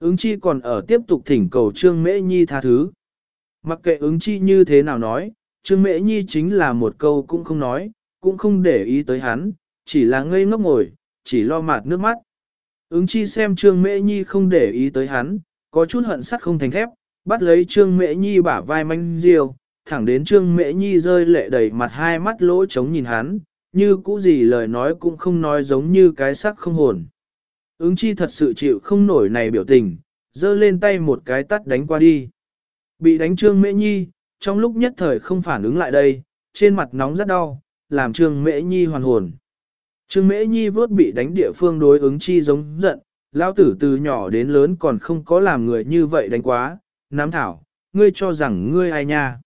Ứng chi còn ở tiếp tục thỉnh cầu Trương Mễ Nhi tha thứ. Mặc kệ ứng chi như thế nào nói, Trương Mễ Nhi chính là một câu cũng không nói, cũng không để ý tới hắn, chỉ là ngây ngốc ngồi, chỉ lo mạt nước mắt. Ứng chi xem Trương Mễ Nhi không để ý tới hắn, có chút hận sắt không thành thép, bắt lấy Trương Mễ Nhi bả vai manh diều, thẳng đến Trương Mễ Nhi rơi lệ đầy mặt hai mắt lỗ trống nhìn hắn, như cũ gì lời nói cũng không nói giống như cái sắc không hồn. Ứng chi thật sự chịu không nổi này biểu tình, giơ lên tay một cái tắt đánh qua đi. Bị đánh Trương Mễ Nhi, trong lúc nhất thời không phản ứng lại đây, trên mặt nóng rất đau, làm Trương Mễ Nhi hoàn hồn. Trương Mễ Nhi vốt bị đánh địa phương đối ứng chi giống giận, lao tử từ nhỏ đến lớn còn không có làm người như vậy đánh quá, nám thảo, ngươi cho rằng ngươi ai nha.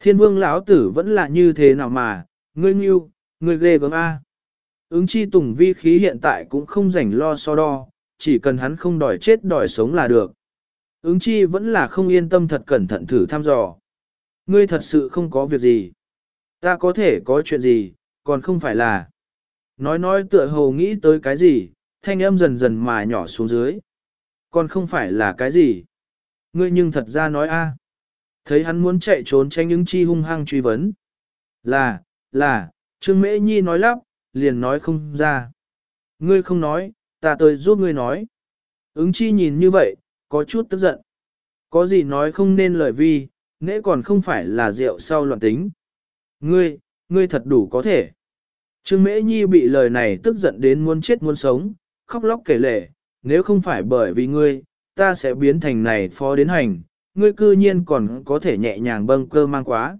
Thiên vương lão tử vẫn là như thế nào mà, ngươi nghiêu, ngươi ghê gớm a. Ứng chi tùng vi khí hiện tại cũng không rảnh lo so đo, chỉ cần hắn không đòi chết đòi sống là được. Ứng chi vẫn là không yên tâm thật cẩn thận thử thăm dò. Ngươi thật sự không có việc gì. Ta có thể có chuyện gì, còn không phải là. Nói nói tựa hồ nghĩ tới cái gì, thanh âm dần dần mà nhỏ xuống dưới. Còn không phải là cái gì. Ngươi nhưng thật ra nói a. À. Thấy hắn muốn chạy trốn tránh ứng chi hung hăng truy vấn. Là, là, Trương Mễ Nhi nói lắp, liền nói không ra. Ngươi không nói, ta tới giúp ngươi nói. Ứng chi nhìn như vậy, có chút tức giận. Có gì nói không nên lời vi, nễ còn không phải là rượu sau loạn tính. Ngươi, ngươi thật đủ có thể. Trương Mễ Nhi bị lời này tức giận đến muốn chết muốn sống, khóc lóc kể lể, nếu không phải bởi vì ngươi, ta sẽ biến thành này phó đến hành, ngươi cư nhiên còn có thể nhẹ nhàng bâng cơ mang quá.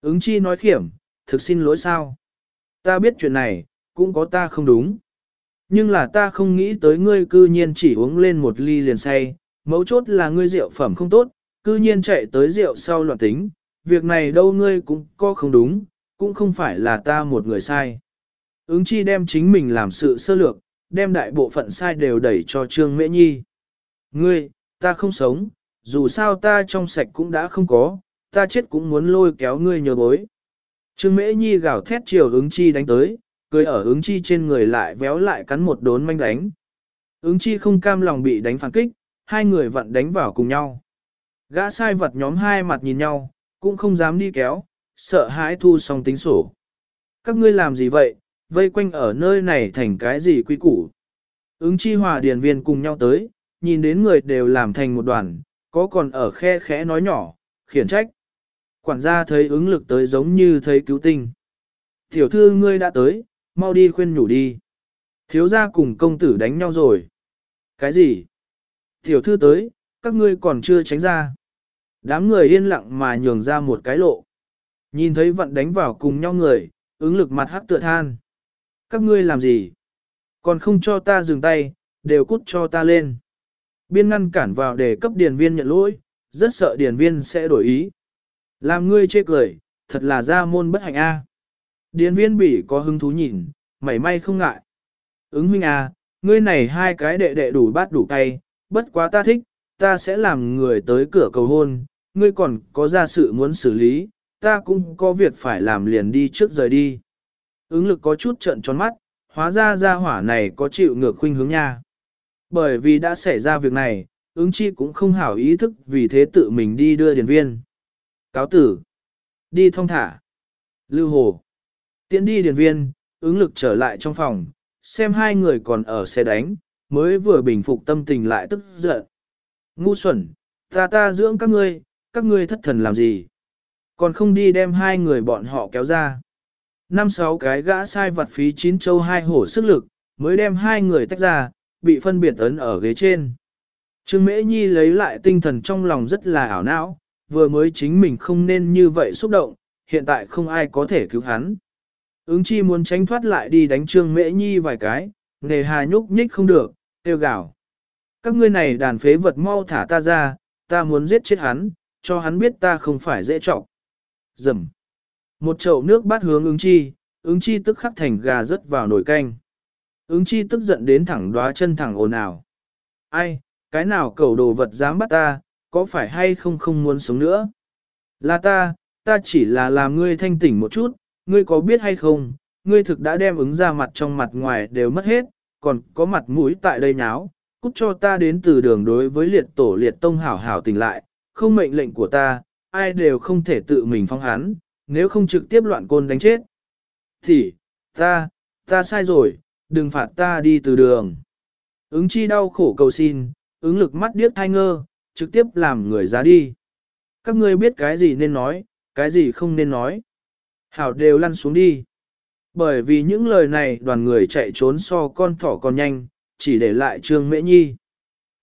Ứng chi nói khiểm, thực xin lỗi sao? Ta biết chuyện này, cũng có ta không đúng. Nhưng là ta không nghĩ tới ngươi cư nhiên chỉ uống lên một ly liền say, mấu chốt là ngươi rượu phẩm không tốt, cư nhiên chạy tới rượu sau loạn tính, việc này đâu ngươi cũng có không đúng, cũng không phải là ta một người sai. Ứng chi đem chính mình làm sự sơ lược, đem đại bộ phận sai đều đẩy cho Trương Mễ Nhi. Ngươi, ta không sống, dù sao ta trong sạch cũng đã không có, ta chết cũng muốn lôi kéo ngươi nhờ bối. Trương Mễ Nhi gào thét chiều ứng chi đánh tới, cười ở ứng chi trên người lại véo lại cắn một đốn manh đánh. Ứng chi không cam lòng bị đánh phản kích, hai người vặn đánh vào cùng nhau. Gã sai vật nhóm hai mặt nhìn nhau, cũng không dám đi kéo, sợ hãi thu xong tính sổ. Các ngươi làm gì vậy, vây quanh ở nơi này thành cái gì quy củ. Ứng chi hòa điền viên cùng nhau tới, nhìn đến người đều làm thành một đoàn, có còn ở khe khẽ nói nhỏ, khiển trách. Quản gia thấy ứng lực tới giống như thấy cứu tinh. Tiểu thư ngươi đã tới, mau đi khuyên nhủ đi. Thiếu gia cùng công tử đánh nhau rồi. Cái gì? Tiểu thư tới, các ngươi còn chưa tránh ra. Đám người yên lặng mà nhường ra một cái lộ. Nhìn thấy vận đánh vào cùng nhau người, ứng lực mặt hắc tựa than. Các ngươi làm gì? Còn không cho ta dừng tay, đều cút cho ta lên. Biên ngăn cản vào để cấp điền viên nhận lỗi, rất sợ điền viên sẽ đổi ý. Làm ngươi chê cười, thật là ra môn bất hạnh a. Điền viên bỉ có hứng thú nhìn, mảy may không ngại. Ứng huynh a, ngươi này hai cái đệ đệ đủ bát đủ tay, bất quá ta thích, ta sẽ làm người tới cửa cầu hôn, ngươi còn có ra sự muốn xử lý, ta cũng có việc phải làm liền đi trước rời đi. Ứng lực có chút trận tròn mắt, hóa ra ra hỏa này có chịu ngược khuynh hướng nha. Bởi vì đã xảy ra việc này, ứng chi cũng không hảo ý thức vì thế tự mình đi đưa điền viên. Cáo tử. Đi thông thả. Lưu hồ. Tiến đi điền viên, ứng lực trở lại trong phòng, xem hai người còn ở xe đánh, mới vừa bình phục tâm tình lại tức giận. Ngu xuẩn, ta ta dưỡng các ngươi, các ngươi thất thần làm gì? Còn không đi đem hai người bọn họ kéo ra. Năm sáu cái gã sai vặt phí chín châu hai hổ sức lực, mới đem hai người tách ra, bị phân biệt ấn ở ghế trên. Trương Mễ Nhi lấy lại tinh thần trong lòng rất là ảo não, vừa mới chính mình không nên như vậy xúc động, hiện tại không ai có thể cứu hắn. Ứng chi muốn tránh thoát lại đi đánh Trương Mễ Nhi vài cái, nề hà nhúc nhích không được, tiêu gạo. Các ngươi này đàn phế vật mau thả ta ra, ta muốn giết chết hắn, cho hắn biết ta không phải dễ trọng. Dầm. Một chậu nước bát hướng ứng chi, ứng chi tức khắc thành gà rớt vào nồi canh. Ứng chi tức giận đến thẳng đóa chân thẳng ồn ào. Ai, cái nào cầu đồ vật dám bắt ta, có phải hay không không muốn sống nữa? Là ta, ta chỉ là làm ngươi thanh tỉnh một chút, ngươi có biết hay không, ngươi thực đã đem ứng ra mặt trong mặt ngoài đều mất hết, còn có mặt mũi tại đây nháo, cút cho ta đến từ đường đối với liệt tổ liệt tông hảo hảo tỉnh lại, không mệnh lệnh của ta, ai đều không thể tự mình phong hắn, nếu không trực tiếp loạn côn đánh chết. Thì, ta, ta sai rồi, đừng phạt ta đi từ đường. Ứng chi đau khổ cầu xin, ứng lực mắt điếc thai ngơ, trực tiếp làm người ra đi. Các ngươi biết cái gì nên nói, cái gì không nên nói. Hảo đều lăn xuống đi. Bởi vì những lời này đoàn người chạy trốn so con thỏ còn nhanh, chỉ để lại Trương Mễ Nhi.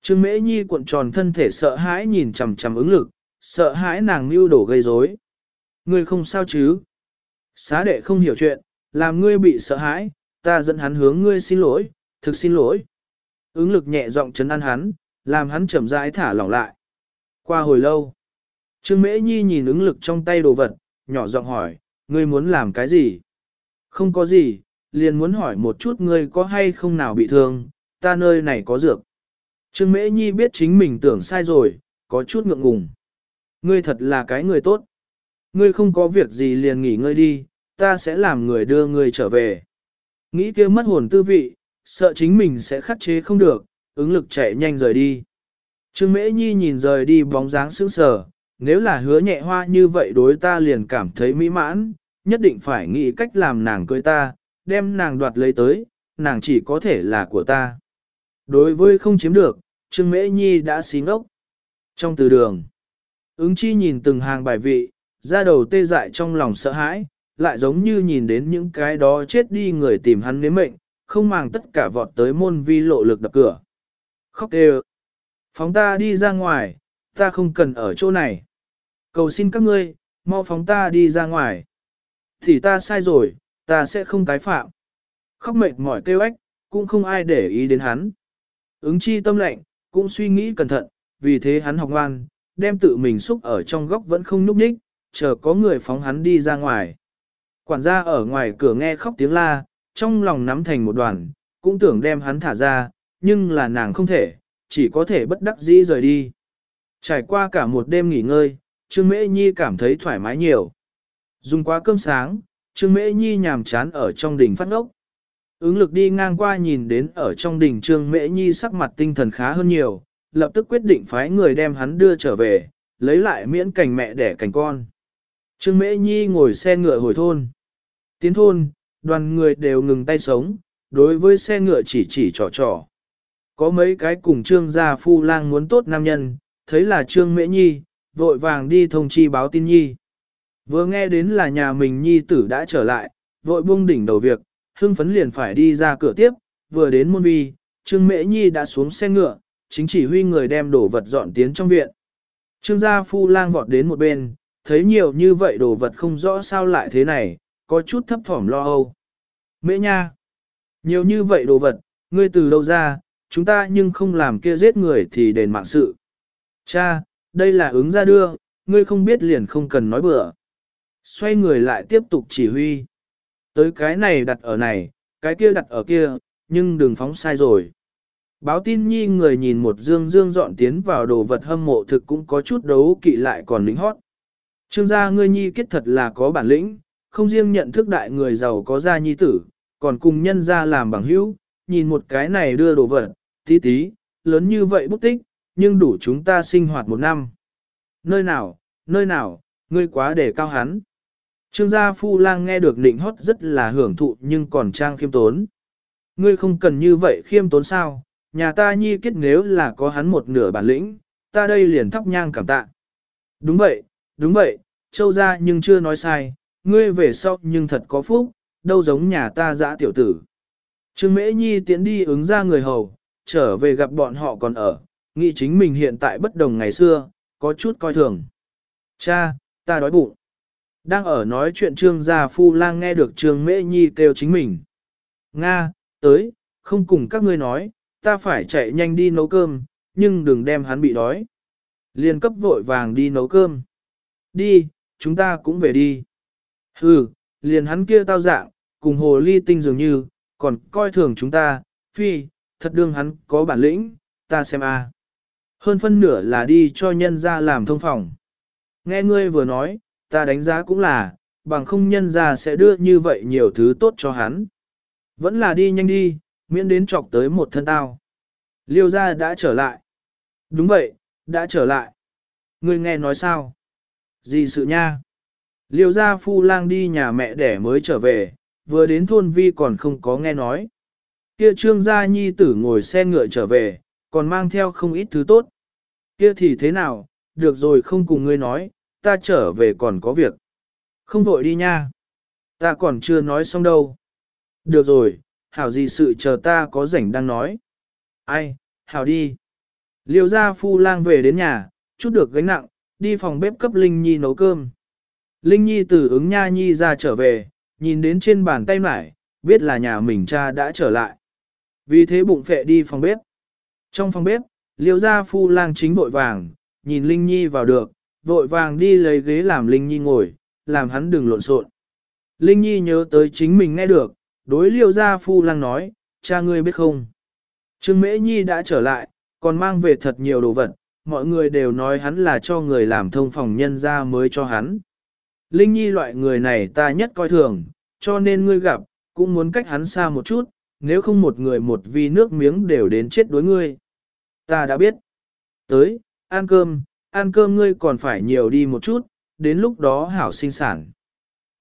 Trương Mễ Nhi cuộn tròn thân thể sợ hãi nhìn chằm chằm ứng lực, sợ hãi nàng mưu đổ gây rối. Ngươi không sao chứ? Xá đệ không hiểu chuyện, làm ngươi bị sợ hãi, ta dẫn hắn hướng ngươi xin lỗi, thực xin lỗi. Ứng lực nhẹ giọng chấn an hắn, làm hắn chậm rãi thả lỏng lại. Qua hồi lâu, Trương Mễ Nhi nhìn ứng lực trong tay đồ vật, nhỏ giọng hỏi, ngươi muốn làm cái gì? Không có gì, liền muốn hỏi một chút ngươi có hay không nào bị thương, ta nơi này có dược. Trương Mễ Nhi biết chính mình tưởng sai rồi, có chút ngượng ngùng. Ngươi thật là cái người tốt. Ngươi không có việc gì liền nghỉ ngơi đi, ta sẽ làm người đưa ngươi trở về. Nghĩ kia mất hồn tư vị, sợ chính mình sẽ khắc chế không được, ứng lực chạy nhanh rời đi. Trương Mễ Nhi nhìn rời đi bóng dáng sững sờ, nếu là hứa nhẹ hoa như vậy đối ta liền cảm thấy mỹ mãn, nhất định phải nghĩ cách làm nàng cưới ta, đem nàng đoạt lấy tới, nàng chỉ có thể là của ta. Đối với không chiếm được, Trương Mễ Nhi đã xí ngốc. Trong từ đường, ứng chi nhìn từng hàng bài vị, ra đầu tê dại trong lòng sợ hãi, lại giống như nhìn đến những cái đó chết đi người tìm hắn nếm mệnh, không màng tất cả vọt tới môn vi lộ lực đập cửa. Khóc đều. Phóng ta đi ra ngoài, ta không cần ở chỗ này. Cầu xin các ngươi, mau phóng ta đi ra ngoài. Thì ta sai rồi, ta sẽ không tái phạm. Khóc mệt mỏi kêu ếch, cũng không ai để ý đến hắn. Ứng chi tâm lệnh, cũng suy nghĩ cẩn thận, vì thế hắn học ngoan, đem tự mình xúc ở trong góc vẫn không núp ních, chờ có người phóng hắn đi ra ngoài. Quản gia ở ngoài cửa nghe khóc tiếng la, trong lòng nắm thành một đoàn, cũng tưởng đem hắn thả ra, nhưng là nàng không thể, chỉ có thể bất đắc dĩ rời đi. Trải qua cả một đêm nghỉ ngơi, Trương Mễ Nhi cảm thấy thoải mái nhiều. Dùng quá cơm sáng, Trương Mễ Nhi nhàm chán ở trong đỉnh phát ngốc. Ứng lực đi ngang qua nhìn đến ở trong đỉnh Trương Mễ Nhi sắc mặt tinh thần khá hơn nhiều, lập tức quyết định phái người đem hắn đưa trở về, lấy lại miễn cảnh mẹ đẻ cảnh con. Trương Mễ Nhi ngồi xe ngựa hồi thôn. Tiến thôn, đoàn người đều ngừng tay sống, đối với xe ngựa chỉ chỉ trò trò. Có mấy cái cùng Trương gia phu lang muốn tốt nam nhân, thấy là Trương Mễ Nhi, vội vàng đi thông chi báo tin Nhi. Vừa nghe đến là nhà mình Nhi tử đã trở lại, vội buông đỉnh đầu việc, hưng phấn liền phải đi ra cửa tiếp, vừa đến môn vi, Trương Mễ Nhi đã xuống xe ngựa, chính chỉ huy người đem đồ vật dọn tiến trong viện. Trương gia phu lang vọt đến một bên, thấy nhiều như vậy đồ vật không rõ sao lại thế này, có chút thấp thỏm lo âu. Mễ nha! Nhiều như vậy đồ vật, ngươi từ đâu ra, chúng ta nhưng không làm kia giết người thì đền mạng sự. Cha, đây là ứng ra đưa, ngươi không biết liền không cần nói bừa. Xoay người lại tiếp tục chỉ huy. Tới cái này đặt ở này, cái kia đặt ở kia, nhưng đừng phóng sai rồi. Báo tin nhi người nhìn một dương dương dọn tiến vào đồ vật hâm mộ thực cũng có chút đấu kỵ lại còn lính hót. Trương gia ngươi nhi kết thật là có bản lĩnh, không riêng nhận thức đại người giàu có gia nhi tử, còn cùng nhân gia làm bằng hữu, nhìn một cái này đưa đồ vật, tí tí, lớn như vậy bút tích, nhưng đủ chúng ta sinh hoạt một năm. Nơi nào, nơi nào, ngươi quá để cao hắn. Trương gia phu lang nghe được nịnh hót rất là hưởng thụ nhưng còn trang khiêm tốn. Ngươi không cần như vậy khiêm tốn sao, nhà ta nhi kết nếu là có hắn một nửa bản lĩnh, ta đây liền thắp nhang cảm tạ. Đúng vậy, đúng vậy, châu gia nhưng chưa nói sai, ngươi về sau nhưng thật có phúc, đâu giống nhà ta dã tiểu tử. Trương Mễ Nhi tiến đi ứng ra người hầu, trở về gặp bọn họ còn ở, nghĩ chính mình hiện tại bất đồng ngày xưa, có chút coi thường. Cha, ta đói bụng. Đang ở nói chuyện trương gia phu lang nghe được trương Mễ Nhi kêu chính mình. Nga, tới, không cùng các ngươi nói, ta phải chạy nhanh đi nấu cơm, nhưng đừng đem hắn bị đói. Liên cấp vội vàng đi nấu cơm. Đi, chúng ta cũng về đi. Hừ, liền hắn kia tao dạng, cùng hồ ly tinh dường như, còn coi thường chúng ta, phi, thật đương hắn có bản lĩnh, ta xem a. Hơn phân nửa là đi cho nhân ra làm thông phòng. Nghe ngươi vừa nói, ta đánh giá cũng là, bằng không nhân ra sẽ đưa như vậy nhiều thứ tốt cho hắn. Vẫn là đi nhanh đi, miễn đến chọc tới một thân tao. Liêu gia đã trở lại. Đúng vậy, đã trở lại. Ngươi nghe nói sao? Gì sự nha? Liêu gia phu lang đi nhà mẹ đẻ mới trở về, vừa đến thôn vi còn không có nghe nói. Kia trương gia nhi tử ngồi xe ngựa trở về, còn mang theo không ít thứ tốt. Kia thì thế nào, được rồi không cùng ngươi nói, ta trở về còn có việc. Không vội đi nha. Ta còn chưa nói xong đâu. Được rồi, hảo gì sự chờ ta có rảnh đang nói. Ai, hảo đi. Liêu gia phu lang về đến nhà, chút được gánh nặng, đi phòng bếp cấp Linh Nhi nấu cơm. Linh Nhi từ ứng nha Nhi ra trở về, nhìn đến trên bàn tay mải, biết là nhà mình cha đã trở lại. Vì thế bụng phệ đi phòng bếp. Trong phòng bếp, liêu gia phu lang chính vội vàng, nhìn Linh Nhi vào được, vội vàng đi lấy ghế làm Linh Nhi ngồi, làm hắn đừng lộn xộn. Linh Nhi nhớ tới chính mình nghe được, đối liêu gia phu lang nói, cha ngươi biết không? Trương Mễ Nhi đã trở lại, còn mang về thật nhiều đồ vật, mọi người đều nói hắn là cho người làm thông phòng nhân ra mới cho hắn. Linh Nhi loại người này ta nhất coi thường, cho nên ngươi gặp, cũng muốn cách hắn xa một chút, nếu không một người một vi nước miếng đều đến chết đối ngươi. Ta đã biết. Tới, ăn cơm, ăn cơm ngươi còn phải nhiều đi một chút, đến lúc đó hảo sinh sản.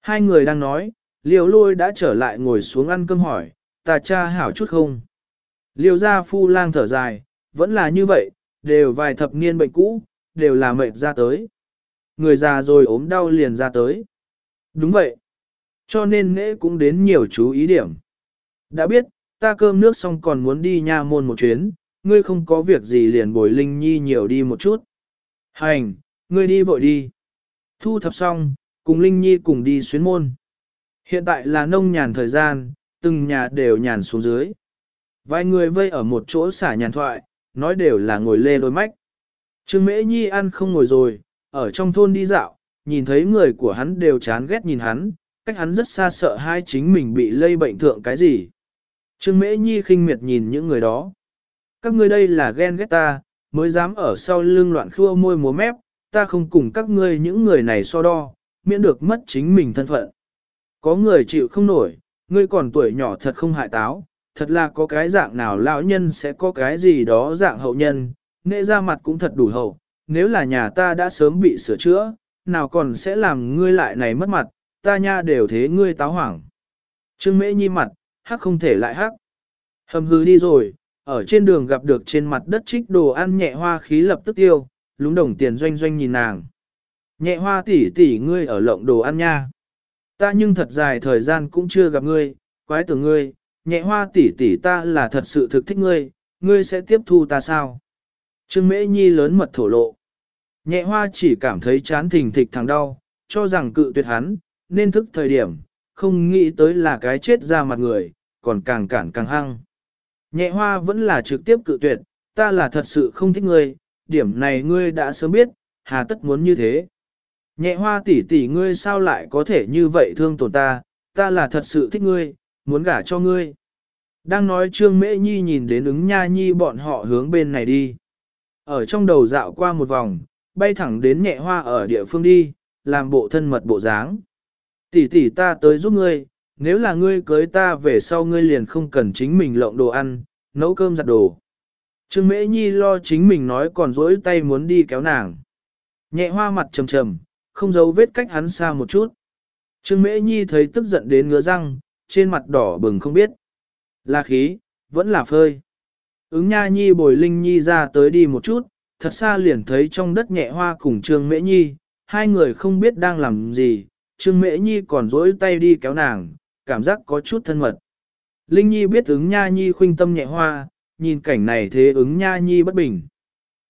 Hai người đang nói, liều lôi đã trở lại ngồi xuống ăn cơm hỏi, ta cha hảo chút không? liều ra phu lang thở dài, vẫn là như vậy, đều vài thập niên bệnh cũ, đều là mệt ra tới. Người già rồi ốm đau liền ra tới. Đúng vậy. Cho nên nễ cũng đến nhiều chú ý điểm. Đã biết, ta cơm nước xong còn muốn đi nha môn một chuyến, ngươi không có việc gì liền bồi Linh Nhi nhiều đi một chút. Hành, ngươi đi vội đi. Thu thập xong, cùng Linh Nhi cùng đi xuyến môn. Hiện tại là nông nhàn thời gian, từng nhà đều nhàn xuống dưới. Vài người vây ở một chỗ xả nhàn thoại, nói đều là ngồi lê đôi mách. Trương Mễ Nhi ăn không ngồi rồi, ở trong thôn đi dạo, nhìn thấy người của hắn đều chán ghét nhìn hắn, cách hắn rất xa sợ hai chính mình bị lây bệnh thượng cái gì. Trương Mễ Nhi khinh miệt nhìn những người đó. Các ngươi đây là ghen ghét ta, mới dám ở sau lưng loạn khua môi múa mép, ta không cùng các ngươi những người này so đo, miễn được mất chính mình thân phận. Có người chịu không nổi, ngươi còn tuổi nhỏ thật không hại táo, thật là có cái dạng nào lão nhân sẽ có cái gì đó dạng hậu nhân, nệ ra mặt cũng thật đủ hậu, nếu là nhà ta đã sớm bị sửa chữa, nào còn sẽ làm ngươi lại này mất mặt, ta nha đều thế ngươi táo hoảng. Trương mễ nhi mặt, hắc không thể lại hắc. Hầm hứ đi rồi, ở trên đường gặp được trên mặt đất trích đồ ăn nhẹ hoa khí lập tức tiêu, lúng đồng tiền doanh doanh nhìn nàng. Nhẹ hoa tỷ tỷ ngươi ở lộng đồ ăn nha. Ta nhưng thật dài thời gian cũng chưa gặp ngươi, quái tưởng ngươi, nhẹ hoa tỷ tỷ ta là thật sự thực thích ngươi, ngươi sẽ tiếp thu ta sao? Trương Mễ Nhi lớn mật thổ lộ. Nhẹ hoa chỉ cảm thấy chán thình thịch thằng đau, cho rằng cự tuyệt hắn, nên thức thời điểm, không nghĩ tới là cái chết ra mặt người, còn càng cản càng hăng. Nhẹ hoa vẫn là trực tiếp cự tuyệt, ta là thật sự không thích ngươi, điểm này ngươi đã sớm biết, hà tất muốn như thế. Nhẹ hoa tỷ tỷ ngươi sao lại có thể như vậy thương tổn ta, ta là thật sự thích ngươi, muốn gả cho ngươi. Đang nói Trương Mễ Nhi nhìn đến ứng nha nhi bọn họ hướng bên này đi. Ở trong đầu dạo qua một vòng, bay thẳng đến nhẹ hoa ở địa phương đi, làm bộ thân mật bộ dáng. Tỷ tỷ ta tới giúp ngươi, nếu là ngươi cưới ta về sau ngươi liền không cần chính mình lộng đồ ăn, nấu cơm giặt đồ. Trương Mễ Nhi lo chính mình nói còn dỗi tay muốn đi kéo nàng. Nhẹ hoa mặt trầm trầm, không giấu vết cách hắn xa một chút. Trương Mễ Nhi thấy tức giận đến ngứa răng, trên mặt đỏ bừng không biết. Là khí, vẫn là phơi. Ứng nha nhi bồi linh nhi ra tới đi một chút, thật xa liền thấy trong đất nhẹ hoa cùng trương mễ nhi, hai người không biết đang làm gì, trương mễ nhi còn dỗi tay đi kéo nàng, cảm giác có chút thân mật. Linh nhi biết ứng nha nhi khuynh tâm nhẹ hoa, nhìn cảnh này thế ứng nha nhi bất bình.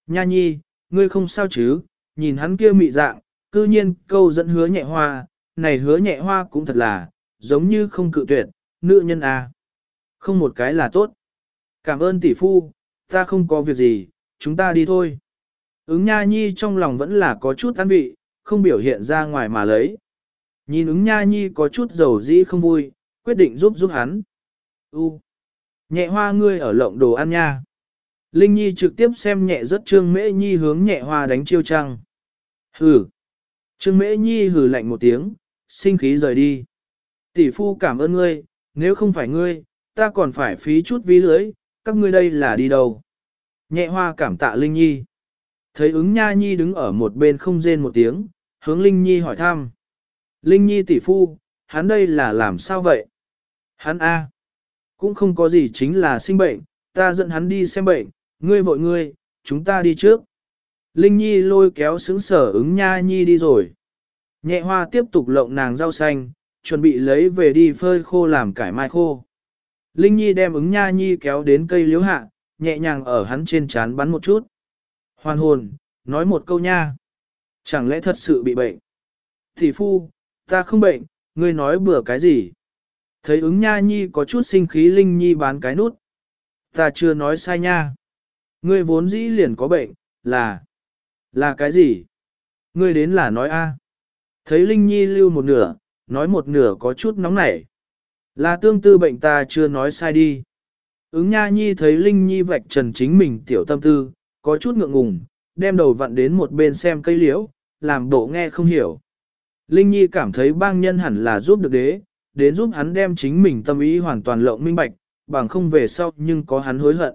Nha nhi, ngươi không sao chứ, nhìn hắn kia mị dạng, cư nhiên câu dẫn hứa nhẹ hoa, này hứa nhẹ hoa cũng thật là, giống như không cự tuyệt, nữ nhân à. Không một cái là tốt. Cảm ơn tỷ phu, ta không có việc gì, chúng ta đi thôi. Ứng nha nhi trong lòng vẫn là có chút an vị, không biểu hiện ra ngoài mà lấy. Nhìn ứng nha nhi có chút dầu dĩ không vui, quyết định giúp giúp hắn. U. Nhẹ hoa ngươi ở lộng đồ ăn nha. Linh Nhi trực tiếp xem nhẹ rất Trương Mễ Nhi hướng nhẹ hoa đánh chiêu trăng. Hừ. Trương Mễ Nhi hừ lạnh một tiếng, sinh khí rời đi. Tỷ phu cảm ơn ngươi, nếu không phải ngươi, ta còn phải phí chút ví lưới, các ngươi đây là đi đâu? Nhẹ hoa cảm tạ Linh Nhi. Thấy ứng nha nhi đứng ở một bên không rên một tiếng, hướng Linh Nhi hỏi thăm. Linh Nhi tỷ phu, hắn đây là làm sao vậy? Hắn A. Cũng không có gì chính là sinh bệnh, ta dẫn hắn đi xem bệnh, ngươi vội ngươi, chúng ta đi trước. Linh Nhi lôi kéo xứng sở ứng nha nhi đi rồi. Nhẹ hoa tiếp tục lộng nàng rau xanh, chuẩn bị lấy về đi phơi khô làm cải mai khô. Linh Nhi đem ứng nha nhi kéo đến cây liễu hạ, nhẹ nhàng ở hắn trên chán bắn một chút. Hoàn hồn, nói một câu nha. Chẳng lẽ thật sự bị bệnh? Thì phu, ta không bệnh, ngươi nói bừa cái gì? Thấy ứng nha nhi có chút sinh khí Linh Nhi bán cái nút. Ta chưa nói sai nha. Ngươi vốn dĩ liền có bệnh, là... Là cái gì? Ngươi đến là nói a. Thấy Linh Nhi lưu một nửa, nói một nửa có chút nóng nảy. Là tương tư bệnh ta chưa nói sai đi. Ứng nha nhi thấy Linh Nhi vạch trần chính mình tiểu tâm tư, có chút ngượng ngùng, đem đầu vặn đến một bên xem cây liễu, làm bộ nghe không hiểu. Linh Nhi cảm thấy bang nhân hẳn là giúp được đế, đến giúp hắn đem chính mình tâm ý hoàn toàn lộng minh bạch, bằng không về sau nhưng có hắn hối hận.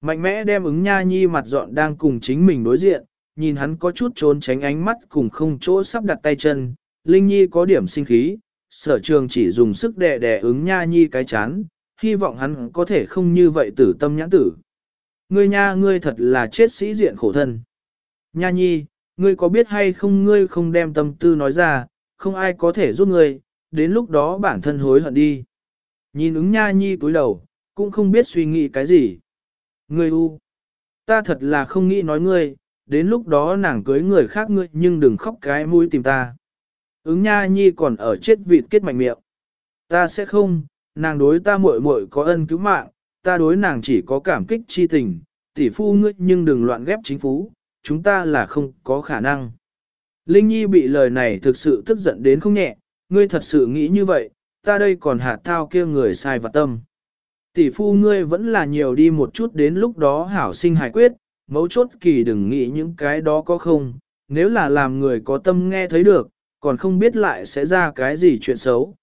Mạnh mẽ đem ứng nha nhi mặt dọn đang cùng chính mình đối diện, nhìn hắn có chút trốn tránh ánh mắt cùng không chỗ sắp đặt tay chân, Linh Nhi có điểm sinh khí, sở trường chỉ dùng sức đè đè ứng nha nhi cái chán, hy vọng hắn có thể không như vậy tử tâm nhãn tử. Ngươi nha ngươi thật là chết sĩ diện khổ thân. Nha nhi, ngươi có biết hay không ngươi không đem tâm tư nói ra, không ai có thể giúp ngươi, đến lúc đó bản thân hối hận đi. Nhìn ứng nha nhi cúi đầu, cũng không biết suy nghĩ cái gì. Ngươi u, ta thật là không nghĩ nói ngươi, đến lúc đó nàng cưới người khác ngươi nhưng đừng khóc cái mũi tìm ta. Ứng nha nhi còn ở chết vịt kết mạnh miệng. Ta sẽ không, nàng đối ta muội muội có ân cứu mạng, ta đối nàng chỉ có cảm kích chi tình, tỷ phu ngươi nhưng đừng loạn ghép chính phú, chúng ta là không có khả năng. Linh Nhi bị lời này thực sự tức giận đến không nhẹ, ngươi thật sự nghĩ như vậy, ta đây còn hạt thao kia người sai vật tâm. Tỷ phu ngươi vẫn là nhiều đi một chút đến lúc đó hảo sinh hài quyết, mấu chốt kỳ đừng nghĩ những cái đó có không, nếu là làm người có tâm nghe thấy được, còn không biết lại sẽ ra cái gì chuyện xấu.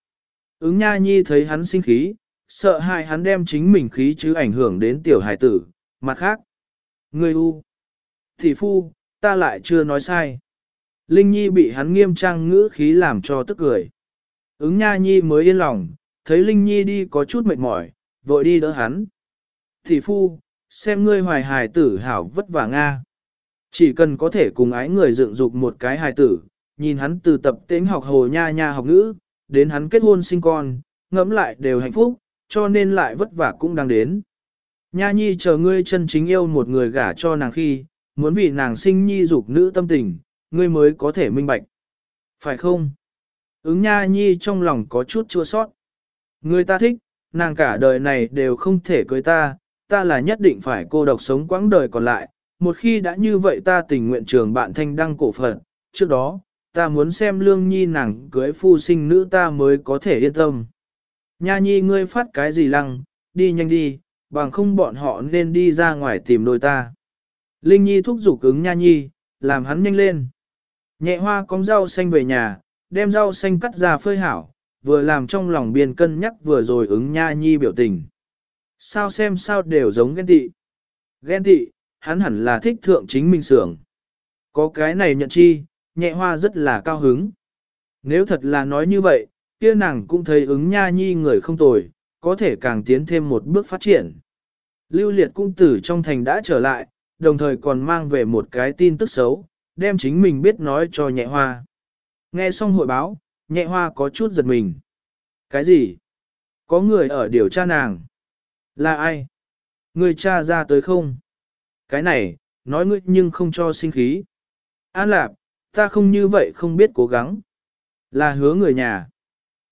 Ứng nha nhi thấy hắn sinh khí, sợ hại hắn đem chính mình khí chứ ảnh hưởng đến tiểu hải tử, mặt khác. ngươi u, thì phu, ta lại chưa nói sai. Linh nhi bị hắn nghiêm trang ngữ khí làm cho tức cười. Ứng nha nhi mới yên lòng, thấy Linh nhi đi có chút mệt mỏi, vội đi đỡ hắn. Thị phu, xem ngươi hoài hài tử hảo vất vả Nga. Chỉ cần có thể cùng ái người dựng dục một cái hài tử, nhìn hắn từ tập tính học hồ nha nha học ngữ, đến hắn kết hôn sinh con, ngẫm lại đều hạnh phúc, cho nên lại vất vả cũng đang đến. Nha nhi chờ ngươi chân chính yêu một người gả cho nàng khi, muốn vì nàng sinh nhi dục nữ tâm tình, ngươi mới có thể minh bạch. Phải không? Ứng nha nhi trong lòng có chút chua sót. Người ta thích, nàng cả đời này đều không thể cưới ta, ta là nhất định phải cô độc sống quãng đời còn lại. Một khi đã như vậy ta tình nguyện trường bạn thanh đăng cổ phận, trước đó, ta muốn xem lương nhi nàng cưới phu sinh nữ ta mới có thể yên tâm. Nha nhi ngươi phát cái gì lăng, đi nhanh đi, bằng không bọn họ nên đi ra ngoài tìm đôi ta. Linh nhi thúc giục ứng nha nhi, làm hắn nhanh lên. Nhẹ hoa cóng rau xanh về nhà, đem rau xanh cắt ra phơi hảo, vừa làm trong lòng biên cân nhắc vừa rồi ứng nha nhi biểu tình. Sao xem sao đều giống ghen tị. Ghen tị, hắn hẳn là thích thượng chính mình sưởng. Có cái này nhận chi, nhẹ hoa rất là cao hứng. Nếu thật là nói như vậy, kia nàng cũng thấy ứng nha nhi người không tồi, có thể càng tiến thêm một bước phát triển. Lưu liệt cung tử trong thành đã trở lại, đồng thời còn mang về một cái tin tức xấu, đem chính mình biết nói cho nhẹ hoa. Nghe xong hội báo, nhẹ hoa có chút giật mình. Cái gì? Có người ở điều tra nàng. Là ai? Người cha ra tới không? Cái này, nói ngươi nhưng không cho sinh khí. An lạp, ta không như vậy không biết cố gắng. Là hứa người nhà.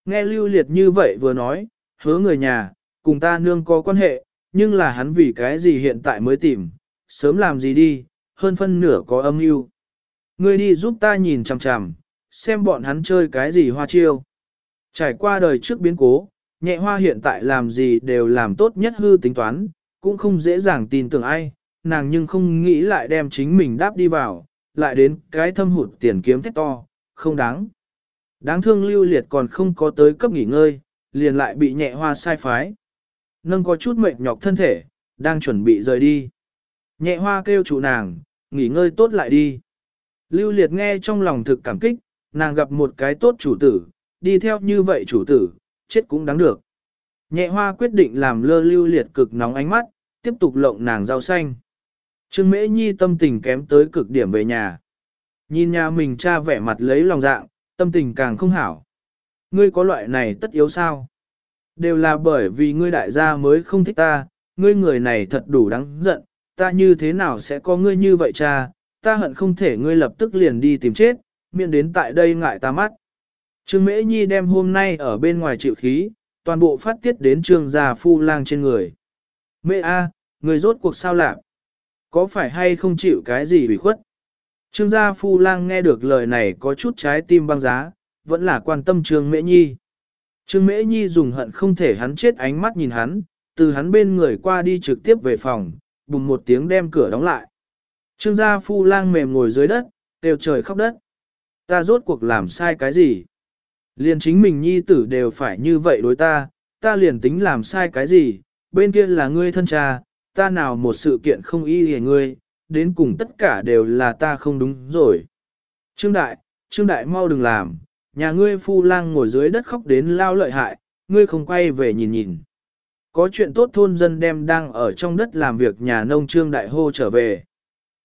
Nghe lưu liệt như vậy vừa nói, hứa người nhà, cùng ta nương có quan hệ, nhưng là hắn vì cái gì hiện tại mới tìm, sớm làm gì đi, hơn phân nửa có âm mưu. Ngươi đi giúp ta nhìn chằm chằm, xem bọn hắn chơi cái gì hoa chiêu. Trải qua đời trước biến cố, nhẹ hoa hiện tại làm gì đều làm tốt nhất hư tính toán, cũng không dễ dàng tin tưởng ai, nàng nhưng không nghĩ lại đem chính mình đáp đi vào, lại đến cái thâm hụt tiền kiếm thét to, không đáng. Đáng thương lưu liệt còn không có tới cấp nghỉ ngơi, liền lại bị nhẹ hoa sai phái. Nâng có chút mệt nhọc thân thể, đang chuẩn bị rời đi. Nhẹ hoa kêu chủ nàng, nghỉ ngơi tốt lại đi. Lưu liệt nghe trong lòng thực cảm kích, nàng gặp một cái tốt chủ tử, đi theo như vậy chủ tử, chết cũng đáng được. Nhẹ hoa quyết định làm lơ lưu liệt cực nóng ánh mắt, tiếp tục lộng nàng rau xanh. Trương Mễ Nhi tâm tình kém tới cực điểm về nhà. Nhìn nhà mình cha vẻ mặt lấy lòng dạng, tâm tình càng không hảo. Ngươi có loại này tất yếu sao? Đều là bởi vì ngươi đại gia mới không thích ta, ngươi người này thật đủ đáng giận, ta như thế nào sẽ có ngươi như vậy cha, ta hận không thể ngươi lập tức liền đi tìm chết, Miễn đến tại đây ngại ta mắt. Trương Mễ Nhi đem hôm nay ở bên ngoài chịu khí, toàn bộ phát tiết đến trương gia phu lang trên người. Mẹ A, người rốt cuộc sao lạc? Có phải hay không chịu cái gì bị khuất? Trương gia phu lang nghe được lời này có chút trái tim băng giá, vẫn là quan tâm trương Mễ Nhi. Trương Mễ Nhi dùng hận không thể hắn chết ánh mắt nhìn hắn, từ hắn bên người qua đi trực tiếp về phòng, bùng một tiếng đem cửa đóng lại. Trương gia phu lang mềm ngồi dưới đất, đều trời khóc đất. Ta rốt cuộc làm sai cái gì? Liền chính mình nhi tử đều phải như vậy đối ta, ta liền tính làm sai cái gì, bên kia là ngươi thân cha, ta nào một sự kiện không y hề ngươi, đến cùng tất cả đều là ta không đúng rồi. Trương Đại, Trương Đại mau đừng làm, nhà ngươi phu lang ngồi dưới đất khóc đến lao lợi hại, ngươi không quay về nhìn nhìn. Có chuyện tốt thôn dân đem đang ở trong đất làm việc nhà nông Trương Đại hô trở về.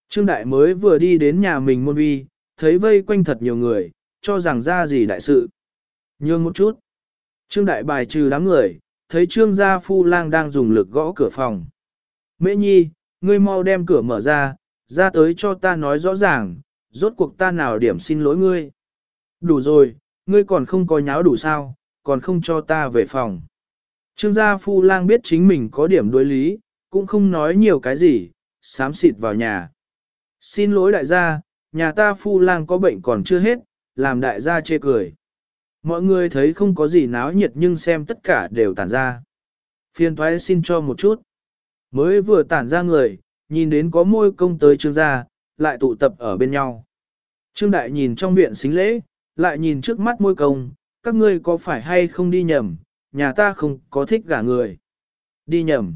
Trương Đại mới vừa đi đến nhà mình môn vi, thấy vây quanh thật nhiều người, cho rằng ra gì đại sự. Nhường một chút. Trương Đại bài trừ đám người, thấy Trương gia phu lang đang dùng lực gõ cửa phòng. Mễ nhi, ngươi mau đem cửa mở ra, ra tới cho ta nói rõ ràng, rốt cuộc ta nào điểm xin lỗi ngươi. Đủ rồi, ngươi còn không có nháo đủ sao, còn không cho ta về phòng. Trương gia phu lang biết chính mình có điểm đối lý, cũng không nói nhiều cái gì, sám xịt vào nhà. Xin lỗi đại gia, nhà ta phu lang có bệnh còn chưa hết, làm đại gia chê cười. Mọi người thấy không có gì náo nhiệt nhưng xem tất cả đều tản ra. Phiên thoái xin cho một chút. Mới vừa tản ra người, nhìn đến có môi công tới trương gia, lại tụ tập ở bên nhau. Trương đại nhìn trong viện xính lễ, lại nhìn trước mắt môi công, các ngươi có phải hay không đi nhầm, nhà ta không có thích gả người. Đi nhầm.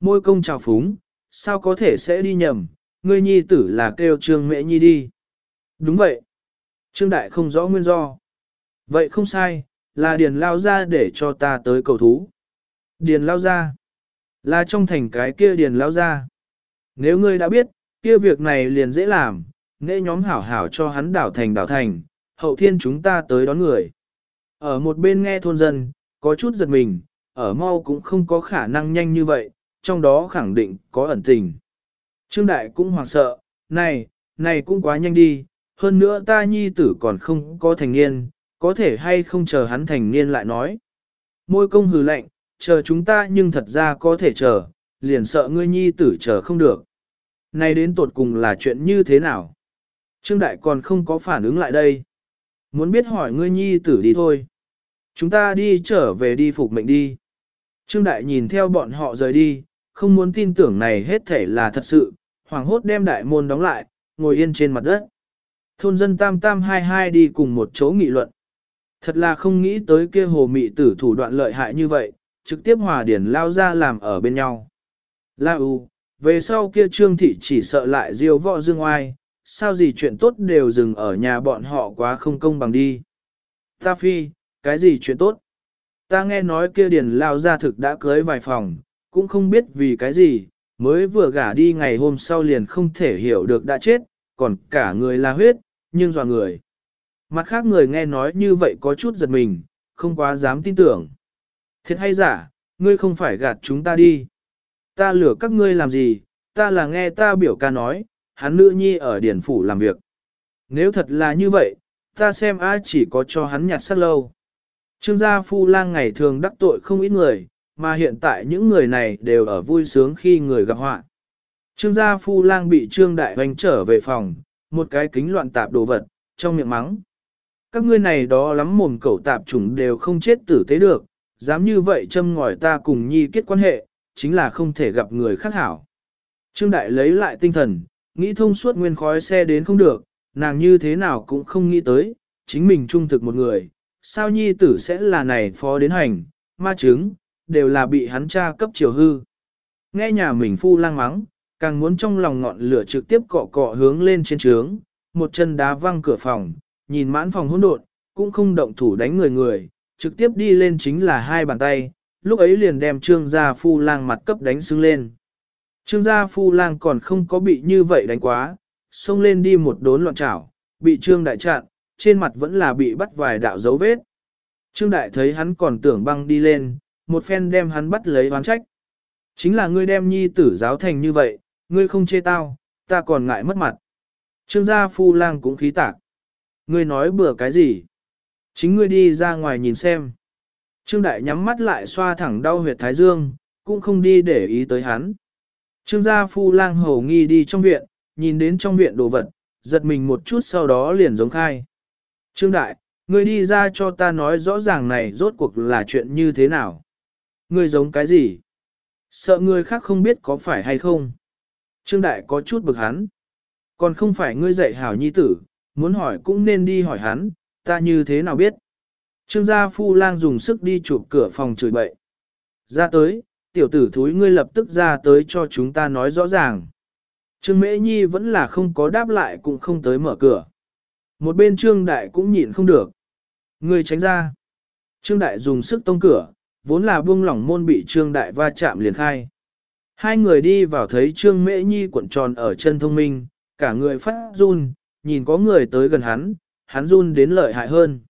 Môi công chào phúng, sao có thể sẽ đi nhầm, ngươi nhi tử là kêu trương mẹ nhi đi. Đúng vậy. Trương đại không rõ nguyên do. Vậy không sai, là điền lao ra để cho ta tới cầu thú. Điền lao ra. Là trong thành cái kia điền lao ra. Nếu ngươi đã biết, kia việc này liền dễ làm, nghệ nhóm hảo hảo cho hắn đảo thành đảo thành, hậu thiên chúng ta tới đón người. Ở một bên nghe thôn dân, có chút giật mình, ở mau cũng không có khả năng nhanh như vậy, trong đó khẳng định có ẩn tình. Trương Đại cũng hoảng sợ, này, này cũng quá nhanh đi, hơn nữa ta nhi tử còn không có thành niên, có thể hay không chờ hắn thành niên lại nói. Môi công hừ lạnh, chờ chúng ta nhưng thật ra có thể chờ, liền sợ ngươi nhi tử chờ không được. Này đến tột cùng là chuyện như thế nào? Trương Đại còn không có phản ứng lại đây. Muốn biết hỏi ngươi nhi tử đi thôi. Chúng ta đi trở về đi phục mệnh đi. Trương Đại nhìn theo bọn họ rời đi, không muốn tin tưởng này hết thể là thật sự, hoàng hốt đem đại môn đóng lại, ngồi yên trên mặt đất. Thôn dân tam tam hai hai đi cùng một chỗ nghị luận. Thật là không nghĩ tới kia hồ mị tử thủ đoạn lợi hại như vậy, trực tiếp hòa điển lao ra làm ở bên nhau. La U, về sau kia trương thị chỉ sợ lại diêu võ dương oai, sao gì chuyện tốt đều dừng ở nhà bọn họ quá không công bằng đi. Ta phi, cái gì chuyện tốt? Ta nghe nói kia điển lao gia thực đã cưới vài phòng, cũng không biết vì cái gì, mới vừa gả đi ngày hôm sau liền không thể hiểu được đã chết, còn cả người là huyết, nhưng dò người. Mặt khác người nghe nói như vậy có chút giật mình, không quá dám tin tưởng. Thiệt hay giả, ngươi không phải gạt chúng ta đi. Ta lừa các ngươi làm gì, ta là nghe ta biểu ca nói, hắn nữ nhi ở điển phủ làm việc. Nếu thật là như vậy, ta xem ai chỉ có cho hắn nhặt sắc lâu. Trương gia phu lang ngày thường đắc tội không ít người, mà hiện tại những người này đều ở vui sướng khi người gặp họa. Trương gia phu lang bị trương đại hoành trở về phòng, một cái kính loạn tạp đồ vật, trong miệng mắng. Các ngươi này đó lắm mồm cẩu tạp chủng đều không chết tử tế được, dám như vậy châm ngòi ta cùng nhi kết quan hệ, chính là không thể gặp người khác hảo. Trương Đại lấy lại tinh thần, nghĩ thông suốt nguyên khói xe đến không được, nàng như thế nào cũng không nghĩ tới, chính mình trung thực một người, sao nhi tử sẽ là này phó đến hành, ma chứng, đều là bị hắn cha cấp chiều hư. Nghe nhà mình phu lang mắng, càng muốn trong lòng ngọn lửa trực tiếp cọ cọ hướng lên trên trướng, một chân đá văng cửa phòng, nhìn mãn phòng hỗn độn, cũng không động thủ đánh người người, trực tiếp đi lên chính là hai bàn tay, lúc ấy liền đem trương gia phu lang mặt cấp đánh xứng lên. Trương gia phu lang còn không có bị như vậy đánh quá, xông lên đi một đốn loạn trảo, bị trương đại chặn, trên mặt vẫn là bị bắt vài đạo dấu vết. Trương đại thấy hắn còn tưởng băng đi lên, một phen đem hắn bắt lấy oán trách. Chính là ngươi đem nhi tử giáo thành như vậy, ngươi không chê tao, ta còn ngại mất mặt. Trương gia phu lang cũng khí tạc. Ngươi nói bừa cái gì? Chính ngươi đi ra ngoài nhìn xem. Trương đại nhắm mắt lại xoa thẳng đau huyệt thái dương, cũng không đi để ý tới hắn. Trương gia phu lang hầu nghi đi trong viện, nhìn đến trong viện đồ vật, giật mình một chút sau đó liền giống khai. Trương đại, ngươi đi ra cho ta nói rõ ràng này rốt cuộc là chuyện như thế nào. Ngươi giống cái gì? Sợ người khác không biết có phải hay không? Trương đại có chút bực hắn. Còn không phải ngươi dạy hảo nhi tử, muốn hỏi cũng nên đi hỏi hắn, ta như thế nào biết? Trương gia phu lang dùng sức đi chụp cửa phòng chửi bậy. Ra tới, tiểu tử thúi ngươi lập tức ra tới cho chúng ta nói rõ ràng. Trương Mễ Nhi vẫn là không có đáp lại cũng không tới mở cửa. Một bên Trương Đại cũng nhịn không được. người tránh ra. Trương Đại dùng sức tông cửa, vốn là buông lỏng môn bị Trương Đại va chạm liền khai. Hai người đi vào thấy Trương Mễ Nhi cuộn tròn ở chân thông minh, cả người phát run, nhìn có người tới gần hắn, hắn run đến lợi hại hơn.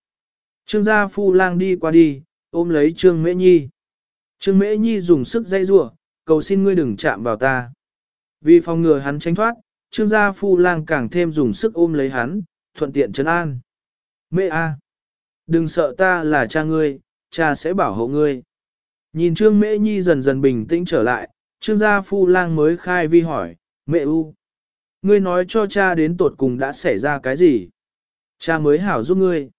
Trương gia phu lang đi qua đi, ôm lấy Trương Mễ Nhi. Trương Mễ Nhi dùng sức dây rủa, cầu xin ngươi đừng chạm vào ta. Vì phòng ngừa hắn tránh thoát, Trương gia phu lang càng thêm dùng sức ôm lấy hắn, thuận tiện trấn an. Mẹ a, đừng sợ ta là cha ngươi, cha sẽ bảo hộ ngươi. Nhìn Trương Mễ Nhi dần dần bình tĩnh trở lại, Trương gia phu lang mới khai vi hỏi, mẹ u, ngươi nói cho cha đến tột cùng đã xảy ra cái gì? Cha mới hảo giúp ngươi.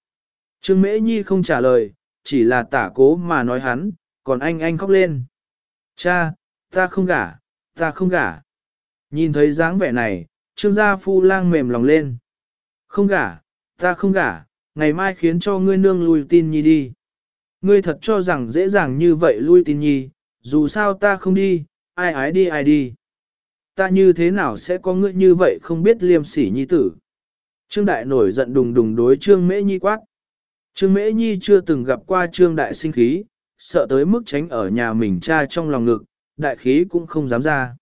Trương Mễ Nhi không trả lời, chỉ là tả cố mà nói hắn, còn anh anh khóc lên. Cha, ta không gả, ta không gả. Nhìn thấy dáng vẻ này, trương gia phu lang mềm lòng lên. Không gả, ta không gả, ngày mai khiến cho ngươi nương lui tin nhi đi. Ngươi thật cho rằng dễ dàng như vậy lui tin nhi, dù sao ta không đi, ai ái đi ai đi. Ta như thế nào sẽ có ngươi như vậy không biết liêm sỉ nhi tử. Trương Đại nổi giận đùng đùng đối Trương Mễ Nhi quát. Trương Mễ Nhi chưa từng gặp qua Trương Đại sinh khí, sợ tới mức tránh ở nhà mình cha trong lòng ngực, đại khí cũng không dám ra.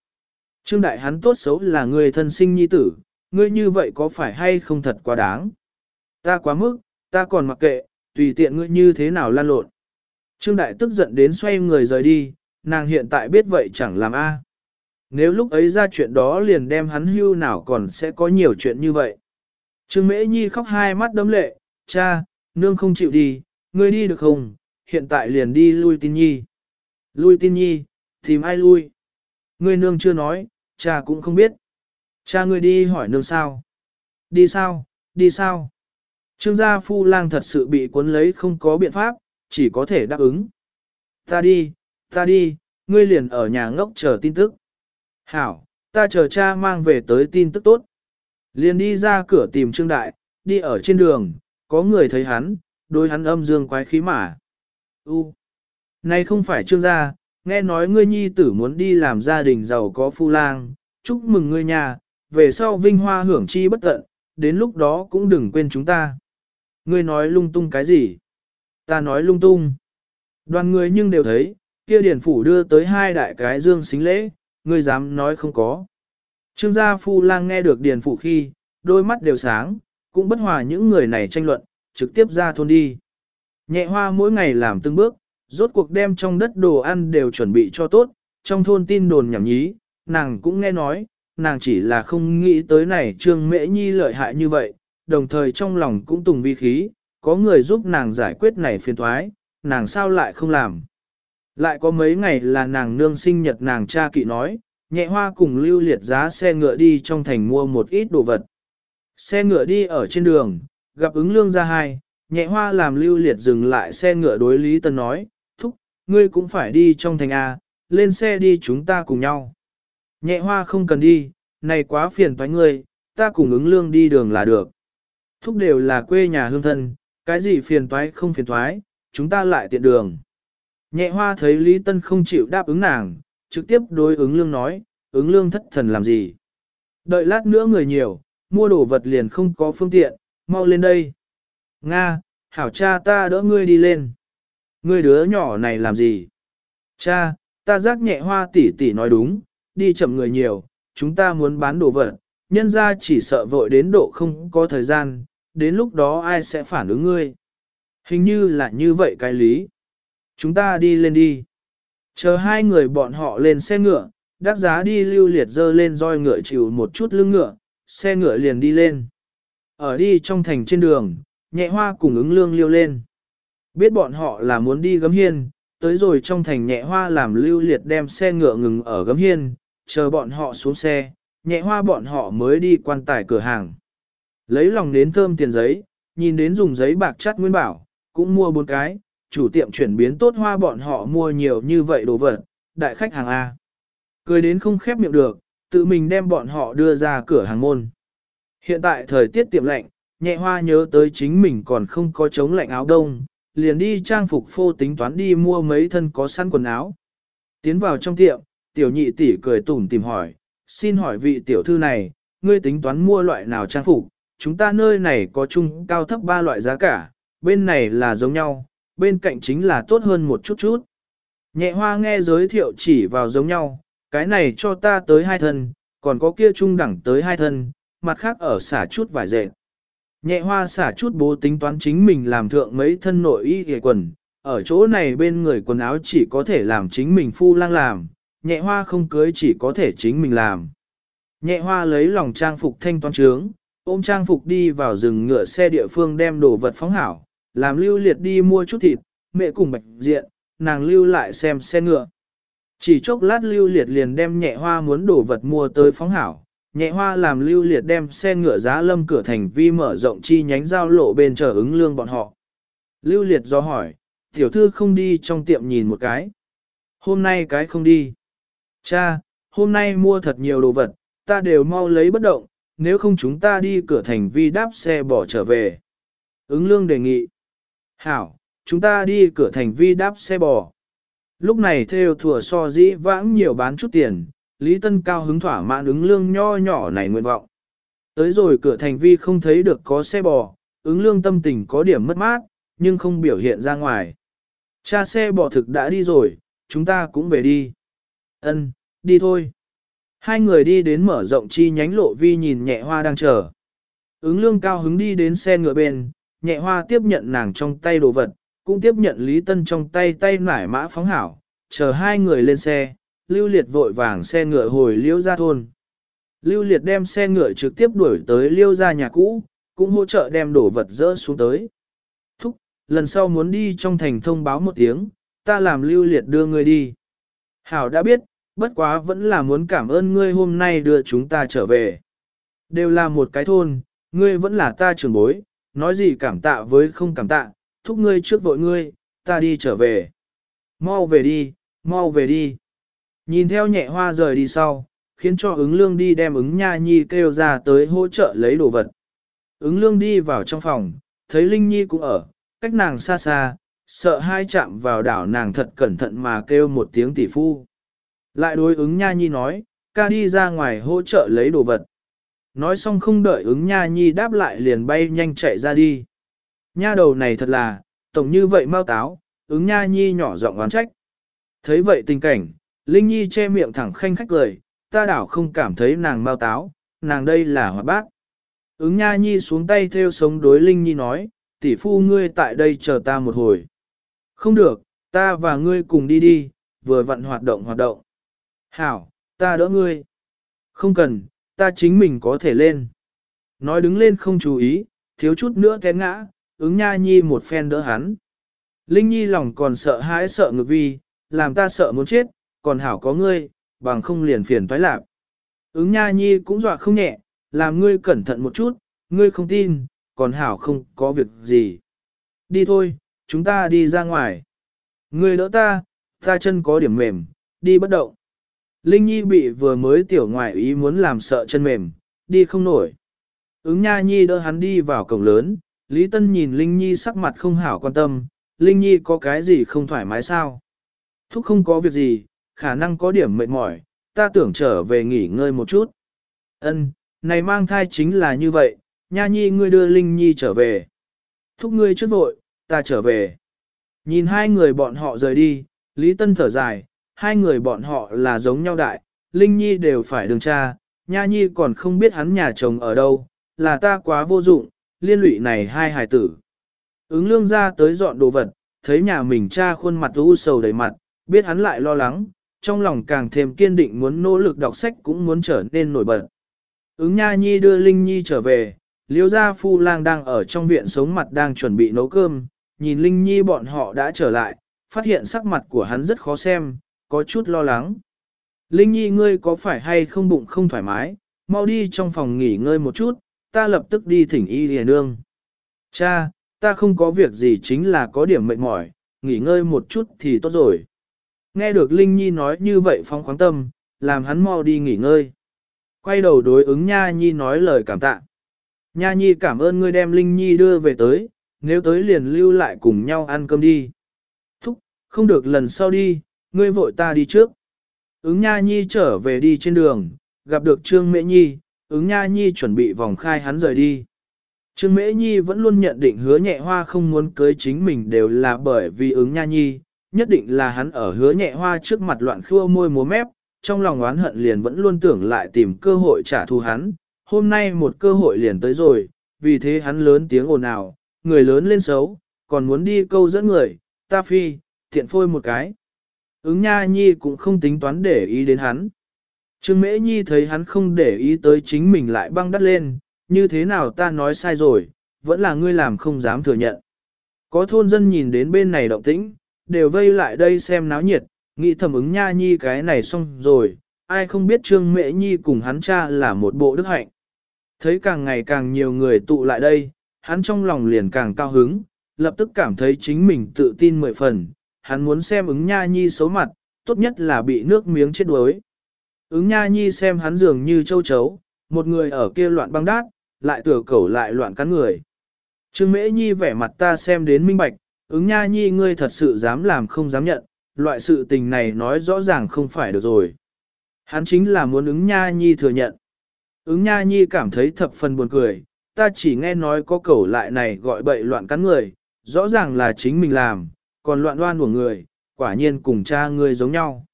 Trương Đại hắn tốt xấu là người thân sinh nhi tử, ngươi như vậy có phải hay không thật quá đáng? Ta quá mức, ta còn mặc kệ, tùy tiện ngươi như thế nào lan lộn. Trương Đại tức giận đến xoay người rời đi, nàng hiện tại biết vậy chẳng làm a. Nếu lúc ấy ra chuyện đó liền đem hắn hưu nào còn sẽ có nhiều chuyện như vậy. Trương Mễ Nhi khóc hai mắt đấm lệ, cha, nương không chịu đi, ngươi đi được không, hiện tại liền đi lui tin nhi. Lui tin nhi, tìm ai lui? Ngươi nương chưa nói, cha cũng không biết. Cha ngươi đi hỏi nương sao? Đi sao, đi sao? Trương gia phu lang thật sự bị cuốn lấy không có biện pháp, chỉ có thể đáp ứng. Ta đi, ta đi, ngươi liền ở nhà ngốc chờ tin tức. Hảo, ta chờ cha mang về tới tin tức tốt. Liền đi ra cửa tìm Trương Đại, đi ở trên đường, có người thấy hắn, đôi hắn âm dương quái khí mà. U, này không phải Trương gia, nghe nói ngươi nhi tử muốn đi làm gia đình giàu có phu lang, chúc mừng ngươi nhà, về sau vinh hoa hưởng chi bất tận, đến lúc đó cũng đừng quên chúng ta. Ngươi nói lung tung cái gì? Ta nói lung tung. Đoàn người nhưng đều thấy, kia điển phủ đưa tới hai đại cái dương xính lễ, ngươi dám nói không có. Trương gia phu lang nghe được điền phủ khi, đôi mắt đều sáng, cũng bất hòa những người này tranh luận, trực tiếp ra thôn đi. Nhẹ hoa mỗi ngày làm từng bước, rốt cuộc đem trong đất đồ ăn đều chuẩn bị cho tốt, trong thôn tin đồn nhảm nhí, nàng cũng nghe nói, nàng chỉ là không nghĩ tới này trương mễ nhi lợi hại như vậy, đồng thời trong lòng cũng tùng vi khí, có người giúp nàng giải quyết này phiền thoái, nàng sao lại không làm. Lại có mấy ngày là nàng nương sinh nhật nàng cha kỵ nói, nhẹ hoa cùng lưu liệt giá xe ngựa đi trong thành mua một ít đồ vật. Xe ngựa đi ở trên đường, gặp ứng lương ra hai, nhẹ hoa làm lưu liệt dừng lại xe ngựa đối Lý Tân nói, thúc, ngươi cũng phải đi trong thành A, lên xe đi chúng ta cùng nhau. Nhẹ hoa không cần đi, này quá phiền toái ngươi, ta cùng ứng lương đi đường là được. Thúc đều là quê nhà hương thân, cái gì phiền toái không phiền toái, chúng ta lại tiện đường. Nhẹ hoa thấy Lý Tân không chịu đáp ứng nàng, trực tiếp đối ứng lương nói, ứng lương thất thần làm gì. Đợi lát nữa người nhiều, mua đồ vật liền không có phương tiện, mau lên đây. Nga, hảo cha ta đỡ ngươi đi lên. Ngươi đứa nhỏ này làm gì? Cha, ta giác nhẹ hoa tỷ tỷ nói đúng, đi chậm người nhiều, chúng ta muốn bán đồ vật, nhân ra chỉ sợ vội đến độ không có thời gian, đến lúc đó ai sẽ phản ứng ngươi. Hình như là như vậy cái lý. Chúng ta đi lên đi. Chờ hai người bọn họ lên xe ngựa, đắc giá đi lưu liệt dơ lên roi ngựa chịu một chút lưng ngựa, xe ngựa liền đi lên. Ở đi trong thành trên đường, nhẹ hoa cùng ứng lương liêu lên. Biết bọn họ là muốn đi gấm hiên, tới rồi trong thành nhẹ hoa làm lưu liệt đem xe ngựa ngừng ở gấm hiên, chờ bọn họ xuống xe, nhẹ hoa bọn họ mới đi quan tài cửa hàng. Lấy lòng đến thơm tiền giấy, nhìn đến dùng giấy bạc chắt nguyên bảo, cũng mua bốn cái, chủ tiệm chuyển biến tốt hoa bọn họ mua nhiều như vậy đồ vật, đại khách hàng A. Cười đến không khép miệng được, tự mình đem bọn họ đưa ra cửa hàng môn. Hiện tại thời tiết tiệm lạnh, nhẹ hoa nhớ tới chính mình còn không có chống lạnh áo đông, liền đi trang phục phô tính toán đi mua mấy thân có săn quần áo. Tiến vào trong tiệm, tiểu nhị tỷ cười tủm tìm hỏi, xin hỏi vị tiểu thư này, ngươi tính toán mua loại nào trang phục, chúng ta nơi này có chung cao thấp ba loại giá cả, bên này là giống nhau, bên cạnh chính là tốt hơn một chút chút. Nhẹ hoa nghe giới thiệu chỉ vào giống nhau, cái này cho ta tới hai thân, còn có kia trung đẳng tới hai thân, mặt khác ở xả chút vải dệt. Nhẹ hoa xả chút bố tính toán chính mình làm thượng mấy thân nội y ghề quần, ở chỗ này bên người quần áo chỉ có thể làm chính mình phu lang làm, nhẹ hoa không cưới chỉ có thể chính mình làm. Nhẹ hoa lấy lòng trang phục thanh toán trướng, ôm trang phục đi vào rừng ngựa xe địa phương đem đồ vật phóng hảo, làm lưu liệt đi mua chút thịt, mẹ cùng bạch diện, nàng lưu lại xem xe ngựa. Chỉ chốc lát lưu liệt liền đem nhẹ hoa muốn đồ vật mua tới phóng hảo, nhẹ hoa làm lưu liệt đem xe ngựa giá lâm cửa thành vi mở rộng chi nhánh giao lộ bên chờ ứng lương bọn họ. Lưu liệt do hỏi, tiểu thư không đi trong tiệm nhìn một cái. Hôm nay cái không đi. Cha, hôm nay mua thật nhiều đồ vật, ta đều mau lấy bất động, nếu không chúng ta đi cửa thành vi đáp xe bỏ trở về. Ứng lương đề nghị. Hảo, chúng ta đi cửa thành vi đáp xe bò. Lúc này theo thừa so dĩ vãng nhiều bán chút tiền, Lý Tân cao hứng thỏa mãn ứng lương nho nhỏ này nguyện vọng. Tới rồi cửa thành vi không thấy được có xe bò, ứng lương tâm tình có điểm mất mát, nhưng không biểu hiện ra ngoài. Cha xe bò thực đã đi rồi, chúng ta cũng về đi. Ân, đi thôi. Hai người đi đến mở rộng chi nhánh lộ vi nhìn nhẹ hoa đang chờ. Ứng lương cao hứng đi đến xe ngựa bên, nhẹ hoa tiếp nhận nàng trong tay đồ vật, cũng tiếp nhận Lý Tân trong tay tay nải mã phóng hảo, chờ hai người lên xe, Lưu Liệt vội vàng xe ngựa hồi Liêu ra thôn. Lưu Liệt đem xe ngựa trực tiếp đuổi tới Liêu ra nhà cũ, cũng hỗ trợ đem đồ vật dỡ xuống tới. Thúc, lần sau muốn đi trong thành thông báo một tiếng, ta làm Lưu Liệt đưa người đi. Hảo đã biết, bất quá vẫn là muốn cảm ơn ngươi hôm nay đưa chúng ta trở về. Đều là một cái thôn, ngươi vẫn là ta trưởng bối, nói gì cảm tạ với không cảm tạ, thúc ngươi trước vội ngươi, ta đi trở về. Mau về đi, mau về đi. Nhìn theo nhẹ hoa rời đi sau, khiến cho ứng lương đi đem ứng nha nhi kêu ra tới hỗ trợ lấy đồ vật. Ứng lương đi vào trong phòng, thấy Linh Nhi cũng ở, cách nàng xa xa, sợ hai chạm vào đảo nàng thật cẩn thận mà kêu một tiếng tỷ phu. Lại đối ứng nha nhi nói, ca đi ra ngoài hỗ trợ lấy đồ vật. Nói xong không đợi ứng nha nhi đáp lại liền bay nhanh chạy ra đi. Nha đầu này thật là, tổng như vậy mau táo, ứng nha nhi nhỏ giọng oán trách. Thấy vậy tình cảnh, Linh Nhi che miệng thẳng khanh khách cười, ta đảo không cảm thấy nàng mau táo, nàng đây là hoạt bác. Ứng nha nhi xuống tay theo sống đối Linh Nhi nói, tỷ phu ngươi tại đây chờ ta một hồi. Không được, ta và ngươi cùng đi đi, vừa vặn hoạt động hoạt động. Hảo, ta đỡ ngươi. Không cần, ta chính mình có thể lên. Nói đứng lên không chú ý, thiếu chút nữa té ngã, ứng nha nhi một phen đỡ hắn. Linh nhi lòng còn sợ hãi sợ ngực vi, làm ta sợ muốn chết, còn hảo có ngươi, bằng không liền phiền toái lạc. Ứng nha nhi cũng dọa không nhẹ, làm ngươi cẩn thận một chút, ngươi không tin, còn hảo không có việc gì. Đi thôi, chúng ta đi ra ngoài. người đỡ ta, ta chân có điểm mềm, đi bất động. Linh Nhi bị vừa mới tiểu ngoại ý muốn làm sợ chân mềm, đi không nổi. Ứng Nha Nhi đỡ hắn đi vào cổng lớn, Lý Tân nhìn Linh Nhi sắc mặt không hảo quan tâm, Linh Nhi có cái gì không thoải mái sao? Thúc không có việc gì, khả năng có điểm mệt mỏi, ta tưởng trở về nghỉ ngơi một chút. Ân, này mang thai chính là như vậy, nha nhi ngươi đưa Linh Nhi trở về. Thúc ngươi chút vội, ta trở về. Nhìn hai người bọn họ rời đi, Lý Tân thở dài, hai người bọn họ là giống nhau đại, Linh Nhi đều phải đường cha, Nha Nhi còn không biết hắn nhà chồng ở đâu, là ta quá vô dụng, liên lụy này hai hài tử. Ứng lương ra tới dọn đồ vật, thấy nhà mình cha khuôn mặt u sầu đầy mặt, biết hắn lại lo lắng, trong lòng càng thêm kiên định muốn nỗ lực đọc sách cũng muốn trở nên nổi bật. Ứng Nha Nhi đưa Linh Nhi trở về, Liêu gia phu lang đang ở trong viện sống mặt đang chuẩn bị nấu cơm, nhìn Linh Nhi bọn họ đã trở lại, phát hiện sắc mặt của hắn rất khó xem, có chút lo lắng. Linh Nhi ngươi có phải hay không bụng không thoải mái, mau đi trong phòng nghỉ ngơi một chút, ta lập tức đi thỉnh y hề nương. Cha, ta không có việc gì chính là có điểm mệt mỏi, nghỉ ngơi một chút thì tốt rồi. Nghe được Linh Nhi nói như vậy phong khoáng tâm, làm hắn mau đi nghỉ ngơi. Quay đầu đối ứng Nha Nhi nói lời cảm tạ. Nha Nhi cảm ơn ngươi đem Linh Nhi đưa về tới, nếu tới liền lưu lại cùng nhau ăn cơm đi. Thúc, không được lần sau đi, ngươi vội ta đi trước. Ứng Nha Nhi trở về đi trên đường, gặp được Trương Mễ Nhi, ứng Nha Nhi chuẩn bị vòng khai hắn rời đi. Trương Mễ Nhi vẫn luôn nhận định hứa nhẹ hoa không muốn cưới chính mình đều là bởi vì ứng Nha Nhi, nhất định là hắn ở hứa nhẹ hoa trước mặt loạn khua môi múa mép, trong lòng oán hận liền vẫn luôn tưởng lại tìm cơ hội trả thù hắn. Hôm nay một cơ hội liền tới rồi, vì thế hắn lớn tiếng ồn ào, người lớn lên xấu, còn muốn đi câu dẫn người, ta phi, thiện phôi một cái. Ứng nha nhi cũng không tính toán để ý đến hắn. Trương mễ nhi thấy hắn không để ý tới chính mình lại băng đắt lên, như thế nào ta nói sai rồi, vẫn là ngươi làm không dám thừa nhận. Có thôn dân nhìn đến bên này động tĩnh, đều vây lại đây xem náo nhiệt, nghĩ thầm ứng nha nhi cái này xong rồi, ai không biết trương mễ nhi cùng hắn cha là một bộ đức hạnh. Thấy càng ngày càng nhiều người tụ lại đây, hắn trong lòng liền càng cao hứng, lập tức cảm thấy chính mình tự tin mười phần, hắn muốn xem ứng nha nhi xấu mặt, tốt nhất là bị nước miếng chết đuối. Ứng nha nhi xem hắn dường như châu chấu, một người ở kia loạn băng đát, lại tựa cẩu lại loạn cắn người. Trương mễ nhi vẻ mặt ta xem đến minh bạch, ứng nha nhi ngươi thật sự dám làm không dám nhận, loại sự tình này nói rõ ràng không phải được rồi. Hắn chính là muốn ứng nha nhi thừa nhận. Ứng nha nhi cảm thấy thập phần buồn cười, ta chỉ nghe nói có cẩu lại này gọi bậy loạn cắn người, rõ ràng là chính mình làm, còn loạn đoan của người, quả nhiên cùng cha ngươi giống nhau.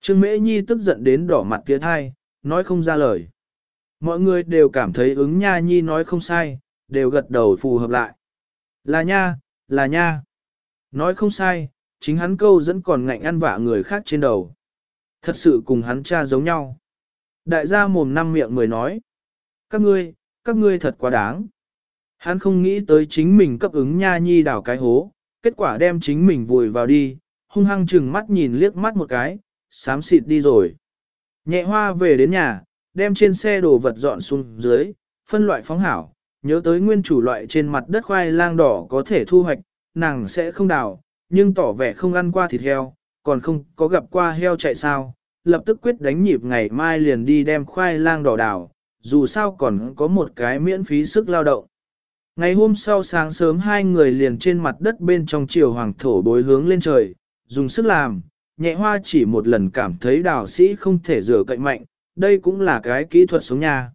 Trương Mễ Nhi tức giận đến đỏ mặt tiến thai, nói không ra lời. Mọi người đều cảm thấy ứng nha nhi nói không sai, đều gật đầu phù hợp lại. Là nha, là nha. Nói không sai, chính hắn câu dẫn còn ngạnh ăn vạ người khác trên đầu. Thật sự cùng hắn cha giống nhau. Đại gia mồm năm miệng mười nói. Các ngươi, các ngươi thật quá đáng. Hắn không nghĩ tới chính mình cấp ứng nha nhi đảo cái hố, kết quả đem chính mình vùi vào đi, hung hăng chừng mắt nhìn liếc mắt một cái, xám xịt đi rồi. Nhẹ hoa về đến nhà, đem trên xe đồ vật dọn xuống dưới, phân loại phóng hảo, nhớ tới nguyên chủ loại trên mặt đất khoai lang đỏ có thể thu hoạch, nàng sẽ không đào, nhưng tỏ vẻ không ăn qua thịt heo, còn không có gặp qua heo chạy sao, lập tức quyết đánh nhịp ngày mai liền đi đem khoai lang đỏ đào, dù sao còn có một cái miễn phí sức lao động. Ngày hôm sau sáng sớm hai người liền trên mặt đất bên trong chiều hoàng thổ bối hướng lên trời, dùng sức làm, nhẹ hoa chỉ một lần cảm thấy đào sĩ không thể rửa cậy mạnh, đây cũng là cái kỹ thuật sống nhà.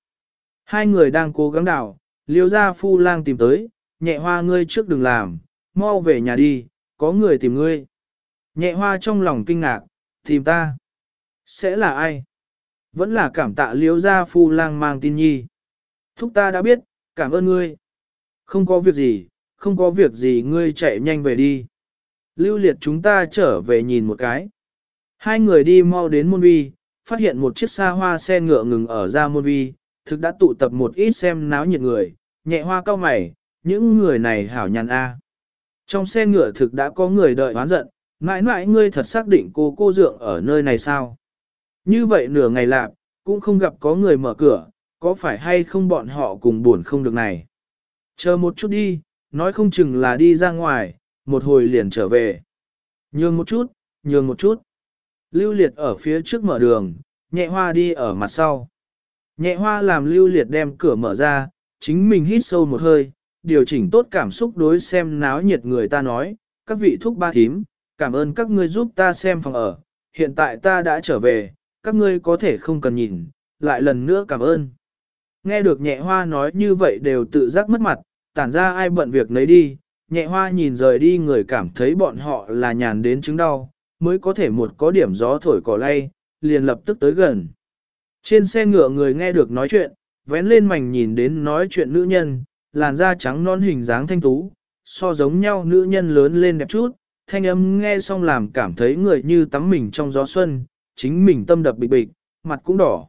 Hai người đang cố gắng đào, liêu ra phu lang tìm tới, nhẹ hoa ngươi trước đừng làm, mau về nhà đi, có người tìm ngươi. Nhẹ hoa trong lòng kinh ngạc, tìm ta. Sẽ là ai? Vẫn là cảm tạ liếu gia phu lang mang tin nhi. Thúc ta đã biết, cảm ơn ngươi. Không có việc gì, không có việc gì ngươi chạy nhanh về đi. Lưu liệt chúng ta trở về nhìn một cái. Hai người đi mau đến môn vi, phát hiện một chiếc xa hoa xe ngựa ngừng ở ra môn vi, thực đã tụ tập một ít xem náo nhiệt người, nhẹ hoa cao mày, những người này hảo nhàn a. Trong xe ngựa thực đã có người đợi oán giận, mãi mãi ngươi thật xác định cô cô dượng ở nơi này sao? Như vậy nửa ngày lạc, cũng không gặp có người mở cửa, có phải hay không bọn họ cùng buồn không được này? Chờ một chút đi, nói không chừng là đi ra ngoài, một hồi liền trở về. Nhường một chút, nhường một chút. Lưu liệt ở phía trước mở đường, nhẹ hoa đi ở mặt sau. Nhẹ hoa làm lưu liệt đem cửa mở ra, chính mình hít sâu một hơi, điều chỉnh tốt cảm xúc đối xem náo nhiệt người ta nói, các vị thúc ba thím, cảm ơn các ngươi giúp ta xem phòng ở, hiện tại ta đã trở về, các ngươi có thể không cần nhìn, lại lần nữa cảm ơn. Nghe được nhẹ hoa nói như vậy đều tự giác mất mặt, tản ra ai bận việc nấy đi, nhẹ hoa nhìn rời đi người cảm thấy bọn họ là nhàn đến chứng đau, mới có thể một có điểm gió thổi cỏ lay, liền lập tức tới gần. Trên xe ngựa người nghe được nói chuyện, vén lên mảnh nhìn đến nói chuyện nữ nhân, làn da trắng non hình dáng thanh tú, so giống nhau nữ nhân lớn lên đẹp chút, thanh âm nghe xong làm cảm thấy người như tắm mình trong gió xuân, chính mình tâm đập bịch bịch, mặt cũng đỏ.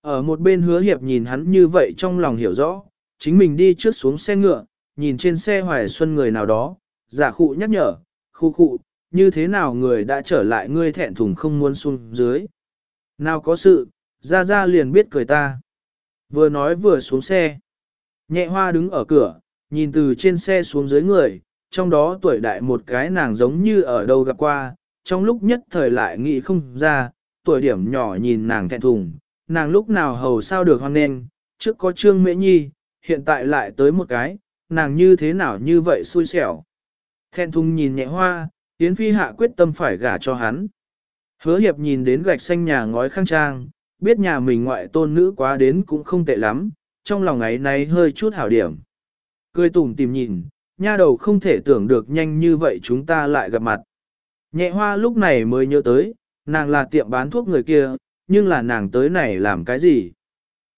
Ở một bên hứa hiệp nhìn hắn như vậy trong lòng hiểu rõ, chính mình đi trước xuống xe ngựa, nhìn trên xe hoài xuân người nào đó, giả khụ nhắc nhở, khu khụ, như thế nào người đã trở lại ngươi thẹn thùng không muốn xuống dưới. Nào có sự, ra ra liền biết cười ta. Vừa nói vừa xuống xe. Nhẹ hoa đứng ở cửa, nhìn từ trên xe xuống dưới người, trong đó tuổi đại một cái nàng giống như ở đâu gặp qua, trong lúc nhất thời lại nghĩ không ra, tuổi điểm nhỏ nhìn nàng thẹn thùng, nàng lúc nào hầu sao được hoang nên, trước có trương mễ nhi, hiện tại lại tới một cái, nàng như thế nào như vậy xui xẻo. Thẹn thùng nhìn nhẹ hoa, Yến Phi hạ quyết tâm phải gả cho hắn. Hứa hiệp nhìn đến gạch xanh nhà ngói khang trang, biết nhà mình ngoại tôn nữ quá đến cũng không tệ lắm, trong lòng ấy nay hơi chút hảo điểm. Cười tủm tìm nhìn, nha đầu không thể tưởng được nhanh như vậy chúng ta lại gặp mặt. Nhẹ hoa lúc này mới nhớ tới, nàng là tiệm bán thuốc người kia, nhưng là nàng tới này làm cái gì?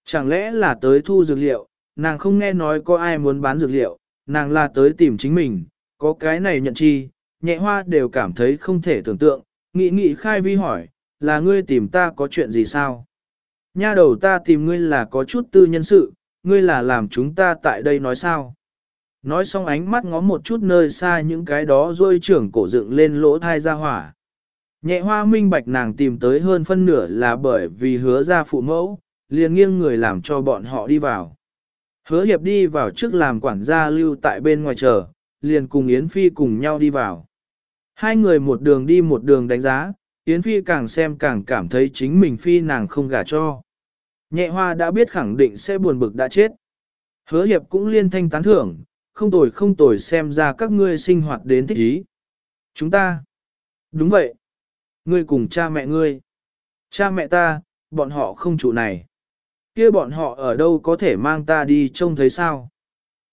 Chẳng lẽ là tới thu dược liệu, nàng không nghe nói có ai muốn bán dược liệu, nàng là tới tìm chính mình, có cái này nhận chi, nhẹ hoa đều cảm thấy không thể tưởng tượng, nghĩ nghĩ khai vi hỏi, là ngươi tìm ta có chuyện gì sao? Nha đầu ta tìm ngươi là có chút tư nhân sự, ngươi là làm chúng ta tại đây nói sao? Nói xong ánh mắt ngó một chút nơi xa những cái đó rồi trưởng cổ dựng lên lỗ thai ra hỏa. Nhẹ hoa minh bạch nàng tìm tới hơn phân nửa là bởi vì hứa ra phụ mẫu, liền nghiêng người làm cho bọn họ đi vào. Hứa hiệp đi vào trước làm quản gia lưu tại bên ngoài chờ, liền cùng Yến Phi cùng nhau đi vào. Hai người một đường đi một đường đánh giá, Yến Phi càng xem càng cảm thấy chính mình Phi nàng không gả cho. Nhẹ hoa đã biết khẳng định sẽ buồn bực đã chết. Hứa hiệp cũng liên thanh tán thưởng, không tồi không tồi xem ra các ngươi sinh hoạt đến thích ý. Chúng ta. Đúng vậy. Ngươi cùng cha mẹ ngươi. Cha mẹ ta, bọn họ không chủ này. kia bọn họ ở đâu có thể mang ta đi trông thấy sao?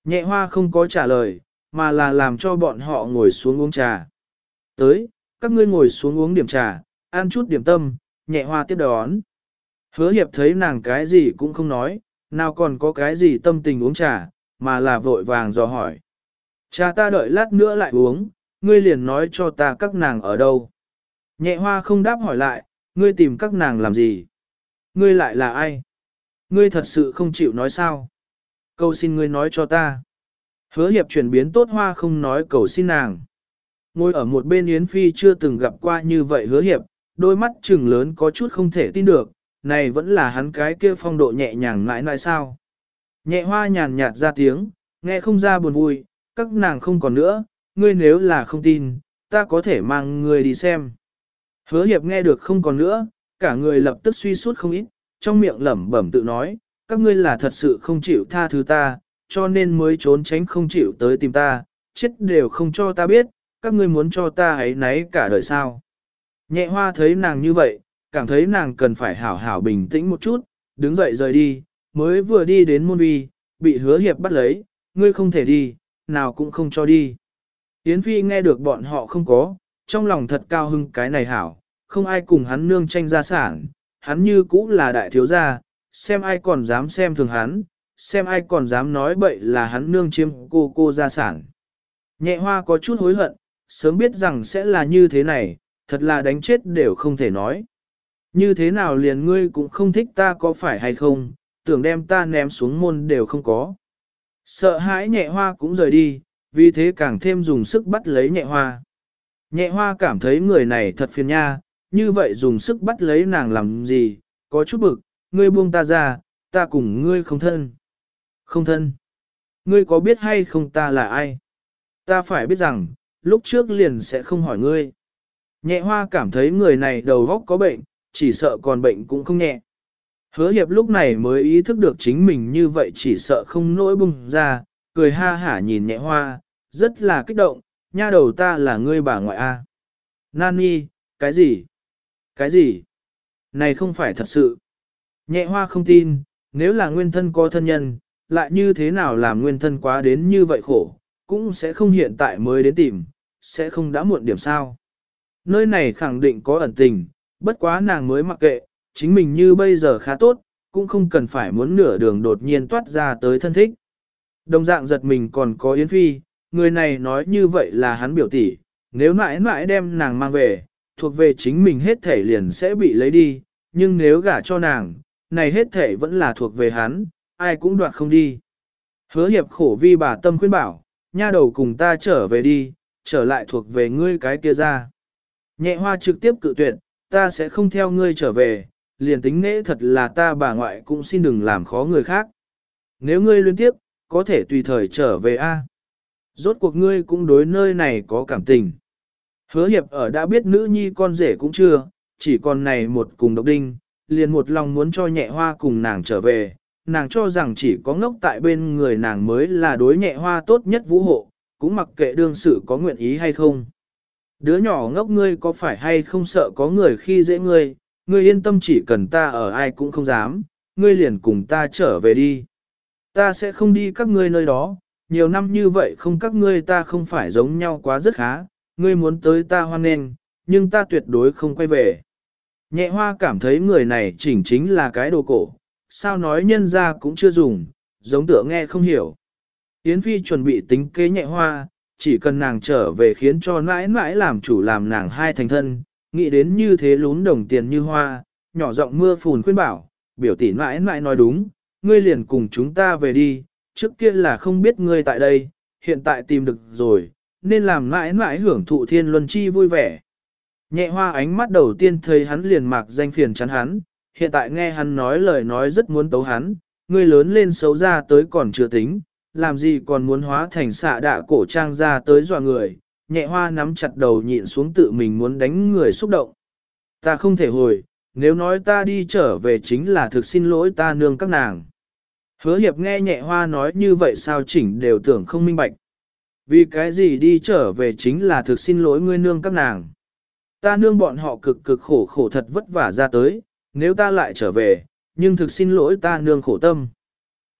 Nhẹ hoa không có trả lời, mà là làm cho bọn họ ngồi xuống uống trà. Tới, các ngươi ngồi xuống uống điểm trà, ăn chút điểm tâm, nhẹ hoa tiếp đón. Hứa hiệp thấy nàng cái gì cũng không nói, nào còn có cái gì tâm tình uống trà, mà là vội vàng dò hỏi. Cha ta đợi lát nữa lại uống, ngươi liền nói cho ta các nàng ở đâu. Nhẹ hoa không đáp hỏi lại, ngươi tìm các nàng làm gì? Ngươi lại là ai? Ngươi thật sự không chịu nói sao? Cầu xin ngươi nói cho ta. Hứa hiệp chuyển biến tốt hoa không nói cầu xin nàng. Ngồi ở một bên Yến Phi chưa từng gặp qua như vậy hứa hiệp, đôi mắt trừng lớn có chút không thể tin được, này vẫn là hắn cái kia phong độ nhẹ nhàng mãi mãi sao. Nhẹ hoa nhàn nhạt ra tiếng, nghe không ra buồn vui, các nàng không còn nữa, ngươi nếu là không tin, ta có thể mang ngươi đi xem. Hứa hiệp nghe được không còn nữa, cả người lập tức suy suốt không ít, trong miệng lẩm bẩm tự nói, các ngươi là thật sự không chịu tha thứ ta, cho nên mới trốn tránh không chịu tới tìm ta, chết đều không cho ta biết, các ngươi muốn cho ta ấy nấy cả đời sao. Nhẹ hoa thấy nàng như vậy, cảm thấy nàng cần phải hảo hảo bình tĩnh một chút, đứng dậy rời đi, mới vừa đi đến môn vi, bị hứa hiệp bắt lấy, ngươi không thể đi, nào cũng không cho đi. Yến Phi nghe được bọn họ không có, trong lòng thật cao hưng cái này hảo, không ai cùng hắn nương tranh gia sản, hắn như cũ là đại thiếu gia, xem ai còn dám xem thường hắn, xem ai còn dám nói bậy là hắn nương chiếm cô cô gia sản. Nhẹ hoa có chút hối hận, sớm biết rằng sẽ là như thế này, thật là đánh chết đều không thể nói. Như thế nào liền ngươi cũng không thích ta có phải hay không, tưởng đem ta ném xuống môn đều không có. Sợ hãi nhẹ hoa cũng rời đi, vì thế càng thêm dùng sức bắt lấy nhẹ hoa. Nhẹ hoa cảm thấy người này thật phiền nha, như vậy dùng sức bắt lấy nàng làm gì, có chút bực, ngươi buông ta ra, ta cùng ngươi không thân. Không thân. Ngươi có biết hay không ta là ai? Ta phải biết rằng, lúc trước liền sẽ không hỏi ngươi. Nhẹ hoa cảm thấy người này đầu góc có bệnh, chỉ sợ còn bệnh cũng không nhẹ. Hứa hiệp lúc này mới ý thức được chính mình như vậy chỉ sợ không nỗi bùng ra, cười ha hả nhìn nhẹ hoa, rất là kích động, nha đầu ta là ngươi bà ngoại A. Nani, cái gì? Cái gì? này không phải thật sự. Nhẹ hoa không tin, nếu là nguyên thân có thân nhân, lại như thế nào làm nguyên thân quá đến như vậy khổ, cũng sẽ không hiện tại mới đến tìm, sẽ không đã muộn điểm sao. Nơi này khẳng định có ẩn tình, bất quá nàng mới mặc kệ, chính mình như bây giờ khá tốt, cũng không cần phải muốn nửa đường đột nhiên toát ra tới thân thích. Đồng dạng giật mình còn có Yến Phi, người này nói như vậy là hắn biểu tỷ, nếu mãi mãi đem nàng mang về, thuộc về chính mình hết thể liền sẽ bị lấy đi, nhưng nếu gả cho nàng, này hết thể vẫn là thuộc về hắn, ai cũng đoạt không đi. Hứa hiệp khổ vi bà tâm khuyên bảo, nha đầu cùng ta trở về đi, trở lại thuộc về ngươi cái kia ra. Nhẹ hoa trực tiếp cự tuyệt, ta sẽ không theo ngươi trở về, liền tính nễ thật là ta bà ngoại cũng xin đừng làm khó người khác. Nếu ngươi liên tiếp, có thể tùy thời trở về A. Rốt cuộc ngươi cũng đối nơi này có cảm tình. Hứa hiệp ở đã biết nữ nhi con rể cũng chưa, chỉ còn này một cùng độc đinh, liền một lòng muốn cho nhẹ hoa cùng nàng trở về, nàng cho rằng chỉ có ngốc tại bên người nàng mới là đối nhẹ hoa tốt nhất vũ hộ, cũng mặc kệ đương sự có nguyện ý hay không. Đứa nhỏ ngốc ngươi có phải hay không sợ có người khi dễ ngươi, ngươi yên tâm chỉ cần ta ở ai cũng không dám, ngươi liền cùng ta trở về đi. Ta sẽ không đi các ngươi nơi đó, nhiều năm như vậy không các ngươi ta không phải giống nhau quá rất khá, ngươi muốn tới ta hoan nghênh, nhưng ta tuyệt đối không quay về. Nhẹ hoa cảm thấy người này chỉnh chính là cái đồ cổ, sao nói nhân ra cũng chưa dùng, giống tựa nghe không hiểu. Yến Phi chuẩn bị tính kế nhẹ hoa, chỉ cần nàng trở về khiến cho mãi mãi làm chủ làm nàng hai thành thân, nghĩ đến như thế lún đồng tiền như hoa, nhỏ giọng mưa phùn khuyên bảo, biểu tỷ mãi mãi nói đúng, ngươi liền cùng chúng ta về đi, trước kia là không biết ngươi tại đây, hiện tại tìm được rồi, nên làm mãi mãi hưởng thụ thiên luân chi vui vẻ. Nhẹ hoa ánh mắt đầu tiên thấy hắn liền mạc danh phiền chắn hắn, hiện tại nghe hắn nói lời nói rất muốn tấu hắn, ngươi lớn lên xấu ra tới còn chưa tính, làm gì còn muốn hóa thành xạ đạ cổ trang ra tới dọa người, nhẹ hoa nắm chặt đầu nhịn xuống tự mình muốn đánh người xúc động. Ta không thể hồi, nếu nói ta đi trở về chính là thực xin lỗi ta nương các nàng. Hứa hiệp nghe nhẹ hoa nói như vậy sao chỉnh đều tưởng không minh bạch. Vì cái gì đi trở về chính là thực xin lỗi ngươi nương các nàng. Ta nương bọn họ cực cực khổ khổ thật vất vả ra tới, nếu ta lại trở về, nhưng thực xin lỗi ta nương khổ tâm.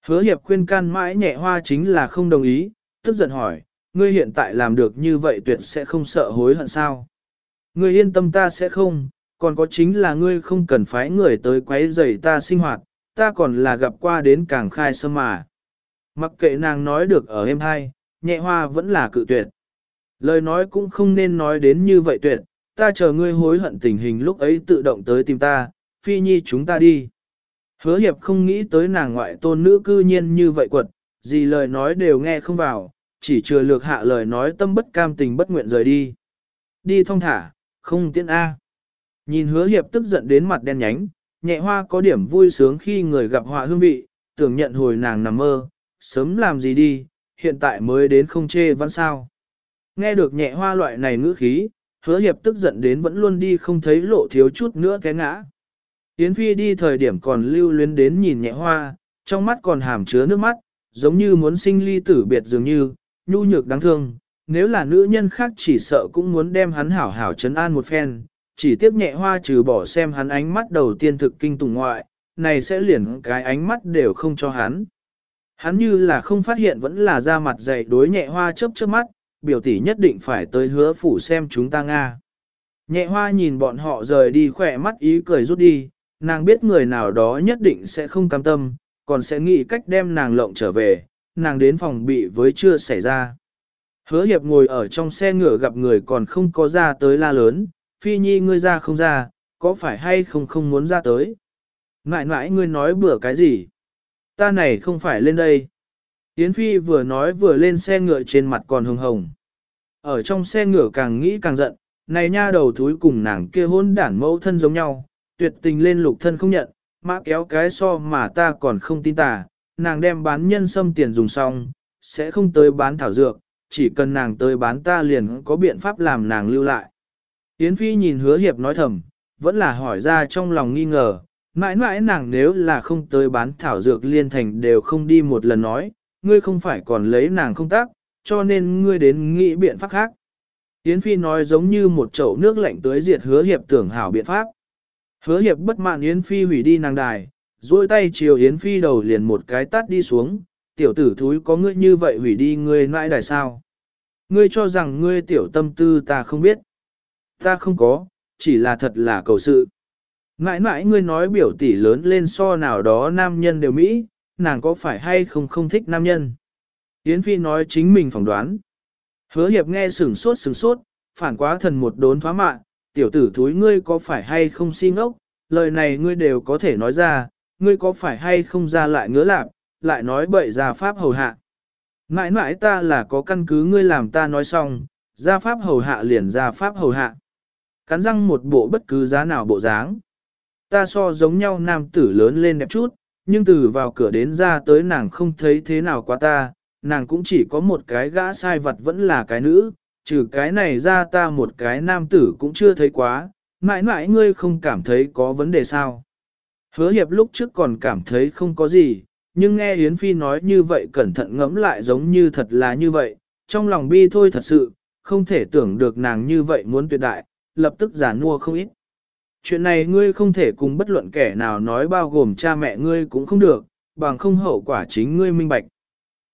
Hứa hiệp khuyên can mãi nhẹ hoa chính là không đồng ý, tức giận hỏi, ngươi hiện tại làm được như vậy tuyệt sẽ không sợ hối hận sao. Ngươi yên tâm ta sẽ không, còn có chính là ngươi không cần phái người tới quấy rầy ta sinh hoạt, ta còn là gặp qua đến càng khai sâm mà. Mặc kệ nàng nói được ở em hai, nhẹ hoa vẫn là cự tuyệt. Lời nói cũng không nên nói đến như vậy tuyệt, ta chờ ngươi hối hận tình hình lúc ấy tự động tới tìm ta, phi nhi chúng ta đi. Hứa hiệp không nghĩ tới nàng ngoại tôn nữ cư nhiên như vậy quật, gì lời nói đều nghe không vào, chỉ chừa lược hạ lời nói tâm bất cam tình bất nguyện rời đi. Đi thong thả, không tiện A. Nhìn hứa hiệp tức giận đến mặt đen nhánh, nhẹ hoa có điểm vui sướng khi người gặp họa hương vị, tưởng nhận hồi nàng nằm mơ, sớm làm gì đi, hiện tại mới đến không chê vẫn sao. Nghe được nhẹ hoa loại này ngữ khí, hứa hiệp tức giận đến vẫn luôn đi không thấy lộ thiếu chút nữa cái ngã. Yến Phi đi thời điểm còn lưu luyến đến nhìn nhẹ hoa, trong mắt còn hàm chứa nước mắt, giống như muốn sinh ly tử biệt dường như, nhu nhược đáng thương. Nếu là nữ nhân khác chỉ sợ cũng muốn đem hắn hảo hảo chấn an một phen, chỉ tiếc nhẹ hoa trừ bỏ xem hắn ánh mắt đầu tiên thực kinh tùng ngoại, này sẽ liền cái ánh mắt đều không cho hắn. Hắn như là không phát hiện vẫn là ra mặt dày đối nhẹ hoa chớp chớp mắt, biểu tỷ nhất định phải tới hứa phủ xem chúng ta Nga. Nhẹ hoa nhìn bọn họ rời đi khỏe mắt ý cười rút đi, nàng biết người nào đó nhất định sẽ không cam tâm, còn sẽ nghĩ cách đem nàng lộng trở về, nàng đến phòng bị với chưa xảy ra. Hứa hiệp ngồi ở trong xe ngựa gặp người còn không có ra tới la lớn, phi nhi ngươi ra không ra, có phải hay không không muốn ra tới. Ngại ngại ngươi nói bữa cái gì? Ta này không phải lên đây. Yến Phi vừa nói vừa lên xe ngựa trên mặt còn hồng hồng. Ở trong xe ngựa càng nghĩ càng giận, này nha đầu thúi cùng nàng kia hôn đản mẫu thân giống nhau, tuyệt tình lên lục thân không nhận, mã kéo cái so mà ta còn không tin tà, nàng đem bán nhân sâm tiền dùng xong, sẽ không tới bán thảo dược, chỉ cần nàng tới bán ta liền có biện pháp làm nàng lưu lại. Yến Phi nhìn hứa hiệp nói thầm, vẫn là hỏi ra trong lòng nghi ngờ, mãi mãi nàng nếu là không tới bán thảo dược liên thành đều không đi một lần nói, ngươi không phải còn lấy nàng không tác, cho nên ngươi đến nghĩ biện pháp khác. Yến Phi nói giống như một chậu nước lạnh tới diệt hứa hiệp tưởng hảo biện pháp. Hứa hiệp bất mãn Yến Phi hủy đi nàng đài, duỗi tay chiều Yến Phi đầu liền một cái tát đi xuống, tiểu tử thúi có ngươi như vậy hủy đi ngươi nãi đài sao. Ngươi cho rằng ngươi tiểu tâm tư ta không biết. Ta không có, chỉ là thật là cầu sự. Ngãi ngãi ngươi nói biểu tỷ lớn lên so nào đó nam nhân đều Mỹ, nàng có phải hay không không thích nam nhân. Yến Phi nói chính mình phỏng đoán. Hứa hiệp nghe sửng sốt sửng sốt, phản quá thần một đốn thoá mạ, tiểu tử thúi ngươi có phải hay không si ngốc, lời này ngươi đều có thể nói ra, ngươi có phải hay không ra lại ngứa lạc, lại nói bậy ra pháp hầu hạ. Mãi mãi ta là có căn cứ ngươi làm ta nói xong, ra pháp hầu hạ liền ra pháp hầu hạ. Cắn răng một bộ bất cứ giá nào bộ dáng. Ta so giống nhau nam tử lớn lên đẹp chút, nhưng từ vào cửa đến ra tới nàng không thấy thế nào quá ta, nàng cũng chỉ có một cái gã sai vật vẫn là cái nữ, trừ cái này ra ta một cái nam tử cũng chưa thấy quá, mãi mãi ngươi không cảm thấy có vấn đề sao. Hứa hiệp lúc trước còn cảm thấy không có gì, nhưng nghe Yến Phi nói như vậy cẩn thận ngẫm lại giống như thật là như vậy, trong lòng bi thôi thật sự, không thể tưởng được nàng như vậy muốn tuyệt đại, lập tức giả nua không ít. Chuyện này ngươi không thể cùng bất luận kẻ nào nói bao gồm cha mẹ ngươi cũng không được, bằng không hậu quả chính ngươi minh bạch.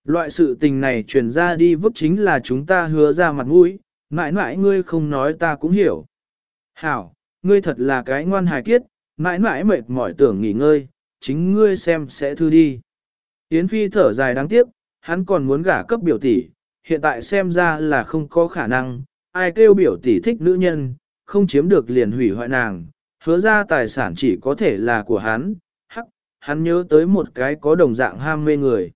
Loại sự tình này truyền ra đi vứt chính là chúng ta hứa ra mặt mũi, mãi mãi ngươi không nói ta cũng hiểu. Hảo, ngươi thật là cái ngoan hài kiết, mãi mãi mệt mỏi tưởng nghỉ ngơi, chính ngươi xem sẽ thư đi. Yến Phi thở dài đáng tiếc, hắn còn muốn gả cấp biểu tỷ, hiện tại xem ra là không có khả năng, ai kêu biểu tỷ thích nữ nhân, không chiếm được liền hủy hoại nàng, hứa ra tài sản chỉ có thể là của hắn, hắc, hắn nhớ tới một cái có đồng dạng ham mê người.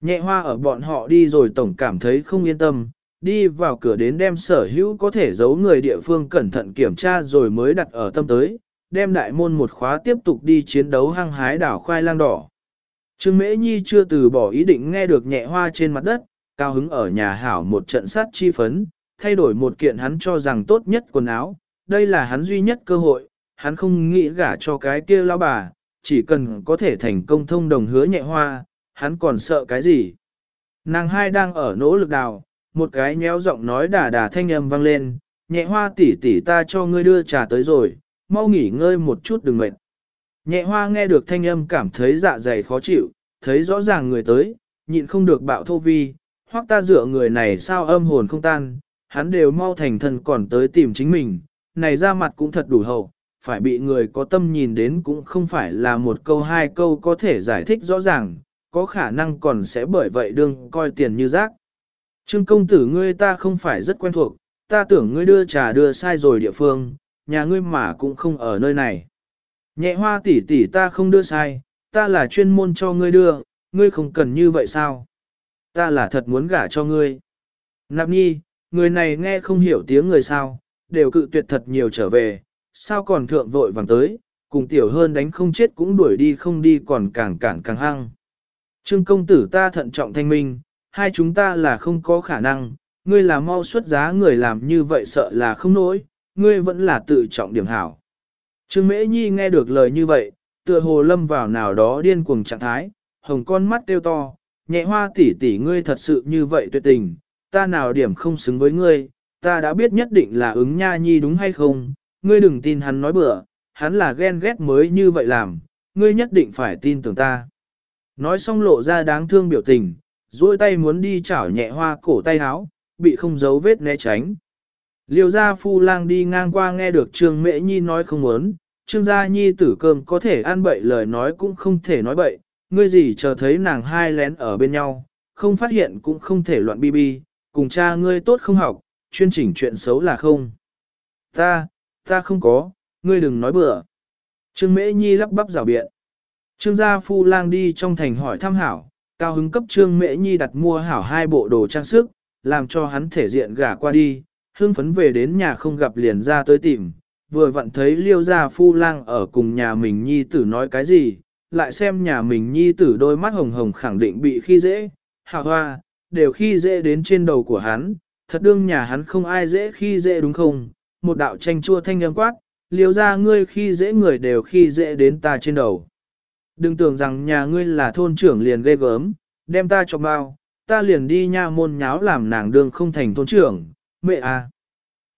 Nhẹ hoa ở bọn họ đi rồi tổng cảm thấy không yên tâm, đi vào cửa đến đem sở hữu có thể giấu người địa phương cẩn thận kiểm tra rồi mới đặt ở tâm tới, đem đại môn một khóa tiếp tục đi chiến đấu hăng hái đảo khoai lang đỏ. Trương Mễ Nhi chưa từ bỏ ý định nghe được nhẹ hoa trên mặt đất, cao hứng ở nhà hảo một trận sát chi phấn, thay đổi một kiện hắn cho rằng tốt nhất quần áo, đây là hắn duy nhất cơ hội, hắn không nghĩ gả cho cái kia lão bà, chỉ cần có thể thành công thông đồng hứa nhẹ hoa, hắn còn sợ cái gì. Nàng hai đang ở nỗ lực đào, một cái nhéo giọng nói đà đà thanh âm vang lên, nhẹ hoa tỷ tỷ ta cho ngươi đưa trà tới rồi, mau nghỉ ngơi một chút đừng mệt. Nhẹ hoa nghe được thanh âm cảm thấy dạ dày khó chịu, thấy rõ ràng người tới, nhịn không được bạo thô vi, hoặc ta dựa người này sao âm hồn không tan, hắn đều mau thành thân còn tới tìm chính mình, này ra mặt cũng thật đủ hậu, phải bị người có tâm nhìn đến cũng không phải là một câu hai câu có thể giải thích rõ ràng, có khả năng còn sẽ bởi vậy đương coi tiền như rác. Trương công tử ngươi ta không phải rất quen thuộc, ta tưởng ngươi đưa trà đưa sai rồi địa phương, nhà ngươi mà cũng không ở nơi này. Nhẹ hoa tỷ tỷ ta không đưa sai, ta là chuyên môn cho ngươi đưa, ngươi không cần như vậy sao? Ta là thật muốn gả cho ngươi. Nạp nhi, người này nghe không hiểu tiếng người sao, đều cự tuyệt thật nhiều trở về, sao còn thượng vội vàng tới, cùng tiểu hơn đánh không chết cũng đuổi đi không đi còn càng càng càng hăng. Trương công tử ta thận trọng thanh minh, hai chúng ta là không có khả năng, ngươi là mau xuất giá người làm như vậy sợ là không nổi, ngươi vẫn là tự trọng điểm hảo. Trương Mễ Nhi nghe được lời như vậy, tựa hồ lâm vào nào đó điên cuồng trạng thái, hồng con mắt tiêu to, nhẹ hoa tỷ tỷ ngươi thật sự như vậy tuyệt tình, ta nào điểm không xứng với ngươi, ta đã biết nhất định là ứng nha nhi đúng hay không, ngươi đừng tin hắn nói bừa, hắn là ghen ghét mới như vậy làm, ngươi nhất định phải tin tưởng ta. Nói xong lộ ra đáng thương biểu tình, duỗi tay muốn đi chảo nhẹ hoa cổ tay háo, bị không giấu vết né tránh. Liêu gia phu lang đi ngang qua nghe được Trương Mễ Nhi nói không muốn, Trương gia Nhi tử cơm có thể ăn bậy lời nói cũng không thể nói bậy, ngươi gì chờ thấy nàng hai lén ở bên nhau, không phát hiện cũng không thể loạn bi bi, cùng cha ngươi tốt không học, chuyên chỉnh chuyện xấu là không. Ta, ta không có, ngươi đừng nói bừa. Trương Mễ Nhi lắp bắp rào biện. Trương gia phu lang đi trong thành hỏi thăm hảo, cao hứng cấp Trương Mễ Nhi đặt mua hảo hai bộ đồ trang sức, làm cho hắn thể diện gả qua đi, hương phấn về đến nhà không gặp liền ra tới tìm, vừa vặn thấy liêu gia phu lang ở cùng nhà mình Nhi tử nói cái gì, lại xem nhà mình Nhi tử đôi mắt hồng hồng khẳng định bị khi dễ, hạ hoa, đều khi dễ đến trên đầu của hắn, thật đương nhà hắn không ai dễ khi dễ đúng không, một đạo tranh chua thanh âm quát, liều ra ngươi khi dễ người đều khi dễ đến ta trên đầu. Đừng tưởng rằng nhà ngươi là thôn trưởng liền ghê gớm, đem ta cho bao, ta liền đi nha môn nháo làm nàng đường không thành thôn trưởng, mẹ à.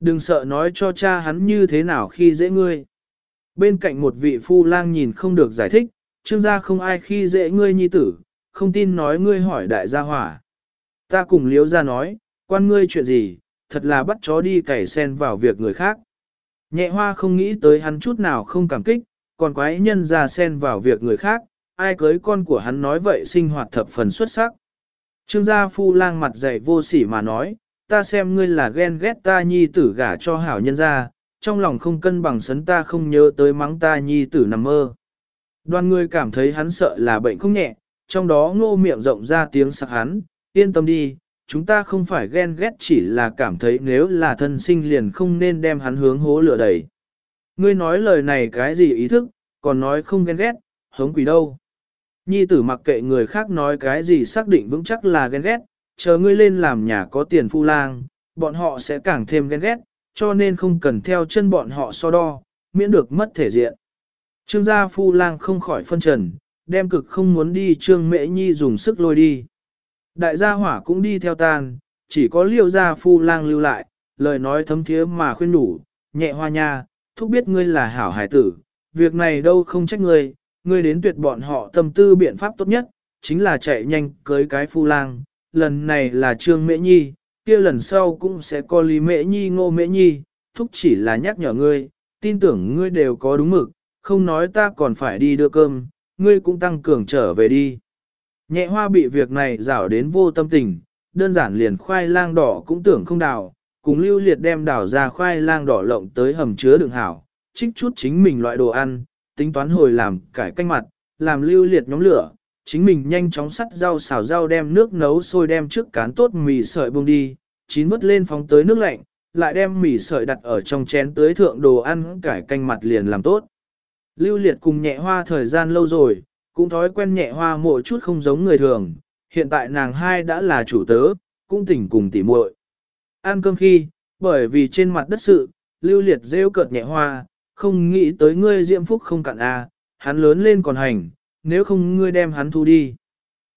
Đừng sợ nói cho cha hắn như thế nào khi dễ ngươi. Bên cạnh một vị phu lang nhìn không được giải thích, trương gia không ai khi dễ ngươi nhi tử, không tin nói ngươi hỏi đại gia hỏa. Ta cùng liếu ra nói, quan ngươi chuyện gì, thật là bắt chó đi cày sen vào việc người khác. Nhẹ hoa không nghĩ tới hắn chút nào không cảm kích, còn quái nhân ra sen vào việc người khác, ai cưới con của hắn nói vậy sinh hoạt thập phần xuất sắc. Trương gia phu lang mặt dày vô sỉ mà nói, ta xem ngươi là ghen ghét ta nhi tử gả cho hảo nhân ra, trong lòng không cân bằng sấn ta không nhớ tới mắng ta nhi tử nằm mơ. Đoàn người cảm thấy hắn sợ là bệnh không nhẹ, trong đó ngô miệng rộng ra tiếng sặc hắn, yên tâm đi, chúng ta không phải ghen ghét chỉ là cảm thấy nếu là thân sinh liền không nên đem hắn hướng hố lửa đẩy. Ngươi nói lời này cái gì ý thức, còn nói không ghen ghét, hống quỷ đâu. Nhi tử mặc kệ người khác nói cái gì xác định vững chắc là ghen ghét, chờ ngươi lên làm nhà có tiền phu lang, bọn họ sẽ càng thêm ghen ghét, cho nên không cần theo chân bọn họ so đo, miễn được mất thể diện. Trương gia phu lang không khỏi phân trần, đem cực không muốn đi trương mễ nhi dùng sức lôi đi. Đại gia hỏa cũng đi theo tan, chỉ có liêu gia phu lang lưu lại, lời nói thấm thiế mà khuyên đủ, nhẹ hoa nha, thúc biết ngươi là hảo hải tử, việc này đâu không trách ngươi, ngươi đến tuyệt bọn họ tâm tư biện pháp tốt nhất, chính là chạy nhanh cưới cái phu lang, lần này là trương mễ nhi, kia lần sau cũng sẽ có lý mễ nhi ngô mễ nhi, thúc chỉ là nhắc nhở ngươi, tin tưởng ngươi đều có đúng mực, không nói ta còn phải đi đưa cơm, ngươi cũng tăng cường trở về đi. Nhẹ hoa bị việc này rảo đến vô tâm tình, đơn giản liền khoai lang đỏ cũng tưởng không đào, cùng lưu liệt đem đào ra khoai lang đỏ lộng tới hầm chứa đường hảo, trích chút chính mình loại đồ ăn, tính toán hồi làm cải canh mặt, làm lưu liệt nhóm lửa, chính mình nhanh chóng sắt rau xào rau đem nước nấu sôi đem trước cán tốt mì sợi bung đi, chín vứt lên phóng tới nước lạnh, lại đem mì sợi đặt ở trong chén tới thượng đồ ăn cải canh mặt liền làm tốt. Lưu liệt cùng nhẹ hoa thời gian lâu rồi, cũng thói quen nhẹ hoa mộ chút không giống người thường, hiện tại nàng hai đã là chủ tớ, cũng tỉnh cùng tỉ muội. Ăn cơm khi, bởi vì trên mặt đất sự, lưu liệt rêu cợt nhẹ hoa, không nghĩ tới ngươi diệm phúc không cạn a, à, hắn lớn lên còn hành, nếu không ngươi đem hắn thu đi.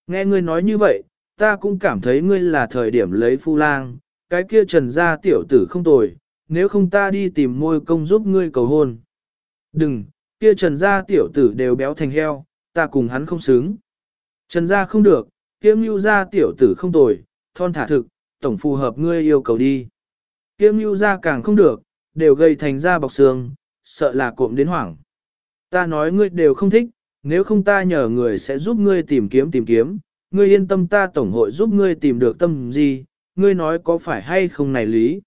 Nghe ngươi nói như vậy, ta cũng cảm thấy ngươi là thời điểm lấy phu lang, cái kia trần gia tiểu tử không tồi, nếu không ta đi tìm môi công giúp ngươi cầu hôn. Đừng, kia trần gia tiểu tử đều béo thành heo, ta cùng hắn không xứng. Trần gia không được, kiếm lưu gia tiểu tử không tồi, thon thả thực, tổng phù hợp ngươi yêu cầu đi. kiếm lưu gia càng không được, đều gây thành ra bọc xương, sợ là cộm đến hoảng. Ta nói ngươi đều không thích, nếu không ta nhờ người sẽ giúp ngươi tìm kiếm tìm kiếm, ngươi yên tâm ta tổng hội giúp ngươi tìm được tâm gì, ngươi nói có phải hay không này lý.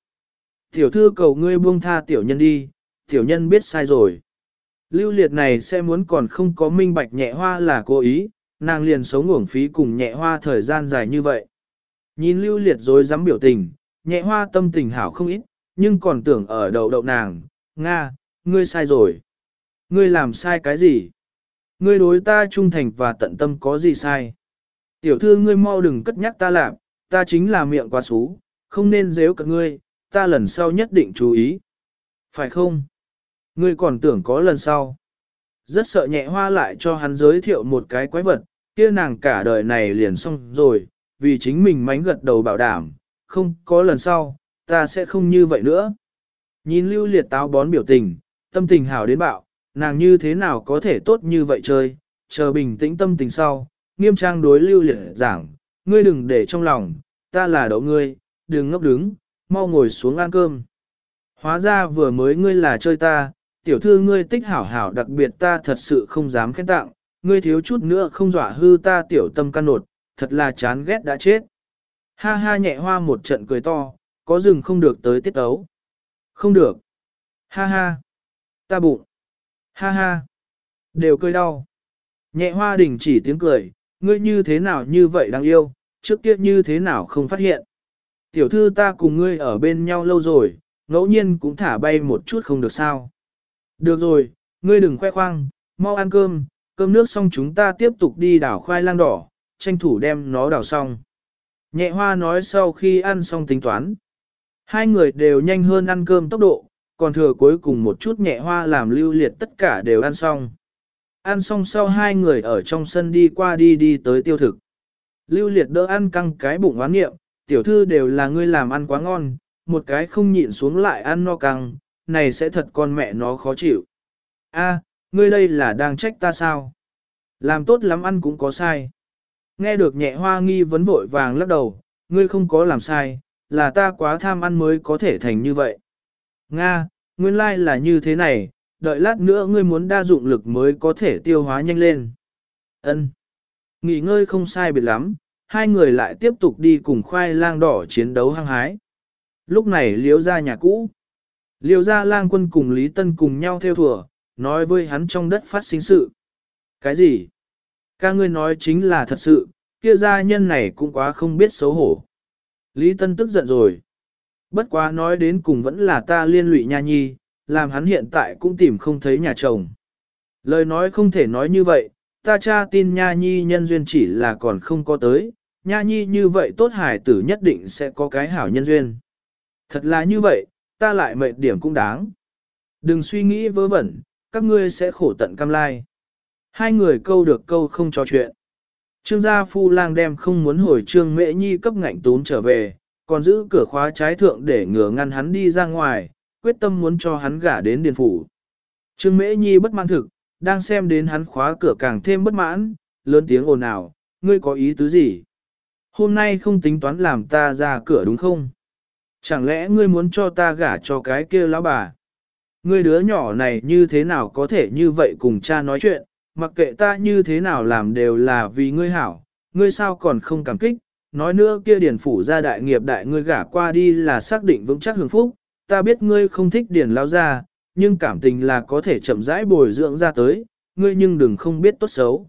Tiểu thư cầu ngươi buông tha tiểu nhân đi, tiểu nhân biết sai rồi. Lưu liệt này sẽ muốn còn không có minh bạch nhẹ hoa là cố ý, nàng liền sống uổng phí cùng nhẹ hoa thời gian dài như vậy. Nhìn lưu liệt rồi dám biểu tình, nhẹ hoa tâm tình hảo không ít, nhưng còn tưởng ở đầu đậu nàng, Nga, ngươi sai rồi. Ngươi làm sai cái gì? Ngươi đối ta trung thành và tận tâm có gì sai? Tiểu thư ngươi mau đừng cất nhắc ta làm, ta chính là miệng quá xú, không nên dếu cả ngươi, ta lần sau nhất định chú ý. Phải không? Ngươi còn tưởng có lần sau. Rất sợ nhẹ hoa lại cho hắn giới thiệu một cái quái vật, kia nàng cả đời này liền xong rồi, vì chính mình mánh gật đầu bảo đảm, không có lần sau, ta sẽ không như vậy nữa. Nhìn lưu liệt táo bón biểu tình, tâm tình hảo đến bạo, nàng như thế nào có thể tốt như vậy chơi, chờ bình tĩnh tâm tình sau, nghiêm trang đối lưu liệt giảng, ngươi đừng để trong lòng, ta là đậu ngươi, đừng ngốc đứng, mau ngồi xuống ăn cơm. Hóa ra vừa mới ngươi là chơi ta, tiểu thư ngươi tích hảo hảo đặc biệt ta thật sự không dám khen tặng, ngươi thiếu chút nữa không dọa hư ta tiểu tâm can nột, thật là chán ghét đã chết. Ha ha nhẹ hoa một trận cười to, có rừng không được tới tiết ấu. Không được. Ha ha. Ta bụng. Ha ha. Đều cười đau. Nhẹ hoa đình chỉ tiếng cười, ngươi như thế nào như vậy đáng yêu, trước kia như thế nào không phát hiện. Tiểu thư ta cùng ngươi ở bên nhau lâu rồi, ngẫu nhiên cũng thả bay một chút không được sao. Được rồi, ngươi đừng khoe khoang, mau ăn cơm, cơm nước xong chúng ta tiếp tục đi đảo khoai lang đỏ, tranh thủ đem nó đảo xong. Nhẹ hoa nói sau khi ăn xong tính toán. Hai người đều nhanh hơn ăn cơm tốc độ, còn thừa cuối cùng một chút nhẹ hoa làm lưu liệt tất cả đều ăn xong. Ăn xong sau hai người ở trong sân đi qua đi đi tới tiêu thực. Lưu liệt đỡ ăn căng cái bụng oán nghiệm, tiểu thư đều là ngươi làm ăn quá ngon, một cái không nhịn xuống lại ăn no căng, này sẽ thật con mẹ nó khó chịu. A, ngươi đây là đang trách ta sao? Làm tốt lắm ăn cũng có sai. Nghe được nhẹ hoa nghi vấn vội vàng lắc đầu, ngươi không có làm sai, là ta quá tham ăn mới có thể thành như vậy. Nga, nguyên lai là như thế này, đợi lát nữa ngươi muốn đa dụng lực mới có thể tiêu hóa nhanh lên. Ân. Nghỉ ngơi không sai biệt lắm, hai người lại tiếp tục đi cùng khoai lang đỏ chiến đấu hăng hái. Lúc này liễu ra nhà cũ liêu ra lang quân cùng Lý Tân cùng nhau theo thùa, nói với hắn trong đất phát sinh sự. Cái gì? Ca ngươi nói chính là thật sự, kia gia nhân này cũng quá không biết xấu hổ. Lý Tân tức giận rồi. Bất quá nói đến cùng vẫn là ta liên lụy nha nhi, làm hắn hiện tại cũng tìm không thấy nhà chồng. Lời nói không thể nói như vậy, ta cha tin nha nhi nhân duyên chỉ là còn không có tới, nha nhi như vậy tốt hải tử nhất định sẽ có cái hảo nhân duyên. Thật là như vậy, ta lại mệnh điểm cũng đáng. Đừng suy nghĩ vớ vẩn, các ngươi sẽ khổ tận cam lai. Hai người câu được câu không trò chuyện. Trương gia phu lang đem không muốn hồi trương mễ nhi cấp ngạnh tún trở về, còn giữ cửa khóa trái thượng để ngừa ngăn hắn đi ra ngoài, quyết tâm muốn cho hắn gả đến điền phủ. Trương mễ nhi bất mãn thực, đang xem đến hắn khóa cửa càng thêm bất mãn, lớn tiếng ồn ào, ngươi có ý tứ gì? Hôm nay không tính toán làm ta ra cửa đúng không? Chẳng lẽ ngươi muốn cho ta gả cho cái kia lão bà? Ngươi đứa nhỏ này như thế nào có thể như vậy cùng cha nói chuyện, mặc kệ ta như thế nào làm đều là vì ngươi hảo, ngươi sao còn không cảm kích, nói nữa kia điển phủ gia đại nghiệp đại ngươi gả qua đi là xác định vững chắc hưởng phúc, ta biết ngươi không thích điển lao ra, nhưng cảm tình là có thể chậm rãi bồi dưỡng ra tới, ngươi nhưng đừng không biết tốt xấu.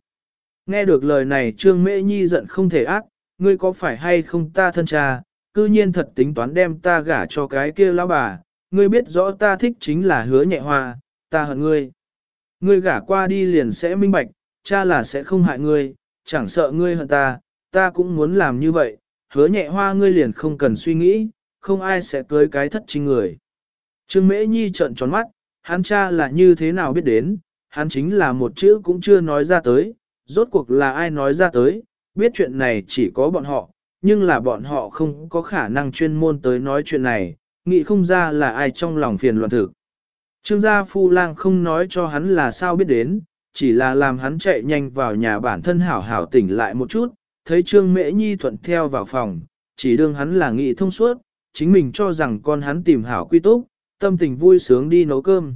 Nghe được lời này Trương Mễ Nhi giận không thể ác, ngươi có phải hay không ta thân cha, cư nhiên thật tính toán đem ta gả cho cái kia lão bà, ngươi biết rõ ta thích chính là hứa nhẹ hoa, ta hận ngươi. Ngươi gả qua đi liền sẽ minh bạch, cha là sẽ không hại ngươi, chẳng sợ ngươi hận ta, ta cũng muốn làm như vậy, hứa nhẹ hoa ngươi liền không cần suy nghĩ, không ai sẽ cưới cái thất chính người. Trương Mễ Nhi trợn tròn mắt, hắn cha là như thế nào biết đến, hắn chính là một chữ cũng chưa nói ra tới, rốt cuộc là ai nói ra tới, biết chuyện này chỉ có bọn họ, nhưng là bọn họ không có khả năng chuyên môn tới nói chuyện này, nghĩ không ra là ai trong lòng phiền loạn thực. Trương gia phu lang không nói cho hắn là sao biết đến, chỉ là làm hắn chạy nhanh vào nhà bản thân hảo hảo tỉnh lại một chút, thấy Trương Mễ Nhi thuận theo vào phòng, chỉ đương hắn là nghị thông suốt, chính mình cho rằng con hắn tìm hảo quy túc, tâm tình vui sướng đi nấu cơm.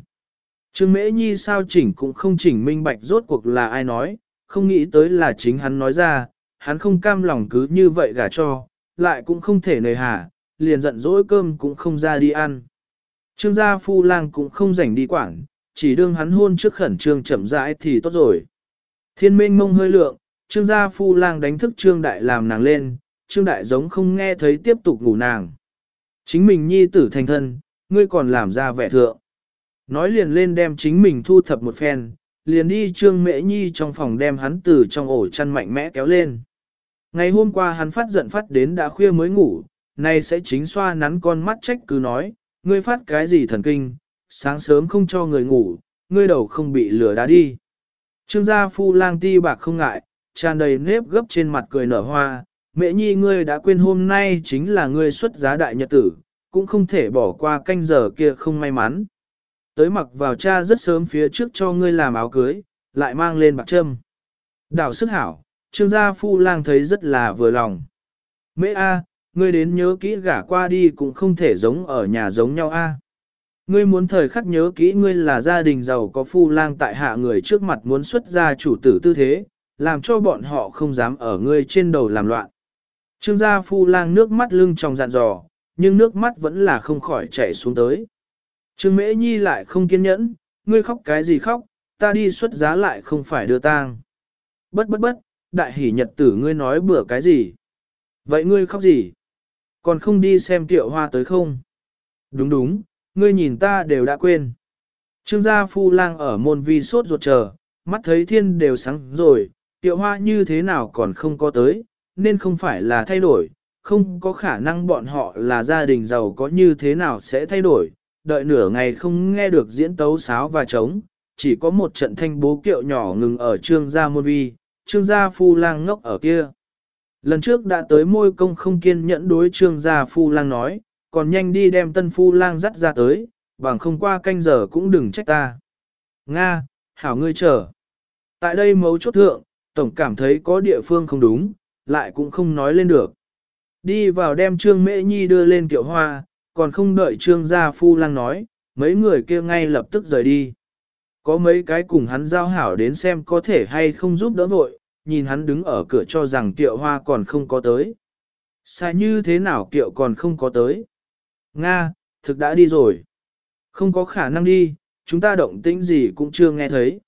Trương Mễ Nhi sao chỉnh cũng không chỉnh minh bạch rốt cuộc là ai nói, không nghĩ tới là chính hắn nói ra, hắn không cam lòng cứ như vậy gả cho, lại cũng không thể nề hà, liền giận dỗi cơm cũng không ra đi ăn. Trương gia phu lang cũng không rảnh đi quảng, chỉ đương hắn hôn trước khẩn trương chậm rãi thì tốt rồi. Thiên minh mông hơi lượng, trương gia phu lang đánh thức trương đại làm nàng lên, trương đại giống không nghe thấy tiếp tục ngủ nàng. Chính mình nhi tử thành thân, ngươi còn làm ra vẻ thượng. Nói liền lên đem chính mình thu thập một phen, liền đi trương mễ nhi trong phòng đem hắn từ trong ổ chăn mạnh mẽ kéo lên. Ngày hôm qua hắn phát giận phát đến đã khuya mới ngủ, nay sẽ chính xoa nắn con mắt trách cứ nói, ngươi phát cái gì thần kinh, sáng sớm không cho người ngủ, ngươi đầu không bị lửa đá đi. Trương gia phu lang ti bạc không ngại, tràn đầy nếp gấp trên mặt cười nở hoa, mẹ nhi ngươi đã quên hôm nay chính là ngươi xuất giá đại nhật tử, cũng không thể bỏ qua canh giờ kia không may mắn. Tới mặc vào cha rất sớm phía trước cho ngươi làm áo cưới, lại mang lên bạc trâm. Đảo sức hảo, trương gia phu lang thấy rất là vừa lòng. Mễ A, ngươi đến nhớ kỹ gả qua đi cũng không thể giống ở nhà giống nhau A. Ngươi muốn thời khắc nhớ kỹ ngươi là gia đình giàu có phu lang tại hạ người trước mặt muốn xuất gia chủ tử tư thế, làm cho bọn họ không dám ở ngươi trên đầu làm loạn. Trương gia phu lang nước mắt lưng trong dặn dò, nhưng nước mắt vẫn là không khỏi chảy xuống tới. Trương mễ nhi lại không kiên nhẫn, ngươi khóc cái gì khóc, ta đi xuất giá lại không phải đưa tang. Bất bất bất, đại hỷ nhật tử ngươi nói bữa cái gì? Vậy ngươi khóc gì? Còn không đi xem tiệu hoa tới không? Đúng đúng, ngươi nhìn ta đều đã quên. Trương gia phu lang ở môn vi sốt ruột chờ, mắt thấy thiên đều sáng rồi, tiệu hoa như thế nào còn không có tới, nên không phải là thay đổi, không có khả năng bọn họ là gia đình giàu có như thế nào sẽ thay đổi, đợi nửa ngày không nghe được diễn tấu sáo và trống, chỉ có một trận thanh bố kiệu nhỏ ngừng ở trương gia môn vi, trương gia phu lang ngốc ở kia. Lần trước đã tới môi công không kiên nhẫn đối trương gia phu lang nói, còn nhanh đi đem tân phu lang dắt ra tới, bằng không qua canh giờ cũng đừng trách ta. Nga, hảo ngươi chờ. Tại đây mấu chốt thượng, tổng cảm thấy có địa phương không đúng, lại cũng không nói lên được. Đi vào đem Trương Mễ Nhi đưa lên kiệu hoa, còn không đợi Trương gia phu lang nói, mấy người kia ngay lập tức rời đi. Có mấy cái cùng hắn giao hảo đến xem có thể hay không giúp đỡ vội, nhìn hắn đứng ở cửa cho rằng Tiệu hoa còn không có tới. Sai như thế nào kiệu còn không có tới? Nga, thực đã đi rồi. Không có khả năng đi, chúng ta động tĩnh gì cũng chưa nghe thấy.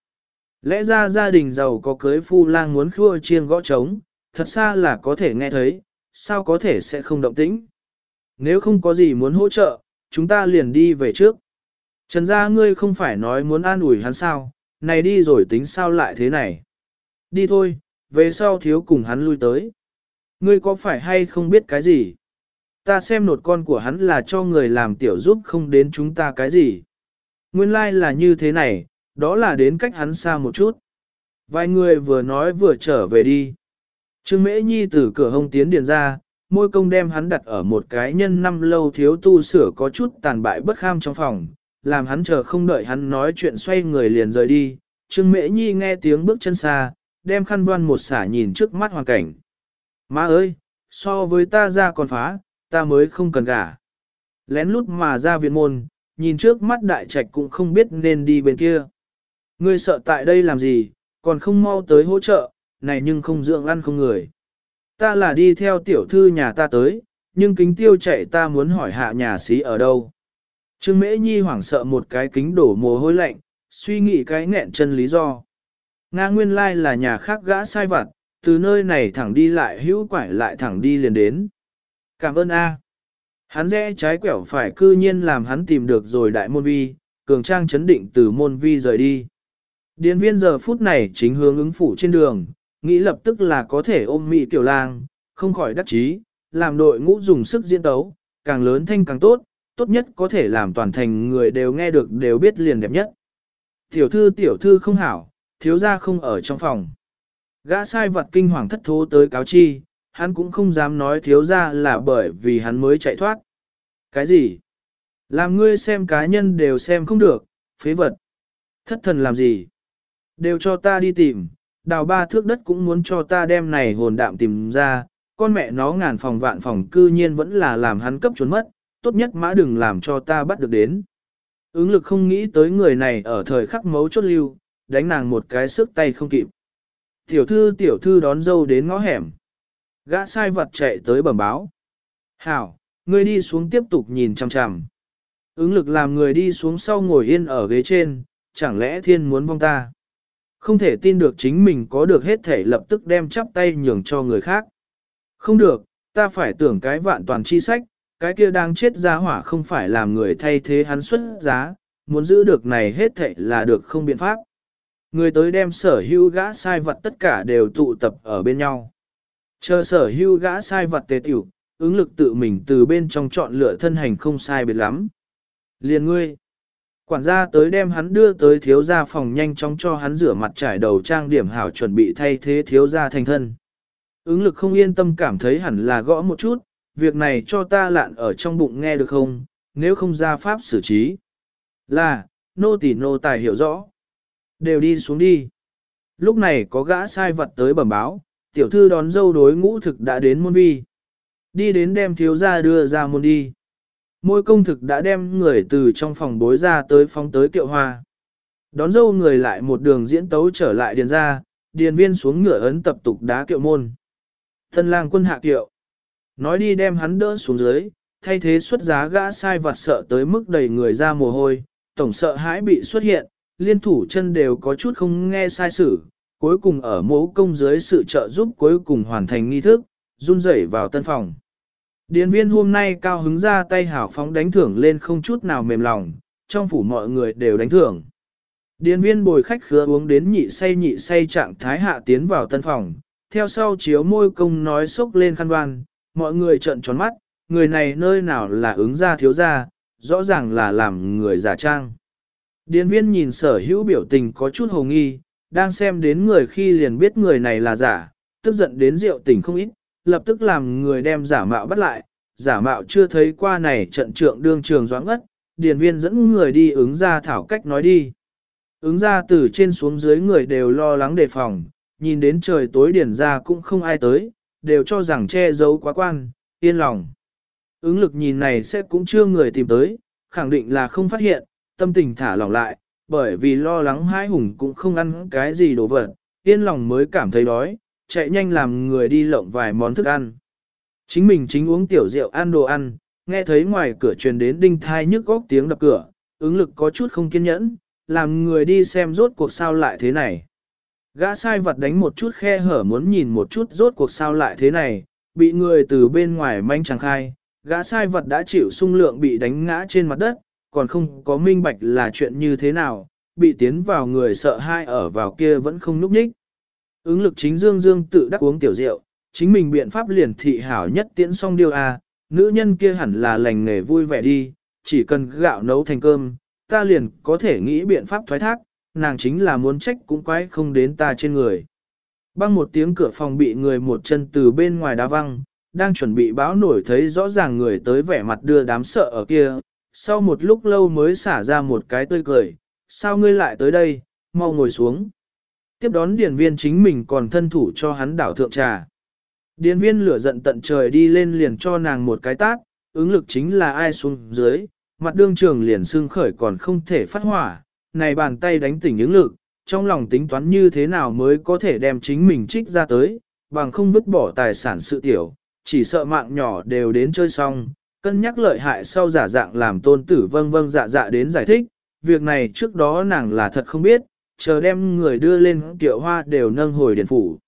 Lẽ ra gia đình giàu có cưới phu lang muốn khua chiêng gõ trống, thật xa là có thể nghe thấy, sao có thể sẽ không động tĩnh. Nếu không có gì muốn hỗ trợ, chúng ta liền đi về trước. Trần gia ngươi không phải nói muốn an ủi hắn sao, này đi rồi tính sao lại thế này. Đi thôi, về sau thiếu cùng hắn lui tới. Ngươi có phải hay không biết cái gì? Ta xem nột con của hắn là cho người làm tiểu giúp không đến chúng ta cái gì. Nguyên lai like là như thế này, đó là đến cách hắn xa một chút. Vài người vừa nói vừa trở về đi. Trương Mễ Nhi từ cửa hông tiến điền ra, môi công đem hắn đặt ở một cái nhân năm lâu thiếu tu sửa có chút tàn bại bất kham trong phòng, làm hắn chờ không đợi hắn nói chuyện xoay người liền rời đi. Trương Mễ Nhi nghe tiếng bước chân xa, đem khăn đoan một xả nhìn trước mắt hoàn cảnh. Má ơi, so với ta ra còn phá, ta mới không cần gả. Lén lút mà ra viện môn, nhìn trước mắt đại trạch cũng không biết nên đi bên kia. Ngươi sợ tại đây làm gì, còn không mau tới hỗ trợ, này nhưng không dưỡng ăn không người. Ta là đi theo tiểu thư nhà ta tới, nhưng kính tiêu chạy ta muốn hỏi hạ nhà sĩ ở đâu. Trương Mễ Nhi hoảng sợ một cái kính đổ mồ hôi lạnh, suy nghĩ cái nghẹn chân lý do. Nga nguyên lai là nhà khác gã sai vặt, từ nơi này thẳng đi lại hữu quải lại thẳng đi liền đến. Cảm ơn A. Hắn rẽ trái quẹo phải cư nhiên làm hắn tìm được rồi đại môn vi, cường trang chấn định từ môn vi rời đi. Điền viên giờ phút này chính hướng ứng phủ trên đường, nghĩ lập tức là có thể ôm Mị tiểu lang, không khỏi đắc chí, làm đội ngũ dùng sức diễn tấu, càng lớn thanh càng tốt, tốt nhất có thể làm toàn thành người đều nghe được đều biết liền đẹp nhất. Tiểu thư tiểu thư không hảo, thiếu gia không ở trong phòng. Gã sai vật kinh hoàng thất thố tới cáo chi, hắn cũng không dám nói thiếu gia là bởi vì hắn mới chạy thoát. Cái gì? Làm ngươi xem cá nhân đều xem không được, phế vật. Thất thần làm gì? Đều cho ta đi tìm, đào ba thước đất cũng muốn cho ta đem này hồn đạm tìm ra, con mẹ nó ngàn phòng vạn phòng cư nhiên vẫn là làm hắn cấp trốn mất, tốt nhất mã đừng làm cho ta bắt được đến. Ứng lực không nghĩ tới người này ở thời khắc mấu chốt lưu, đánh nàng một cái sức tay không kịp. Tiểu thư tiểu thư đón dâu đến ngõ hẻm. Gã sai vật chạy tới bẩm báo. Hảo, ngươi đi xuống tiếp tục nhìn chằm chằm. Ứng lực làm người đi xuống sau ngồi yên ở ghế trên, chẳng lẽ thiên muốn vong ta. Không thể tin được chính mình có được hết thể lập tức đem chắp tay nhường cho người khác. Không được, ta phải tưởng cái vạn toàn chi sách, cái kia đang chết ra hỏa không phải làm người thay thế hắn xuất giá, muốn giữ được này hết thệ là được không biện pháp. Người tới đem sở hưu gã sai vật tất cả đều tụ tập ở bên nhau. Chờ sở hưu gã sai vật tề tiểu, ứng lực tự mình từ bên trong chọn lựa thân hành không sai biệt lắm. Liền ngươi, quản gia tới đem hắn đưa tới thiếu gia phòng nhanh chóng cho hắn rửa mặt trải đầu trang điểm hảo chuẩn bị thay thế thiếu gia thành thân. Ứng lực không yên tâm cảm thấy hẳn là gõ một chút, việc này cho ta lạn ở trong bụng nghe được không, nếu không ra pháp xử trí. Là, nô tỳ nô tài hiểu rõ. Đều đi xuống đi. Lúc này có gã sai vật tới bẩm báo, tiểu thư đón dâu đối ngũ thực đã đến môn vi. Đi đến đem thiếu gia đưa ra môn đi. Môi công thực đã đem người từ trong phòng bối ra tới phong tới kiệu hoa. Đón dâu người lại một đường diễn tấu trở lại điền ra, điền viên xuống ngựa ấn tập tục đá kiệu môn. Thân lang quân hạ kiệu. Nói đi đem hắn đỡ xuống dưới, thay thế xuất giá gã sai vặt sợ tới mức đầy người ra mồ hôi, tổng sợ hãi bị xuất hiện, liên thủ chân đều có chút không nghe sai sử, cuối cùng ở mố công dưới sự trợ giúp cuối cùng hoàn thành nghi thức, run rẩy vào tân phòng. Điền viên hôm nay cao hứng ra tay hảo phóng đánh thưởng lên không chút nào mềm lòng, trong phủ mọi người đều đánh thưởng. Điền viên bồi khách khứa uống đến nhị say nhị say trạng thái hạ tiến vào tân phòng, theo sau chiếu môi công nói sốc lên khăn đoan, mọi người trợn tròn mắt, người này nơi nào là ứng gia thiếu gia, rõ ràng là làm người giả trang. Điền viên nhìn sở hữu biểu tình có chút hồ nghi, đang xem đến người khi liền biết người này là giả, tức giận đến rượu tình không ít, lập tức làm người đem giả mạo bắt lại, giả mạo chưa thấy qua này trận trượng đương trường doãn ngất, điền viên dẫn người đi ứng ra thảo cách nói đi. Ứng ra từ trên xuống dưới người đều lo lắng đề phòng, nhìn đến trời tối Điền ra cũng không ai tới, đều cho rằng che giấu quá quan, yên lòng. Ứng lực nhìn này sẽ cũng chưa người tìm tới, khẳng định là không phát hiện, tâm tình thả lỏng lại, bởi vì lo lắng hai hùng cũng không ăn cái gì đồ vật, yên lòng mới cảm thấy đói, chạy nhanh làm người đi lộng vài món thức ăn. Chính mình chính uống tiểu rượu ăn đồ ăn, nghe thấy ngoài cửa truyền đến đinh thai nhức góc tiếng đập cửa, ứng lực có chút không kiên nhẫn, làm người đi xem rốt cuộc sao lại thế này. Gã sai vật đánh một chút khe hở muốn nhìn một chút rốt cuộc sao lại thế này, bị người từ bên ngoài manh chẳng khai, gã sai vật đã chịu sung lượng bị đánh ngã trên mặt đất, còn không có minh bạch là chuyện như thế nào, bị tiến vào người sợ hai ở vào kia vẫn không núp nhích. Ứng lực chính dương dương tự đắc uống tiểu rượu, chính mình biện pháp liền thị hảo nhất tiễn xong điều a, nữ nhân kia hẳn là lành nghề vui vẻ đi, chỉ cần gạo nấu thành cơm, ta liền có thể nghĩ biện pháp thoái thác, nàng chính là muốn trách cũng quái không đến ta trên người. Băng một tiếng cửa phòng bị người một chân từ bên ngoài đá văng, đang chuẩn bị báo nổi thấy rõ ràng người tới vẻ mặt đưa đám sợ ở kia, sau một lúc lâu mới xả ra một cái tươi cười, sao ngươi lại tới đây, mau ngồi xuống. Tiếp đón điển viên chính mình còn thân thủ cho hắn đảo thượng trà. Điển viên lửa giận tận trời đi lên liền cho nàng một cái tát, ứng lực chính là ai xuống dưới, mặt đương trường liền xương khởi còn không thể phát hỏa, này bàn tay đánh tỉnh những lực, trong lòng tính toán như thế nào mới có thể đem chính mình trích ra tới, bằng không vứt bỏ tài sản sự tiểu, chỉ sợ mạng nhỏ đều đến chơi xong, cân nhắc lợi hại sau giả dạng làm tôn tử vâng vâng dạ dạ đến giải thích, việc này trước đó nàng là thật không biết, chờ đem người đưa lên kiệu hoa đều nâng hồi điện phủ.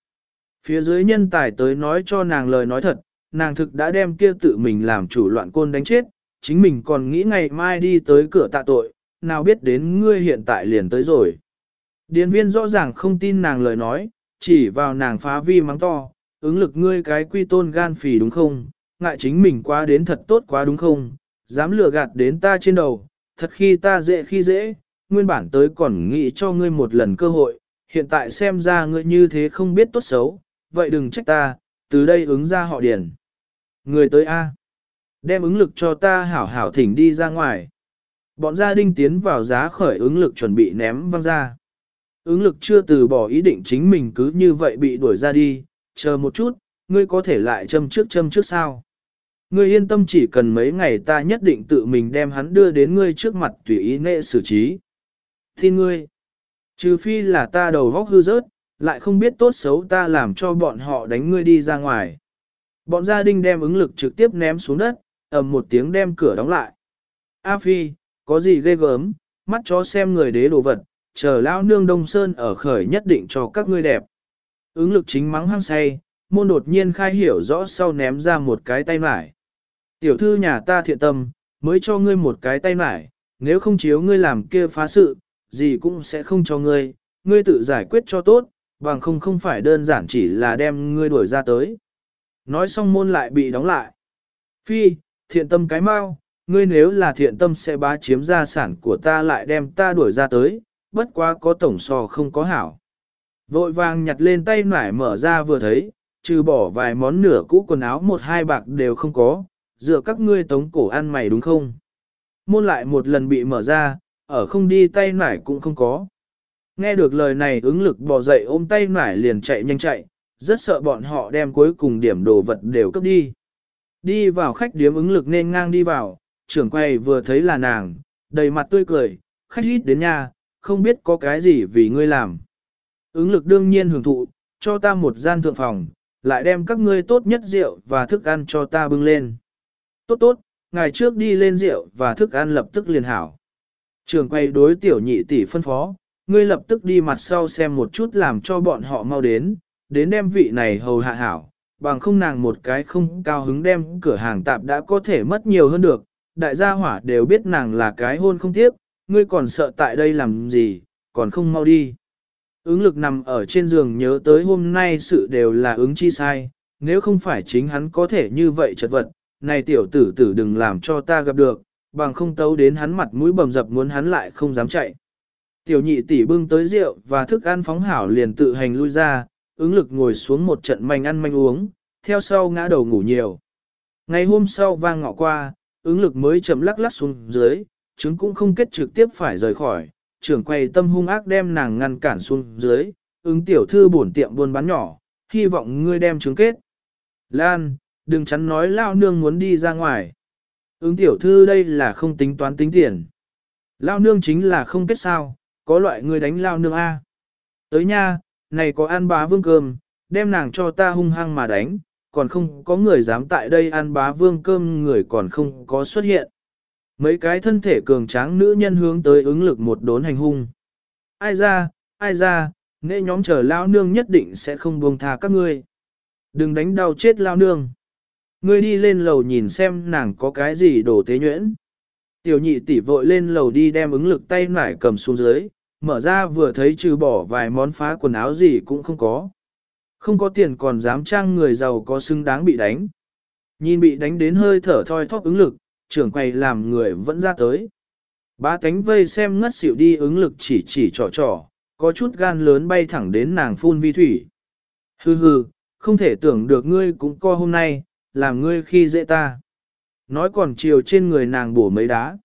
Phía dưới nhân tài tới nói cho nàng lời nói thật, nàng thực đã đem kia tự mình làm chủ loạn côn đánh chết, chính mình còn nghĩ ngày mai đi tới cửa tạ tội, nào biết đến ngươi hiện tại liền tới rồi. Điền viên rõ ràng không tin nàng lời nói, chỉ vào nàng phá vi mắng to, ứng lực ngươi cái quy tôn gan phì đúng không, ngại chính mình quá đến thật tốt quá đúng không, dám lừa gạt đến ta trên đầu, thật khi ta dễ khi dễ, nguyên bản tới còn nghĩ cho ngươi một lần cơ hội, hiện tại xem ra ngươi như thế không biết tốt xấu, vậy đừng trách ta, từ đây ứng ra họ điền. Người tới A. Đem ứng lực cho ta hảo hảo thỉnh đi ra ngoài. Bọn gia đình tiến vào giá khởi ứng lực chuẩn bị ném văng ra. Ứng lực chưa từ bỏ ý định chính mình cứ như vậy bị đuổi ra đi, chờ một chút, ngươi có thể lại châm trước châm trước sao. Ngươi yên tâm chỉ cần mấy ngày ta nhất định tự mình đem hắn đưa đến ngươi trước mặt tùy ý nệ xử trí. Tin ngươi, trừ phi là ta đầu vóc hư rớt, lại không biết tốt xấu ta làm cho bọn họ đánh ngươi đi ra ngoài. Bọn gia đình đem ứng lực trực tiếp ném xuống đất, ầm một tiếng đem cửa đóng lại. A Phi, có gì ghê gớm, mắt chó xem người đế đồ vật, chờ lão nương đông sơn ở khởi nhất định cho các ngươi đẹp. Ứng lực chính mắng hăng say, môn đột nhiên khai hiểu rõ sau ném ra một cái tay mải. Tiểu thư nhà ta thiện tâm, mới cho ngươi một cái tay mải, nếu không chiếu ngươi làm kia phá sự, gì cũng sẽ không cho ngươi, ngươi tự giải quyết cho tốt, bằng không không phải đơn giản chỉ là đem ngươi đuổi ra tới. Nói xong môn lại bị đóng lại. Phi, thiện tâm cái mau, ngươi nếu là thiện tâm sẽ bá chiếm gia sản của ta lại đem ta đuổi ra tới, bất quá có tổng so không có hảo. Vội vàng nhặt lên tay nải mở ra vừa thấy, trừ bỏ vài món nửa cũ quần áo một hai bạc đều không có, dựa các ngươi tống cổ ăn mày đúng không? Môn lại một lần bị mở ra, ở không đi tay nải cũng không có. Nghe được lời này ứng lực bỏ dậy ôm tay nải liền chạy nhanh chạy, rất sợ bọn họ đem cuối cùng điểm đồ vật đều cấp đi. Đi vào khách điếm ứng lực nên ngang đi vào, trưởng quay vừa thấy là nàng, đầy mặt tươi cười, khách ít đến nhà, không biết có cái gì vì ngươi làm. Ứng lực đương nhiên hưởng thụ, cho ta một gian thượng phòng, lại đem các ngươi tốt nhất rượu và thức ăn cho ta bưng lên. Tốt tốt, ngày trước đi lên rượu và thức ăn lập tức liền hảo. Trường quay đối tiểu nhị tỷ phân phó, ngươi lập tức đi mặt sau xem một chút làm cho bọn họ mau đến, đến đem vị này hầu hạ hảo, bằng không nàng một cái không cao hứng đem cửa hàng tạp đã có thể mất nhiều hơn được, đại gia hỏa đều biết nàng là cái hôn không tiếc, ngươi còn sợ tại đây làm gì, còn không mau đi. Ứng lực nằm ở trên giường nhớ tới hôm nay sự đều là ứng chi sai, nếu không phải chính hắn có thể như vậy chật vật, này tiểu tử tử đừng làm cho ta gặp được, bằng không tấu đến hắn mặt mũi bầm dập muốn hắn lại không dám chạy. Tiểu nhị tỷ bưng tới rượu và thức ăn phóng hảo liền tự hành lui ra, ứng lực ngồi xuống một trận manh ăn manh uống, theo sau ngã đầu ngủ nhiều. Ngày hôm sau vang ngọ qua, ứng lực mới chậm lắc lắc xuống dưới, trứng cũng không kết trực tiếp phải rời khỏi, trưởng quầy tâm hung ác đem nàng ngăn cản xuống dưới, ứng tiểu thư bổn tiệm buôn bán nhỏ, hy vọng ngươi đem chứng kết. Lan, đừng chắn nói lao nương muốn đi ra ngoài. Ứng tiểu thư đây là không tính toán tính tiền. Lao nương chính là không kết sao, có loại người đánh lao nương A. Tới nha, này có ăn bá vương cơm, đem nàng cho ta hung hăng mà đánh, còn không có người dám tại đây ăn bá vương cơm người còn không có xuất hiện. Mấy cái thân thể cường tráng nữ nhân hướng tới ứng lực một đốn hành hung. Ai ra, ai ra, nghệ nhóm chờ lao nương nhất định sẽ không buông tha các ngươi. Đừng đánh đau chết lao nương. Ngươi đi lên lầu nhìn xem nàng có cái gì đổ tế nhuyễn. Tiểu nhị tỷ vội lên lầu đi đem ứng lực tay nải cầm xuống dưới, mở ra vừa thấy trừ bỏ vài món phá quần áo gì cũng không có. Không có tiền còn dám trang người giàu có xứng đáng bị đánh. Nhìn bị đánh đến hơi thở thoi thóp ứng lực, trưởng quầy làm người vẫn ra tới. Ba cánh vây xem ngất xỉu đi ứng lực chỉ chỉ trò trò, có chút gan lớn bay thẳng đến nàng phun vi thủy. Hừ hừ, không thể tưởng được ngươi cũng co hôm nay, làm ngươi khi dễ ta. Nói còn chiều trên người nàng bổ mấy đá.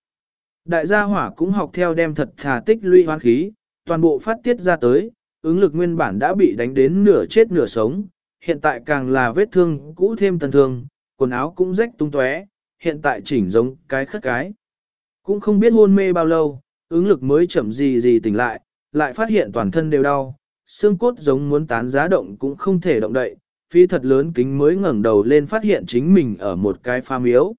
Đại gia hỏa cũng học theo đem thật thà tích lũy hoán khí, toàn bộ phát tiết ra tới, ứng lực nguyên bản đã bị đánh đến nửa chết nửa sống, hiện tại càng là vết thương cũ thêm tần thương, quần áo cũng rách tung tóe, hiện tại chỉnh giống cái khất cái. Cũng không biết hôn mê bao lâu, ứng lực mới chậm gì gì tỉnh lại, lại phát hiện toàn thân đều đau, xương cốt giống muốn tán giá động cũng không thể động đậy, phi thật lớn kính mới ngẩng đầu lên phát hiện chính mình ở một cái pha miếu.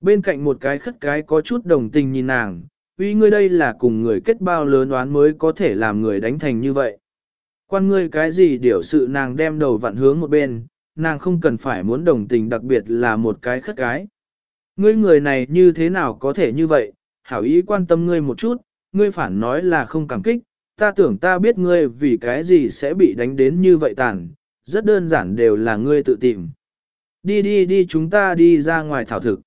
Bên cạnh một cái khất cái có chút đồng tình nhìn nàng, uy ngươi đây là cùng người kết bao lớn oán mới có thể làm người đánh thành như vậy. Quan ngươi cái gì điều sự nàng đem đầu vặn hướng một bên, nàng không cần phải muốn đồng tình đặc biệt là một cái khất cái. Ngươi người này như thế nào có thể như vậy, hảo ý quan tâm ngươi một chút, ngươi phản nói là không cảm kích, ta tưởng ta biết ngươi vì cái gì sẽ bị đánh đến như vậy tàn, rất đơn giản đều là ngươi tự tìm. Đi đi đi chúng ta đi ra ngoài thảo thực.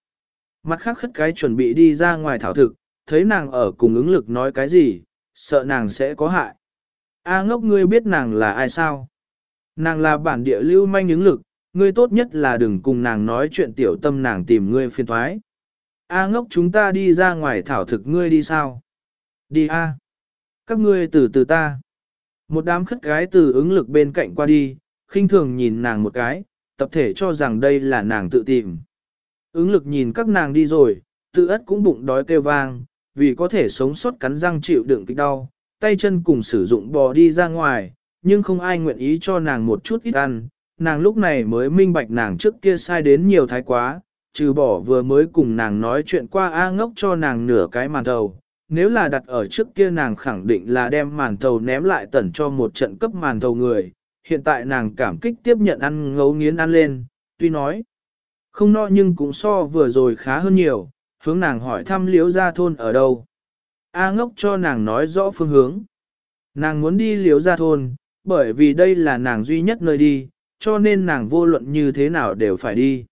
Mặt khác khất cái chuẩn bị đi ra ngoài thảo thực, thấy nàng ở cùng ứng lực nói cái gì, sợ nàng sẽ có hại. A ngốc ngươi biết nàng là ai sao? Nàng là bản địa lưu manh ứng lực, ngươi tốt nhất là đừng cùng nàng nói chuyện tiểu tâm nàng tìm ngươi phiền thoái. A ngốc chúng ta đi ra ngoài thảo thực ngươi đi sao? Đi a. Các ngươi từ từ ta. Một đám khất gái từ ứng lực bên cạnh qua đi, khinh thường nhìn nàng một cái, tập thể cho rằng đây là nàng tự tìm. Ứng lực nhìn các nàng đi rồi, tự ất cũng bụng đói kêu vang, vì có thể sống sót cắn răng chịu đựng kịch đau, tay chân cùng sử dụng bò đi ra ngoài, nhưng không ai nguyện ý cho nàng một chút ít ăn, nàng lúc này mới minh bạch nàng trước kia sai đến nhiều thái quá, trừ bỏ vừa mới cùng nàng nói chuyện qua A ngốc cho nàng nửa cái màn thầu. Nếu là đặt ở trước kia nàng khẳng định là đem màn thầu ném lại tẩn cho một trận cấp màn thầu người, hiện tại nàng cảm kích tiếp nhận ăn ngấu nghiến ăn lên, tuy nói không no nhưng cũng so vừa rồi khá hơn nhiều, hướng nàng hỏi thăm liếu gia thôn ở đâu. A ngốc cho nàng nói rõ phương hướng. Nàng muốn đi liếu ra thôn, bởi vì đây là nàng duy nhất nơi đi, cho nên nàng vô luận như thế nào đều phải đi.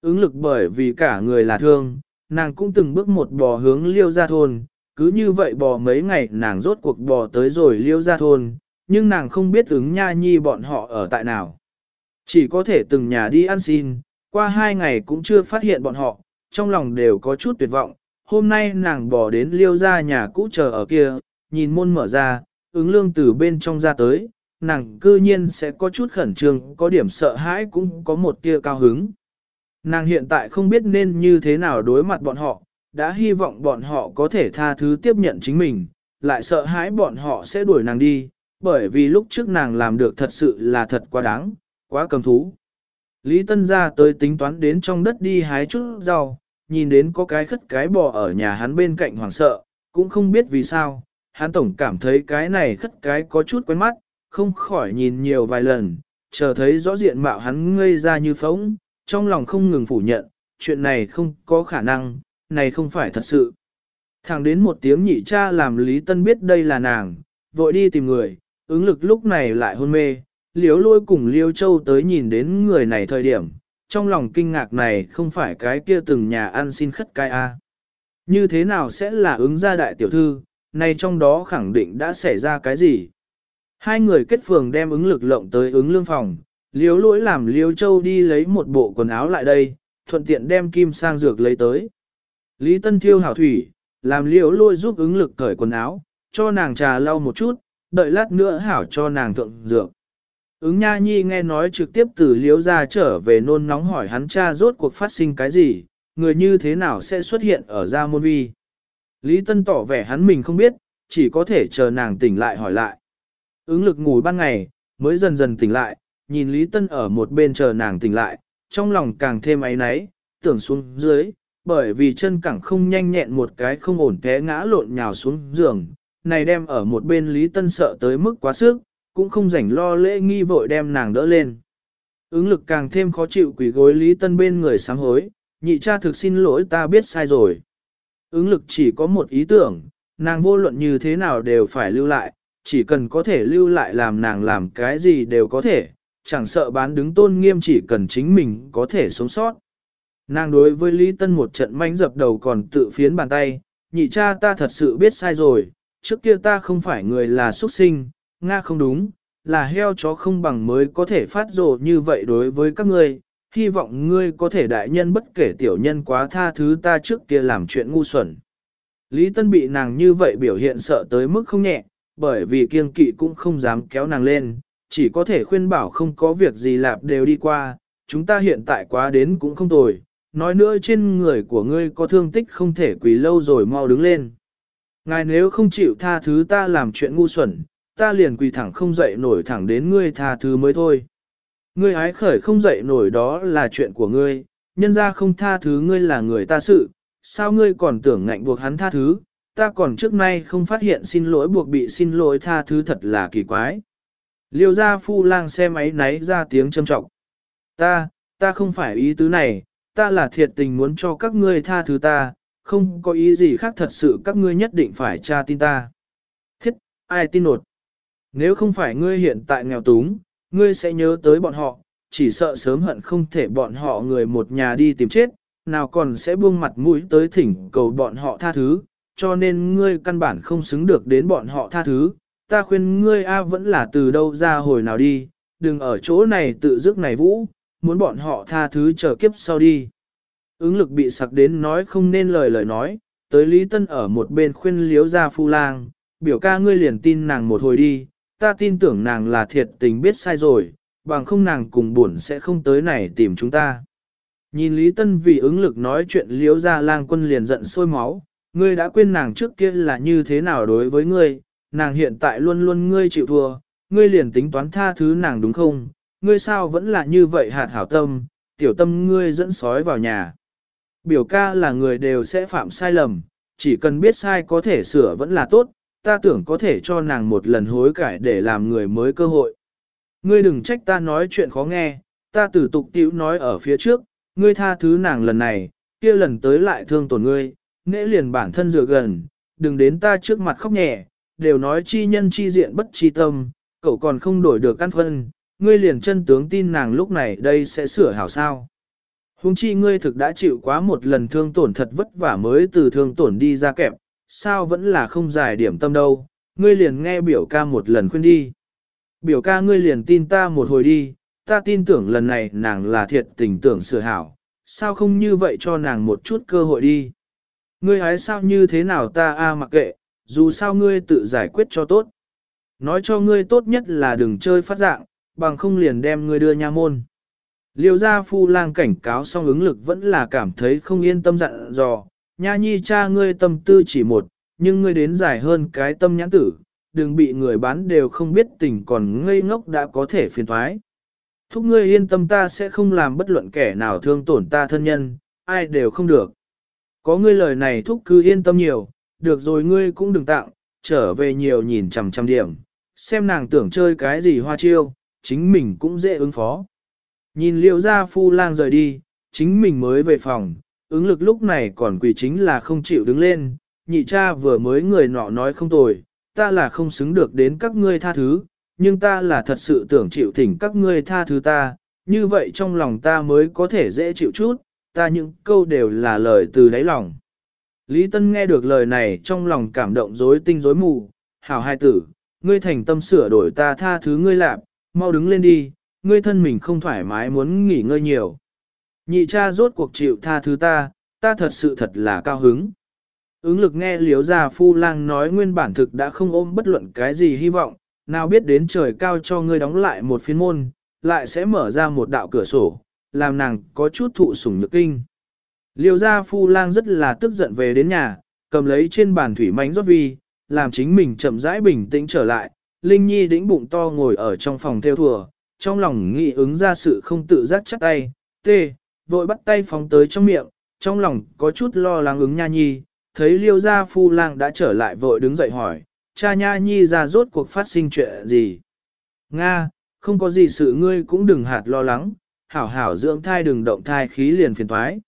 Ứng lực bởi vì cả người là thương, nàng cũng từng bước một bò hướng liêu ra thôn, cứ như vậy bò mấy ngày nàng rốt cuộc bò tới rồi liêu ra thôn, nhưng nàng không biết ứng nha nhi bọn họ ở tại nào. Chỉ có thể từng nhà đi ăn xin, qua hai ngày cũng chưa phát hiện bọn họ, trong lòng đều có chút tuyệt vọng. Hôm nay nàng bỏ đến liêu ra nhà cũ chờ ở kia, nhìn môn mở ra, ứng lương từ bên trong ra tới, nàng cư nhiên sẽ có chút khẩn trương, có điểm sợ hãi cũng có một tia cao hứng. Nàng hiện tại không biết nên như thế nào đối mặt bọn họ, đã hy vọng bọn họ có thể tha thứ tiếp nhận chính mình, lại sợ hãi bọn họ sẽ đuổi nàng đi, bởi vì lúc trước nàng làm được thật sự là thật quá đáng, quá cầm thú. Lý Tân ra tới tính toán đến trong đất đi hái chút rau, nhìn đến có cái khất cái bò ở nhà hắn bên cạnh hoảng sợ, cũng không biết vì sao, hắn tổng cảm thấy cái này khất cái có chút quen mắt, không khỏi nhìn nhiều vài lần, chờ thấy rõ diện mạo hắn ngây ra như phóng, trong lòng không ngừng phủ nhận, chuyện này không có khả năng, này không phải thật sự. Thẳng đến một tiếng nhị cha làm Lý Tân biết đây là nàng, vội đi tìm người, ứng lực lúc này lại hôn mê, liếu lôi cùng liêu châu tới nhìn đến người này thời điểm, trong lòng kinh ngạc này không phải cái kia từng nhà ăn xin khất cai a. Như thế nào sẽ là ứng gia đại tiểu thư, này trong đó khẳng định đã xảy ra cái gì. Hai người kết phường đem ứng lực lộng tới ứng lương phòng, liếu lỗi làm liếu châu đi lấy một bộ quần áo lại đây, thuận tiện đem kim sang dược lấy tới. Lý Tân Thiêu hảo thủy, làm liếu lôi giúp ứng lực cởi quần áo, cho nàng trà lau một chút, đợi lát nữa hảo cho nàng thượng dược. Ứng nha nhi nghe nói trực tiếp từ liếu ra trở về nôn nóng hỏi hắn cha rốt cuộc phát sinh cái gì, người như thế nào sẽ xuất hiện ở gia môn vi. Lý Tân tỏ vẻ hắn mình không biết, chỉ có thể chờ nàng tỉnh lại hỏi lại. Ứng lực ngủ ban ngày, mới dần dần tỉnh lại, nhìn Lý Tân ở một bên chờ nàng tỉnh lại, trong lòng càng thêm áy náy, tưởng xuống dưới, bởi vì chân cẳng không nhanh nhẹn một cái không ổn té ngã lộn nhào xuống giường, này đem ở một bên Lý Tân sợ tới mức quá sức, cũng không rảnh lo lễ nghi vội đem nàng đỡ lên. Ứng lực càng thêm khó chịu quỷ gối Lý Tân bên người sám hối, nhị cha thực xin lỗi ta biết sai rồi. Ứng lực chỉ có một ý tưởng, nàng vô luận như thế nào đều phải lưu lại, chỉ cần có thể lưu lại làm nàng làm cái gì đều có thể, chẳng sợ bán đứng tôn nghiêm chỉ cần chính mình có thể sống sót. Nàng đối với Lý Tân một trận manh dập đầu còn tự phiến bàn tay, nhị cha ta thật sự biết sai rồi, trước kia ta không phải người là xuất sinh, Nga không đúng, là heo chó không bằng mới có thể phát rồ như vậy đối với các ngươi, hy vọng ngươi có thể đại nhân bất kể tiểu nhân quá tha thứ ta trước kia làm chuyện ngu xuẩn. Lý Tân bị nàng như vậy biểu hiện sợ tới mức không nhẹ, bởi vì kiêng kỵ cũng không dám kéo nàng lên, chỉ có thể khuyên bảo không có việc gì lạp đều đi qua, chúng ta hiện tại quá đến cũng không tồi, nói nữa trên người của ngươi có thương tích không thể quỳ lâu rồi mau đứng lên. Ngài nếu không chịu tha thứ ta làm chuyện ngu xuẩn, ta liền quỳ thẳng không dậy nổi thẳng đến ngươi tha thứ mới thôi. Ngươi ái khởi không dậy nổi đó là chuyện của ngươi, nhân ra không tha thứ ngươi là người ta sự, sao ngươi còn tưởng ngạnh buộc hắn tha thứ, ta còn trước nay không phát hiện xin lỗi buộc bị xin lỗi tha thứ thật là kỳ quái. Liêu gia phu lang xe máy náy ra tiếng châm trọng. Ta, ta không phải ý tứ này, ta là thiệt tình muốn cho các ngươi tha thứ ta, không có ý gì khác thật sự các ngươi nhất định phải tra tin ta. Thiết, ai tin nột? Nếu không phải ngươi hiện tại nghèo túng, ngươi sẽ nhớ tới bọn họ, chỉ sợ sớm hận không thể bọn họ người một nhà đi tìm chết, nào còn sẽ buông mặt mũi tới thỉnh cầu bọn họ tha thứ, cho nên ngươi căn bản không xứng được đến bọn họ tha thứ. Ta khuyên ngươi A vẫn là từ đâu ra hồi nào đi, đừng ở chỗ này tự dứt này vũ, muốn bọn họ tha thứ chờ kiếp sau đi. Ứng lực bị sặc đến nói không nên lời lời nói, tới Lý Tân ở một bên khuyên liếu ra phu lang, biểu ca ngươi liền tin nàng một hồi đi, ta tin tưởng nàng là thiệt tình biết sai rồi, bằng không nàng cùng buồn sẽ không tới này tìm chúng ta. Nhìn Lý Tân vì ứng lực nói chuyện liếu ra lang quân liền giận sôi máu, ngươi đã quên nàng trước kia là như thế nào đối với ngươi, nàng hiện tại luôn luôn ngươi chịu thua, ngươi liền tính toán tha thứ nàng đúng không, ngươi sao vẫn là như vậy hạt hảo tâm, tiểu tâm ngươi dẫn sói vào nhà. Biểu ca là người đều sẽ phạm sai lầm, chỉ cần biết sai có thể sửa vẫn là tốt, ta tưởng có thể cho nàng một lần hối cải để làm người mới cơ hội. Ngươi đừng trách ta nói chuyện khó nghe, ta tử tục tiểu nói ở phía trước, ngươi tha thứ nàng lần này, kia lần tới lại thương tổn ngươi, nễ liền bản thân dựa gần, đừng đến ta trước mặt khóc nhẹ, đều nói chi nhân chi diện bất chi tâm, cậu còn không đổi được căn phân, ngươi liền chân tướng tin nàng lúc này đây sẽ sửa hảo sao. Hùng chi ngươi thực đã chịu quá một lần thương tổn thật vất vả mới từ thương tổn đi ra kẹp, sao vẫn là không giải điểm tâm đâu, ngươi liền nghe biểu ca một lần khuyên đi. Biểu ca ngươi liền tin ta một hồi đi, ta tin tưởng lần này nàng là thiệt tình tưởng sửa hảo, sao không như vậy cho nàng một chút cơ hội đi. Ngươi hái sao như thế nào ta a à mặc kệ, dù sao ngươi tự giải quyết cho tốt. Nói cho ngươi tốt nhất là đừng chơi phát dạng, bằng không liền đem ngươi đưa nha môn. Liêu gia phu lang cảnh cáo song ứng lực vẫn là cảm thấy không yên tâm dặn dò, nha nhi cha ngươi tâm tư chỉ một, nhưng ngươi đến dài hơn cái tâm nhãn tử, đừng bị người bán đều không biết tình còn ngây ngốc đã có thể phiền thoái. Thúc ngươi yên tâm ta sẽ không làm bất luận kẻ nào thương tổn ta thân nhân, ai đều không được. Có ngươi lời này thúc cứ yên tâm nhiều, được rồi ngươi cũng đừng tặng, trở về nhiều nhìn chằm chằm điểm, xem nàng tưởng chơi cái gì hoa chiêu, chính mình cũng dễ ứng phó. Nhìn liệu ra phu lang rời đi, chính mình mới về phòng, ứng lực lúc này còn quỳ chính là không chịu đứng lên, nhị cha vừa mới người nọ nói không tồi, ta là không xứng được đến các ngươi tha thứ, nhưng ta là thật sự tưởng chịu thỉnh các ngươi tha thứ ta, như vậy trong lòng ta mới có thể dễ chịu chút, ta những câu đều là lời từ đáy lòng. Lý Tân nghe được lời này trong lòng cảm động rối tinh rối mù, hảo hai tử, ngươi thành tâm sửa đổi ta tha thứ ngươi lạp, mau đứng lên đi, ngươi thân mình không thoải mái muốn nghỉ ngơi nhiều. Nhị cha rốt cuộc chịu tha thứ ta, ta thật sự thật là cao hứng. Ứng lực nghe liếu gia phu lang nói nguyên bản thực đã không ôm bất luận cái gì hy vọng, nào biết đến trời cao cho ngươi đóng lại một phiên môn, lại sẽ mở ra một đạo cửa sổ, làm nàng có chút thụ sủng nhược kinh. Liêu gia phu lang rất là tức giận về đến nhà, cầm lấy trên bàn thủy mánh rót vi, làm chính mình chậm rãi bình tĩnh trở lại. Linh Nhi đĩnh bụng to ngồi ở trong phòng theo thùa, trong lòng nghĩ ứng ra sự không tự giác chắc tay, tê, vội bắt tay phóng tới trong miệng, trong lòng có chút lo lắng ứng nha nhi, thấy liêu gia phu lang đã trở lại vội đứng dậy hỏi, cha nha nhi ra rốt cuộc phát sinh chuyện gì? Nga, không có gì sự ngươi cũng đừng hạt lo lắng, hảo hảo dưỡng thai đừng động thai khí liền phiền thoái.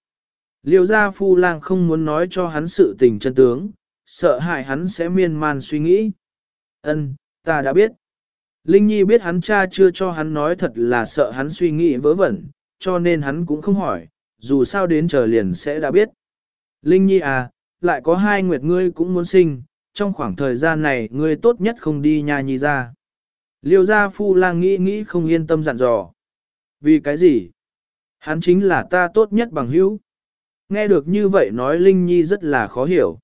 Liêu gia phu lang không muốn nói cho hắn sự tình chân tướng, sợ hại hắn sẽ miên man suy nghĩ. Ân, ta đã biết. Linh Nhi biết hắn cha chưa cho hắn nói thật là sợ hắn suy nghĩ vớ vẩn, cho nên hắn cũng không hỏi, dù sao đến chờ liền sẽ đã biết. Linh Nhi à, lại có hai nguyệt ngươi cũng muốn sinh, trong khoảng thời gian này ngươi tốt nhất không đi nhà nhi ra. Liêu gia phu lang nghĩ nghĩ không yên tâm dặn dò. Vì cái gì? Hắn chính là ta tốt nhất bằng hữu. Nghe được như vậy nói Linh Nhi rất là khó hiểu.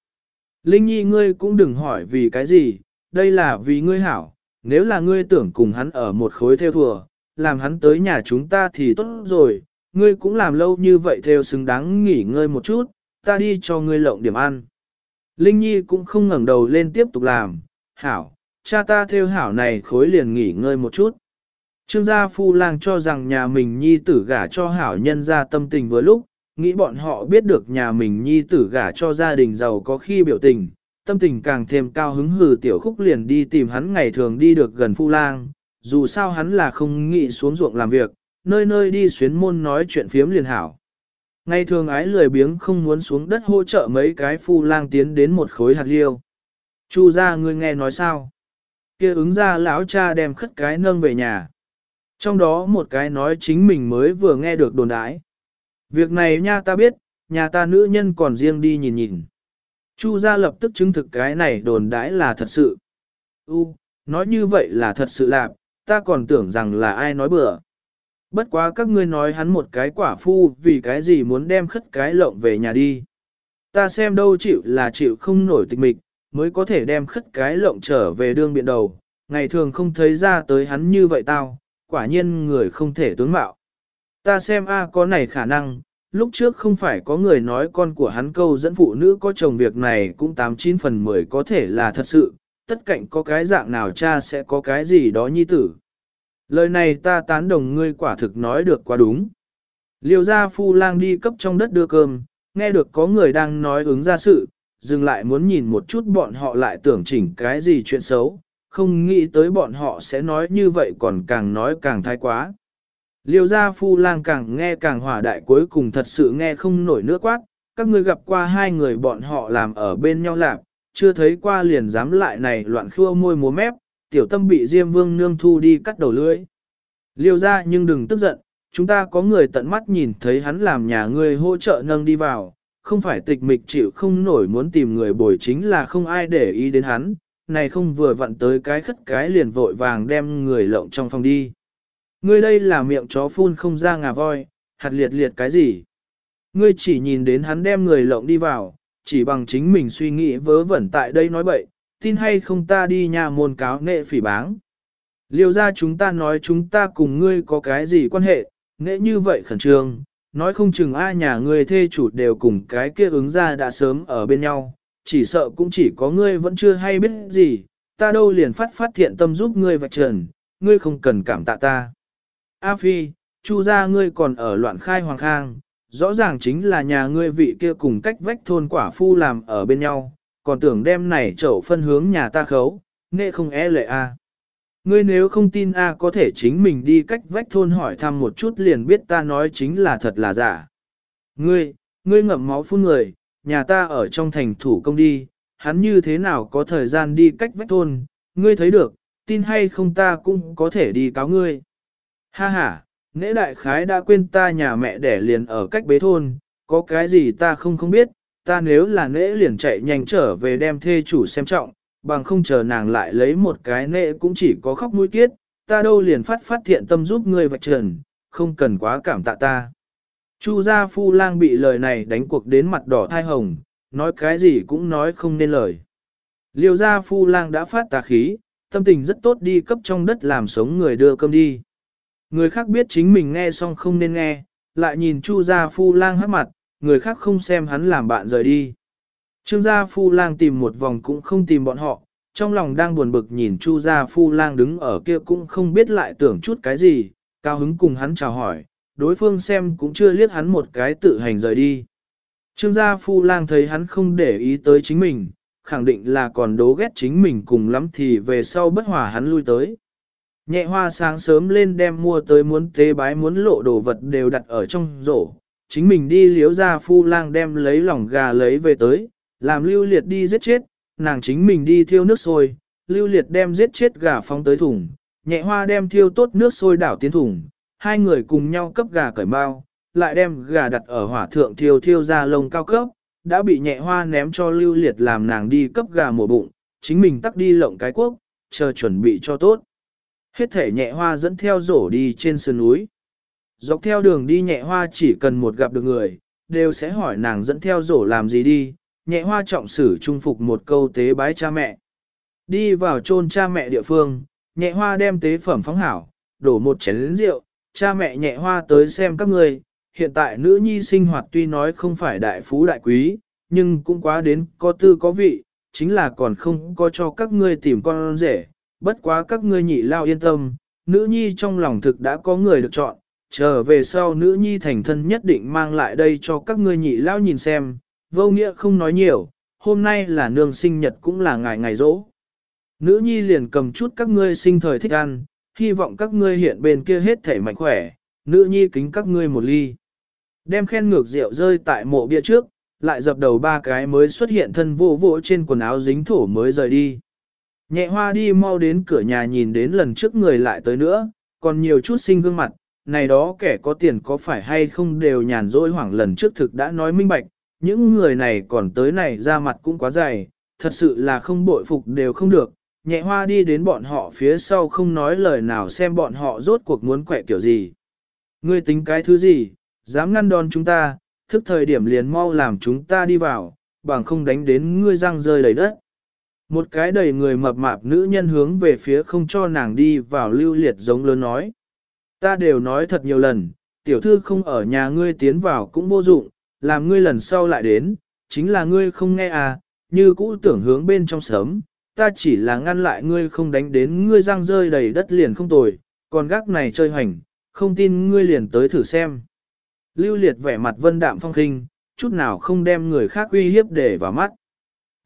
Linh Nhi ngươi cũng đừng hỏi vì cái gì, đây là vì ngươi hảo, nếu là ngươi tưởng cùng hắn ở một khối theo thùa, làm hắn tới nhà chúng ta thì tốt rồi, ngươi cũng làm lâu như vậy theo xứng đáng nghỉ ngơi một chút, ta đi cho ngươi lộng điểm ăn. Linh Nhi cũng không ngẩng đầu lên tiếp tục làm, hảo, cha ta theo hảo này khối liền nghỉ ngơi một chút. Trương gia phu lang cho rằng nhà mình nhi tử gả cho hảo nhân ra tâm tình vừa lúc, nghĩ bọn họ biết được nhà mình nhi tử gả cho gia đình giàu có khi biểu tình, tâm tình càng thêm cao hứng hừ tiểu khúc liền đi tìm hắn ngày thường đi được gần phu lang, dù sao hắn là không nghĩ xuống ruộng làm việc, nơi nơi đi xuyến môn nói chuyện phiếm liền hảo. Ngày thường ái lười biếng không muốn xuống đất hỗ trợ mấy cái phu lang tiến đến một khối hạt liêu. Chu ra ngươi nghe nói sao? kia ứng ra lão cha đem khất cái nâng về nhà. Trong đó một cái nói chính mình mới vừa nghe được đồn đái. Việc này nha ta biết, nhà ta nữ nhân còn riêng đi nhìn nhìn. Chu gia lập tức chứng thực cái này đồn đãi là thật sự. U, nói như vậy là thật sự lạc, ta còn tưởng rằng là ai nói bừa. Bất quá các ngươi nói hắn một cái quả phu vì cái gì muốn đem khất cái lộng về nhà đi. Ta xem đâu chịu là chịu không nổi tịch mịch, mới có thể đem khất cái lộng trở về đương biện đầu. Ngày thường không thấy ra tới hắn như vậy tao, quả nhiên người không thể tướng mạo. Ta xem a có này khả năng, lúc trước không phải có người nói con của hắn câu dẫn phụ nữ có chồng việc này cũng 89 phần 10 có thể là thật sự, tất cạnh có cái dạng nào cha sẽ có cái gì đó nhi tử. Lời này ta tán đồng ngươi quả thực nói được quá đúng. Liêu gia phu lang đi cấp trong đất đưa cơm, nghe được có người đang nói ứng ra sự, dừng lại muốn nhìn một chút bọn họ lại tưởng chỉnh cái gì chuyện xấu, không nghĩ tới bọn họ sẽ nói như vậy còn càng nói càng thái quá. Liêu gia phu lang càng nghe càng hỏa đại cuối cùng thật sự nghe không nổi nữa quát, các ngươi gặp qua hai người bọn họ làm ở bên nhau lạc, chưa thấy qua liền dám lại này loạn khua môi múa mép, tiểu tâm bị Diêm Vương nương thu đi cắt đầu lưỡi. Liêu ra nhưng đừng tức giận, chúng ta có người tận mắt nhìn thấy hắn làm nhà ngươi hỗ trợ nâng đi vào, không phải tịch mịch chịu không nổi muốn tìm người bồi chính là không ai để ý đến hắn, này không vừa vặn tới cái khất cái liền vội vàng đem người lộng trong phòng đi. Ngươi đây là miệng chó phun không ra ngà voi, hạt liệt liệt cái gì? Ngươi chỉ nhìn đến hắn đem người lộng đi vào, chỉ bằng chính mình suy nghĩ vớ vẩn tại đây nói bậy, tin hay không ta đi nhà môn cáo nệ phỉ báng. Liêu ra chúng ta nói chúng ta cùng ngươi có cái gì quan hệ, nệ như vậy khẩn trương, nói không chừng ai nhà ngươi thê chủ đều cùng cái kia ứng ra đã sớm ở bên nhau, chỉ sợ cũng chỉ có ngươi vẫn chưa hay biết gì, ta đâu liền phát phát thiện tâm giúp ngươi vạch trần, ngươi không cần cảm tạ ta. A Phi, chu ra ngươi còn ở loạn khai hoàng khang, rõ ràng chính là nhà ngươi vị kia cùng cách vách thôn quả phu làm ở bên nhau, còn tưởng đem này chậu phân hướng nhà ta khấu, nệ không e lệ a. Ngươi nếu không tin a có thể chính mình đi cách vách thôn hỏi thăm một chút liền biết ta nói chính là thật là giả. Ngươi, ngươi ngậm máu phun người, nhà ta ở trong thành thủ công đi, hắn như thế nào có thời gian đi cách vách thôn, ngươi thấy được, tin hay không ta cũng có thể đi cáo ngươi. Ha ha, nễ đại khái đã quên ta nhà mẹ đẻ liền ở cách bế thôn, có cái gì ta không không biết, ta nếu là nễ liền chạy nhanh trở về đem thê chủ xem trọng, bằng không chờ nàng lại lấy một cái nễ cũng chỉ có khóc mũi kiết, ta đâu liền phát phát thiện tâm giúp ngươi vạch trần, không cần quá cảm tạ ta. Chu gia phu lang bị lời này đánh cuộc đến mặt đỏ thai hồng, nói cái gì cũng nói không nên lời. Liêu gia phu lang đã phát tà khí, tâm tình rất tốt đi cấp trong đất làm sống người đưa cơm đi. Người khác biết chính mình nghe xong không nên nghe, lại nhìn chu gia phu lang hát mặt, người khác không xem hắn làm bạn rời đi. Trương gia phu lang tìm một vòng cũng không tìm bọn họ, trong lòng đang buồn bực nhìn chu gia phu lang đứng ở kia cũng không biết lại tưởng chút cái gì, cao hứng cùng hắn chào hỏi, đối phương xem cũng chưa liếc hắn một cái tự hành rời đi. Trương gia phu lang thấy hắn không để ý tới chính mình, khẳng định là còn đố ghét chính mình cùng lắm thì về sau bất hòa hắn lui tới. Nhẹ hoa sáng sớm lên đem mua tới muốn tế bái muốn lộ đồ vật đều đặt ở trong rổ, chính mình đi liếu ra phu lang đem lấy lỏng gà lấy về tới, làm lưu liệt đi giết chết, nàng chính mình đi thiêu nước sôi, lưu liệt đem giết chết gà phóng tới thùng, nhẹ hoa đem thiêu tốt nước sôi đảo tiến thùng, hai người cùng nhau cấp gà cởi bao, lại đem gà đặt ở hỏa thượng thiêu thiêu ra lông cao cấp, đã bị nhẹ hoa ném cho lưu liệt làm nàng đi cấp gà mổ bụng, chính mình tắt đi lộng cái quốc, chờ chuẩn bị cho tốt. Hết thể nhẹ hoa dẫn theo rổ đi trên sườn núi. Dọc theo đường đi nhẹ hoa chỉ cần một gặp được người, đều sẽ hỏi nàng dẫn theo rổ làm gì đi, nhẹ hoa trọng sử trung phục một câu tế bái cha mẹ. Đi vào chôn cha mẹ địa phương, nhẹ hoa đem tế phẩm phóng hảo, đổ một chén rượu, cha mẹ nhẹ hoa tới xem các người, hiện tại nữ nhi sinh hoạt tuy nói không phải đại phú đại quý, nhưng cũng quá đến có tư có vị, chính là còn không có cho các ngươi tìm con rể, bất quá các ngươi nhị lao yên tâm, nữ nhi trong lòng thực đã có người được chọn, trở về sau nữ nhi thành thân nhất định mang lại đây cho các ngươi nhị lao nhìn xem, vô nghĩa không nói nhiều, hôm nay là nương sinh nhật cũng là ngày ngày rỗ. Nữ nhi liền cầm chút các ngươi sinh thời thích ăn, hy vọng các ngươi hiện bên kia hết thể mạnh khỏe, nữ nhi kính các ngươi một ly. Đem khen ngược rượu rơi tại mộ bia trước, lại dập đầu ba cái mới xuất hiện thân vô vỗ trên quần áo dính thổ mới rời đi. Nhẹ hoa đi mau đến cửa nhà nhìn đến lần trước người lại tới nữa, còn nhiều chút sinh gương mặt, này đó kẻ có tiền có phải hay không đều nhàn rỗi hoảng lần trước thực đã nói minh bạch, những người này còn tới này ra mặt cũng quá dày, thật sự là không bội phục đều không được. Nhẹ hoa đi đến bọn họ phía sau không nói lời nào xem bọn họ rốt cuộc muốn quẹ kiểu gì. Ngươi tính cái thứ gì, dám ngăn đòn chúng ta, thức thời điểm liền mau làm chúng ta đi vào, bằng không đánh đến ngươi răng rơi đầy đất. Một cái đầy người mập mạp nữ nhân hướng về phía không cho nàng đi vào lưu liệt giống lớn nói. Ta đều nói thật nhiều lần, tiểu thư không ở nhà ngươi tiến vào cũng vô dụng, làm ngươi lần sau lại đến, chính là ngươi không nghe à, như cũ tưởng hướng bên trong sớm, ta chỉ là ngăn lại ngươi không đánh đến ngươi răng rơi đầy đất liền không tồi, còn gác này chơi hoành, không tin ngươi liền tới thử xem. Lưu liệt vẻ mặt vân đạm phong khinh, chút nào không đem người khác uy hiếp để vào mắt.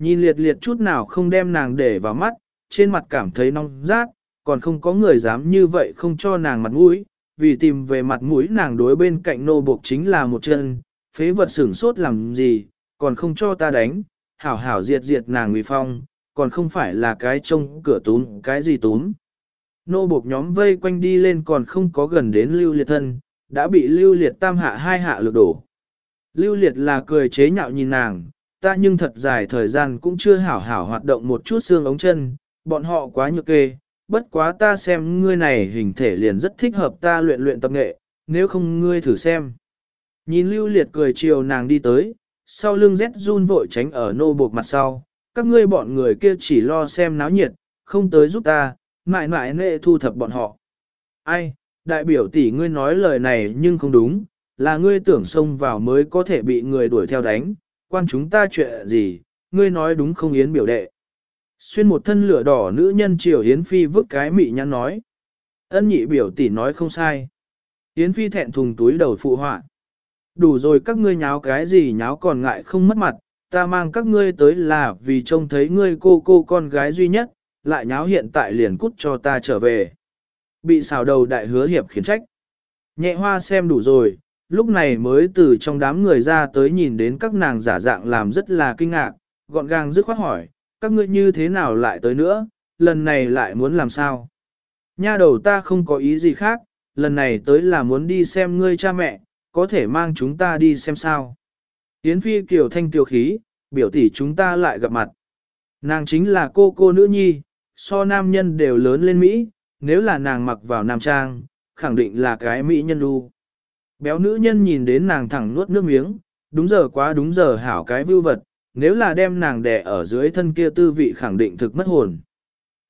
Nhìn liệt liệt chút nào không đem nàng để vào mắt, trên mặt cảm thấy nóng rát, còn không có người dám như vậy không cho nàng mặt mũi, vì tìm về mặt mũi nàng đối bên cạnh nô buộc chính là một chân, phế vật sửng sốt làm gì, còn không cho ta đánh, hảo hảo diệt diệt nàng nguy phong, còn không phải là cái trông cửa túm, cái gì túm. Nô buộc nhóm vây quanh đi lên còn không có gần đến lưu liệt thân, đã bị lưu liệt tam hạ hai hạ lược đổ. Lưu liệt là cười chế nhạo nhìn nàng, ta nhưng thật dài thời gian cũng chưa hảo hảo hoạt động một chút xương ống chân, bọn họ quá nhược kê, bất quá ta xem ngươi này hình thể liền rất thích hợp ta luyện luyện tập nghệ, nếu không ngươi thử xem. Nhìn lưu liệt cười chiều nàng đi tới, sau lưng rét run vội tránh ở nô buộc mặt sau, các ngươi bọn người kia chỉ lo xem náo nhiệt, không tới giúp ta, mãi mãi nệ thu thập bọn họ. Ai, đại biểu tỷ ngươi nói lời này nhưng không đúng, là ngươi tưởng xông vào mới có thể bị người đuổi theo đánh, quan chúng ta chuyện gì, ngươi nói đúng không Yến biểu đệ. Xuyên một thân lửa đỏ nữ nhân triều Yến Phi vứt cái mị nhăn nói. Ân nhị biểu tỷ nói không sai. Yến Phi thẹn thùng túi đầu phụ họa. Đủ rồi các ngươi nháo cái gì nháo còn ngại không mất mặt, ta mang các ngươi tới là vì trông thấy ngươi cô cô con gái duy nhất, lại nháo hiện tại liền cút cho ta trở về. Bị xào đầu đại hứa hiệp khiển trách. Nhẹ hoa xem đủ rồi, lúc này mới từ trong đám người ra tới nhìn đến các nàng giả dạng làm rất là kinh ngạc, gọn gàng dứt khoát hỏi, các ngươi như thế nào lại tới nữa, lần này lại muốn làm sao? Nha đầu ta không có ý gì khác, lần này tới là muốn đi xem ngươi cha mẹ, có thể mang chúng ta đi xem sao. Yến Phi kiều thanh kiều khí, biểu tỷ chúng ta lại gặp mặt. Nàng chính là cô cô nữ nhi, so nam nhân đều lớn lên Mỹ, nếu là nàng mặc vào nam trang, khẳng định là cái Mỹ nhân lưu. Béo nữ nhân nhìn đến nàng thẳng nuốt nước miếng, đúng giờ quá đúng giờ hảo cái vưu vật, nếu là đem nàng đè ở dưới thân kia tư vị khẳng định thực mất hồn.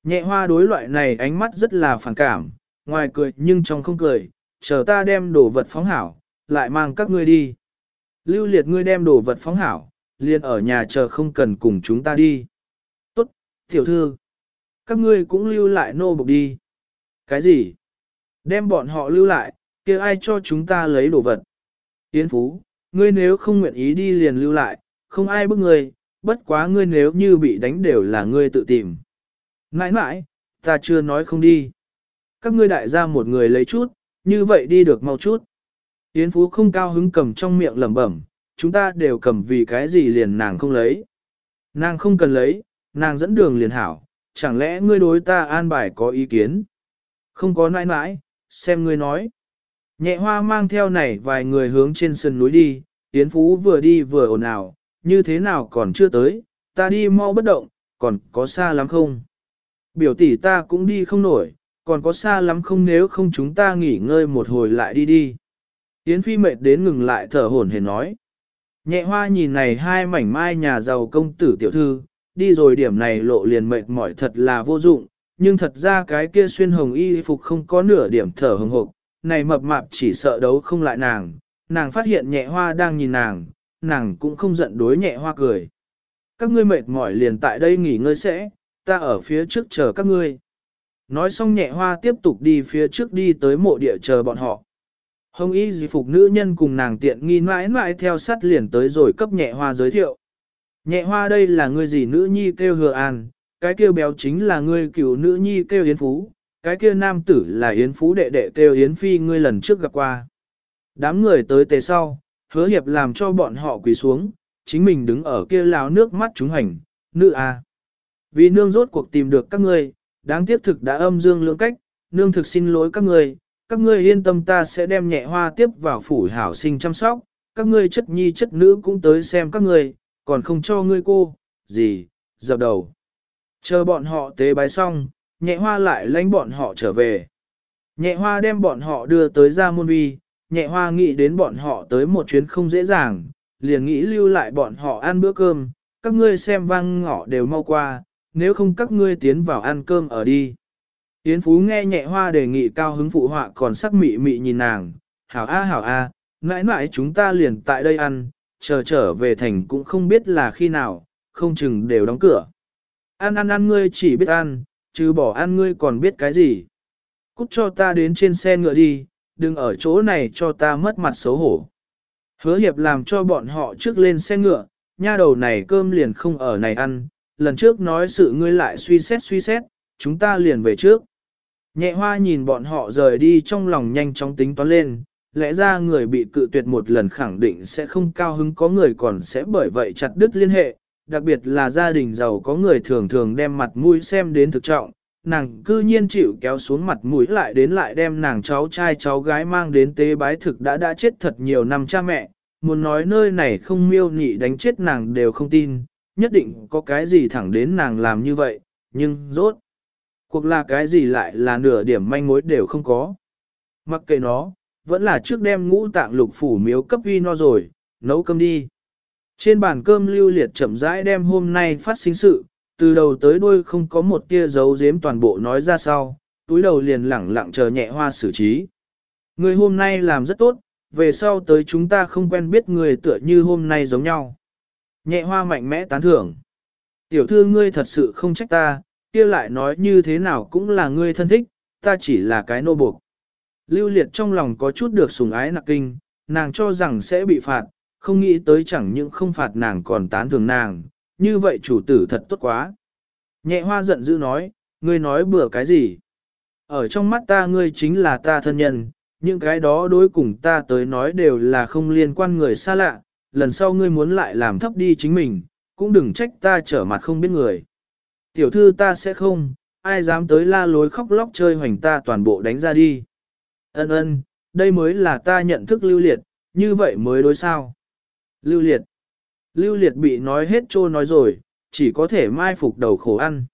Nhẹ hoa đối loại này ánh mắt rất là phản cảm, ngoài cười nhưng trong không cười, chờ ta đem đồ vật phóng hảo, lại mang các ngươi đi. Lưu liệt ngươi đem đồ vật phóng hảo, liền ở nhà chờ không cần cùng chúng ta đi. Tốt, tiểu thư. Các ngươi cũng lưu lại nô bộc đi. Cái gì? Đem bọn họ lưu lại, kia ai cho chúng ta lấy đồ vật? Yến Phú, ngươi nếu không nguyện ý đi liền lưu lại, không ai bức ngươi, bất quá ngươi nếu như bị đánh đều là ngươi tự tìm. Nãi nãi, ta chưa nói không đi. Các ngươi đại gia một người lấy chút, như vậy đi được mau chút. Yến Phú không cao hứng cầm trong miệng lẩm bẩm, chúng ta đều cầm vì cái gì liền nàng không lấy. Nàng không cần lấy, nàng dẫn đường liền hảo, chẳng lẽ ngươi đối ta an bài có ý kiến? Không có nãi nãi, xem ngươi nói. Nhẹ hoa mang theo này vài người hướng trên sân núi đi, Yến Phú vừa đi vừa ồn ào, như thế nào còn chưa tới, ta đi mau bất động, còn có xa lắm không? Biểu tỷ ta cũng đi không nổi, còn có xa lắm không nếu không chúng ta nghỉ ngơi một hồi lại đi đi. Yến Phi mệt đến ngừng lại thở hổn hển nói. Nhẹ hoa nhìn này hai mảnh mai nhà giàu công tử tiểu thư, đi rồi điểm này lộ liền mệt mỏi thật là vô dụng, nhưng thật ra cái kia xuyên hồng y phục không có nửa điểm thở hồng hộc, này mập mạp chỉ sợ đấu không lại nàng, nàng phát hiện nhẹ hoa đang nhìn nàng, nàng cũng không giận đối nhẹ hoa cười. Các ngươi mệt mỏi liền tại đây nghỉ ngơi sẽ, ta ở phía trước chờ các ngươi. Nói xong nhẹ hoa tiếp tục đi phía trước đi tới mộ địa chờ bọn họ. Hồng y dì phục nữ nhân cùng nàng tiện nghi mãi mãi theo sát liền tới rồi cấp nhẹ hoa giới thiệu. Nhẹ hoa đây là người gì nữ nhi kêu hừa an, cái kêu béo chính là người cựu nữ nhi kêu yến phú, cái kia nam tử là yến phú đệ đệ kêu yến phi ngươi lần trước gặp qua. Đám người tới tề sau, hứa hiệp làm cho bọn họ quỳ xuống, chính mình đứng ở kia lao nước mắt chúng hành, nữ a. Vì nương rốt cuộc tìm được các ngươi, đáng tiếc thực đã âm dương lượng cách, nương thực xin lỗi các ngươi, các ngươi yên tâm ta sẽ đem nhẹ hoa tiếp vào phủ hảo sinh chăm sóc, các ngươi chất nhi chất nữ cũng tới xem các ngươi, còn không cho ngươi cô, gì, dập đầu. Chờ bọn họ tế bái xong, nhẹ hoa lại lãnh bọn họ trở về. Nhẹ hoa đem bọn họ đưa tới ra môn vi, nhẹ hoa nghĩ đến bọn họ tới một chuyến không dễ dàng, liền nghĩ lưu lại bọn họ ăn bữa cơm, các ngươi xem vang ngọ đều mau qua, nếu không các ngươi tiến vào ăn cơm ở đi. Yến Phú nghe nhẹ hoa đề nghị cao hứng phụ họa còn sắc mị mị nhìn nàng, hảo a hảo a, mãi mãi chúng ta liền tại đây ăn, chờ trở về thành cũng không biết là khi nào, không chừng đều đóng cửa. Ăn ăn ăn ngươi chỉ biết ăn, chứ bỏ ăn ngươi còn biết cái gì. Cút cho ta đến trên xe ngựa đi, đừng ở chỗ này cho ta mất mặt xấu hổ. Hứa hiệp làm cho bọn họ trước lên xe ngựa, nha đầu này cơm liền không ở này ăn, lần trước nói sự ngươi lại suy xét suy xét, chúng ta liền về trước. Nhẹ hoa nhìn bọn họ rời đi trong lòng nhanh chóng tính toán lên, lẽ ra người bị cự tuyệt một lần khẳng định sẽ không cao hứng có người còn sẽ bởi vậy chặt đứt liên hệ, đặc biệt là gia đình giàu có người thường thường đem mặt mũi xem đến thực trọng, nàng cư nhiên chịu kéo xuống mặt mũi lại đến lại đem nàng cháu trai cháu gái mang đến tế bái thực đã đã chết thật nhiều năm cha mẹ, muốn nói nơi này không miêu nị đánh chết nàng đều không tin, nhất định có cái gì thẳng đến nàng làm như vậy, nhưng rốt. Cuộc là cái gì lại là nửa điểm manh mối đều không có. Mặc kệ nó, vẫn là trước đem ngũ tạng lục phủ miếu cấp vi no rồi, nấu cơm đi. Trên bàn cơm lưu liệt chậm rãi đem hôm nay phát sinh sự, từ đầu tới đuôi không có một tia dấu giếm toàn bộ nói ra sau, túi đầu liền lẳng lặng chờ nhẹ hoa xử trí. Người hôm nay làm rất tốt, về sau tới chúng ta không quen biết người tựa như hôm nay giống nhau. Nhẹ hoa mạnh mẽ tán thưởng. Tiểu thư ngươi thật sự không trách ta, kia lại nói như thế nào cũng là ngươi thân thích, ta chỉ là cái nô buộc. Lưu liệt trong lòng có chút được sùng ái nặc kinh, nàng cho rằng sẽ bị phạt, không nghĩ tới chẳng những không phạt nàng còn tán thưởng nàng, như vậy chủ tử thật tốt quá. Nhẹ hoa giận dữ nói, ngươi nói bừa cái gì? Ở trong mắt ta ngươi chính là ta thân nhân, những cái đó đối cùng ta tới nói đều là không liên quan người xa lạ, lần sau ngươi muốn lại làm thấp đi chính mình, cũng đừng trách ta trở mặt không biết người. Tiểu thư ta sẽ không, ai dám tới la lối khóc lóc chơi hoành ta toàn bộ đánh ra đi. Ân ân, đây mới là ta nhận thức lưu liệt, như vậy mới đối sao. Lưu liệt. Lưu liệt bị nói hết trô nói rồi, chỉ có thể mai phục đầu khổ ăn.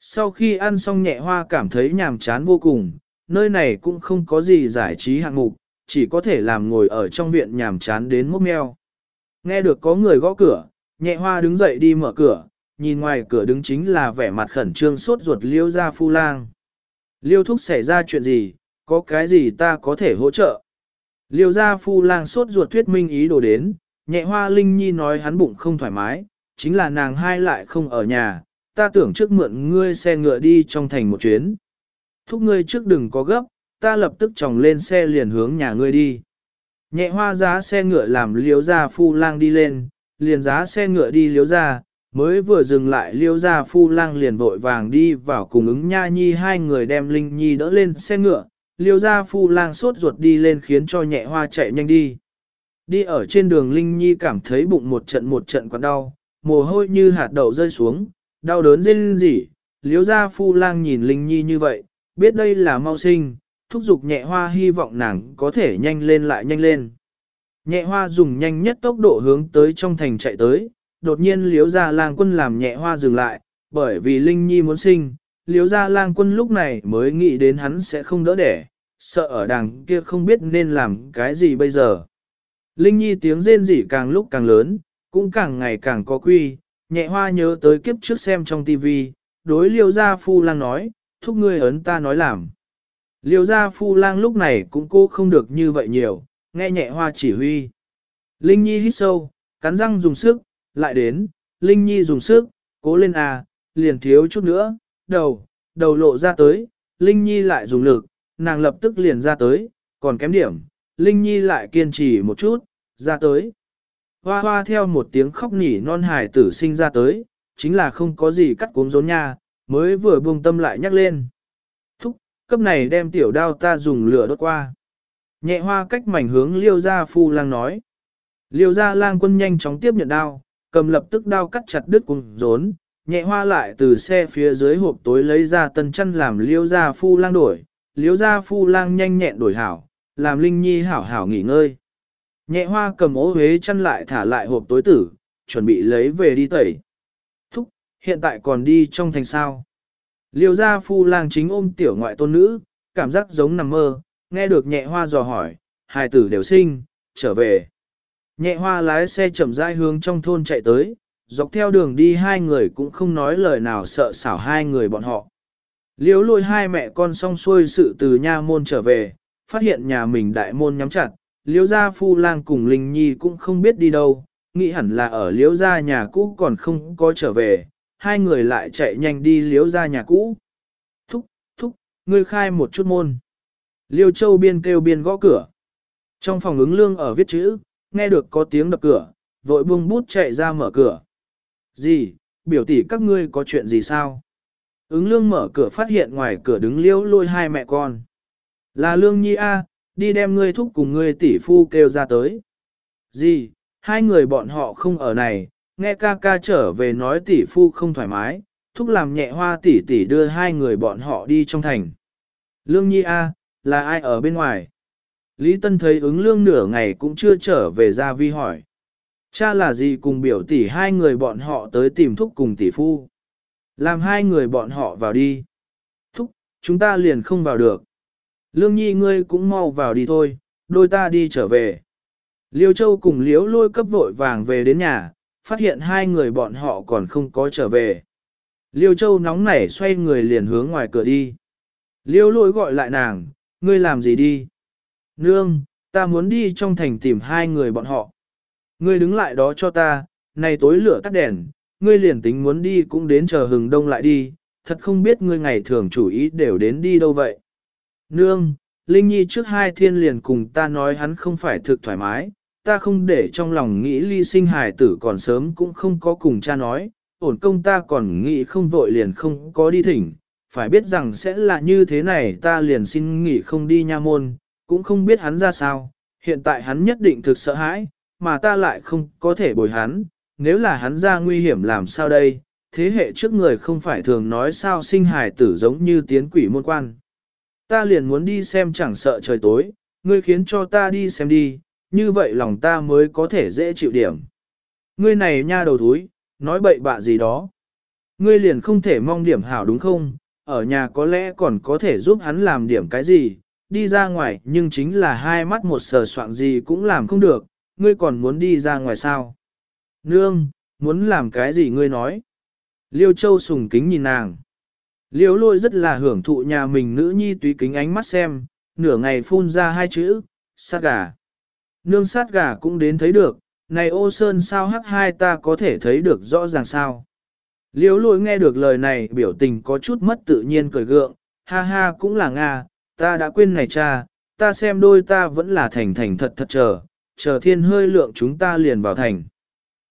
Sau khi ăn xong nhẹ hoa cảm thấy nhàm chán vô cùng, nơi này cũng không có gì giải trí hạng mục, chỉ có thể làm ngồi ở trong viện nhàm chán đến mốc meo. Nghe được có người gõ cửa, Nhẹ hoa đứng dậy đi mở cửa, nhìn ngoài cửa đứng chính là vẻ mặt khẩn trương sốt ruột liêu ra phu lang. Liêu thúc xảy ra chuyện gì, có cái gì ta có thể hỗ trợ? Liêu ra phu lang sốt ruột thuyết minh ý đồ đến, nhẹ hoa linh nhi nói hắn bụng không thoải mái, chính là nàng hai lại không ở nhà, ta tưởng trước mượn ngươi xe ngựa đi trong thành một chuyến. Thúc ngươi trước đừng có gấp, ta lập tức tròng lên xe liền hướng nhà ngươi đi. Nhẹ hoa giá xe ngựa làm liếu ra phu lang đi lên, liền giá xe ngựa đi liếu ra, mới vừa dừng lại liêu ra phu lang liền vội vàng đi vào cùng ứng nha nhi hai người đem Linh Nhi đỡ lên xe ngựa, liêu ra phu lang sốt ruột đi lên khiến cho nhẹ hoa chạy nhanh đi. Đi ở trên đường Linh Nhi cảm thấy bụng một trận một trận quặn đau, mồ hôi như hạt đậu rơi xuống, đau đớn rên rỉ, liếu ra phu lang nhìn Linh Nhi như vậy, biết đây là mau sinh, thúc giục nhẹ hoa hy vọng nàng có thể nhanh lên lại nhanh lên. Nhẹ hoa dùng nhanh nhất tốc độ hướng tới trong thành chạy tới, đột nhiên liếu ra lang quân làm nhẹ hoa dừng lại, bởi vì Linh Nhi muốn sinh, liếu ra lang quân lúc này mới nghĩ đến hắn sẽ không đỡ đẻ, sợ ở đằng kia không biết nên làm cái gì bây giờ. Linh Nhi tiếng rên rỉ càng lúc càng lớn, cũng càng ngày càng có quy, nhẹ hoa nhớ tới kiếp trước xem trong tivi, đối liêu gia phu lang nói, thúc ngươi ấn ta nói làm. Liêu gia phu lang lúc này cũng cô không được như vậy nhiều, nghe nhẹ hoa chỉ huy. Linh Nhi hít sâu, cắn răng dùng sức, lại đến, Linh Nhi dùng sức, cố lên à, liền thiếu chút nữa, đầu, đầu lộ ra tới, Linh Nhi lại dùng lực, nàng lập tức liền ra tới, còn kém điểm, Linh Nhi lại kiên trì một chút, ra tới. Hoa hoa theo một tiếng khóc nỉ non hài tử sinh ra tới, chính là không có gì cắt cuống rốn nha, mới vừa buông tâm lại nhắc lên. Thúc, cấp này đem tiểu đao ta dùng lửa đốt qua. Nhẹ hoa cách mảnh hướng liêu ra phu lang nói. Liêu ra lang quân nhanh chóng tiếp nhận đao, cầm lập tức đao cắt chặt đứt cuống rốn, nhẹ hoa lại từ xe phía dưới hộp tối lấy ra tân chân làm liêu ra phu lang đổi, liêu ra phu lang nhanh nhẹn đổi hảo, làm linh nhi hảo hảo nghỉ ngơi. Nhẹ hoa cầm ố huế chăn lại thả lại hộp tối tử, chuẩn bị lấy về đi tẩy. Thúc, hiện tại còn đi trong thành sao. Liêu ra phu lang chính ôm tiểu ngoại tôn nữ, cảm giác giống nằm mơ, nghe được nhẹ hoa dò hỏi, hài tử đều sinh, trở về. Nhẹ hoa lái xe chậm rãi hướng trong thôn chạy tới, dọc theo đường đi hai người cũng không nói lời nào sợ xảo hai người bọn họ. Liêu lôi hai mẹ con xong xuôi sự từ nha môn trở về, phát hiện nhà mình đại môn nhắm chặt, liễu gia phu lang cùng Linh Nhi cũng không biết đi đâu, nghĩ hẳn là ở liễu gia nhà cũ còn không có trở về, hai người lại chạy nhanh đi liễu gia nhà cũ. Thúc, thúc, ngươi khai một chút môn. Liêu châu biên kêu biên gõ cửa. Trong phòng ứng lương ở viết chữ, nghe được có tiếng đập cửa, vội buông bút chạy ra mở cửa. Gì, biểu tỷ các ngươi có chuyện gì sao? Ứng lương mở cửa phát hiện ngoài cửa đứng liêu lôi hai mẹ con. Là lương nhi A, đi đem ngươi thúc cùng ngươi tỷ phu kêu ra tới. Gì, hai người bọn họ không ở này, nghe ca ca trở về nói tỷ phu không thoải mái, thúc làm nhẹ hoa tỷ tỷ đưa hai người bọn họ đi trong thành. Lương nhi A, là ai ở bên ngoài? Lý Tân thấy ứng lương nửa ngày cũng chưa trở về ra vi hỏi. Cha là gì cùng biểu tỷ hai người bọn họ tới tìm thúc cùng tỷ phu. Làm hai người bọn họ vào đi. Thúc, chúng ta liền không vào được. Lương nhi ngươi cũng mau vào đi thôi, đôi ta đi trở về. Liêu Châu cùng Liễu lôi cấp vội vàng về đến nhà, phát hiện hai người bọn họ còn không có trở về. Liêu Châu nóng nảy xoay người liền hướng ngoài cửa đi. Liêu lôi gọi lại nàng, ngươi làm gì đi? Nương, ta muốn đi trong thành tìm hai người bọn họ. Ngươi đứng lại đó cho ta, này tối lửa tắt đèn, ngươi liền tính muốn đi cũng đến chờ hừng đông lại đi, thật không biết ngươi ngày thường chủ ý đều đến đi đâu vậy. Nương, Linh Nhi trước hai thiên liền cùng ta nói hắn không phải thực thoải mái, ta không để trong lòng nghĩ ly sinh hài tử còn sớm cũng không có cùng cha nói, ổn công ta còn nghĩ không vội liền không có đi thỉnh, phải biết rằng sẽ là như thế này ta liền xin nghỉ không đi nha môn, cũng không biết hắn ra sao, hiện tại hắn nhất định thực sợ hãi, mà ta lại không có thể bồi hắn, nếu là hắn ra nguy hiểm làm sao đây, thế hệ trước người không phải thường nói sao sinh hài tử giống như tiến quỷ môn quan. Ta liền muốn đi xem chẳng sợ trời tối, ngươi khiến cho ta đi xem đi, như vậy lòng ta mới có thể dễ chịu điểm. Ngươi này nha đầu thúi, nói bậy bạ gì đó. Ngươi liền không thể mong điểm hảo đúng không, ở nhà có lẽ còn có thể giúp hắn làm điểm cái gì, đi ra ngoài nhưng chính là hai mắt một sờ soạn gì cũng làm không được, ngươi còn muốn đi ra ngoài sao. Nương, muốn làm cái gì ngươi nói. Liêu Châu sùng kính nhìn nàng. Liễu lôi rất là hưởng thụ nhà mình nữ nhi tùy kính ánh mắt xem, nửa ngày phun ra hai chữ, sát gà. Nương sát gà cũng đến thấy được, này ô sơn sao hắc hai ta có thể thấy được rõ ràng sao. Liễu lôi nghe được lời này biểu tình có chút mất tự nhiên cười gượng, ha ha cũng là Nga, ta đã quên này cha, ta xem đôi ta vẫn là thành thành thật thật chờ, chờ thiên hơi lượng chúng ta liền vào thành.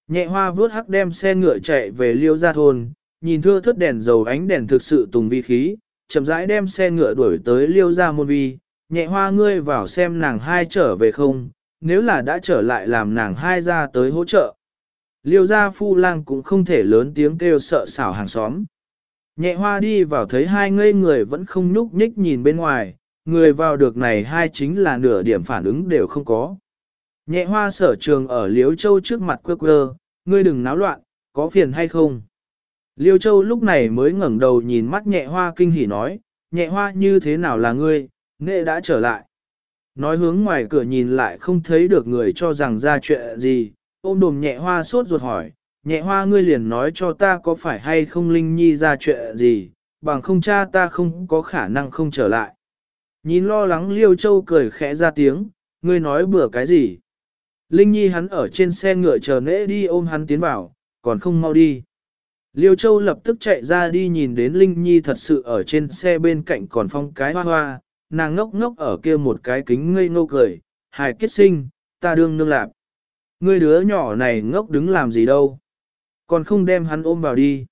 Nhẹ hoa vướt hắc đem xe ngựa chạy về liêu gia thôn, nhìn thưa thất đèn dầu ánh đèn thực sự tùng vi khí, chậm rãi đem xe ngựa đuổi tới liêu gia môn vi, nhẹ hoa ngươi vào xem nàng hai trở về không, nếu là đã trở lại làm nàng hai ra tới hỗ trợ. Liêu gia phu lang cũng không thể lớn tiếng kêu sợ xảo hàng xóm. Nhẹ hoa đi vào thấy hai ngây người vẫn không nhúc nhích nhìn bên ngoài, người vào được này hai chính là nửa điểm phản ứng đều không có. Nhẹ hoa sở trường ở Liếu Châu trước mặt quơ quơ, ngươi đừng náo loạn, có phiền hay không? Liêu Châu lúc này mới ngẩng đầu nhìn mắt nhẹ hoa kinh hỉ nói, nhẹ hoa như thế nào là ngươi, nghệ đã trở lại. Nói hướng ngoài cửa nhìn lại không thấy được người cho rằng ra chuyện gì, ôm đồm nhẹ hoa sốt ruột hỏi, nhẹ hoa ngươi liền nói cho ta có phải hay không Linh Nhi ra chuyện gì, bằng không cha ta không có khả năng không trở lại. Nhìn lo lắng Liêu Châu cười khẽ ra tiếng, ngươi nói bừa cái gì. Linh Nhi hắn ở trên xe ngựa chờ nễ đi ôm hắn tiến vào, còn không mau đi. Liêu Châu lập tức chạy ra đi nhìn đến Linh Nhi thật sự ở trên xe bên cạnh còn phong cái hoa hoa, nàng ngốc ngốc ở kia một cái kính ngây ngô cười, hài kết sinh, ta đương nương lạp. Ngươi đứa nhỏ này ngốc đứng làm gì đâu. Còn không đem hắn ôm vào đi.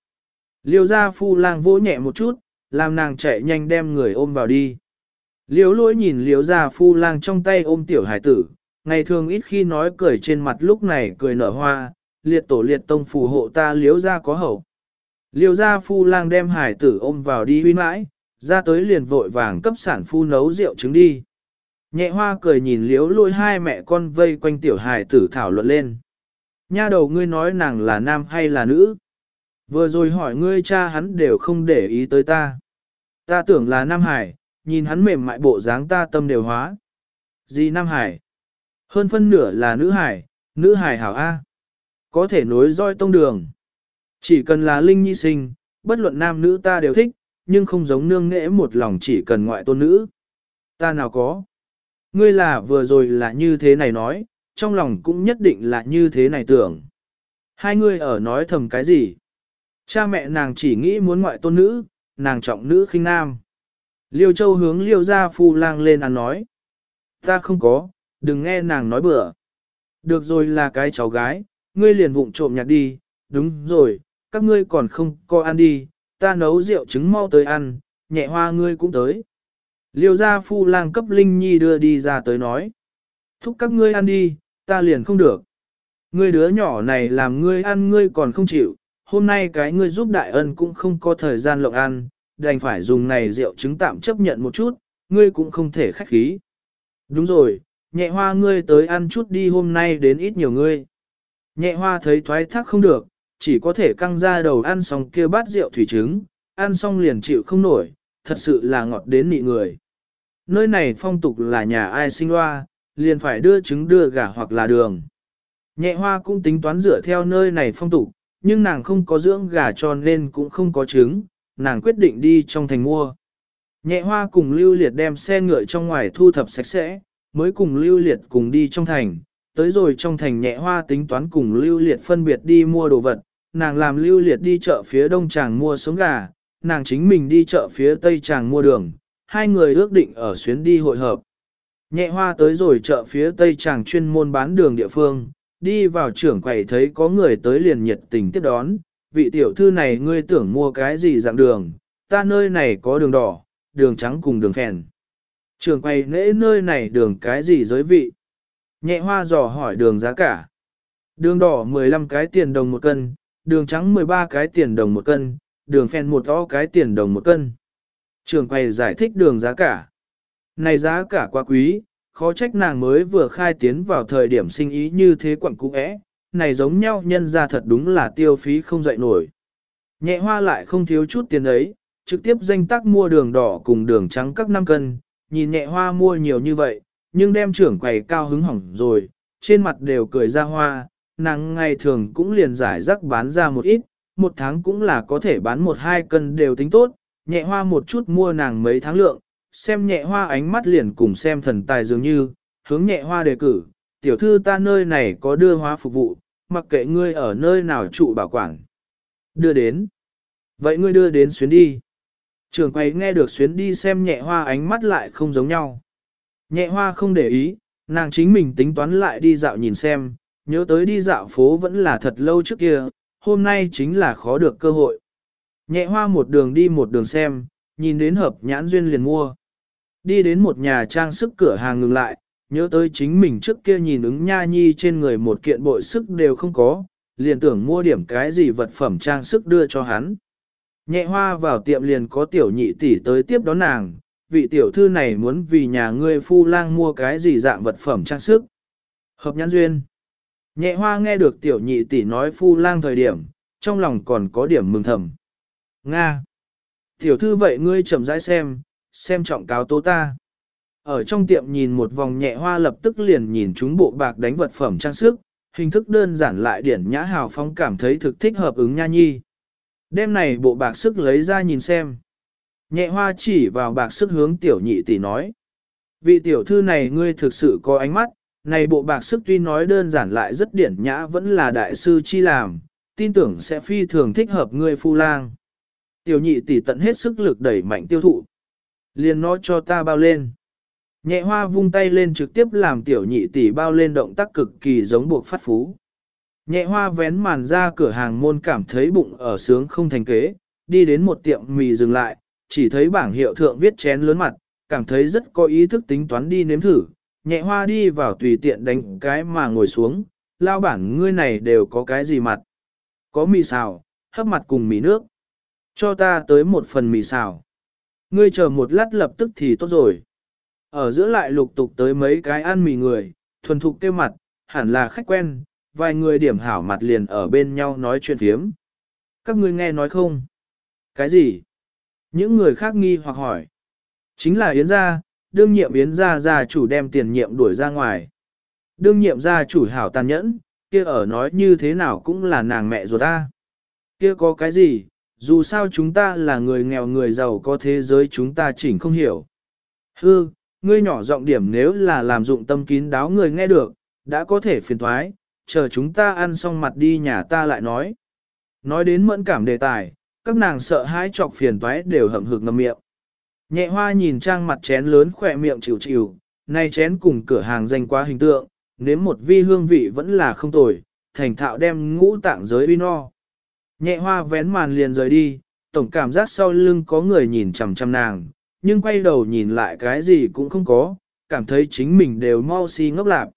Liêu gia phu lang vỗ nhẹ một chút, làm nàng chạy nhanh đem người ôm vào đi. Liêu lỗi nhìn liêu gia phu lang trong tay ôm tiểu hải tử, ngày thường ít khi nói cười trên mặt lúc này cười nở hoa, liệt tổ liệt tông phù hộ ta liêu gia có hậu. Liêu gia phu lang đem hải tử ôm vào đi huy mãi, ra tới liền vội vàng cấp sản phu nấu rượu trứng đi. Nhẹ hoa cười nhìn liếu lôi hai mẹ con vây quanh tiểu Hải tử thảo luận lên. Nha đầu ngươi nói nàng là nam hay là nữ? Vừa rồi hỏi ngươi cha hắn đều không để ý tới ta. Ta tưởng là nam hải, nhìn hắn mềm mại bộ dáng ta tâm đều hóa. Gì nam hải? Hơn phân nửa là nữ hải, nữ hải hảo A. Có thể nối roi tông đường. Chỉ cần là linh nhi sinh, bất luận nam nữ ta đều thích, nhưng không giống nương nễ một lòng chỉ cần ngoại tôn nữ. Ta nào có. Ngươi là vừa rồi là như thế này nói, trong lòng cũng nhất định là như thế này tưởng. Hai ngươi ở nói thầm cái gì? Cha mẹ nàng chỉ nghĩ muốn ngoại tôn nữ, nàng trọng nữ khinh nam. Liêu Châu hướng Liêu gia phu lang lên ăn nói. Ta không có, đừng nghe nàng nói bừa. Được rồi là cái cháu gái, ngươi liền vụng trộm nhặt đi, đúng rồi, các ngươi còn không có ăn đi, ta nấu rượu trứng mau tới ăn, nhẹ hoa ngươi cũng tới. Liêu gia phu lang cấp Linh Nhi đưa đi ra tới nói. Thúc các ngươi ăn đi, ta liền không được. Ngươi đứa nhỏ này làm ngươi ăn ngươi còn không chịu, hôm nay cái ngươi giúp đại ân cũng không có thời gian lộng ăn, đành phải dùng này rượu trứng tạm chấp nhận một chút, ngươi cũng không thể khách khí. Đúng rồi, nhẹ hoa ngươi tới ăn chút đi hôm nay đến ít nhiều ngươi. Nhẹ hoa thấy thoái thác không được, chỉ có thể căng ra đầu ăn xong kia bát rượu thủy trứng, ăn xong liền chịu không nổi, thật sự là ngọt đến nị người. Nơi này phong tục là nhà ai sinh hoa, liền phải đưa trứng đưa gà hoặc là đường. Nhẹ hoa cũng tính toán dựa theo nơi này phong tục, nhưng nàng không có dưỡng gà cho nên cũng không có trứng, nàng quyết định đi trong thành mua. Nhẹ hoa cùng lưu liệt đem xe ngựa trong ngoài thu thập sạch sẽ, mới cùng lưu liệt cùng đi trong thành. Tới rồi trong thành nhẹ hoa tính toán cùng lưu liệt phân biệt đi mua đồ vật, nàng làm lưu liệt đi chợ phía đông chàng mua sống gà, nàng chính mình đi chợ phía tây chàng mua đường, hai người ước định ở xuyến đi hội hợp. Nhẹ hoa tới rồi chợ phía tây chàng chuyên môn bán đường địa phương, đi vào trưởng quầy thấy có người tới liền nhiệt tình tiếp đón, vị tiểu thư này ngươi tưởng mua cái gì dạng đường, ta nơi này có đường đỏ, đường trắng cùng đường phèn. Trưởng quầy nễ nơi này đường cái gì giới vị. Nhẹ hoa dò hỏi đường giá cả. Đường đỏ 15 cái tiền đồng một cân, đường trắng 13 cái tiền đồng một cân, đường phèn một to cái tiền đồng một cân. Trường quầy giải thích đường giá cả. Này giá cả quá quý, khó trách nàng mới vừa khai tiến vào thời điểm sinh ý như thế quặng cũ ẽ, này giống nhau nhân ra thật đúng là tiêu phí không dậy nổi. Nhẹ hoa lại không thiếu chút tiền ấy, trực tiếp danh tác mua đường đỏ cùng đường trắng các năm cân, nhìn nhẹ hoa mua nhiều như vậy, nhưng đem trưởng quầy cao hứng hỏng rồi, trên mặt đều cười ra hoa, nàng ngày thường cũng liền giải rắc bán ra một ít, một tháng cũng là có thể bán một hai cân đều tính tốt, nhẹ hoa một chút mua nàng mấy tháng lượng, xem nhẹ hoa ánh mắt liền cùng xem thần tài dường như, hướng nhẹ hoa đề cử, tiểu thư ta nơi này có đưa hoa phục vụ, mặc kệ ngươi ở nơi nào trụ bảo quản. Đưa đến. Vậy ngươi đưa đến xuyến đi. Trường quay nghe được xuyến đi xem nhẹ hoa ánh mắt lại không giống nhau. Nhẹ hoa không để ý, nàng chính mình tính toán lại đi dạo nhìn xem, nhớ tới đi dạo phố vẫn là thật lâu trước kia, hôm nay chính là khó được cơ hội. Nhẹ hoa một đường đi một đường xem, nhìn đến hợp nhãn duyên liền mua. Đi đến một nhà trang sức cửa hàng ngừng lại, nhớ tới chính mình trước kia nhìn ứng nha nhi trên người một kiện bội sức đều không có, liền tưởng mua điểm cái gì vật phẩm trang sức đưa cho hắn. Nhẹ hoa vào tiệm liền có tiểu nhị tỷ tới tiếp đón nàng, vị tiểu thư này muốn vì nhà ngươi phu lang mua cái gì dạng vật phẩm trang sức. Hợp nhãn duyên. Nhẹ hoa nghe được tiểu nhị tỷ nói phu lang thời điểm, trong lòng còn có điểm mừng thầm. Nga. Tiểu thư vậy ngươi chậm rãi xem, xem trọng cáo tố ta. Ở trong tiệm nhìn một vòng nhẹ hoa lập tức liền nhìn chúng bộ bạc đánh vật phẩm trang sức, hình thức đơn giản lại điển nhã hào phong cảm thấy thực thích hợp ứng nha nhi. Đêm này bộ bạc sức lấy ra nhìn xem. Nhẹ hoa chỉ vào bạc sức hướng tiểu nhị tỷ nói. Vị tiểu thư này ngươi thực sự có ánh mắt, này bộ bạc sức tuy nói đơn giản lại rất điển nhã vẫn là đại sư chi làm, tin tưởng sẽ phi thường thích hợp ngươi phu lang. Tiểu nhị tỷ tận hết sức lực đẩy mạnh tiêu thụ. Liền nó cho ta bao lên. Nhẹ hoa vung tay lên trực tiếp làm tiểu nhị tỷ bao lên động tác cực kỳ giống buộc phát phú. Nhẹ hoa vén màn ra cửa hàng môn cảm thấy bụng ở sướng không thành kế, đi đến một tiệm mì dừng lại, chỉ thấy bảng hiệu thượng viết chén lớn mặt, cảm thấy rất có ý thức tính toán đi nếm thử. Nhẹ hoa đi vào tùy tiện đánh cái mà ngồi xuống, lao bản ngươi này đều có cái gì mặt. Có mì xào, hấp mặt cùng mì nước. Cho ta tới một phần mì xào. Ngươi chờ một lát lập tức thì tốt rồi. Ở giữa lại lục tục tới mấy cái ăn mì người, thuần thục kêu mặt, hẳn là khách quen, vài người điểm hảo mặt liền ở bên nhau nói chuyện phiếm. Các ngươi nghe nói không? Cái gì? Những người khác nghi hoặc hỏi. Chính là Yến gia, đương nhiệm Yến gia gia chủ đem tiền nhiệm đuổi ra ngoài. Đương nhiệm gia chủ hảo tàn nhẫn, kia ở nói như thế nào cũng là nàng mẹ ruột ta. Kia có cái gì, dù sao chúng ta là người nghèo người giàu có thế giới chúng ta chỉnh không hiểu. Hư, ngươi nhỏ giọng điểm nếu là làm dụng tâm kín đáo người nghe được, đã có thể phiền thoái, chờ chúng ta ăn xong mặt đi nhà ta lại nói. Nói đến mẫn cảm đề tài, các nàng sợ hãi chọc phiền toái đều hậm hực ngầm miệng. Nhẹ hoa nhìn trang mặt chén lớn khỏe miệng chịu chịu, nay chén cùng cửa hàng danh quá hình tượng, nếm một vi hương vị vẫn là không tồi, thành thạo đem ngũ tạng giới uy no. Nhẹ hoa vén màn liền rời đi, tổng cảm giác sau lưng có người nhìn chằm chằm nàng, nhưng quay đầu nhìn lại cái gì cũng không có, cảm thấy chính mình đều mau si ngốc lạc.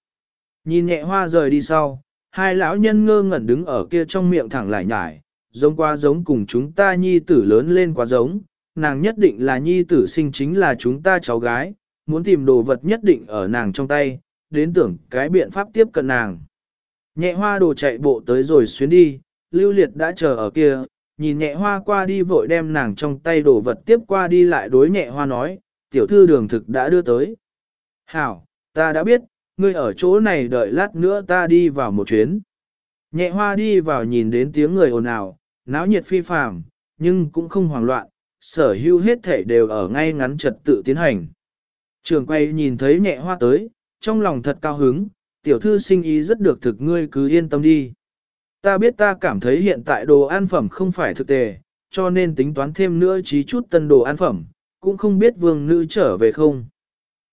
Nhìn nhẹ hoa rời đi sau, hai lão nhân ngơ ngẩn đứng ở kia trong miệng thẳng lại nhải, giống qua giống cùng chúng ta nhi tử lớn lên quá giống, nàng nhất định là nhi tử sinh chính là chúng ta cháu gái, muốn tìm đồ vật nhất định ở nàng trong tay, đến tưởng cái biện pháp tiếp cận nàng. Nhẹ hoa đồ chạy bộ tới rồi xuyến đi, lưu liệt đã chờ ở kia, nhìn nhẹ hoa qua đi vội đem nàng trong tay đồ vật tiếp qua đi lại đối nhẹ hoa nói, tiểu thư đường thực đã đưa tới. Hảo, ta đã biết, ngươi ở chỗ này đợi lát nữa ta đi vào một chuyến. Nhẹ hoa đi vào nhìn đến tiếng người ồn ào, náo nhiệt phi phàm, nhưng cũng không hoảng loạn, sở hữu hết thể đều ở ngay ngắn trật tự tiến hành. Trường quay nhìn thấy nhẹ hoa tới, trong lòng thật cao hứng, tiểu thư sinh ý rất được thực ngươi cứ yên tâm đi. Ta biết ta cảm thấy hiện tại đồ ăn phẩm không phải thực tề, cho nên tính toán thêm nữa trí chút tân đồ ăn phẩm, cũng không biết vương nữ trở về không.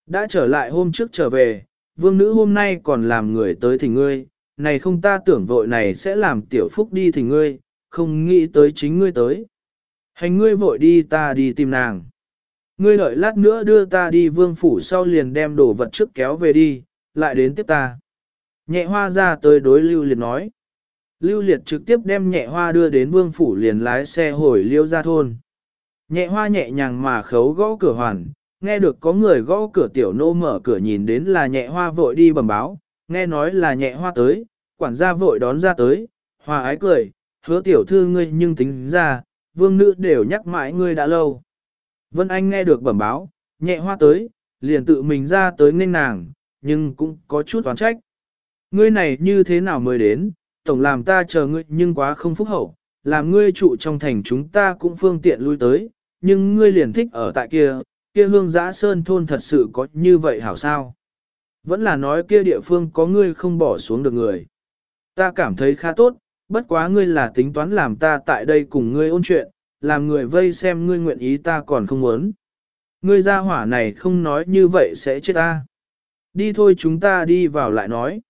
Đã trở lại hôm trước trở về, vương nữ hôm nay còn làm người tới thỉnh ngươi, này không ta tưởng vội này sẽ làm tiểu phúc đi thỉnh ngươi, không nghĩ tới chính ngươi tới. Hành ngươi vội đi ta đi tìm nàng. Ngươi đợi lát nữa đưa ta đi vương phủ sau liền đem đồ vật trước kéo về đi, lại đến tiếp ta. Nhẹ hoa ra tới đối lưu liệt nói. Lưu liệt trực tiếp đem nhẹ hoa đưa đến vương phủ liền lái xe hồi liêu ra thôn. Nhẹ hoa nhẹ nhàng mà khấu gõ cửa hoàn, nghe được có người gõ cửa tiểu nô mở cửa nhìn đến là nhẹ hoa vội đi bẩm báo, nghe nói là nhẹ hoa tới, quản gia vội đón ra tới, hoa ái cười, hứa tiểu thư ngươi nhưng tính ra, vương nữ đều nhắc mãi ngươi đã lâu. Vân Anh nghe được bẩm báo, nhẹ hoa tới, liền tự mình ra tới nên nàng, nhưng cũng có chút oán trách. Ngươi này như thế nào mới đến, tổng làm ta chờ ngươi nhưng quá không phúc hậu, làm ngươi trụ trong thành chúng ta cũng phương tiện lui tới, nhưng ngươi liền thích ở tại kia, kia hương giã sơn thôn thật sự có như vậy hảo sao? Vẫn là nói kia địa phương có ngươi không bỏ xuống được người. Ta cảm thấy khá tốt, bất quá ngươi là tính toán làm ta tại đây cùng ngươi ôn chuyện, làm người vây xem ngươi nguyện ý ta còn không muốn. Ngươi ra hỏa này không nói như vậy sẽ chết ta. Đi thôi chúng ta đi vào lại nói.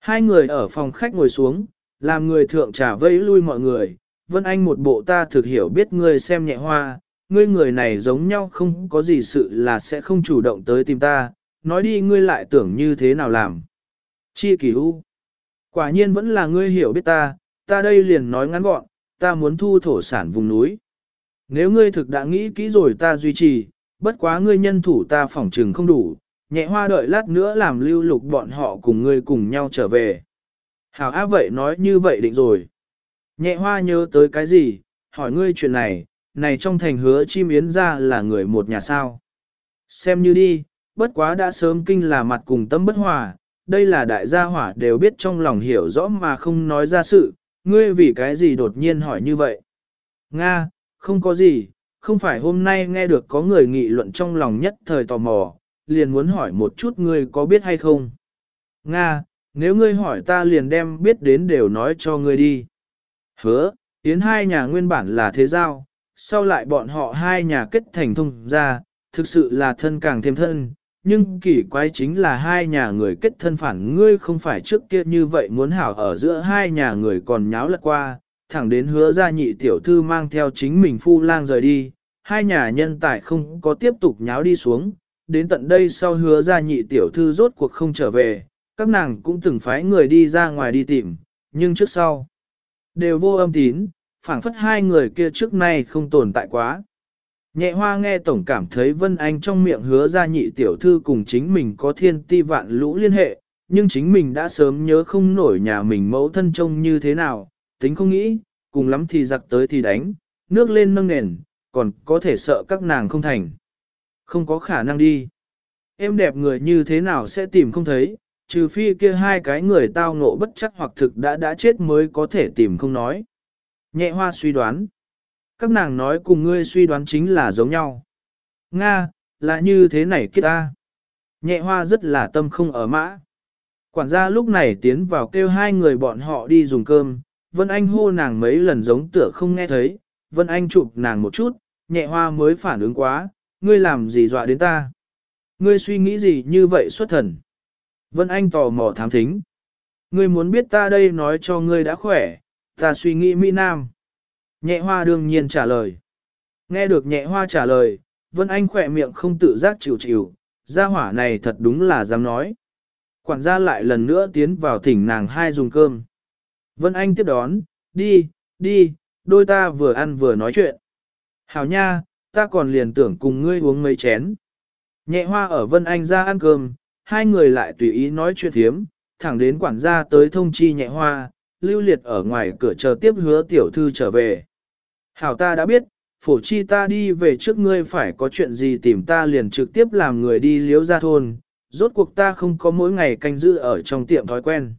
Hai người ở phòng khách ngồi xuống, làm người thượng trả vây lui mọi người. Vân Anh một bộ ta thực hiểu biết ngươi xem nhẹ hoa, ngươi người này giống nhau không có gì sự là sẽ không chủ động tới tìm ta, nói đi ngươi lại tưởng như thế nào làm. Chi kỳ u. Quả nhiên vẫn là ngươi hiểu biết ta, ta đây liền nói ngắn gọn, ta muốn thu thổ sản vùng núi. Nếu ngươi thực đã nghĩ kỹ rồi ta duy trì, bất quá ngươi nhân thủ ta phỏng trừng không đủ, nhẹ hoa đợi lát nữa làm lưu lục bọn họ cùng ngươi cùng nhau trở về. Hảo á vậy nói như vậy định rồi. Nhẹ hoa nhớ tới cái gì, hỏi ngươi chuyện này, này trong thành hứa chim yến ra là người một nhà sao. Xem như đi, bất quá đã sớm kinh là mặt cùng tâm bất hòa, đây là đại gia hỏa đều biết trong lòng hiểu rõ mà không nói ra sự, ngươi vì cái gì đột nhiên hỏi như vậy. Nga, không có gì, không phải hôm nay nghe được có người nghị luận trong lòng nhất thời tò mò, liền muốn hỏi một chút ngươi có biết hay không. Nga, nếu ngươi hỏi ta liền đem biết đến đều nói cho ngươi đi. Hứa, Yến hai nhà nguyên bản là thế giao, sau lại bọn họ hai nhà kết thành thông ra, thực sự là thân càng thêm thân, nhưng kỳ quái chính là hai nhà người kết thân phản ngươi không phải trước kia như vậy muốn hảo ở giữa hai nhà người còn nháo lật qua, thẳng đến hứa ra nhị tiểu thư mang theo chính mình phu lang rời đi, hai nhà nhân tài không có tiếp tục nháo đi xuống, đến tận đây sau hứa ra nhị tiểu thư rốt cuộc không trở về, các nàng cũng từng phái người đi ra ngoài đi tìm, nhưng trước sau, đều vô âm tín, phảng phất hai người kia trước nay không tồn tại quá. Nhẹ hoa nghe tổng cảm thấy Vân Anh trong miệng hứa ra nhị tiểu thư cùng chính mình có thiên ti vạn lũ liên hệ, nhưng chính mình đã sớm nhớ không nổi nhà mình mẫu thân trông như thế nào, tính không nghĩ, cùng lắm thì giặc tới thì đánh, nước lên nâng nền, còn có thể sợ các nàng không thành. Không có khả năng đi. Em đẹp người như thế nào sẽ tìm không thấy, trừ phi kia hai cái người tao ngộ bất chắc hoặc thực đã đã chết mới có thể tìm không nói. Nhẹ hoa suy đoán. Các nàng nói cùng ngươi suy đoán chính là giống nhau. Nga, là như thế này kia ta. Nhẹ hoa rất là tâm không ở mã. Quản gia lúc này tiến vào kêu hai người bọn họ đi dùng cơm, Vân Anh hô nàng mấy lần giống tựa không nghe thấy, Vân Anh chụp nàng một chút, nhẹ hoa mới phản ứng quá, ngươi làm gì dọa đến ta? Ngươi suy nghĩ gì như vậy xuất thần? Vân Anh tò mò thám thính. Ngươi muốn biết ta đây nói cho ngươi đã khỏe, ta suy nghĩ Mỹ Nam. Nhẹ hoa đương nhiên trả lời. Nghe được nhẹ hoa trả lời, Vân Anh khỏe miệng không tự giác chịu chịu, gia hỏa này thật đúng là dám nói. Quản gia lại lần nữa tiến vào thỉnh nàng hai dùng cơm. Vân Anh tiếp đón, đi, đi, đôi ta vừa ăn vừa nói chuyện. Hảo nha, ta còn liền tưởng cùng ngươi uống mấy chén. Nhẹ hoa ở Vân Anh ra ăn cơm, hai người lại tùy ý nói chuyện thiếm, thẳng đến quản gia tới thông chi nhẹ hoa, lưu liệt ở ngoài cửa chờ tiếp hứa tiểu thư trở về. Hảo ta đã biết, phổ chi ta đi về trước ngươi phải có chuyện gì tìm ta liền trực tiếp làm người đi liếu ra thôn, rốt cuộc ta không có mỗi ngày canh giữ ở trong tiệm thói quen.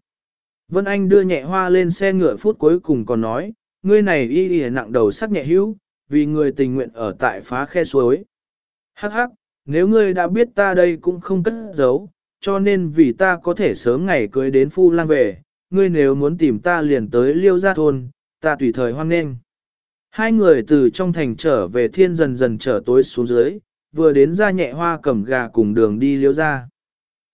Vân Anh đưa nhẹ hoa lên xe ngựa phút cuối cùng còn nói, ngươi này y y nặng đầu sắc nhẹ hữu, vì người tình nguyện ở tại phá khe suối. Hắc hắc, nếu ngươi đã biết ta đây cũng không cất giấu, cho nên vì ta có thể sớm ngày cưới đến phu lang về, ngươi nếu muốn tìm ta liền tới liêu gia thôn, ta tùy thời hoan nghênh. Hai người từ trong thành trở về thiên dần dần trở tối xuống dưới, vừa đến ra nhẹ hoa cầm gà cùng đường đi liêu ra.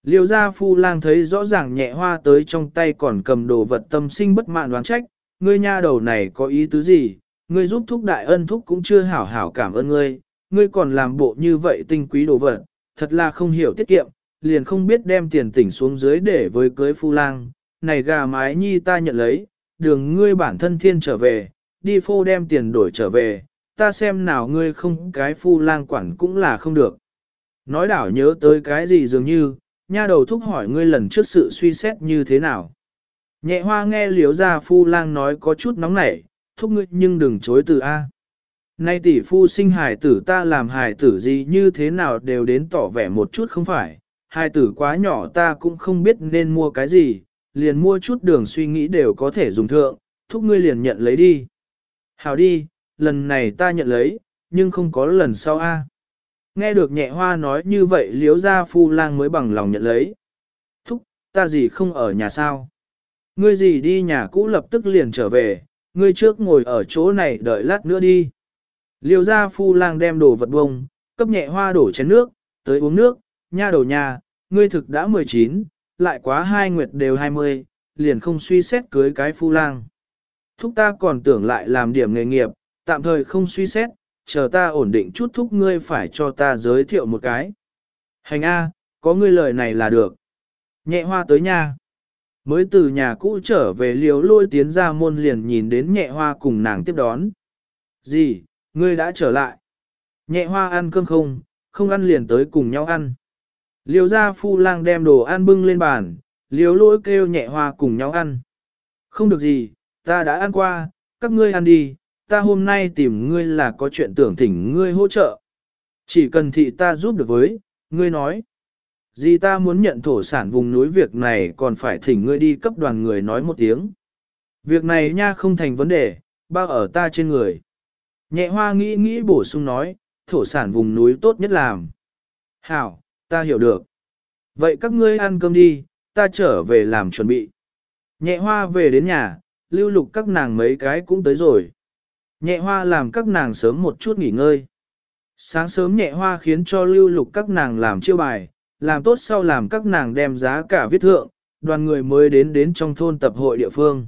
Liêu gia phu lang thấy rõ ràng nhẹ hoa tới trong tay còn cầm đồ vật tâm sinh bất mãn đoán trách, ngươi nha đầu này có ý tứ gì, ngươi giúp thúc đại ân thúc cũng chưa hảo hảo cảm ơn ngươi, ngươi còn làm bộ như vậy tinh quý đồ vật, thật là không hiểu tiết kiệm, liền không biết đem tiền tỉnh xuống dưới để với cưới phu lang, này gà mái nhi ta nhận lấy, đường ngươi bản thân thiên trở về, đi phô đem tiền đổi trở về, ta xem nào ngươi không cái phu lang quản cũng là không được. Nói đảo nhớ tới cái gì dường như, nha đầu thúc hỏi ngươi lần trước sự suy xét như thế nào. Nhẹ hoa nghe liếu ra phu lang nói có chút nóng nảy, thúc ngươi nhưng đừng chối từ A. Nay tỷ phu sinh hài tử ta làm hài tử gì như thế nào đều đến tỏ vẻ một chút không phải, hài tử quá nhỏ ta cũng không biết nên mua cái gì, liền mua chút đường suy nghĩ đều có thể dùng thượng, thúc ngươi liền nhận lấy đi. Hảo đi, lần này ta nhận lấy, nhưng không có lần sau a. Nghe được nhẹ hoa nói như vậy liếu ra phu lang mới bằng lòng nhận lấy. Thúc, ta gì không ở nhà sao? Ngươi gì đi nhà cũ lập tức liền trở về, ngươi trước ngồi ở chỗ này đợi lát nữa đi. Liêu ra phu lang đem đồ vật bông, cấp nhẹ hoa đổ chén nước, tới uống nước, nha đầu nhà, ngươi thực đã 19, lại quá hai nguyệt đều 20, liền không suy xét cưới cái phu lang. Thúc ta còn tưởng lại làm điểm nghề nghiệp, tạm thời không suy xét, chờ ta ổn định chút thúc ngươi phải cho ta giới thiệu một cái. Hành A, có ngươi lời này là được. Nhẹ hoa tới nha. Mới từ nhà cũ trở về liều lôi tiến ra môn liền nhìn đến nhẹ hoa cùng nàng tiếp đón. Gì, ngươi đã trở lại. Nhẹ hoa ăn cơm không, không ăn liền tới cùng nhau ăn. Liêu ra phu lang đem đồ ăn bưng lên bàn, liều lôi kêu nhẹ hoa cùng nhau ăn. Không được gì, ta đã ăn qua, các ngươi ăn đi, ta hôm nay tìm ngươi là có chuyện tưởng thỉnh ngươi hỗ trợ. Chỉ cần thị ta giúp được với, ngươi nói. Gì ta muốn nhận thổ sản vùng núi việc này còn phải thỉnh ngươi đi cấp đoàn người nói một tiếng. Việc này nha không thành vấn đề, bao ở ta trên người. Nhẹ hoa nghĩ nghĩ bổ sung nói, thổ sản vùng núi tốt nhất làm. Hảo, ta hiểu được. Vậy các ngươi ăn cơm đi, ta trở về làm chuẩn bị. Nhẹ hoa về đến nhà, lưu lục các nàng mấy cái cũng tới rồi. Nhẹ hoa làm các nàng sớm một chút nghỉ ngơi. Sáng sớm nhẹ hoa khiến cho lưu lục các nàng làm chiêu bài, làm tốt sau làm các nàng đem giá cả viết thượng, đoàn người mới đến đến trong thôn tập hội địa phương.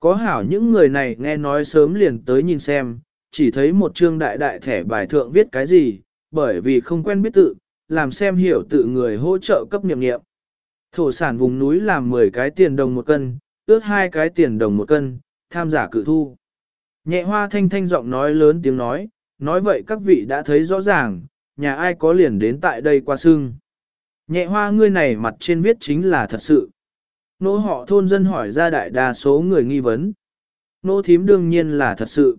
Có hảo những người này nghe nói sớm liền tới nhìn xem, chỉ thấy một chương đại đại thẻ bài thượng viết cái gì, bởi vì không quen biết tự, làm xem hiểu tự người hỗ trợ cấp niệm niệm. Thổ sản vùng núi làm 10 cái tiền đồng một cân, ước hai cái tiền đồng một cân, tham giả cự thu. Nhẹ hoa thanh thanh giọng nói lớn tiếng nói, nói vậy các vị đã thấy rõ ràng, nhà ai có liền đến tại đây qua sưng. Nhẹ hoa ngươi này mặt trên viết chính là thật sự. Nô họ thôn dân hỏi ra đại đa số người nghi vấn. Nô thím đương nhiên là thật sự.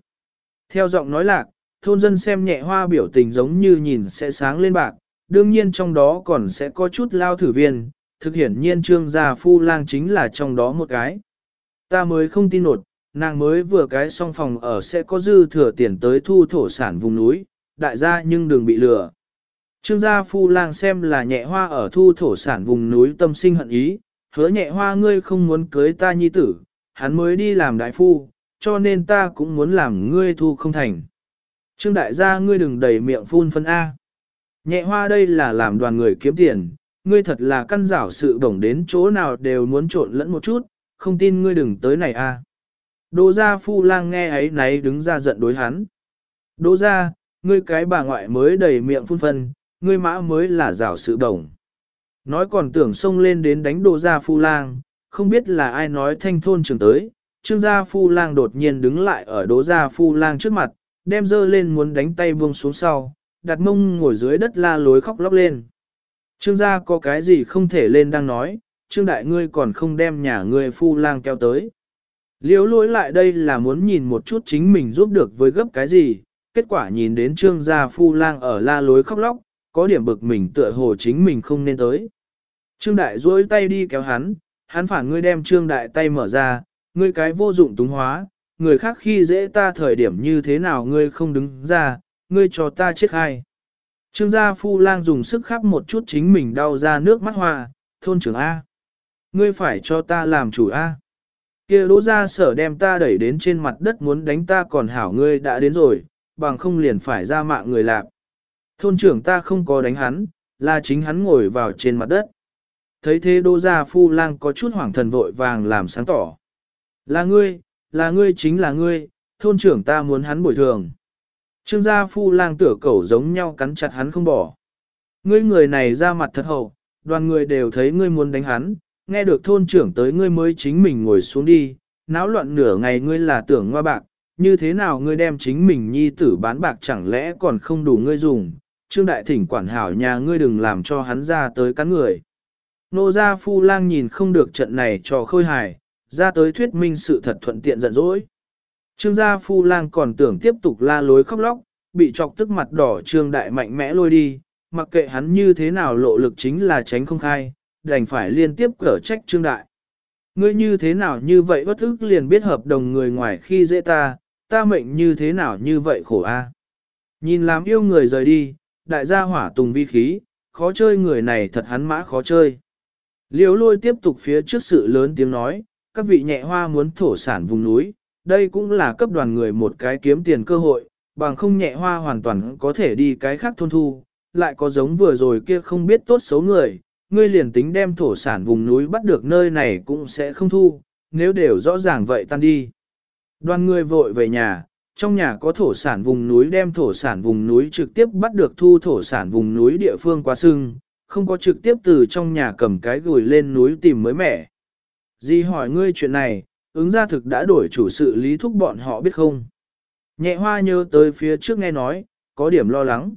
Theo giọng nói lạc, thôn dân xem nhẹ hoa biểu tình giống như nhìn sẽ sáng lên bạc, đương nhiên trong đó còn sẽ có chút lao thử viên, thực hiển nhiên trương gia phu lang chính là trong đó một cái. Ta mới không tin nột, nàng mới vừa cái xong phòng ở sẽ có dư thừa tiền tới thu thổ sản vùng núi, đại gia nhưng đừng bị lừa. Trương gia phu lang xem là nhẹ hoa ở thu thổ sản vùng núi tâm sinh hận ý, hứa nhẹ hoa ngươi không muốn cưới ta nhi tử, hắn mới đi làm đại phu, cho nên ta cũng muốn làm ngươi thu không thành. Trương đại gia ngươi đừng đầy miệng phun phân A. Nhẹ hoa đây là làm đoàn người kiếm tiền, ngươi thật là căn rảo sự bổng đến chỗ nào đều muốn trộn lẫn một chút, không tin ngươi đừng tới này A. Đỗ gia phu lang nghe ấy náy đứng ra giận đối hắn. Đỗ gia, ngươi cái bà ngoại mới đầy miệng phun phân, ngươi mã mới là rảo sự đồng. Nói còn tưởng xông lên đến đánh đỗ gia phu lang, không biết là ai nói thanh thôn trường tới, trương gia phu lang đột nhiên đứng lại ở đỗ gia phu lang trước mặt, đem dơ lên muốn đánh tay buông xuống sau, đặt mông ngồi dưới đất la lối khóc lóc lên. Trương gia có cái gì không thể lên đang nói, trương đại ngươi còn không đem nhà ngươi phu lang kéo tới. Liễu lỗi lại đây là muốn nhìn một chút chính mình giúp được với gấp cái gì, kết quả nhìn đến trương gia phu lang ở la lối khóc lóc, có điểm bực mình tựa hồ chính mình không nên tới. Trương đại duỗi tay đi kéo hắn, hắn phản ngươi đem trương đại tay mở ra, ngươi cái vô dụng túng hóa, người khác khi dễ ta thời điểm như thế nào ngươi không đứng ra, ngươi cho ta chết hay. Trương gia phu lang dùng sức khắp một chút chính mình đau ra nước mắt hoa, thôn trưởng A. Ngươi phải cho ta làm chủ A kia đỗ ra sở đem ta đẩy đến trên mặt đất muốn đánh ta còn hảo ngươi đã đến rồi, bằng không liền phải ra mạng người lạc. Thôn trưởng ta không có đánh hắn, là chính hắn ngồi vào trên mặt đất. Thấy thế đỗ gia phu lang có chút hoảng thần vội vàng làm sáng tỏ. Là ngươi, là ngươi chính là ngươi, thôn trưởng ta muốn hắn bồi thường. Trương gia phu lang tửa cẩu giống nhau cắn chặt hắn không bỏ. Ngươi người này ra mặt thật hậu, đoàn người đều thấy ngươi muốn đánh hắn, nghe được thôn trưởng tới ngươi mới chính mình ngồi xuống đi, náo loạn nửa ngày ngươi là tưởng ngoa bạc, như thế nào ngươi đem chính mình nhi tử bán bạc chẳng lẽ còn không đủ ngươi dùng, trương đại thỉnh quản hảo nhà ngươi đừng làm cho hắn ra tới cắn người. Nô gia phu lang nhìn không được trận này cho khôi hài, ra tới thuyết minh sự thật thuận tiện giận dỗi. Trương gia phu lang còn tưởng tiếp tục la lối khóc lóc, bị chọc tức mặt đỏ trương đại mạnh mẽ lôi đi, mặc kệ hắn như thế nào lộ lực chính là tránh không khai, đành phải liên tiếp cở trách trương đại. Ngươi như thế nào như vậy bất ức liền biết hợp đồng người ngoài khi dễ ta, ta mệnh như thế nào như vậy khổ a. Nhìn làm yêu người rời đi, đại gia hỏa tùng vi khí, khó chơi người này thật hắn mã khó chơi. Liễu lôi tiếp tục phía trước sự lớn tiếng nói, các vị nhẹ hoa muốn thổ sản vùng núi, đây cũng là cấp đoàn người một cái kiếm tiền cơ hội, bằng không nhẹ hoa hoàn toàn có thể đi cái khác thôn thu, lại có giống vừa rồi kia không biết tốt xấu người, ngươi liền tính đem thổ sản vùng núi bắt được nơi này cũng sẽ không thu, nếu đều rõ ràng vậy tan đi. Đoàn người vội về nhà, trong nhà có thổ sản vùng núi đem thổ sản vùng núi trực tiếp bắt được thu thổ sản vùng núi địa phương quá sưng, không có trực tiếp từ trong nhà cầm cái gửi lên núi tìm mới mẻ. Di hỏi ngươi chuyện này, ứng gia thực đã đổi chủ sự lý thúc bọn họ biết không? Nhẹ hoa nhớ tới phía trước nghe nói, có điểm lo lắng.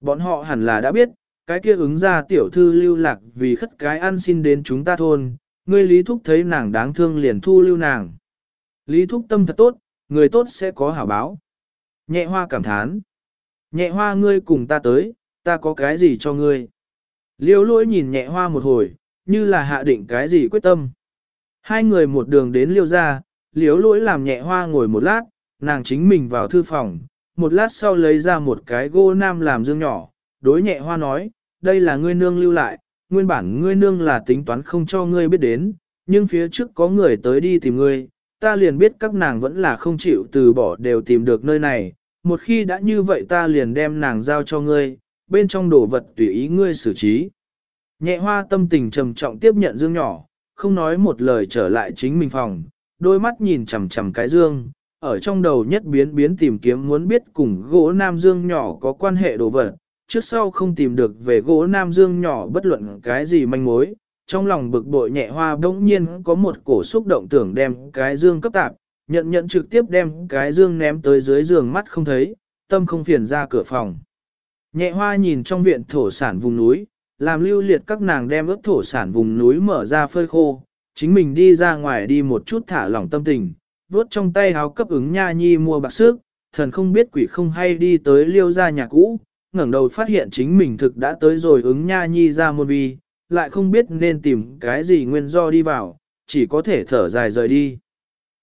Bọn họ hẳn là đã biết, cái kia ứng ra tiểu thư lưu lạc vì khất cái ăn xin đến chúng ta thôn, ngươi lý thúc thấy nàng đáng thương liền thu lưu nàng. Lý thúc tâm thật tốt, người tốt sẽ có hảo báo. Nhẹ hoa cảm thán. Nhẹ hoa ngươi cùng ta tới, ta có cái gì cho ngươi. Liêu lỗi nhìn nhẹ hoa một hồi, như là hạ định cái gì quyết tâm. Hai người một đường đến liêu ra, liếu lỗi làm nhẹ hoa ngồi một lát, nàng chính mình vào thư phòng, một lát sau lấy ra một cái gô nam làm dương nhỏ, đối nhẹ hoa nói, đây là ngươi nương lưu lại, nguyên bản ngươi nương là tính toán không cho ngươi biết đến, nhưng phía trước có người tới đi tìm ngươi, ta liền biết các nàng vẫn là không chịu từ bỏ đều tìm được nơi này, một khi đã như vậy ta liền đem nàng giao cho ngươi, bên trong đồ vật tùy ý ngươi xử trí. Nhẹ hoa tâm tình trầm trọng tiếp nhận dương nhỏ, không nói một lời trở lại chính mình phòng, đôi mắt nhìn chằm chằm cái dương, ở trong đầu nhất biến biến tìm kiếm muốn biết cùng gỗ nam dương nhỏ có quan hệ đồ vật, trước sau không tìm được về gỗ nam dương nhỏ bất luận cái gì manh mối, trong lòng bực bội nhẹ hoa bỗng nhiên có một cổ xúc động tưởng đem cái dương cấp tạp, nhận nhận trực tiếp đem cái dương ném tới dưới giường mắt không thấy, tâm không phiền ra cửa phòng. Nhẹ hoa nhìn trong viện thổ sản vùng núi, làm lưu liệt các nàng đem ướp thổ sản vùng núi mở ra phơi khô, chính mình đi ra ngoài đi một chút thả lỏng tâm tình, vuốt trong tay háo cấp ứng nha nhi mua bạc sức, thần không biết quỷ không hay đi tới liêu ra nhà cũ, ngẩng đầu phát hiện chính mình thực đã tới rồi ứng nha nhi ra môn vi, lại không biết nên tìm cái gì nguyên do đi vào, chỉ có thể thở dài rời đi.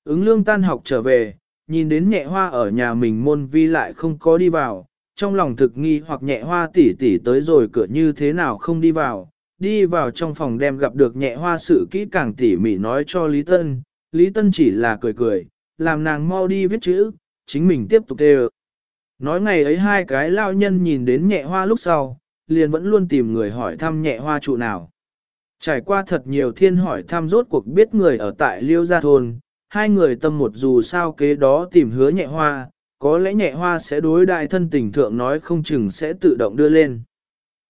Ứng lương tan học trở về, nhìn đến nhẹ hoa ở nhà mình môn vi lại không có đi vào, trong lòng thực nghi hoặc nhẹ hoa tỉ tỉ tới rồi cửa như thế nào không đi vào, đi vào trong phòng đem gặp được nhẹ hoa sự kỹ càng tỉ mỉ nói cho Lý Tân, Lý Tân chỉ là cười cười, làm nàng mau đi viết chữ, chính mình tiếp tục kêu. Nói ngày ấy hai cái lao nhân nhìn đến nhẹ hoa lúc sau, liền vẫn luôn tìm người hỏi thăm nhẹ hoa trụ nào. Trải qua thật nhiều thiên hỏi thăm rốt cuộc biết người ở tại Liêu Gia Thôn, hai người tâm một dù sao kế đó tìm hứa nhẹ hoa, có lẽ nhẹ hoa sẽ đối đại thân tình thượng nói không chừng sẽ tự động đưa lên.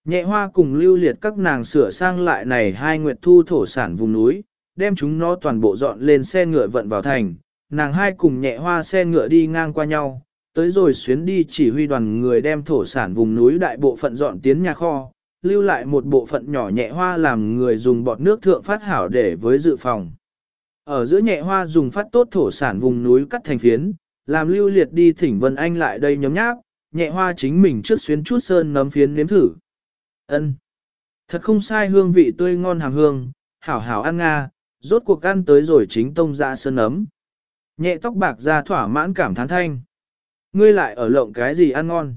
Nhẹ hoa cùng lưu liệt các nàng sửa sang lại này hai nguyệt thu thổ sản vùng núi, đem chúng nó toàn bộ dọn lên xe ngựa vận vào thành, nàng hai cùng nhẹ hoa xe ngựa đi ngang qua nhau, tới rồi xuyến đi chỉ huy đoàn người đem thổ sản vùng núi đại bộ phận dọn tiến nhà kho, lưu lại một bộ phận nhỏ nhẹ hoa làm người dùng bọt nước thượng phát hảo để với dự phòng. Ở giữa nhẹ hoa dùng phát tốt thổ sản vùng núi cắt thành phiến, làm lưu liệt đi thỉnh Vân Anh lại đây nhóm nháp, nhẹ hoa chính mình trước xuyến chút sơn nấm phiến nếm thử. ân Thật không sai hương vị tươi ngon hàng hương, hảo hảo ăn nga, rốt cuộc ăn tới rồi chính tông ra sơn nấm. Nhẹ tóc bạc ra thỏa mãn cảm thán thanh. Ngươi lại ở lộng cái gì ăn ngon.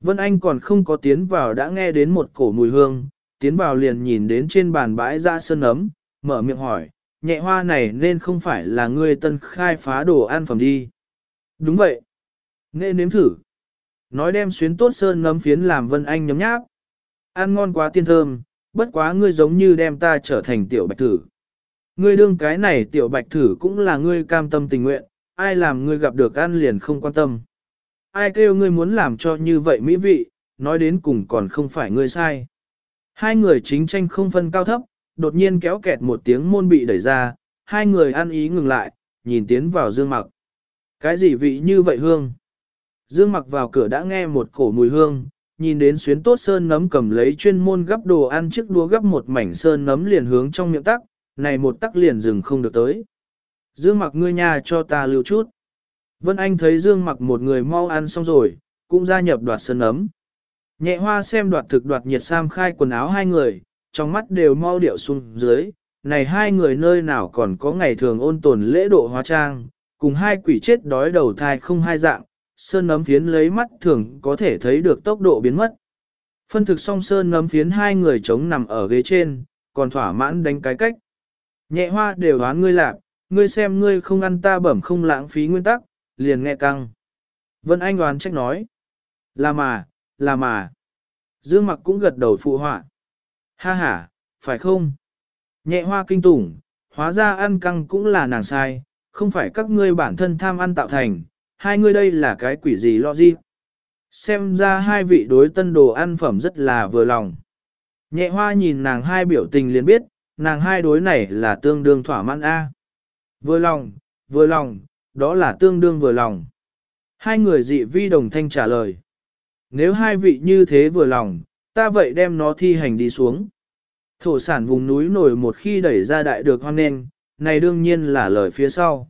Vân Anh còn không có tiến vào đã nghe đến một cổ mùi hương, tiến vào liền nhìn đến trên bàn bãi ra sơn nấm mở miệng hỏi, nhẹ hoa này nên không phải là ngươi tân khai phá đồ ăn phẩm đi. Đúng vậy. Nghe nếm thử. Nói đem xuyến tốt sơn nấm phiến làm Vân Anh nhấm nháp. Ăn ngon quá tiên thơm, bất quá ngươi giống như đem ta trở thành tiểu bạch thử. Ngươi đương cái này tiểu bạch thử cũng là ngươi cam tâm tình nguyện, ai làm ngươi gặp được ăn liền không quan tâm ai kêu ngươi muốn làm cho như vậy mỹ vị, nói đến cùng còn không phải ngươi sai. Hai người chính tranh không phân cao thấp, đột nhiên kéo kẹt một tiếng môn bị đẩy ra, hai người ăn ý ngừng lại, nhìn tiến vào dương mặc. Cái gì vị như vậy hương? Dương mặc vào cửa đã nghe một cổ mùi hương, nhìn đến xuyến tốt sơn nấm cầm lấy chuyên môn gấp đồ ăn chiếc đũa gấp một mảnh sơn nấm liền hướng trong miệng tắc, này một tắc liền dừng không được tới. Dương mặc ngươi nhà cho ta lưu chút. Vân Anh thấy Dương mặc một người mau ăn xong rồi, cũng gia nhập đoạt sơn nấm Nhẹ hoa xem đoạt thực đoạt nhiệt sam khai quần áo hai người, trong mắt đều mau điệu xuống dưới, này hai người nơi nào còn có ngày thường ôn tồn lễ độ hóa trang, cùng hai quỷ chết đói đầu thai không hai dạng, sơn nấm phiến lấy mắt thường có thể thấy được tốc độ biến mất. Phân thực song sơn nấm phiến hai người chống nằm ở ghế trên, còn thỏa mãn đánh cái cách. Nhẹ hoa đều đoán ngươi lạc, ngươi xem ngươi không ăn ta bẩm không lãng phí nguyên tắc, liền nghe căng. Vân Anh đoán trách nói. Là mà, là mà. Dương mặc cũng gật đầu phụ họa. Ha ha, phải không? Nhẹ hoa kinh tủng, hóa ra ăn căng cũng là nàng sai, không phải các ngươi bản thân tham ăn tạo thành, hai ngươi đây là cái quỷ gì lo gì. Xem ra hai vị đối tân đồ ăn phẩm rất là vừa lòng. Nhẹ hoa nhìn nàng hai biểu tình liền biết, nàng hai đối này là tương đương thỏa mãn A. Vừa lòng, vừa lòng, đó là tương đương vừa lòng. Hai người dị vi đồng thanh trả lời. Nếu hai vị như thế vừa lòng, ta vậy đem nó thi hành đi xuống. Thổ sản vùng núi nổi một khi đẩy ra đại được hoan nên, này đương nhiên là lời phía sau.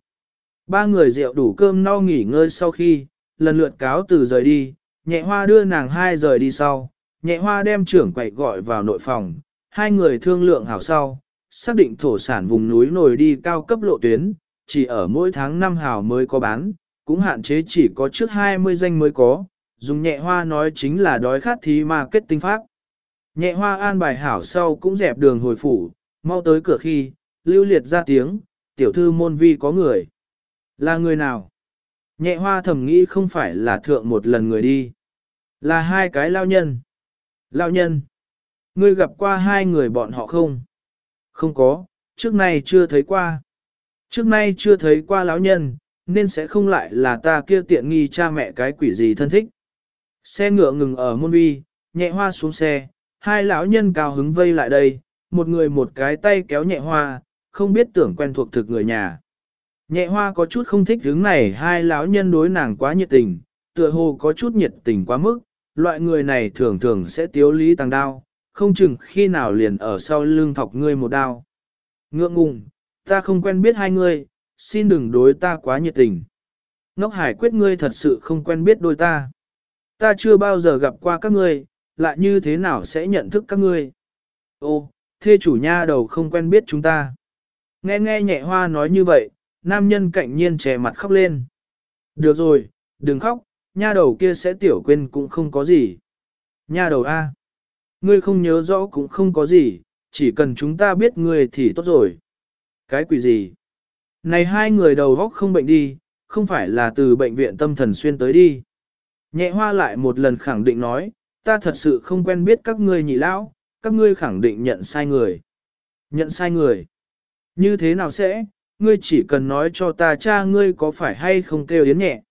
Ba người rượu đủ cơm no nghỉ ngơi sau khi, lần lượt cáo từ rời đi, nhẹ hoa đưa nàng hai rời đi sau, nhẹ hoa đem trưởng quậy gọi vào nội phòng, hai người thương lượng hảo sau, xác định thổ sản vùng núi nổi đi cao cấp lộ tuyến, chỉ ở mỗi tháng năm hào mới có bán, cũng hạn chế chỉ có trước 20 danh mới có, dùng nhẹ hoa nói chính là đói khát thí marketing pháp. Nhẹ hoa an bài hảo sau cũng dẹp đường hồi phủ, mau tới cửa khi, lưu liệt ra tiếng, tiểu thư môn vi có người. Là người nào? Nhẹ hoa thầm nghĩ không phải là thượng một lần người đi. Là hai cái lao nhân. Lao nhân. Ngươi gặp qua hai người bọn họ không? Không có, trước nay chưa thấy qua. Trước nay chưa thấy qua lão nhân, nên sẽ không lại là ta kia tiện nghi cha mẹ cái quỷ gì thân thích. Xe ngựa ngừng ở môn vi, nhẹ hoa xuống xe, hai lão nhân cao hứng vây lại đây, một người một cái tay kéo nhẹ hoa, không biết tưởng quen thuộc thực người nhà. Nhẹ hoa có chút không thích hướng này hai lão nhân đối nàng quá nhiệt tình, tựa hồ có chút nhiệt tình quá mức, loại người này thường thường sẽ tiếu lý tăng đao, không chừng khi nào liền ở sau lưng thọc ngươi một đao. Ngượng ngùng, ta không quen biết hai ngươi, xin đừng đối ta quá nhiệt tình. Ngốc hải quyết ngươi thật sự không quen biết đôi ta. Ta chưa bao giờ gặp qua các ngươi, lại như thế nào sẽ nhận thức các ngươi. Ô, thê chủ nha đầu không quen biết chúng ta. Nghe nghe nhẹ hoa nói như vậy, nam nhân cạnh nhiên trẻ mặt khóc lên. Được rồi, đừng khóc, nha đầu kia sẽ tiểu quên cũng không có gì. Nha đầu A. Ngươi không nhớ rõ cũng không có gì, chỉ cần chúng ta biết ngươi thì tốt rồi. Cái quỷ gì? Này hai người đầu góc không bệnh đi, không phải là từ bệnh viện tâm thần xuyên tới đi. Nhẹ hoa lại một lần khẳng định nói, ta thật sự không quen biết các ngươi nhị lão, các ngươi khẳng định nhận sai người. Nhận sai người. Như thế nào sẽ, ngươi chỉ cần nói cho ta cha ngươi có phải hay không kêu yến nhẹ.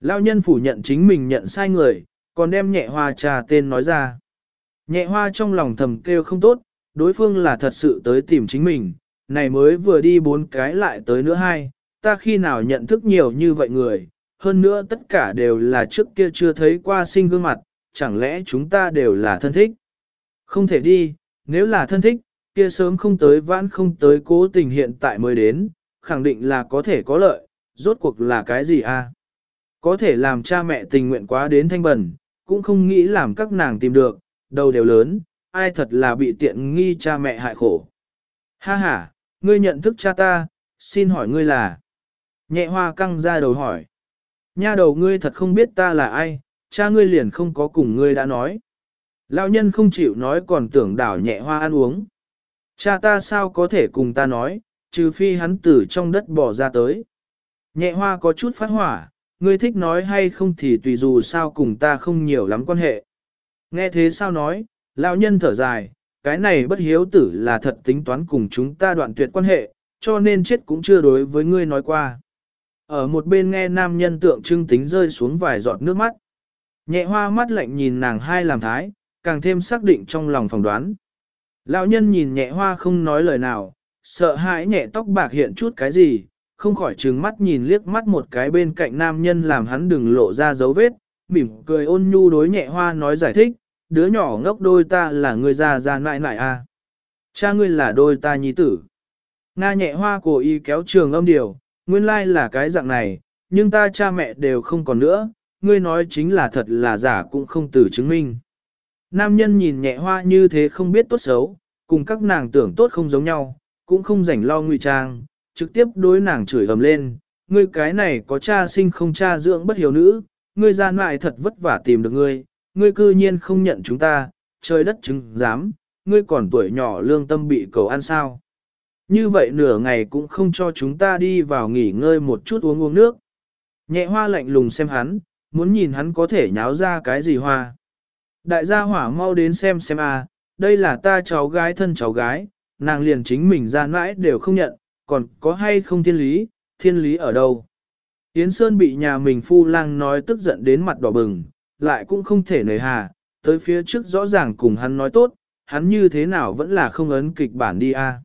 Lão nhân phủ nhận chính mình nhận sai người, còn đem nhẹ hoa trà tên nói ra. Nhẹ hoa trong lòng thầm kêu không tốt, đối phương là thật sự tới tìm chính mình, này mới vừa đi bốn cái lại tới nữa hai, ta khi nào nhận thức nhiều như vậy người, hơn nữa tất cả đều là trước kia chưa thấy qua sinh gương mặt, chẳng lẽ chúng ta đều là thân thích? Không thể đi, nếu là thân thích, kia sớm không tới vãn không tới cố tình hiện tại mới đến, khẳng định là có thể có lợi, rốt cuộc là cái gì a? Có thể làm cha mẹ tình nguyện quá đến thanh bẩn, cũng không nghĩ làm các nàng tìm được, đầu đều lớn, ai thật là bị tiện nghi cha mẹ hại khổ. Ha ha, ngươi nhận thức cha ta, xin hỏi ngươi là. Nhẹ hoa căng ra đầu hỏi. Nha đầu ngươi thật không biết ta là ai, cha ngươi liền không có cùng ngươi đã nói. Lão nhân không chịu nói còn tưởng đảo nhẹ hoa ăn uống. Cha ta sao có thể cùng ta nói, trừ phi hắn tử trong đất bỏ ra tới. Nhẹ hoa có chút phát hỏa, ngươi thích nói hay không thì tùy dù sao cùng ta không nhiều lắm quan hệ. Nghe thế sao nói, lão nhân thở dài, cái này bất hiếu tử là thật tính toán cùng chúng ta đoạn tuyệt quan hệ, cho nên chết cũng chưa đối với ngươi nói qua. Ở một bên nghe nam nhân tượng trưng tính rơi xuống vài giọt nước mắt. Nhẹ hoa mắt lạnh nhìn nàng hai làm thái, càng thêm xác định trong lòng phỏng đoán. Lão nhân nhìn nhẹ hoa không nói lời nào, sợ hãi nhẹ tóc bạc hiện chút cái gì, không khỏi trừng mắt nhìn liếc mắt một cái bên cạnh nam nhân làm hắn đừng lộ ra dấu vết, mỉm cười ôn nhu đối nhẹ hoa nói giải thích, đứa nhỏ ngốc đôi ta là người già già nại nại a, Cha ngươi là đôi ta nhi tử. Nga nhẹ hoa cổ y kéo trường âm điều, nguyên lai là cái dạng này, nhưng ta cha mẹ đều không còn nữa, ngươi nói chính là thật là giả cũng không từ chứng minh. Nam nhân nhìn nhẹ hoa như thế không biết tốt xấu, cùng các nàng tưởng tốt không giống nhau, cũng không rảnh lo ngụy trang, trực tiếp đối nàng chửi ầm lên, ngươi cái này có cha sinh không cha dưỡng bất hiểu nữ, ngươi gian mại thật vất vả tìm được ngươi, ngươi cư nhiên không nhận chúng ta, trời đất chứng dám, ngươi còn tuổi nhỏ lương tâm bị cầu ăn sao. Như vậy nửa ngày cũng không cho chúng ta đi vào nghỉ ngơi một chút uống uống nước. Nhẹ hoa lạnh lùng xem hắn, muốn nhìn hắn có thể nháo ra cái gì hoa. Đại gia hỏa mau đến xem xem a, đây là ta cháu gái thân cháu gái, nàng liền chính mình ra mãi đều không nhận, còn có hay không thiên lý, thiên lý ở đâu. Yến Sơn bị nhà mình phu lang nói tức giận đến mặt đỏ bừng, lại cũng không thể nời hà, tới phía trước rõ ràng cùng hắn nói tốt, hắn như thế nào vẫn là không ấn kịch bản đi a.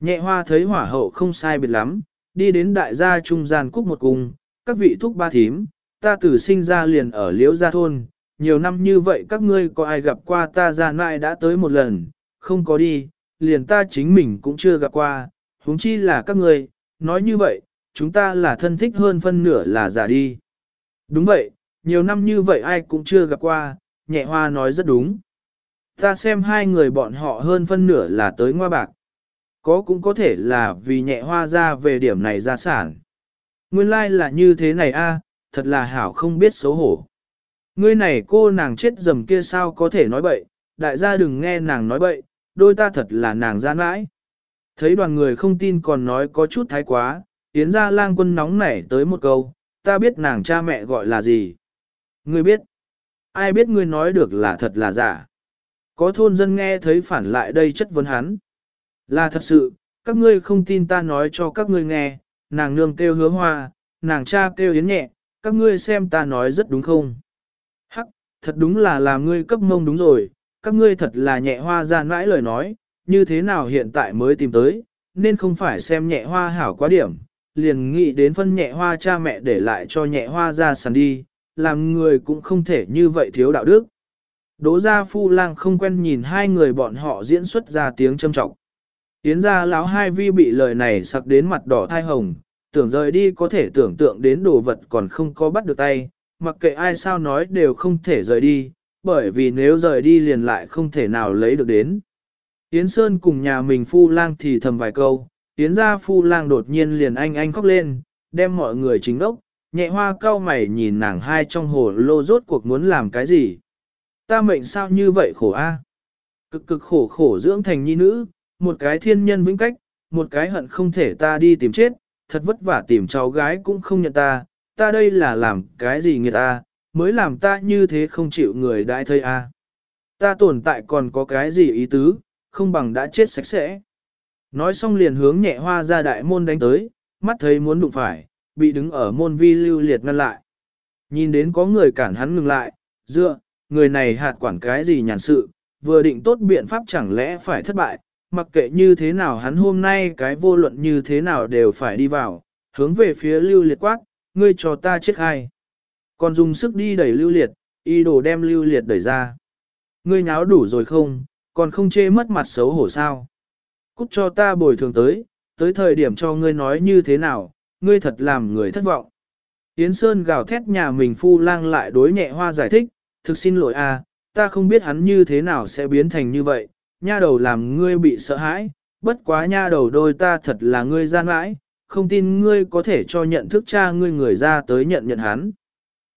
Nhẹ hoa thấy hỏa hậu không sai biệt lắm, đi đến đại gia trung gian cúc một cung, các vị thúc ba thím, ta tử sinh ra liền ở liễu gia thôn, nhiều năm như vậy các ngươi có ai gặp qua ta ra nại đã tới một lần, không có đi, liền ta chính mình cũng chưa gặp qua, huống chi là các ngươi, nói như vậy, chúng ta là thân thích hơn phân nửa là giả đi. Đúng vậy, nhiều năm như vậy ai cũng chưa gặp qua, nhẹ hoa nói rất đúng. Ta xem hai người bọn họ hơn phân nửa là tới ngoa bạc. Có cũng có thể là vì nhẹ hoa ra về điểm này ra sản. Nguyên lai like là như thế này a, thật là hảo không biết xấu hổ. Ngươi này cô nàng chết dầm kia sao có thể nói bậy, đại gia đừng nghe nàng nói bậy, đôi ta thật là nàng gian mãi. Thấy đoàn người không tin còn nói có chút thái quá, tiến ra lang quân nóng nảy tới một câu, ta biết nàng cha mẹ gọi là gì. Ngươi biết, ai biết ngươi nói được là thật là giả. Có thôn dân nghe thấy phản lại đây chất vấn hắn. Là thật sự, các ngươi không tin ta nói cho các ngươi nghe, nàng nương kêu hứa hoa, nàng cha kêu yến nhẹ, các ngươi xem ta nói rất đúng không? Thật đúng là làm ngươi cấp mông đúng rồi, các ngươi thật là nhẹ hoa ra nãi lời nói, như thế nào hiện tại mới tìm tới, nên không phải xem nhẹ hoa hảo quá điểm, liền nghĩ đến phân nhẹ hoa cha mẹ để lại cho nhẹ hoa ra sàn đi, làm người cũng không thể như vậy thiếu đạo đức. Đỗ gia phu lang không quen nhìn hai người bọn họ diễn xuất ra tiếng châm trọng. Yến gia lão hai vi bị lời này sặc đến mặt đỏ thai hồng, tưởng rời đi có thể tưởng tượng đến đồ vật còn không có bắt được tay, mặc kệ ai sao nói đều không thể rời đi, bởi vì nếu rời đi liền lại không thể nào lấy được đến. Yến Sơn cùng nhà mình phu lang thì thầm vài câu, Yến gia phu lang đột nhiên liền anh anh khóc lên, đem mọi người chính đốc, nhẹ hoa cao mày nhìn nàng hai trong hồ lô rốt cuộc muốn làm cái gì. Ta mệnh sao như vậy khổ a? Cực cực khổ khổ dưỡng thành nhi nữ, một cái thiên nhân vĩnh cách, một cái hận không thể ta đi tìm chết, thật vất vả tìm cháu gái cũng không nhận ta, ta đây là làm cái gì người ta, mới làm ta như thế không chịu người đại thây a. Ta tồn tại còn có cái gì ý tứ, không bằng đã chết sạch sẽ. Nói xong liền hướng nhẹ hoa ra đại môn đánh tới, mắt thấy muốn đụng phải, bị đứng ở môn vi lưu liệt ngăn lại. Nhìn đến có người cản hắn ngừng lại, dựa, người này hạt quản cái gì nhàn sự, vừa định tốt biện pháp chẳng lẽ phải thất bại, mặc kệ như thế nào hắn hôm nay cái vô luận như thế nào đều phải đi vào, hướng về phía lưu liệt quát, ngươi cho ta chết hai. Còn dùng sức đi đẩy lưu liệt, y đồ đem lưu liệt đẩy ra. Ngươi nháo đủ rồi không, còn không chê mất mặt xấu hổ sao. Cút cho ta bồi thường tới, tới thời điểm cho ngươi nói như thế nào, ngươi thật làm người thất vọng. Yến Sơn gào thét nhà mình phu lang lại đối nhẹ hoa giải thích, thực xin lỗi a, à, ta không biết hắn như thế nào sẽ biến thành như vậy, nha đầu làm ngươi bị sợ hãi, bất quá nha đầu đôi ta thật là ngươi gian mãi, không tin ngươi có thể cho nhận thức cha ngươi người ra tới nhận nhận hắn.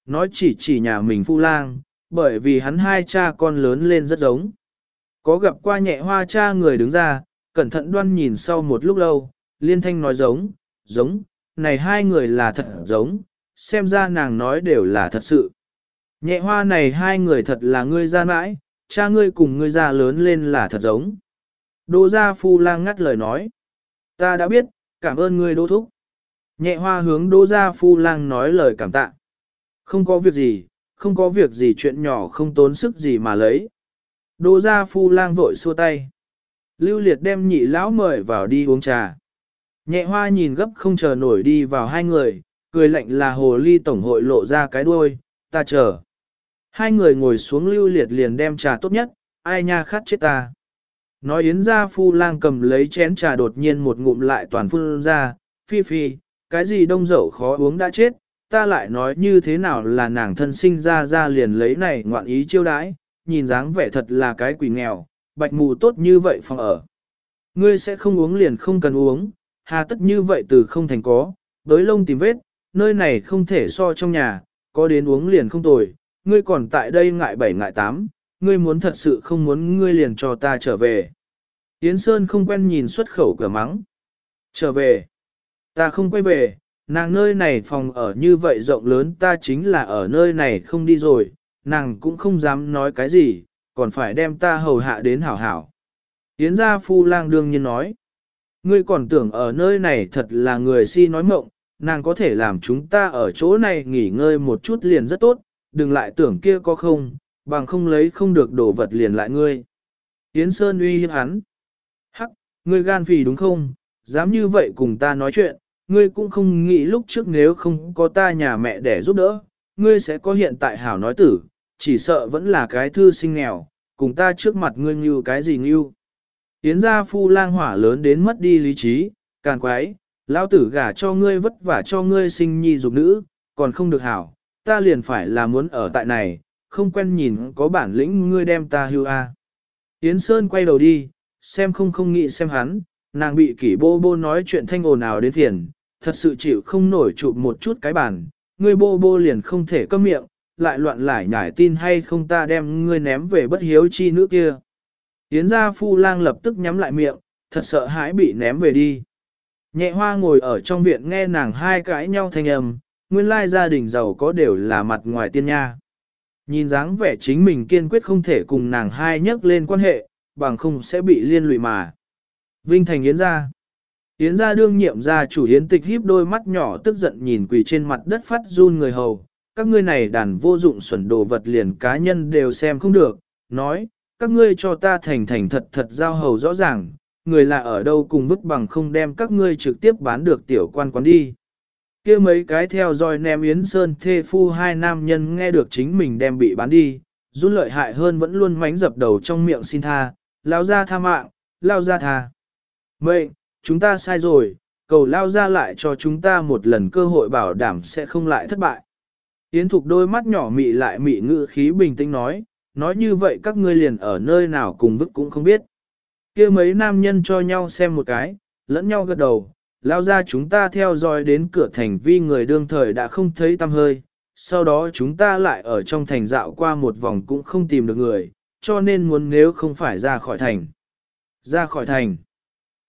Nói chỉ chỉ nhà mình phu lang, bởi vì hắn hai cha con lớn lên rất giống. Có gặp qua nhẹ hoa cha người đứng ra, cẩn thận đoan nhìn sau một lúc lâu, liên thanh nói giống, giống, này hai người là thật giống, xem ra nàng nói đều là thật sự. Nhẹ hoa này hai người thật là ngươi ra mãi, cha ngươi cùng ngươi ra lớn lên là thật giống. Đỗ gia phu lang ngắt lời nói. Ta đã biết, cảm ơn ngươi đỗ thúc. Nhẹ hoa hướng đỗ gia phu lang nói lời cảm tạ. Không có việc gì, không có việc gì chuyện nhỏ không tốn sức gì mà lấy. Đỗ gia phu lang vội xua tay. Lưu liệt đem nhị lão mời vào đi uống trà. Nhẹ hoa nhìn gấp không chờ nổi đi vào hai người, cười lạnh là hồ ly tổng hội lộ ra cái đuôi, ta chờ. Hai người ngồi xuống lưu liệt liền đem trà tốt nhất, ai nha khát chết ta. Nói yến ra phu lang cầm lấy chén trà đột nhiên một ngụm lại toàn phun ra, phi phi, cái gì đông dậu khó uống đã chết, ta lại nói như thế nào là nàng thân sinh ra ra liền lấy này ngoạn ý chiêu đãi, nhìn dáng vẻ thật là cái quỷ nghèo, bạch mù tốt như vậy phòng ở. Ngươi sẽ không uống liền không cần uống, hà tất như vậy từ không thành có, đối lông tìm vết, nơi này không thể so trong nhà, có đến uống liền không tồi, ngươi còn tại đây ngại bảy ngại tám, ngươi muốn thật sự không muốn ngươi liền cho ta trở về. Yến Sơn không quen nhìn xuất khẩu cửa mắng. Trở về. Ta không quay về, nàng nơi này phòng ở như vậy rộng lớn ta chính là ở nơi này không đi rồi, nàng cũng không dám nói cái gì, còn phải đem ta hầu hạ đến hảo hảo. Yến gia phu lang đương nhiên nói. Ngươi còn tưởng ở nơi này thật là người si nói mộng, nàng có thể làm chúng ta ở chỗ này nghỉ ngơi một chút liền rất tốt, đừng lại tưởng kia có không, bằng không lấy không được đồ vật liền lại ngươi. Yến Sơn uy hiếp hắn. Ngươi gan phì đúng không, dám như vậy cùng ta nói chuyện, ngươi cũng không nghĩ lúc trước nếu không có ta nhà mẹ để giúp đỡ, ngươi sẽ có hiện tại hảo nói tử, chỉ sợ vẫn là cái thư sinh nghèo, cùng ta trước mặt ngươi như cái gì như. Yến gia phu lang hỏa lớn đến mất đi lý trí, càng quái, lão tử gả cho ngươi vất vả cho ngươi sinh nhi dục nữ, còn không được hảo, ta liền phải là muốn ở tại này, không quen nhìn có bản lĩnh ngươi đem ta hưu a. Yến Sơn quay đầu đi, xem không không nghĩ xem hắn, nàng bị kỷ bô bô nói chuyện thanh ồn ào đến thiền thật sự chịu không nổi chụp một chút cái bàn ngươi bô bô liền không thể câm miệng, lại loạn lại nhải tin hay không ta đem ngươi ném về bất hiếu chi nữ kia. Yến gia phu lang lập tức nhắm lại miệng, thật sợ hãi bị ném về đi. Nhẹ hoa ngồi ở trong viện nghe nàng hai cãi nhau thanh âm, nguyên lai gia đình giàu có đều là mặt ngoài tiên nha. Nhìn dáng vẻ chính mình kiên quyết không thể cùng nàng hai nhắc lên quan hệ, bằng không sẽ bị liên lụy mà. Vinh Thành Yến gia. Yến gia đương nhiệm gia chủ Yến tịch híp đôi mắt nhỏ tức giận nhìn quỳ trên mặt đất phát run người hầu. Các ngươi này đàn vô dụng xuẩn đồ vật liền cá nhân đều xem không được. Nói, các ngươi cho ta thành thành thật thật giao hầu rõ ràng, người là ở đâu cùng vứt bằng không đem các ngươi trực tiếp bán được tiểu quan quán đi. kia mấy cái theo dõi nem Yến Sơn thê phu hai nam nhân nghe được chính mình đem bị bán đi, run lợi hại hơn vẫn luôn mánh dập đầu trong miệng xin tha, lao ra tha mạng, lao ra tha. Mệnh, chúng ta sai rồi, cầu lao ra lại cho chúng ta một lần cơ hội bảo đảm sẽ không lại thất bại. Yến Thục đôi mắt nhỏ mị lại mị ngự khí bình tĩnh nói, nói như vậy các ngươi liền ở nơi nào cùng vứt cũng không biết. kia mấy nam nhân cho nhau xem một cái, lẫn nhau gật đầu, lao ra chúng ta theo dõi đến cửa thành vi người đương thời đã không thấy tăm hơi, sau đó chúng ta lại ở trong thành dạo qua một vòng cũng không tìm được người, cho nên muốn nếu không phải ra khỏi thành. Ra khỏi thành.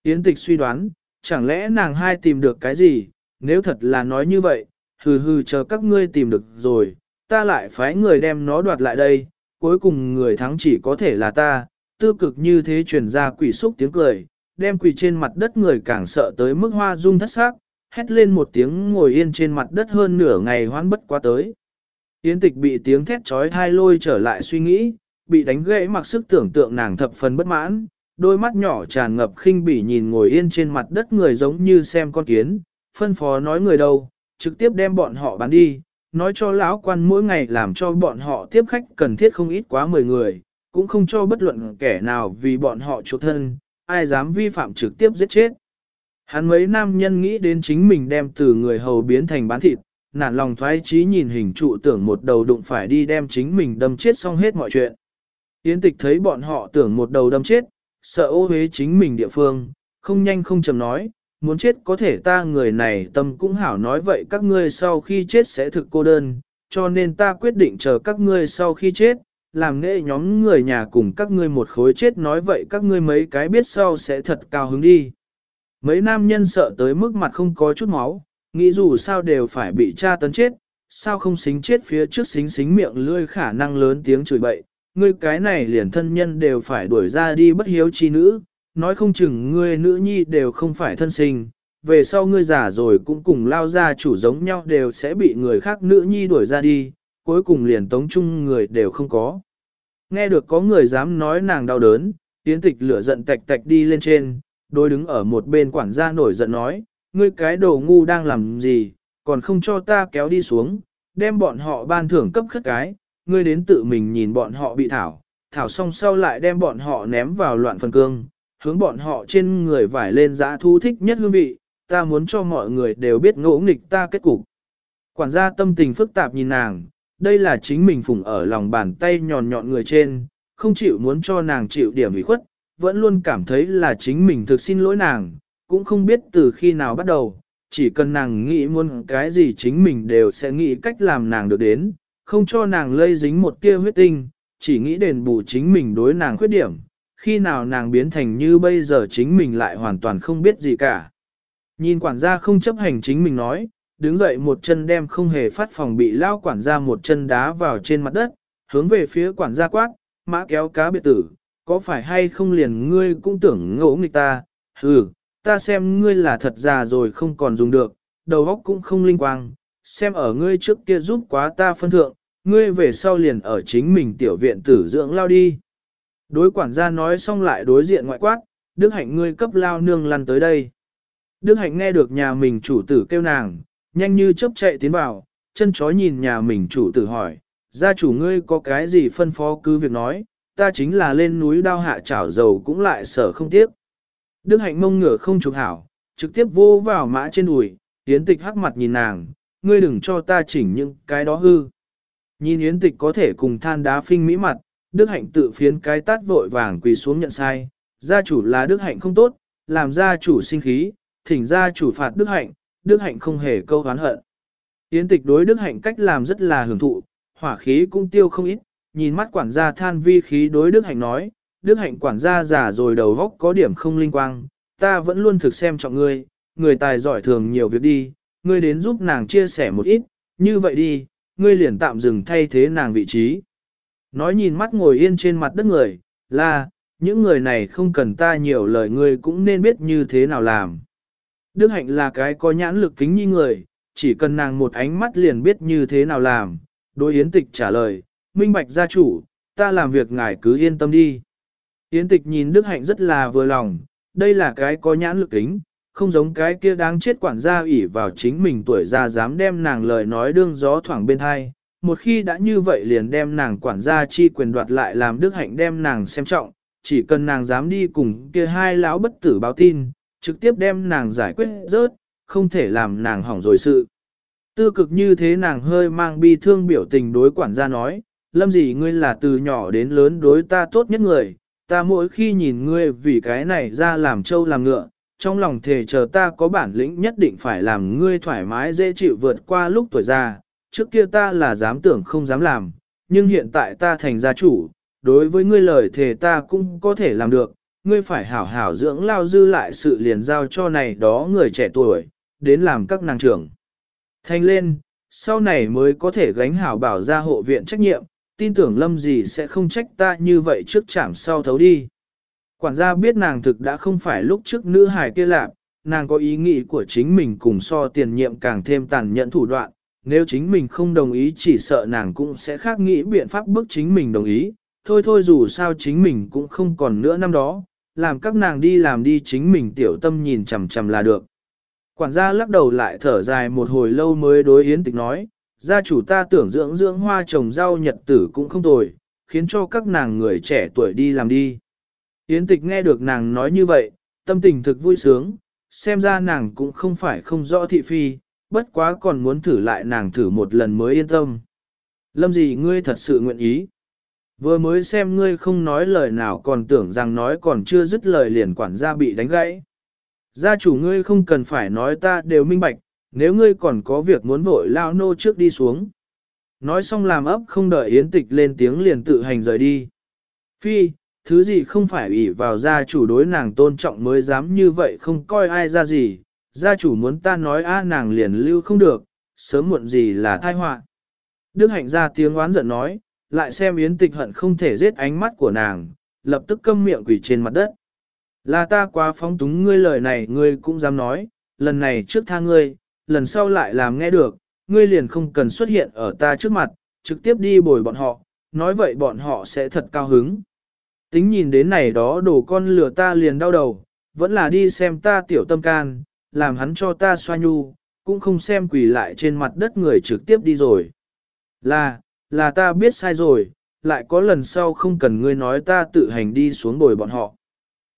Yến tịch suy đoán, chẳng lẽ nàng hai tìm được cái gì, nếu thật là nói như vậy, hừ hừ chờ các ngươi tìm được rồi, ta lại phái người đem nó đoạt lại đây, cuối cùng người thắng chỉ có thể là ta, tư cực như thế truyền ra quỷ xúc tiếng cười, đem quỷ trên mặt đất người càng sợ tới mức hoa rung thất xác, hét lên một tiếng ngồi yên trên mặt đất hơn nửa ngày hoán bất qua tới. Yến tịch bị tiếng thét trói thai lôi trở lại suy nghĩ, bị đánh gãy mặc sức tưởng tượng nàng thập phần bất mãn, đôi mắt nhỏ tràn ngập khinh bỉ nhìn ngồi yên trên mặt đất người giống như xem con kiến, phân phó nói người đâu, trực tiếp đem bọn họ bán đi, nói cho lão quan mỗi ngày làm cho bọn họ tiếp khách cần thiết không ít quá 10 người, cũng không cho bất luận kẻ nào vì bọn họ chuộc thân, ai dám vi phạm trực tiếp giết chết. Hắn mấy nam nhân nghĩ đến chính mình đem từ người hầu biến thành bán thịt, nản lòng thoái chí nhìn hình trụ tưởng một đầu đụng phải đi đem chính mình đâm chết xong hết mọi chuyện. Yến tịch thấy bọn họ tưởng một đầu đâm chết, sợ ô hế chính mình địa phương, không nhanh không chậm nói, muốn chết có thể ta người này tâm cũng hảo nói vậy các ngươi sau khi chết sẽ thực cô đơn, cho nên ta quyết định chờ các ngươi sau khi chết, làm nghệ nhóm người nhà cùng các ngươi một khối chết nói vậy các ngươi mấy cái biết sau sẽ thật cao hứng đi. Mấy nam nhân sợ tới mức mặt không có chút máu, nghĩ dù sao đều phải bị tra tấn chết, sao không xính chết phía trước xính xính miệng lươi khả năng lớn tiếng chửi bậy, ngươi cái này liền thân nhân đều phải đuổi ra đi bất hiếu chi nữ, nói không chừng ngươi nữ nhi đều không phải thân sinh, về sau ngươi già rồi cũng cùng lao ra chủ giống nhau đều sẽ bị người khác nữ nhi đuổi ra đi, cuối cùng liền tống chung người đều không có. Nghe được có người dám nói nàng đau đớn, tiến tịch lửa giận tạch tạch đi lên trên, đôi đứng ở một bên quản gia nổi giận nói, ngươi cái đồ ngu đang làm gì, còn không cho ta kéo đi xuống, đem bọn họ ban thưởng cấp khất cái, ngươi đến tự mình nhìn bọn họ bị thảo, thảo xong sau lại đem bọn họ ném vào loạn phần cương, hướng bọn họ trên người vải lên giã thu thích nhất hương vị, ta muốn cho mọi người đều biết ngỗ nghịch ta kết cục. Quản gia tâm tình phức tạp nhìn nàng, đây là chính mình phụng ở lòng bàn tay nhọn nhọn người trên, không chịu muốn cho nàng chịu điểm ủy khuất, vẫn luôn cảm thấy là chính mình thực xin lỗi nàng, cũng không biết từ khi nào bắt đầu, chỉ cần nàng nghĩ muốn cái gì chính mình đều sẽ nghĩ cách làm nàng được đến, không cho nàng lây dính một tia huyết tinh, chỉ nghĩ đền bù chính mình đối nàng khuyết điểm, khi nào nàng biến thành như bây giờ chính mình lại hoàn toàn không biết gì cả. Nhìn quản gia không chấp hành chính mình nói, đứng dậy một chân đem không hề phát phòng bị lao quản gia một chân đá vào trên mặt đất, hướng về phía quản gia quát, mã kéo cá biệt tử, có phải hay không liền ngươi cũng tưởng ngỗ nghịch ta, ừ, ta xem ngươi là thật già rồi không còn dùng được, đầu óc cũng không linh quang, xem ở ngươi trước kia giúp quá ta phân thượng, ngươi về sau liền ở chính mình tiểu viện tử dưỡng lao đi. Đối quản gia nói xong lại đối diện ngoại quát, Đức Hạnh ngươi cấp lao nương lăn tới đây. Đức Hạnh nghe được nhà mình chủ tử kêu nàng, nhanh như chớp chạy tiến vào, chân chó nhìn nhà mình chủ tử hỏi, gia chủ ngươi có cái gì phân phó cứ việc nói, ta chính là lên núi đao hạ chảo dầu cũng lại sở không tiếc. Đức Hạnh mông ngửa không chụp hảo, trực tiếp vô vào mã trên đùi, tiến Tịch hắc mặt nhìn nàng, ngươi đừng cho ta chỉnh những cái đó hư. Nhìn Yến Tịch có thể cùng than đá phinh mỹ mặt, Đức Hạnh tự phiến cái tát vội vàng quỳ xuống nhận sai, gia chủ là Đức Hạnh không tốt, làm gia chủ sinh khí, thỉnh gia chủ phạt Đức Hạnh, Đức Hạnh không hề câu oán hận. Yến Tịch đối Đức Hạnh cách làm rất là hưởng thụ, hỏa khí cũng tiêu không ít, nhìn mắt quản gia than vi khí đối Đức Hạnh nói, Đức Hạnh quản gia già rồi đầu góc có điểm không linh quang, ta vẫn luôn thực xem trọng ngươi, người tài giỏi thường nhiều việc đi, ngươi đến giúp nàng chia sẻ một ít, như vậy đi, ngươi liền tạm dừng thay thế nàng vị trí. Nói nhìn mắt ngồi yên trên mặt đất người, là, những người này không cần ta nhiều lời ngươi cũng nên biết như thế nào làm. Đức Hạnh là cái có nhãn lực kính như người, chỉ cần nàng một ánh mắt liền biết như thế nào làm. Đối Yến Tịch trả lời, minh bạch gia chủ, ta làm việc ngài cứ yên tâm đi. Yến Tịch nhìn Đức Hạnh rất là vừa lòng, đây là cái có nhãn lực kính, không giống cái kia đáng chết quản gia ủy vào chính mình tuổi già dám đem nàng lời nói đương gió thoảng bên thai. Một khi đã như vậy liền đem nàng quản gia chi quyền đoạt lại làm Đức Hạnh đem nàng xem trọng, chỉ cần nàng dám đi cùng kia hai lão bất tử báo tin, trực tiếp đem nàng giải quyết rớt, không thể làm nàng hỏng rồi sự. Tư cực như thế nàng hơi mang bi thương biểu tình đối quản gia nói, lâm gì ngươi là từ nhỏ đến lớn đối ta tốt nhất người, ta mỗi khi nhìn ngươi vì cái này ra làm trâu làm ngựa, trong lòng thề chờ ta có bản lĩnh nhất định phải làm ngươi thoải mái dễ chịu vượt qua lúc tuổi già, trước kia ta là dám tưởng không dám làm, nhưng hiện tại ta thành gia chủ, đối với ngươi lời thề ta cũng có thể làm được, ngươi phải hảo hảo dưỡng lao dư lại sự liền giao cho này đó người trẻ tuổi, đến làm các nàng trưởng. Thành lên, sau này mới có thể gánh hảo bảo ra hộ viện trách nhiệm, tin tưởng lâm gì sẽ không trách ta như vậy trước chảm sau thấu đi. Quản gia biết nàng thực đã không phải lúc trước nữ hài kia lạc, nàng có ý nghĩ của chính mình cùng so tiền nhiệm càng thêm tàn nhẫn thủ đoạn, nếu chính mình không đồng ý chỉ sợ nàng cũng sẽ khác nghĩ biện pháp bức chính mình đồng ý, thôi thôi dù sao chính mình cũng không còn nữa năm đó, làm các nàng đi làm đi chính mình tiểu tâm nhìn chằm chằm là được. Quản gia lắc đầu lại thở dài một hồi lâu mới đối Yến Tịch nói, gia chủ ta tưởng dưỡng dưỡng hoa trồng rau nhật tử cũng không tồi, khiến cho các nàng người trẻ tuổi đi làm đi. Yến Tịch nghe được nàng nói như vậy, tâm tình thực vui sướng, xem ra nàng cũng không phải không rõ thị phi, bất quá còn muốn thử lại nàng thử một lần mới yên tâm. Lâm gì ngươi thật sự nguyện ý. Vừa mới xem ngươi không nói lời nào còn tưởng rằng nói còn chưa dứt lời liền quản gia bị đánh gãy. Gia chủ ngươi không cần phải nói ta đều minh bạch, nếu ngươi còn có việc muốn vội lao nô trước đi xuống. Nói xong làm ấp không đợi yến tịch lên tiếng liền tự hành rời đi. Phi, thứ gì không phải ủy vào gia chủ đối nàng tôn trọng mới dám như vậy không coi ai ra gì, gia chủ muốn ta nói a nàng liền lưu không được, sớm muộn gì là tai họa. Đức hạnh ra tiếng oán giận nói, lại xem yến tịch hận không thể giết ánh mắt của nàng, lập tức câm miệng quỷ trên mặt đất. Là ta quá phóng túng ngươi lời này ngươi cũng dám nói, lần này trước tha ngươi, lần sau lại làm nghe được, ngươi liền không cần xuất hiện ở ta trước mặt, trực tiếp đi bồi bọn họ, nói vậy bọn họ sẽ thật cao hứng. Tính nhìn đến này đó đổ con lừa ta liền đau đầu, vẫn là đi xem ta tiểu tâm can, làm hắn cho ta xoa nhu, cũng không xem quỳ lại trên mặt đất người trực tiếp đi rồi. Là, là ta biết sai rồi, lại có lần sau không cần ngươi nói ta tự hành đi xuống bồi bọn họ.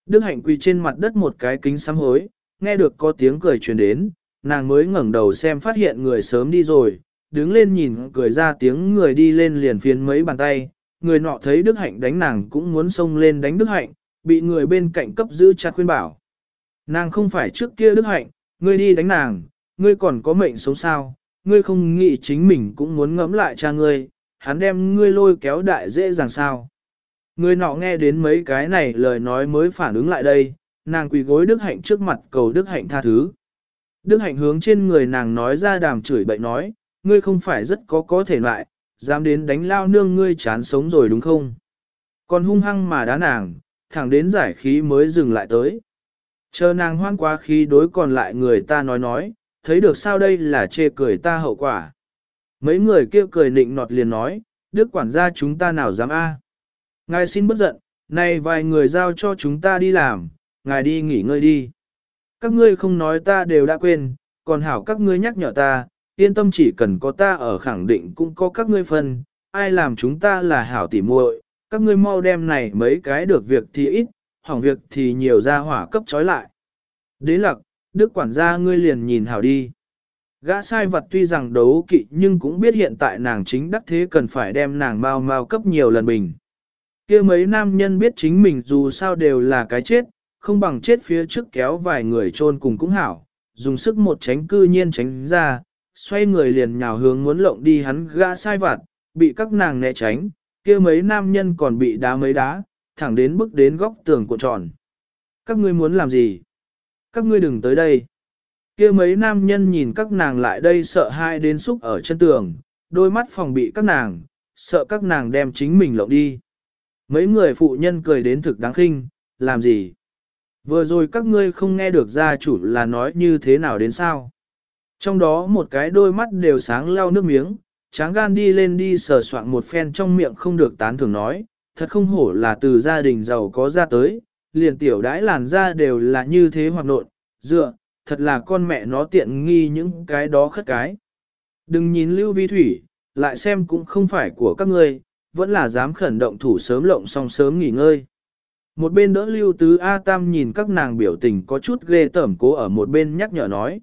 Đức hạnh quỳ trên mặt đất một cái kính sám hối, nghe được có tiếng cười truyền đến, nàng mới ngẩng đầu xem phát hiện người sớm đi rồi, đứng lên nhìn cười ra tiếng người đi lên liền phiến mấy bàn tay, người nọ thấy Đức Hạnh đánh nàng cũng muốn xông lên đánh Đức Hạnh, bị người bên cạnh cấp giữ chặt khuyên bảo. Nàng không phải trước kia đức hạnh, ngươi đi đánh nàng, ngươi còn có mệnh sống sao, ngươi không nghĩ chính mình cũng muốn ngẫm lại cha ngươi, hắn đem ngươi lôi kéo đại dễ dàng sao. Người nọ nghe đến mấy cái này lời nói mới phản ứng lại đây, nàng quỳ gối Đức Hạnh trước mặt cầu Đức Hạnh tha thứ. Đức Hạnh hướng trên người nàng nói ra đàm chửi bậy nói, ngươi không phải rất có có thể lại, dám đến đánh lao nương ngươi chán sống rồi đúng không? Còn hung hăng mà đá nàng, thẳng đến giải khí mới dừng lại tới. Chờ nàng hoan quá khí đối còn lại người ta nói nói, thấy được sao đây là chê cười ta hậu quả. Mấy người kia cười nịnh nọt liền nói, đức quản gia chúng ta nào dám a? Ngài xin bất giận, này vài người giao cho chúng ta đi làm, ngài đi nghỉ ngơi đi. Các ngươi không nói ta đều đã quên, còn hảo các ngươi nhắc nhở ta, yên tâm chỉ cần có ta ở khẳng định cũng có các ngươi phân, ai làm chúng ta là hảo tỉ muội, các ngươi mau đem này mấy cái được việc thì ít, hỏng việc thì nhiều ra hỏa cấp trói lại. Đế lặc, đức quản gia ngươi liền nhìn hảo đi. Gã sai vật tuy rằng đấu kỵ nhưng cũng biết hiện tại nàng chính đắc thế cần phải đem nàng mau mau cấp nhiều lần bình. kia mấy nam nhân biết chính mình dù sao đều là cái chết, không bằng chết phía trước kéo vài người chôn cùng cũng hảo, dùng sức một tránh cư nhiên tránh ra, xoay người liền nhào hướng muốn lộng đi hắn gã sai vặt, bị các nàng né tránh, kia mấy nam nhân còn bị đá mấy đá, thẳng đến bước đến góc tường cuộn tròn. Các ngươi muốn làm gì? Các ngươi đừng tới đây. kia mấy nam nhân nhìn các nàng lại đây sợ hai đến xúc ở chân tường, đôi mắt phòng bị các nàng, sợ các nàng đem chính mình lộng đi. Mấy người phụ nhân cười đến thực đáng khinh, làm gì? Vừa rồi các ngươi không nghe được gia chủ là nói như thế nào đến sao? Trong đó một cái đôi mắt đều sáng lao nước miếng, tráng gan đi lên đi sờ soạn một phen trong miệng không được tán thường nói, thật không hổ là từ gia đình giàu có ra tới, liền tiểu đãi làn da đều là như thế hoặc nộn, dựa, thật là con mẹ nó tiện nghi những cái đó khất cái. Đừng nhìn lưu vi thủy, lại xem cũng không phải của các ngươi, vẫn là dám khẩn động thủ sớm lộng xong sớm nghỉ ngơi. Một bên đỡ lưu tứ A Tam nhìn các nàng biểu tình có chút ghê tởm cố ở một bên nhắc nhở nói.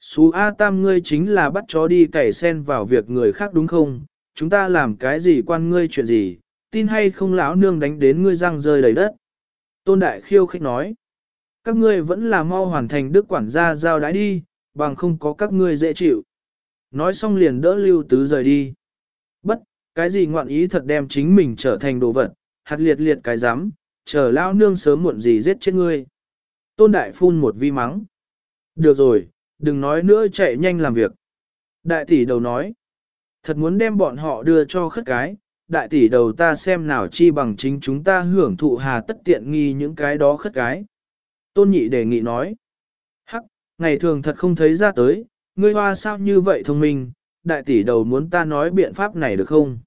Xú A Tam ngươi chính là bắt chó đi cày sen vào việc người khác đúng không? Chúng ta làm cái gì quan ngươi chuyện gì? Tin hay không lão nương đánh đến ngươi răng rơi đầy đất? Tôn Đại khiêu khích nói. Các ngươi vẫn là mau hoàn thành đức quản gia giao đái đi, bằng không có các ngươi dễ chịu. Nói xong liền đỡ lưu tứ rời đi. Bất, cái gì ngoạn ý thật đem chính mình trở thành đồ vật, hạt liệt liệt cái rắm chờ lão nương sớm muộn gì giết chết ngươi. Tôn Đại phun một vi mắng. Được rồi, đừng nói nữa chạy nhanh làm việc. Đại tỷ đầu nói, thật muốn đem bọn họ đưa cho khất cái, đại tỷ đầu ta xem nào chi bằng chính chúng ta hưởng thụ hà tất tiện nghi những cái đó khất cái. Tôn nhị đề nghị nói, hắc, ngày thường thật không thấy ra tới, ngươi hoa sao như vậy thông minh, đại tỷ đầu muốn ta nói biện pháp này được không?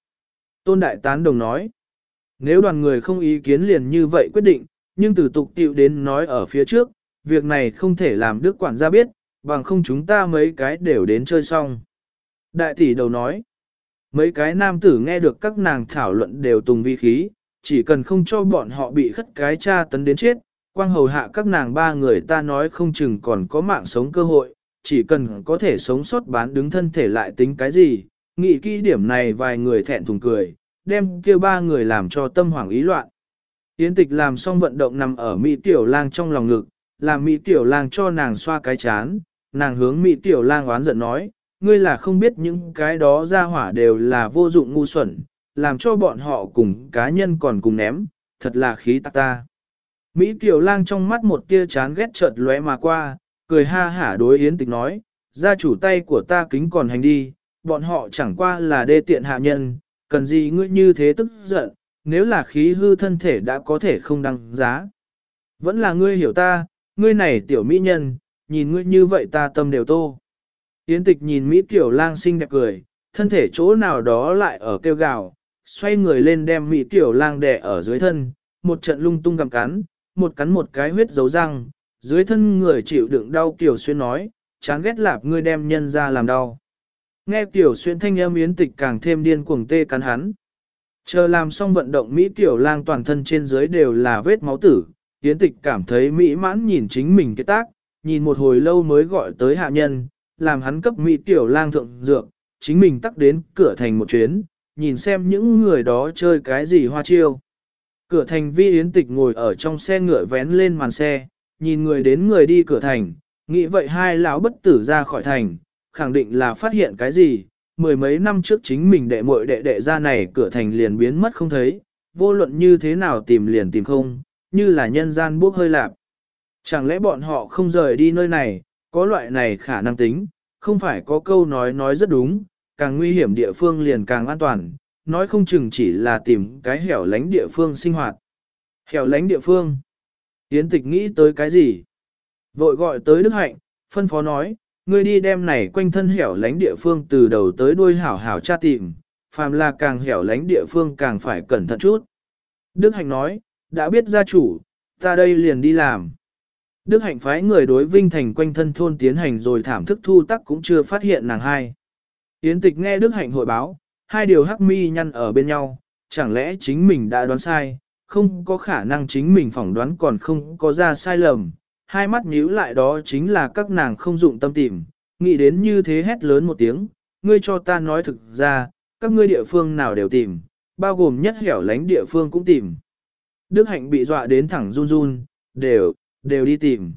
Tôn đại tán đồng nói, nếu đoàn người không ý kiến liền như vậy quyết định, nhưng từ tục tiệu đến nói ở phía trước, việc này không thể làm đức quản gia biết, bằng không chúng ta mấy cái đều đến chơi xong. Đại tỷ đầu nói, mấy cái nam tử nghe được các nàng thảo luận đều tùng vi khí, chỉ cần không cho bọn họ bị khất cái cha tấn đến chết, quang hầu hạ các nàng ba người ta nói không chừng còn có mạng sống cơ hội, chỉ cần có thể sống sót bán đứng thân thể lại tính cái gì, nghĩ kỹ điểm này vài người thẹn thùng cười, đem kia ba người làm cho tâm hoảng ý loạn. Yến tịch làm xong vận động nằm ở Mỹ Tiểu Lang trong lòng ngực, làm Mỹ Tiểu Lang cho nàng xoa cái chán, nàng hướng Mỹ Tiểu Lang oán giận nói, ngươi là không biết những cái đó ra hỏa đều là vô dụng ngu xuẩn, làm cho bọn họ cùng cá nhân còn cùng ném, thật là khí tạc ta. Mỹ Tiểu Lang trong mắt một tia chán ghét chợt lóe mà qua, cười ha hả đối Yến Tịch nói, gia chủ tay của ta kính còn hành đi, bọn họ chẳng qua là đê tiện hạ nhân, cần gì ngươi như thế tức giận, nếu là khí hư thân thể đã có thể không đăng giá. Vẫn là ngươi hiểu ta, ngươi này tiểu mỹ nhân, nhìn ngươi như vậy ta tâm đều tô. Yến tịch nhìn Mỹ tiểu lang xinh đẹp cười, thân thể chỗ nào đó lại ở kêu gào, xoay người lên đem Mỹ tiểu lang đè ở dưới thân, một trận lung tung gặm cắn, một cắn một cái huyết dấu răng, dưới thân người chịu đựng đau tiểu xuyên nói, chán ghét lạp ngươi đem nhân ra làm đau. Nghe tiểu xuyên thanh âm yến tịch càng thêm điên cuồng tê cắn hắn. Chờ làm xong vận động Mỹ tiểu lang toàn thân trên dưới đều là vết máu tử, yến tịch cảm thấy mỹ mãn nhìn chính mình cái tác, nhìn một hồi lâu mới gọi tới hạ nhân, làm hắn cấp Mỹ tiểu lang thượng dược, chính mình tắc đến cửa thành một chuyến, nhìn xem những người đó chơi cái gì hoa chiêu. Cửa thành vi yến tịch ngồi ở trong xe ngựa vén lên màn xe, nhìn người đến người đi cửa thành, nghĩ vậy hai lão bất tử ra khỏi thành, khẳng định là phát hiện cái gì, mười mấy năm trước chính mình đệ muội đệ đệ ra này cửa thành liền biến mất không thấy, vô luận như thế nào tìm liền tìm không, như là nhân gian bốc hơi lạp. Chẳng lẽ bọn họ không rời đi nơi này, có loại này khả năng tính, không phải có câu nói nói rất đúng, càng nguy hiểm địa phương liền càng an toàn, nói không chừng chỉ là tìm cái hẻo lánh địa phương sinh hoạt. Hẻo lánh địa phương. Yến tịch nghĩ tới cái gì? Vội gọi tới Đức Hạnh, phân phó nói, ngươi đi đem này quanh thân hẻo lánh địa phương từ đầu tới đuôi hảo hảo tra tìm, phàm là càng hẻo lánh địa phương càng phải cẩn thận chút. Đức Hạnh nói, đã biết gia chủ, ta đây liền đi làm. Đức Hạnh phái người đối Vinh Thành quanh thân thôn tiến hành rồi thảm thức thu tắc cũng chưa phát hiện nàng hai. Yến tịch nghe Đức Hạnh hội báo, hai điều hắc mi nhăn ở bên nhau, chẳng lẽ chính mình đã đoán sai, không có khả năng chính mình phỏng đoán còn không có ra sai lầm. Hai mắt nhíu lại đó chính là các nàng không dụng tâm tìm, nghĩ đến như thế hét lớn một tiếng, ngươi cho ta nói thực ra, các ngươi địa phương nào đều tìm, bao gồm nhất hẻo lánh địa phương cũng tìm. Đức Hạnh bị dọa đến thẳng run run, đều, đều đi tìm.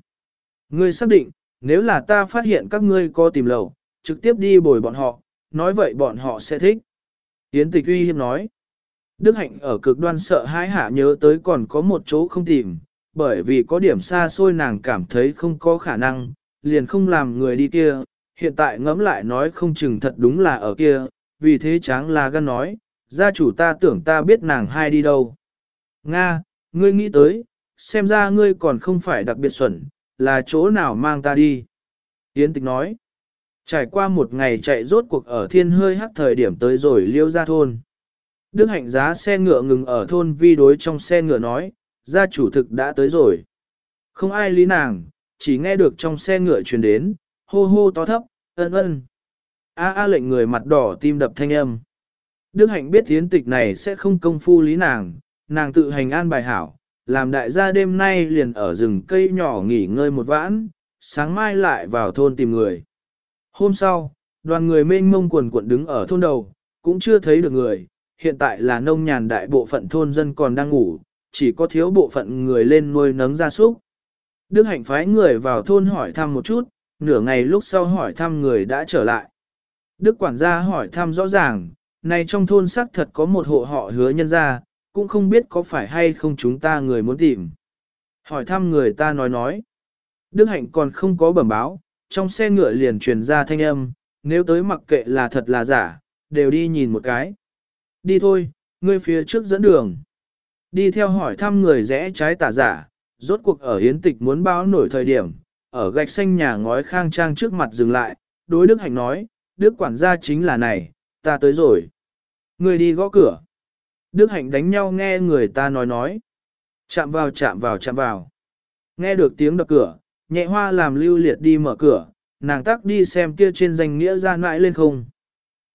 Ngươi xác định, nếu là ta phát hiện các ngươi có tìm lầu, trực tiếp đi bồi bọn họ, nói vậy bọn họ sẽ thích. Yến tịch uy hiếp nói. Đức Hạnh ở cực đoan sợ hãi hạ nhớ tới còn có một chỗ không tìm, bởi vì có điểm xa xôi nàng cảm thấy không có khả năng, liền không làm người đi kia, hiện tại ngẫm lại nói không chừng thật đúng là ở kia, vì thế tráng là gan nói, gia chủ ta tưởng ta biết nàng hai đi đâu. Nga, ngươi nghĩ tới, xem ra ngươi còn không phải đặc biệt xuẩn, là chỗ nào mang ta đi. Yến tịch nói, trải qua một ngày chạy rốt cuộc ở thiên hơi hắc thời điểm tới rồi liêu ra thôn. Đức hạnh giá xe ngựa ngừng ở thôn vi đối trong xe ngựa nói, gia chủ thực đã tới rồi. Không ai lý nàng, chỉ nghe được trong xe ngựa truyền đến, hô hô to thấp, ân ân. A a lệnh người mặt đỏ tim đập thanh âm. Đức hạnh biết tiến tịch này sẽ không công phu lý nàng, nàng tự hành an bài hảo, làm đại gia đêm nay liền ở rừng cây nhỏ nghỉ ngơi một vãn, sáng mai lại vào thôn tìm người. Hôm sau, đoàn người mênh mông quần quận đứng ở thôn đầu, cũng chưa thấy được người, hiện tại là nông nhàn đại bộ phận thôn dân còn đang ngủ, chỉ có thiếu bộ phận người lên nuôi nấng gia súc. Đức hạnh phái người vào thôn hỏi thăm một chút, nửa ngày lúc sau hỏi thăm người đã trở lại. Đức quản gia hỏi thăm rõ ràng, này trong thôn xác thật có một hộ họ hứa nhân gia, cũng không biết có phải hay không chúng ta người muốn tìm. Hỏi thăm người ta nói nói. Đức hạnh còn không có bẩm báo, trong xe ngựa liền truyền ra thanh âm, nếu tới mặc kệ là thật là giả, đều đi nhìn một cái. Đi thôi, ngươi phía trước dẫn đường. Đi theo hỏi thăm người rẽ trái tả giả, rốt cuộc ở hiến tịch muốn báo nổi thời điểm, ở gạch xanh nhà ngói khang trang trước mặt dừng lại, đối Đức Hạnh nói, Đức quản gia chính là này, ta tới rồi. Người đi gõ cửa. Đức Hạnh đánh nhau nghe người ta nói nói. Chạm vào chạm vào chạm vào. Nghe được tiếng đập cửa, nhẹ hoa làm lưu liệt đi mở cửa, nàng tắc đi xem kia trên danh nghĩa ra nãi lên không.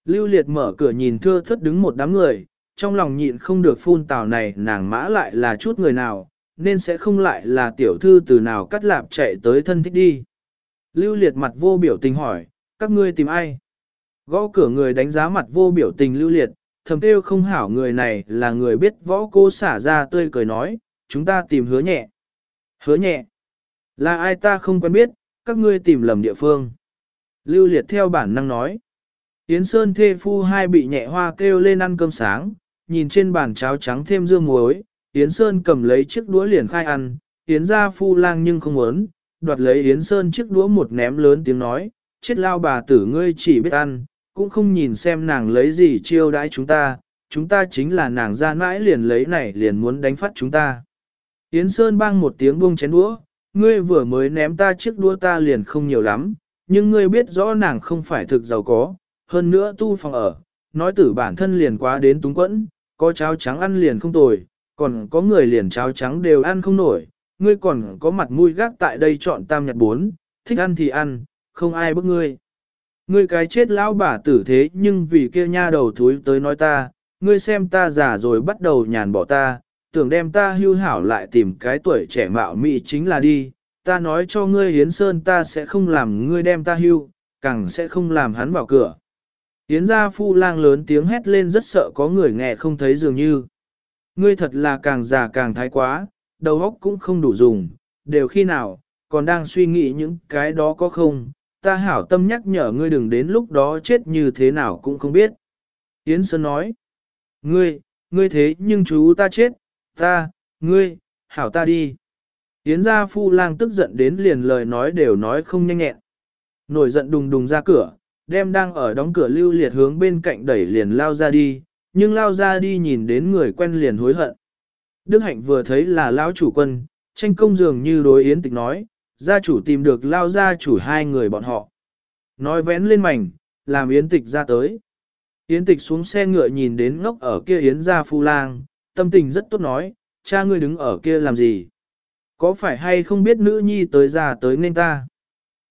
Lưu liệt mở cửa nhìn thưa thất đứng một đám người, trong lòng nhịn không được phun tào này nàng mã lại là chút người nào, nên sẽ không lại là tiểu thư từ nào cắt lạp chạy tới thân thích đi. Lưu liệt mặt vô biểu tình hỏi, các ngươi tìm ai? Gõ cửa người đánh giá mặt vô biểu tình lưu liệt, thầm kêu không hảo người này là người biết võ cô xả ra tươi cười nói, chúng ta tìm hứa nhẹ. Hứa nhẹ. Là ai ta không quen biết, các ngươi tìm lầm địa phương. Lưu liệt theo bản năng nói. Yến Sơn thê phu hai bị nhẹ hoa kêu lên ăn cơm sáng, nhìn trên bàn cháo trắng thêm dưa muối, Yến Sơn cầm lấy chiếc đũa liền khai ăn, Yến ra phu lang nhưng không muốn, đoạt lấy Yến Sơn chiếc đũa một ném lớn tiếng nói, chết lao bà tử ngươi chỉ biết ăn, cũng không nhìn xem nàng lấy gì chiêu đãi chúng ta, chúng ta chính là nàng ra mãi liền lấy này liền muốn đánh phát chúng ta. Yến Sơn bang một tiếng buông chén đũa, ngươi vừa mới ném ta chiếc đũa ta liền không nhiều lắm, nhưng ngươi biết rõ nàng không phải thực giàu có, hơn nữa tu phòng ở, nói tử bản thân liền quá đến túng quẫn, có cháo trắng ăn liền không tồi, còn có người liền cháo trắng đều ăn không nổi, ngươi còn có mặt mũi gác tại đây chọn tam nhật bốn, thích ăn thì ăn, không ai bức ngươi. Ngươi cái chết lão bà tử thế nhưng vì kia nha đầu thúi tới nói ta, ngươi xem ta già rồi bắt đầu nhàn bỏ ta, tưởng đem ta hưu hảo lại tìm cái tuổi trẻ mạo mị chính là đi, ta nói cho ngươi hiến sơn ta sẽ không làm ngươi đem ta hưu, càng sẽ không làm hắn vào cửa. Yến gia phu lang lớn tiếng hét lên rất sợ có người nghe không thấy dường như. ngươi thật là càng già càng thái quá, đầu óc cũng không đủ dùng, đều khi nào, còn đang suy nghĩ những cái đó có không, ta hảo tâm nhắc nhở ngươi đừng đến lúc đó chết như thế nào cũng không biết. Yến Sơn nói, ngươi, ngươi thế nhưng chú ta chết, ta, ngươi, hảo ta đi. Yến gia phu lang tức giận đến liền lời nói đều nói không nhanh nhẹn. Nổi giận đùng đùng ra cửa, đem đang ở đóng cửa lưu liệt hướng bên cạnh đẩy liền lao ra đi, nhưng lao ra đi nhìn đến người quen liền hối hận. Đức Hạnh vừa thấy là lão chủ quân, tranh công dường như đối Yến Tịch nói, gia chủ tìm được lao gia chủ hai người bọn họ. Nói vén lên mảnh, làm Yến Tịch ra tới. Yến Tịch xuống xe ngựa nhìn đến ngốc ở kia Yến gia phu lang, tâm tình rất tốt nói, cha ngươi đứng ở kia làm gì? Có phải hay không biết nữ nhi tới ra tới nên ta?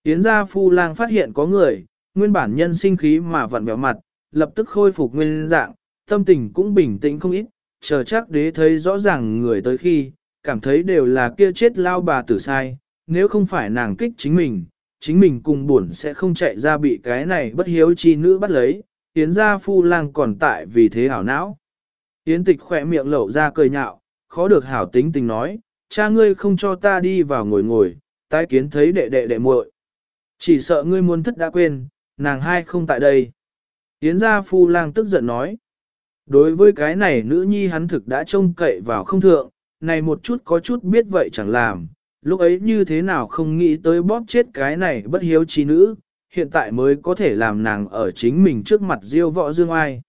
Yến gia phu lang phát hiện có người, nguyên bản nhân sinh khí mà vặn vẹo mặt, lập tức khôi phục nguyên dạng, tâm tình cũng bình tĩnh không ít, chờ chắc đế thấy rõ ràng người tới khi, cảm thấy đều là kia chết lao bà tử sai, nếu không phải nàng kích chính mình, chính mình cùng buồn sẽ không chạy ra bị cái này bất hiếu chi nữ bắt lấy, Yến gia phu lang còn tại vì thế hảo não. Yến tịch khỏe miệng lẩu ra cười nhạo, khó được hảo tính tình nói, cha ngươi không cho ta đi vào ngồi ngồi, tái kiến thấy đệ đệ đệ muội. Chỉ sợ ngươi muốn thất đã quên, nàng hai không tại đây. Yến gia phu lang tức giận nói. Đối với cái này nữ nhi hắn thực đã trông cậy vào không thượng, này một chút có chút biết vậy chẳng làm, lúc ấy như thế nào không nghĩ tới bóp chết cái này bất hiếu trí nữ, hiện tại mới có thể làm nàng ở chính mình trước mặt diêu võ dương ai.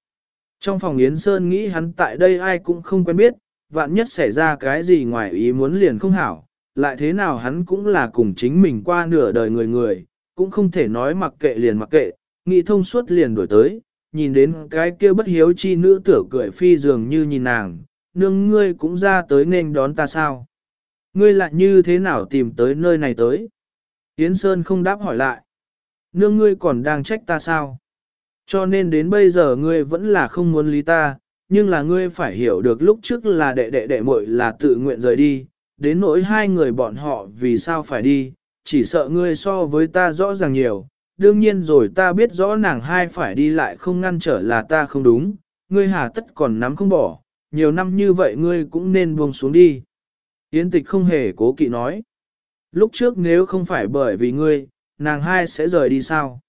Trong phòng Yến Sơn nghĩ hắn tại đây ai cũng không quen biết, vạn nhất xảy ra cái gì ngoài ý muốn liền không hảo, lại thế nào hắn cũng là cùng chính mình qua nửa đời người người, cũng không thể nói mặc kệ liền mặc kệ, nghĩ thông suốt liền đổi tới, nhìn đến cái kia bất hiếu chi nữ tử cười phi dường như nhìn nàng, nương ngươi cũng ra tới nên đón ta sao. Ngươi lại như thế nào tìm tới nơi này tới? Yến Sơn không đáp hỏi lại. Nương ngươi còn đang trách ta sao? Cho nên đến bây giờ ngươi vẫn là không muốn lý ta, nhưng là ngươi phải hiểu được lúc trước là đệ đệ đệ muội là tự nguyện rời đi, đến nỗi hai người bọn họ vì sao phải đi, chỉ sợ ngươi so với ta rõ ràng nhiều, đương nhiên rồi ta biết rõ nàng hai phải đi lại không ngăn trở là ta không đúng, ngươi hà tất còn nắm không bỏ, nhiều năm như vậy ngươi cũng nên buông xuống đi. Yến tịch không hề cố kỵ nói. Lúc trước nếu không phải bởi vì ngươi, nàng hai sẽ rời đi sao?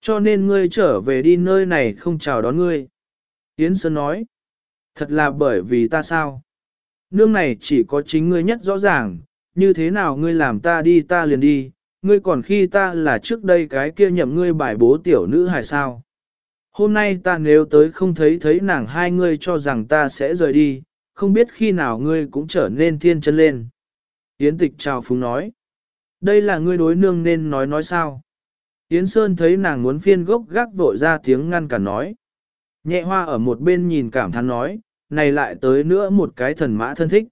Cho nên ngươi trở về đi nơi này không chào đón ngươi. Yến Sơn nói. Thật là bởi vì ta sao? Nương này chỉ có chính ngươi nhất rõ ràng, như thế nào ngươi làm ta đi ta liền đi, ngươi còn khi ta là trước đây cái kia nhậm ngươi bài bố tiểu nữ hài sao. Hôm nay ta nếu tới không thấy thấy nàng hai ngươi cho rằng ta sẽ rời đi, không biết khi nào ngươi cũng trở nên thiên chân lên. Yến tịch chào phúng nói. Đây là ngươi đối nương nên nói nói sao. Yến Sơn thấy nàng muốn phiên gốc gác vội ra tiếng ngăn cả nói. Nhẹ hoa ở một bên nhìn cảm thán nói, này lại tới nữa một cái thần mã thân thích.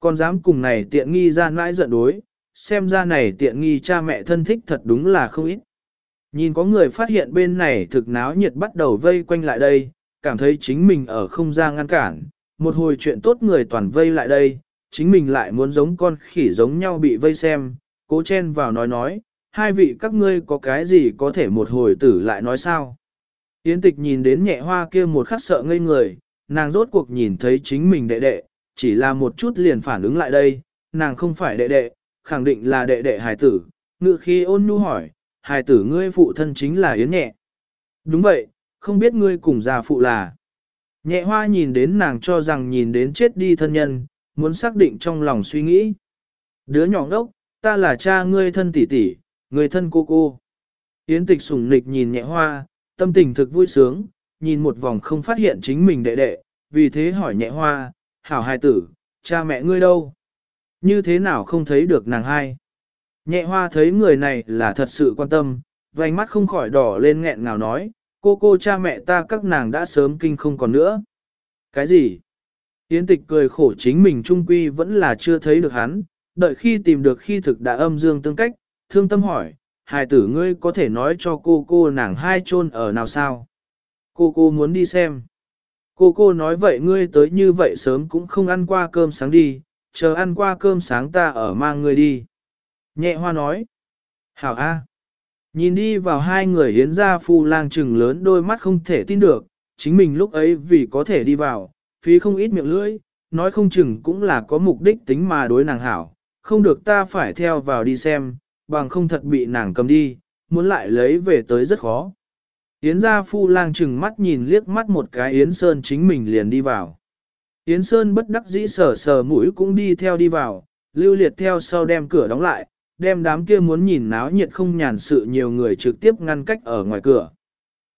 Còn dám cùng này tiện nghi ra nãi giận đối, xem ra này tiện nghi cha mẹ thân thích thật đúng là không ít. Nhìn có người phát hiện bên này thực náo nhiệt bắt đầu vây quanh lại đây, cảm thấy chính mình ở không gian ngăn cản, một hồi chuyện tốt người toàn vây lại đây, chính mình lại muốn giống con khỉ giống nhau bị vây xem, cố chen vào nói nói, hai vị các ngươi có cái gì có thể một hồi tử lại nói sao. Yến tịch nhìn đến nhẹ hoa kia một khắc sợ ngây người, nàng rốt cuộc nhìn thấy chính mình đệ đệ, chỉ là một chút liền phản ứng lại đây, nàng không phải đệ đệ, khẳng định là đệ đệ hài tử, ngự khi ôn nhu hỏi, hài tử ngươi phụ thân chính là Yến nhẹ. Đúng vậy, không biết ngươi cùng già phụ là. Nhẹ hoa nhìn đến nàng cho rằng nhìn đến chết đi thân nhân, muốn xác định trong lòng suy nghĩ. Đứa nhỏ ngốc, ta là cha ngươi thân tỷ tỷ, người thân cô cô. Yến tịch sùng nịch nhìn nhẹ hoa, tâm tình thực vui sướng, nhìn một vòng không phát hiện chính mình đệ đệ, vì thế hỏi nhẹ hoa, hảo hài tử, cha mẹ ngươi đâu? Như thế nào không thấy được nàng hai? Nhẹ hoa thấy người này là thật sự quan tâm, vành mắt không khỏi đỏ lên nghẹn ngào nói, cô cô cha mẹ ta các nàng đã sớm kinh không còn nữa. Cái gì? Yến tịch cười khổ chính mình trung quy vẫn là chưa thấy được hắn, đợi khi tìm được khi thực đã âm dương tương cách, thương tâm hỏi, hài tử ngươi có thể nói cho cô cô nàng hai chôn ở nào sao? Cô cô muốn đi xem. Cô cô nói vậy ngươi tới như vậy sớm cũng không ăn qua cơm sáng đi, chờ ăn qua cơm sáng ta ở mang ngươi đi. Nhẹ hoa nói. Hảo A. Nhìn đi vào hai người hiến gia phu lang trừng lớn đôi mắt không thể tin được, chính mình lúc ấy vì có thể đi vào, phí không ít miệng lưỡi, nói không chừng cũng là có mục đích tính mà đối nàng hảo, không được ta phải theo vào đi xem, bằng không thật bị nàng cầm đi, muốn lại lấy về tới rất khó. Yến gia phu lang chừng mắt nhìn liếc mắt một cái Yến Sơn chính mình liền đi vào. Yến Sơn bất đắc dĩ sờ sờ mũi cũng đi theo đi vào, lưu liệt theo sau đem cửa đóng lại, đem đám kia muốn nhìn náo nhiệt không nhàn sự nhiều người trực tiếp ngăn cách ở ngoài cửa.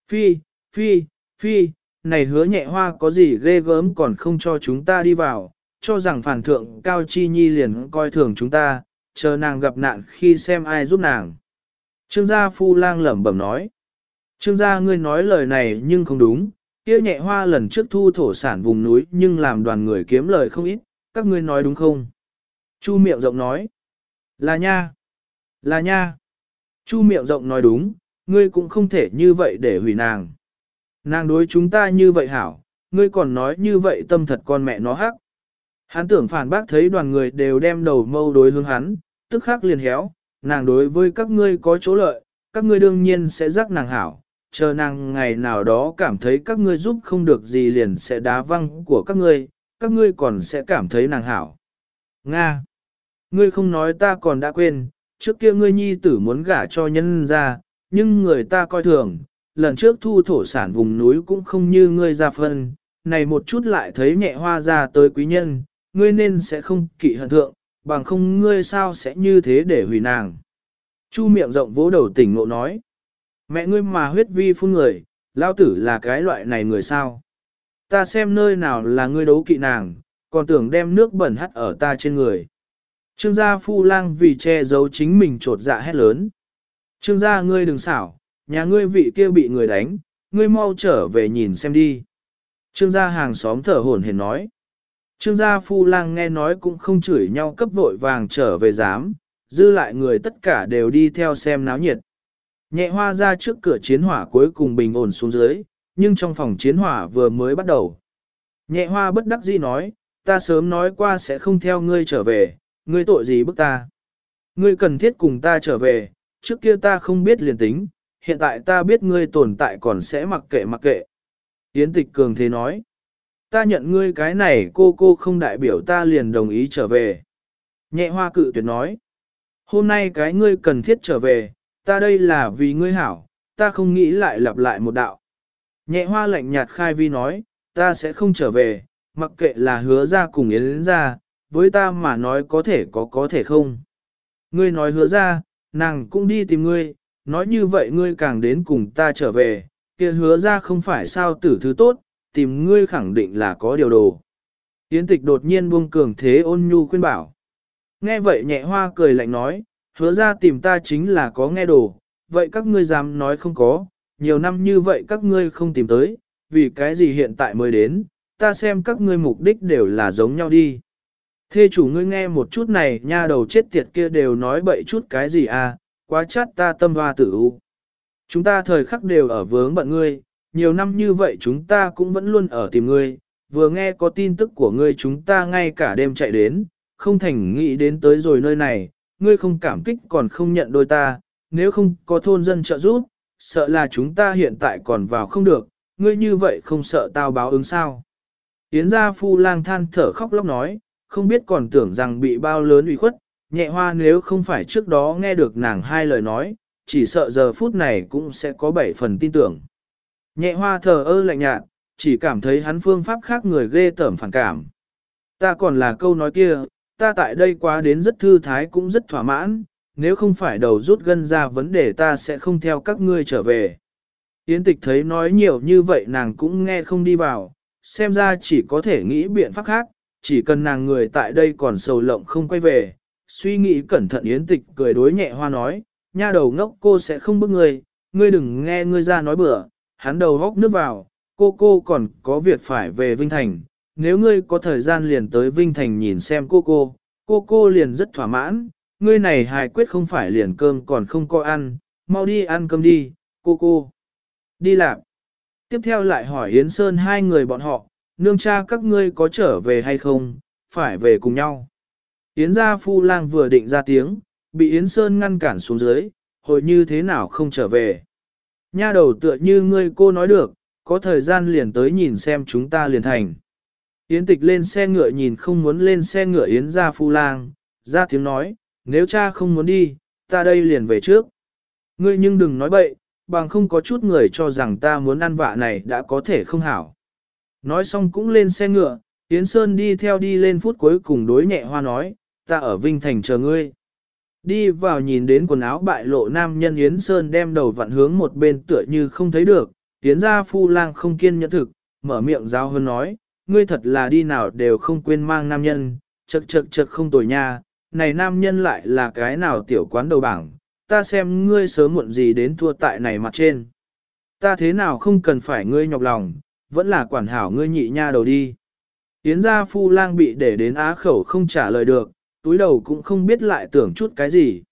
Phi, phi, phi, này hứa nhẹ hoa có gì ghê gớm còn không cho chúng ta đi vào, cho rằng phản thượng Cao Chi Nhi liền coi thường chúng ta, chờ nàng gặp nạn khi xem ai giúp nàng. Trương gia phu lang lẩm bẩm nói. Trương gia ngươi nói lời này nhưng không đúng, kia nhẹ hoa lần trước thu thổ sản vùng núi nhưng làm đoàn người kiếm lời không ít, các ngươi nói đúng không? Chu miệng rộng nói. Là nha. Là nha. Chu miệng rộng nói đúng, ngươi cũng không thể như vậy để hủy nàng. Nàng đối chúng ta như vậy hảo, ngươi còn nói như vậy tâm thật con mẹ nó hắc. Hắn tưởng phản bác thấy đoàn người đều đem đầu mâu đối hướng hắn, tức khắc liền héo, nàng đối với các ngươi có chỗ lợi, các ngươi đương nhiên sẽ rắc nàng hảo, chờ nàng ngày nào đó cảm thấy các ngươi giúp không được gì liền sẽ đá văng của các ngươi, các ngươi còn sẽ cảm thấy nàng hảo. Nga! Ngươi không nói ta còn đã quên, trước kia ngươi nhi tử muốn gả cho nhân ra, nhưng người ta coi thường, lần trước thu thổ sản vùng núi cũng không như ngươi ra phân, này một chút lại thấy nhẹ hoa ra tới quý nhân, ngươi nên sẽ không kỵ hận thượng, bằng không ngươi sao sẽ như thế để hủy nàng. Chu miệng rộng vỗ đầu tỉnh ngộ nói, mẹ ngươi mà huyết vi phun người, lao tử là cái loại này người sao. Ta xem nơi nào là ngươi đấu kỵ nàng, còn tưởng đem nước bẩn hắt ở ta trên người. Trương gia phu lang vì che giấu chính mình trột dạ hét lớn. Trương gia ngươi đừng xảo, nhà ngươi vị kia bị người đánh, ngươi mau trở về nhìn xem đi. Trương gia hàng xóm thở hổn hển nói. Trương gia phu lang nghe nói cũng không chửi nhau cấp vội vàng trở về dám, dư lại người tất cả đều đi theo xem náo nhiệt. Nhẹ hoa ra trước cửa chiến hỏa cuối cùng bình ổn xuống dưới, nhưng trong phòng chiến hỏa vừa mới bắt đầu. Nhẹ hoa bất đắc dĩ nói, ta sớm nói qua sẽ không theo ngươi trở về, ngươi tội gì bức ta. Ngươi cần thiết cùng ta trở về, trước kia ta không biết liền tính, hiện tại ta biết ngươi tồn tại còn sẽ mặc kệ mặc kệ. Yến tịch cường thế nói, ta nhận ngươi cái này cô cô không đại biểu ta liền đồng ý trở về. Nhẹ hoa cự tuyệt nói, hôm nay cái ngươi cần thiết trở về, ta đây là vì ngươi hảo, ta không nghĩ lại lặp lại một đạo. Nhẹ hoa lạnh nhạt khai vi nói, ta sẽ không trở về, mặc kệ là hứa ra cùng yến ra, với ta mà nói có thể có có thể không. Ngươi nói hứa ra, nàng cũng đi tìm ngươi, nói như vậy ngươi càng đến cùng ta trở về, kia hứa ra không phải sao tử thứ tốt, tìm ngươi khẳng định là có điều đồ. Yến tịch đột nhiên buông cường thế ôn nhu khuyên bảo. Nghe vậy nhẹ hoa cười lạnh nói, hứa ra tìm ta chính là có nghe đồ, vậy các ngươi dám nói không có, nhiều năm như vậy các ngươi không tìm tới, vì cái gì hiện tại mới đến, ta xem các ngươi mục đích đều là giống nhau đi. Thê chủ ngươi nghe một chút này nha đầu chết tiệt kia đều nói bậy chút cái gì à, quá chát ta tâm hoa tử u. Chúng ta thời khắc đều ở vướng bận ngươi, nhiều năm như vậy chúng ta cũng vẫn luôn ở tìm ngươi, vừa nghe có tin tức của ngươi chúng ta ngay cả đêm chạy đến, không thành nghĩ đến tới rồi nơi này, ngươi không cảm kích còn không nhận đôi ta, nếu không có thôn dân trợ giúp, sợ là chúng ta hiện tại còn vào không được, ngươi như vậy không sợ tao báo ứng sao. Yến gia phu lang than thở khóc lóc nói, không biết còn tưởng rằng bị bao lớn ủy khuất, nhẹ hoa nếu không phải trước đó nghe được nàng hai lời nói, chỉ sợ giờ phút này cũng sẽ có bảy phần tin tưởng. Nhẹ hoa thờ ơ lạnh nhạt, chỉ cảm thấy hắn phương pháp khác người ghê tởm phản cảm. Ta còn là câu nói kia, ta tại đây quá đến rất thư thái cũng rất thỏa mãn, nếu không phải đầu rút gân ra vấn đề ta sẽ không theo các ngươi trở về. Yến tịch thấy nói nhiều như vậy nàng cũng nghe không đi vào, xem ra chỉ có thể nghĩ biện pháp khác, chỉ cần nàng người tại đây còn sầu lộng không quay về. Suy nghĩ cẩn thận yến tịch cười đối nhẹ hoa nói, nha đầu ngốc cô sẽ không bức ngươi, ngươi đừng nghe ngươi ra nói bừa, hắn đầu góc nước vào, cô cô còn có việc phải về Vinh Thành, nếu ngươi có thời gian liền tới Vinh Thành nhìn xem cô cô, cô cô liền rất thỏa mãn, ngươi này hài quyết không phải liền cơm còn không có ăn, mau đi ăn cơm đi, cô cô. Đi làm. Tiếp theo lại hỏi Yến Sơn hai người bọn họ, nương cha các ngươi có trở về hay không, phải về cùng nhau. Yến gia phu lang vừa định ra tiếng, bị Yến Sơn ngăn cản xuống dưới, hồi như thế nào không trở về. Nha đầu tựa như ngươi cô nói được, có thời gian liền tới nhìn xem chúng ta liền thành. Yến tịch lên xe ngựa nhìn không muốn lên xe ngựa Yến gia phu lang, ra tiếng nói, nếu cha không muốn đi, ta đây liền về trước. Ngươi nhưng đừng nói bậy, bằng không có chút người cho rằng ta muốn ăn vạ này đã có thể không hảo. Nói xong cũng lên xe ngựa, Yến Sơn đi theo đi lên phút cuối cùng đối nhẹ hoa nói, ta ở Vinh Thành chờ ngươi. Đi vào nhìn đến quần áo bại lộ nam nhân Yến Sơn đem đầu vặn hướng một bên tựa như không thấy được, Yến ra phu lang không kiên nhẫn thực, mở miệng giao hơn nói, ngươi thật là đi nào đều không quên mang nam nhân, chật chật chật không tồi nha, này nam nhân lại là cái nào tiểu quán đầu bảng, ta xem ngươi sớm muộn gì đến thua tại này mặt trên. Ta thế nào không cần phải ngươi nhọc lòng, vẫn là quản hảo ngươi nhị nha đầu đi. Yến gia phu lang bị để đến á khẩu không trả lời được, túi đầu cũng không biết lại tưởng chút cái gì.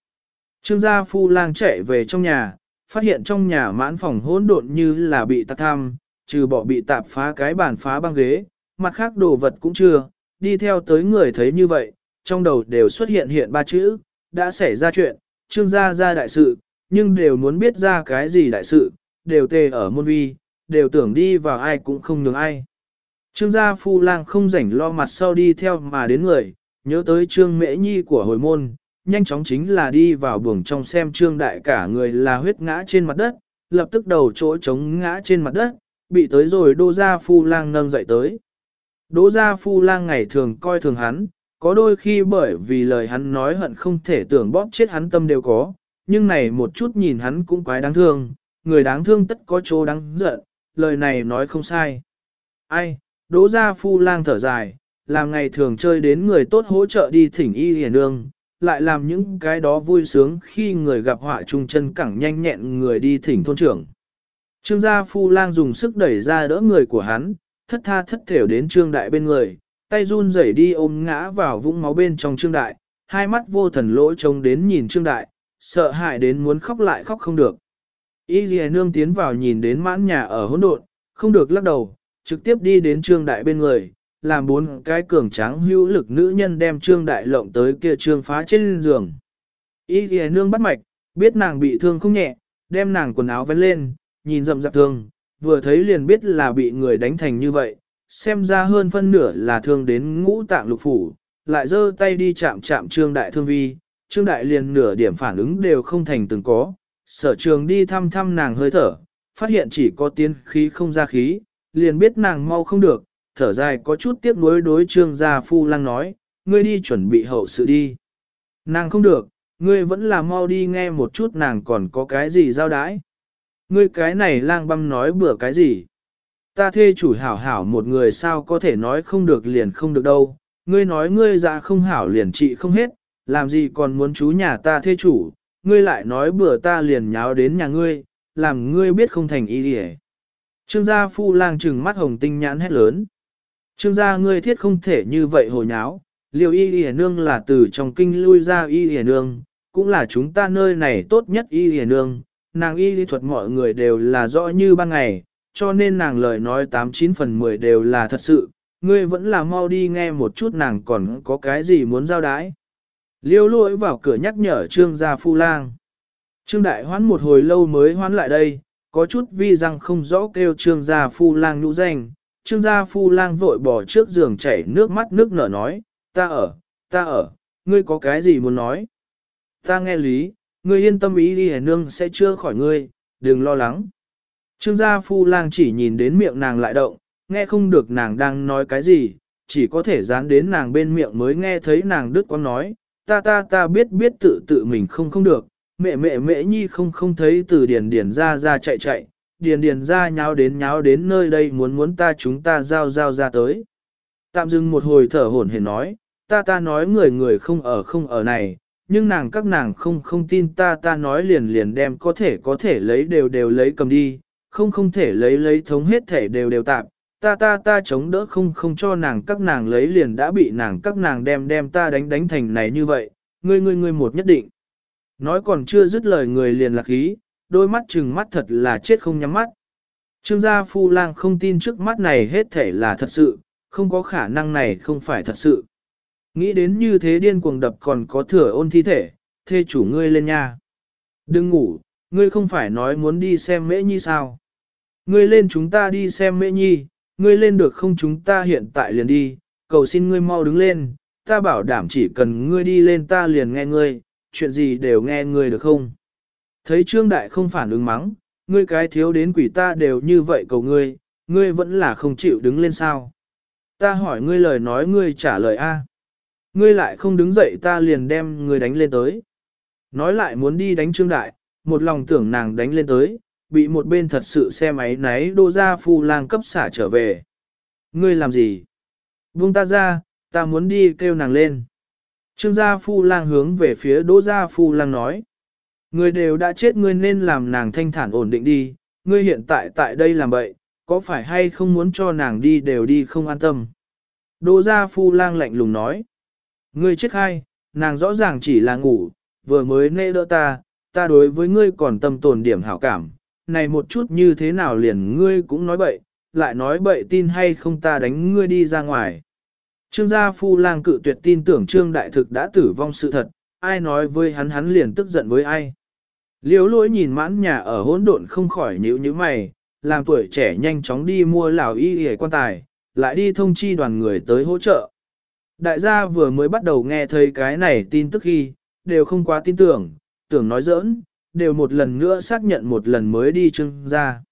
Trương gia phu lang chạy về trong nhà, phát hiện trong nhà mãn phòng hỗn độn như là bị tạc tham, trừ bỏ bị tạp phá cái bàn phá băng ghế, mặt khác đồ vật cũng chưa, đi theo tới người thấy như vậy, trong đầu đều xuất hiện hiện ba chữ, đã xảy ra chuyện, trương gia ra đại sự, nhưng đều muốn biết ra cái gì đại sự, đều tề ở môn vi, đều tưởng đi vào ai cũng không nhường ai. Trương gia phu lang không rảnh lo mặt sau đi theo mà đến người, nhớ tới trương mễ nhi của hồi môn, nhanh chóng chính là đi vào buồng trong xem trương đại cả người là huyết ngã trên mặt đất, lập tức đầu chỗ trống ngã trên mặt đất, bị tới rồi đô gia phu lang nâng dậy tới. Đỗ gia phu lang ngày thường coi thường hắn, có đôi khi bởi vì lời hắn nói hận không thể tưởng bóp chết hắn tâm đều có, nhưng này một chút nhìn hắn cũng quái đáng thương, người đáng thương tất có chỗ đáng giận, lời này nói không sai. Ai, đỗ gia phu lang thở dài, làm ngày thường chơi đến người tốt hỗ trợ đi thỉnh y hiền nương, lại làm những cái đó vui sướng khi người gặp họa chung chân cẳng nhanh nhẹn người đi thỉnh thôn trưởng. Trương gia phu lang dùng sức đẩy ra đỡ người của hắn, thất tha thất thểu đến trương đại bên người, tay run rẩy đi ôm ngã vào vũng máu bên trong trương đại, hai mắt vô thần lỗ trông đến nhìn trương đại, sợ hãi đến muốn khóc lại khóc không được. Y dì nương tiến vào nhìn đến mãn nhà ở hỗn độn, không được lắc đầu, trực tiếp đi đến trương đại bên người, làm bốn cái cường tráng hữu lực nữ nhân đem trương đại lộng tới kia trương phá trên giường. Y dì nương bắt mạch, biết nàng bị thương không nhẹ, đem nàng quần áo vén lên, nhìn rậm rạp thương, vừa thấy liền biết là bị người đánh thành như vậy, xem ra hơn phân nửa là thương đến ngũ tạng lục phủ, lại giơ tay đi chạm chạm trương đại thương vi, trương đại liền nửa điểm phản ứng đều không thành từng có, sở trường đi thăm thăm nàng hơi thở, phát hiện chỉ có tiến khí không ra khí, liền biết nàng mau không được, thở dài có chút tiếc nuối đối trương gia phu lang nói, ngươi đi chuẩn bị hậu sự đi. Nàng không được, ngươi vẫn là mau đi nghe một chút nàng còn có cái gì giao đái. Ngươi cái này lang băm nói bừa cái gì? Ta thê chủ hảo hảo một người sao có thể nói không được liền không được đâu. Ngươi nói ngươi dạ không hảo liền trị không hết, làm gì còn muốn chú nhà ta thê chủ, ngươi lại nói bữa ta liền nháo đến nhà ngươi, làm ngươi biết không thành ý gì Trương gia phu lang trừng mắt hồng tinh nhãn hét lớn. Trương gia ngươi thiết không thể như vậy hồi nháo, liều y y nương là từ trong kinh lui ra y y nương, cũng là chúng ta nơi này tốt nhất y y nương, nàng y lý thuật mọi người đều là rõ như ban ngày, cho nên nàng lời nói 89 phần 10 đều là thật sự, ngươi vẫn là mau đi nghe một chút nàng còn có cái gì muốn giao đái. Liêu lỗi vào cửa nhắc nhở trương gia phu lang. Trương đại hoán một hồi lâu mới hoán lại đây, có chút vi răng không rõ kêu trương gia phu lang nhũ danh. Trương gia phu lang vội bỏ trước giường chảy nước mắt nước nở nói, ta ở, ta ở, ngươi có cái gì muốn nói? Ta nghe lý, ngươi yên tâm ý đi nương sẽ chưa khỏi ngươi, đừng lo lắng. Trương gia phu lang chỉ nhìn đến miệng nàng lại động, nghe không được nàng đang nói cái gì, chỉ có thể dán đến nàng bên miệng mới nghe thấy nàng đứt quang nói, ta ta ta biết biết tự tự mình không không được, mẹ mẹ mẹ nhi không không thấy từ điền điền ra ra chạy chạy, điền điền ra nháo đến nháo đến nơi đây muốn muốn ta chúng ta giao giao ra tới. Tạm dừng một hồi thở hổn hển nói, ta ta nói người người không ở không ở này, nhưng nàng các nàng không không tin ta ta nói liền liền đem có thể có thể lấy đều đều lấy cầm đi, không không thể lấy lấy thống hết thể đều đều tạm, ta ta ta chống đỡ không không cho nàng các nàng lấy liền đã bị nàng các nàng đem đem ta đánh đánh thành này như vậy, ngươi ngươi ngươi một nhất định. Nói còn chưa dứt lời người liền lạc khí, đôi mắt trừng mắt thật là chết không nhắm mắt. Trương gia phu lang không tin trước mắt này hết thể là thật sự, không có khả năng này không phải thật sự. Nghĩ đến như thế điên cuồng đập còn có thừa ôn thi thể, thê chủ ngươi lên nha. Đừng ngủ, ngươi không phải nói muốn đi xem mễ nhi sao. Ngươi lên chúng ta đi xem mễ nhi, ngươi lên được không chúng ta hiện tại liền đi, cầu xin ngươi mau đứng lên, ta bảo đảm chỉ cần ngươi đi lên ta liền nghe ngươi, chuyện gì đều nghe ngươi được không? Thấy Trương Đại không phản ứng mắng, ngươi cái thiếu đến quỷ ta đều như vậy cầu ngươi, ngươi vẫn là không chịu đứng lên sao? Ta hỏi ngươi lời nói ngươi trả lời A. Ngươi lại không đứng dậy ta liền đem ngươi đánh lên tới. Nói lại muốn đi đánh Trương Đại, một lòng tưởng nàng đánh lên tới, bị một bên thật sự xe máy náy đô ra phu lang cấp xả trở về. Ngươi làm gì? vung ta ra, ta muốn đi kêu nàng lên. Trương gia phu lang hướng về phía đỗ gia phu lang nói. Người đều đã chết ngươi nên làm nàng thanh thản ổn định đi, ngươi hiện tại tại đây làm bậy, có phải hay không muốn cho nàng đi đều đi không an tâm. Đỗ gia phu lang lạnh lùng nói. Ngươi chết hay, nàng rõ ràng chỉ là ngủ, vừa mới nê đỡ ta, ta đối với ngươi còn tâm tồn điểm hảo cảm, này một chút như thế nào liền ngươi cũng nói bậy, lại nói bậy tin hay không ta đánh ngươi đi ra ngoài. Trương gia phu lang cự tuyệt tin tưởng trương đại thực đã tử vong sự thật, ai nói với hắn hắn liền tức giận với ai. Liếu lỗi nhìn mãn nhà ở hỗn độn không khỏi nhíu như mày, làm tuổi trẻ nhanh chóng đi mua lào y hề quan tài, lại đi thông chi đoàn người tới hỗ trợ. Đại gia vừa mới bắt đầu nghe thấy cái này tin tức khi, đều không quá tin tưởng, tưởng nói giỡn, đều một lần nữa xác nhận một lần mới đi trưng ra.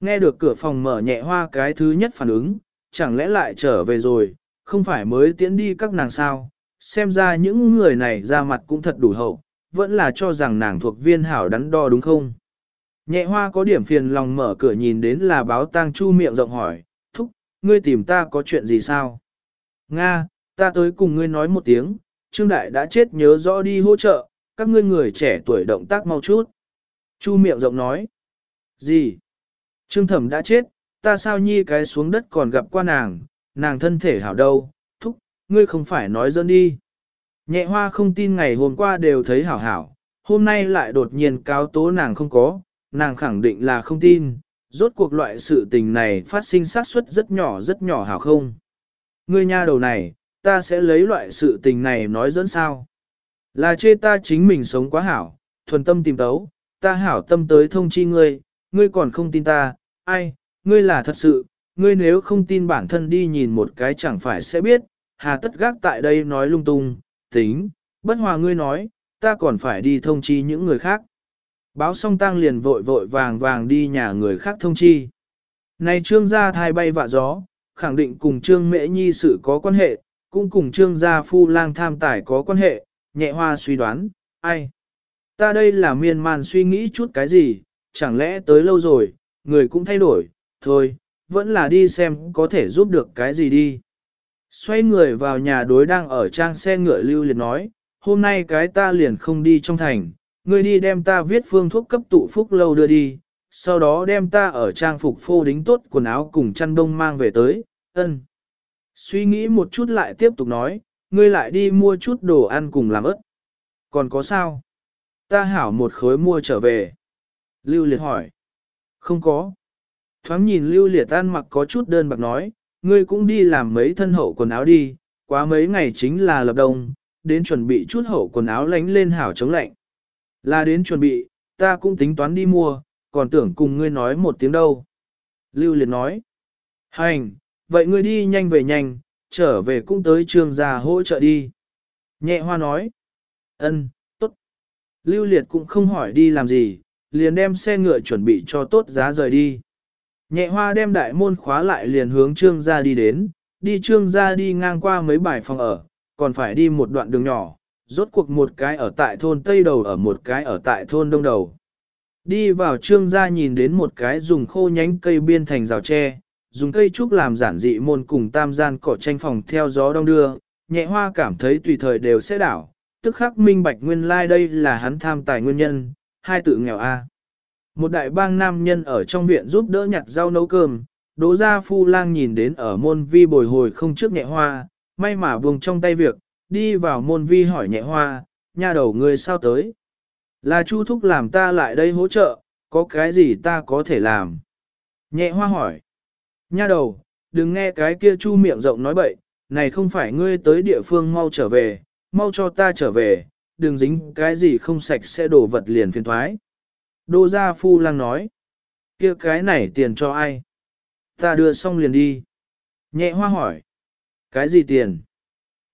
Nghe được cửa phòng mở nhẹ hoa cái thứ nhất phản ứng, chẳng lẽ lại trở về rồi, không phải mới tiễn đi các nàng sao, xem ra những người này ra mặt cũng thật đủ hậu, vẫn là cho rằng nàng thuộc viên hảo đắn đo đúng không? Nhẹ hoa có điểm phiền lòng mở cửa nhìn đến là báo tang chu miệng rộng hỏi, thúc, ngươi tìm ta có chuyện gì sao? Nga, ta tới cùng ngươi nói một tiếng, Trương Đại đã chết nhớ rõ đi hỗ trợ, các ngươi người trẻ tuổi động tác mau chút. Chu miệng rộng nói. Gì? Trương Thẩm đã chết, ta sao nhi cái xuống đất còn gặp qua nàng, nàng thân thể hảo đâu, thúc, ngươi không phải nói dân đi. Nhẹ hoa không tin ngày hôm qua đều thấy hảo hảo, hôm nay lại đột nhiên cáo tố nàng không có, nàng khẳng định là không tin, rốt cuộc loại sự tình này phát sinh xác suất rất nhỏ rất nhỏ hảo không. Ngươi nha đầu này, ta sẽ lấy loại sự tình này nói dẫn sao. Là chê ta chính mình sống quá hảo, thuần tâm tìm tấu, ta hảo tâm tới thông chi ngươi, ngươi còn không tin ta, ai, ngươi là thật sự, ngươi nếu không tin bản thân đi nhìn một cái chẳng phải sẽ biết, hà tất gác tại đây nói lung tung, tính, bất hòa ngươi nói, ta còn phải đi thông chi những người khác. Báo xong tang liền vội vội vàng vàng đi nhà người khác thông chi. Này trương gia thai bay vạ gió, khẳng định cùng trương mễ nhi sự có quan hệ, cũng cùng trương gia phu lang tham tài có quan hệ, nhẹ hoa suy đoán, ai? Ta đây là miên man suy nghĩ chút cái gì, chẳng lẽ tới lâu rồi, người cũng thay đổi, thôi, vẫn là đi xem có thể giúp được cái gì đi. Xoay người vào nhà đối đang ở trang xe ngựa lưu liền nói, hôm nay cái ta liền không đi trong thành, ngươi đi đem ta viết phương thuốc cấp tụ phúc lâu đưa đi, sau đó đem ta ở trang phục phô đính tốt quần áo cùng chăn đông mang về tới, ân. Suy nghĩ một chút lại tiếp tục nói, ngươi lại đi mua chút đồ ăn cùng làm ớt. Còn có sao? Ta hảo một khối mua trở về. Lưu Liệt hỏi. Không có. Thoáng nhìn Lưu Liệt ăn mặc có chút đơn bạc nói, ngươi cũng đi làm mấy thân hậu quần áo đi, quá mấy ngày chính là lập đông, đến chuẩn bị chút hậu quần áo lánh lên hảo chống lạnh. Là đến chuẩn bị, ta cũng tính toán đi mua, còn tưởng cùng ngươi nói một tiếng đâu. Lưu Liệt nói. Hành, vậy ngươi đi nhanh về nhanh, trở về cũng tới trường gia hỗ trợ đi. Nhẹ hoa nói. ân, tốt. Lưu liệt cũng không hỏi đi làm gì, liền đem xe ngựa chuẩn bị cho tốt giá rời đi. Nhẹ hoa đem đại môn khóa lại liền hướng trương gia đi đến, đi trương gia đi ngang qua mấy bài phòng ở, còn phải đi một đoạn đường nhỏ, rốt cuộc một cái ở tại thôn Tây Đầu ở một cái ở tại thôn Đông Đầu. Đi vào trương gia nhìn đến một cái dùng khô nhánh cây biên thành rào tre, dùng cây trúc làm giản dị môn cùng tam gian cỏ tranh phòng theo gió đông đưa, nhẹ hoa cảm thấy tùy thời đều sẽ đảo, tức khắc minh bạch nguyên lai like đây là hắn tham tài nguyên nhân, hai tự nghèo A. Một đại bang nam nhân ở trong viện giúp đỡ nhặt rau nấu cơm, đỗ gia phu lang nhìn đến ở môn vi bồi hồi không trước nhẹ hoa, may mà buông trong tay việc, đi vào môn vi hỏi nhẹ hoa, nha đầu người sao tới. Là chu thúc làm ta lại đây hỗ trợ, có cái gì ta có thể làm. Nhẹ hoa hỏi. Nha đầu, đừng nghe cái kia chu miệng rộng nói bậy, này không phải ngươi tới địa phương mau trở về, mau cho ta trở về, đừng dính cái gì không sạch sẽ đổ vật liền phiền thoái. Đô gia phu lang nói, kia cái này tiền cho ai? ta đưa xong liền đi. Nhẹ hoa hỏi. Cái gì tiền?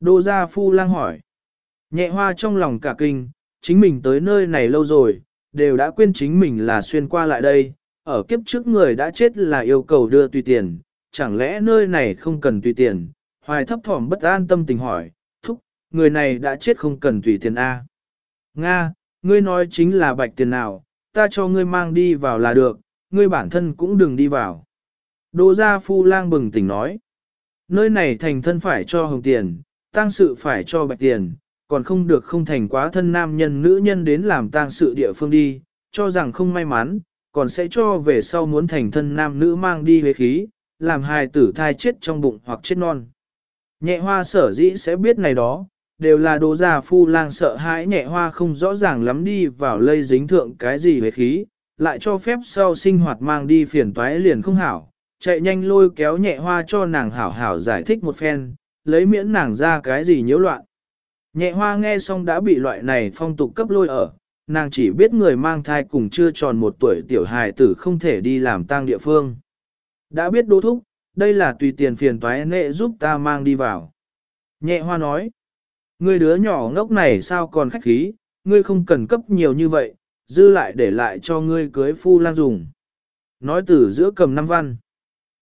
Đô gia phu lang hỏi. Nhẹ hoa trong lòng cả kinh, chính mình tới nơi này lâu rồi, đều đã quên chính mình là xuyên qua lại đây, ở kiếp trước người đã chết là yêu cầu đưa tùy tiền, chẳng lẽ nơi này không cần tùy tiền, hoài thấp thỏm bất an tâm tình hỏi, thúc, người này đã chết không cần tùy tiền A. Nga, ngươi nói chính là bạch tiền nào, ta cho ngươi mang đi vào là được, ngươi bản thân cũng đừng đi vào. Đỗ gia phu lang bừng tỉnh nói, nơi này thành thân phải cho hồng tiền, tang sự phải cho bạch tiền, còn không được không thành quá thân nam nhân nữ nhân đến làm tang sự địa phương đi, cho rằng không may mắn, còn sẽ cho về sau muốn thành thân nam nữ mang đi huế khí, làm hài tử thai chết trong bụng hoặc chết non. Nhẹ hoa sở dĩ sẽ biết này đó, đều là đồ già phu lang sợ hãi nhẹ hoa không rõ ràng lắm đi vào lây dính thượng cái gì huế khí, lại cho phép sau sinh hoạt mang đi phiền toái liền không hảo, chạy nhanh lôi kéo nhẹ hoa cho nàng hảo hảo giải thích một phen, lấy miễn nàng ra cái gì nhiễu loạn. Nhẹ hoa nghe xong đã bị loại này phong tục cấp lôi ở, nàng chỉ biết người mang thai cùng chưa tròn một tuổi tiểu hài tử không thể đi làm tang địa phương. Đã biết đô thúc, đây là tùy tiền phiền toái nệ giúp ta mang đi vào. Nhẹ hoa nói, người đứa nhỏ ngốc này sao còn khách khí, ngươi không cần cấp nhiều như vậy, dư lại để lại cho ngươi cưới phu lang dùng. Nói từ giữa cầm năm văn.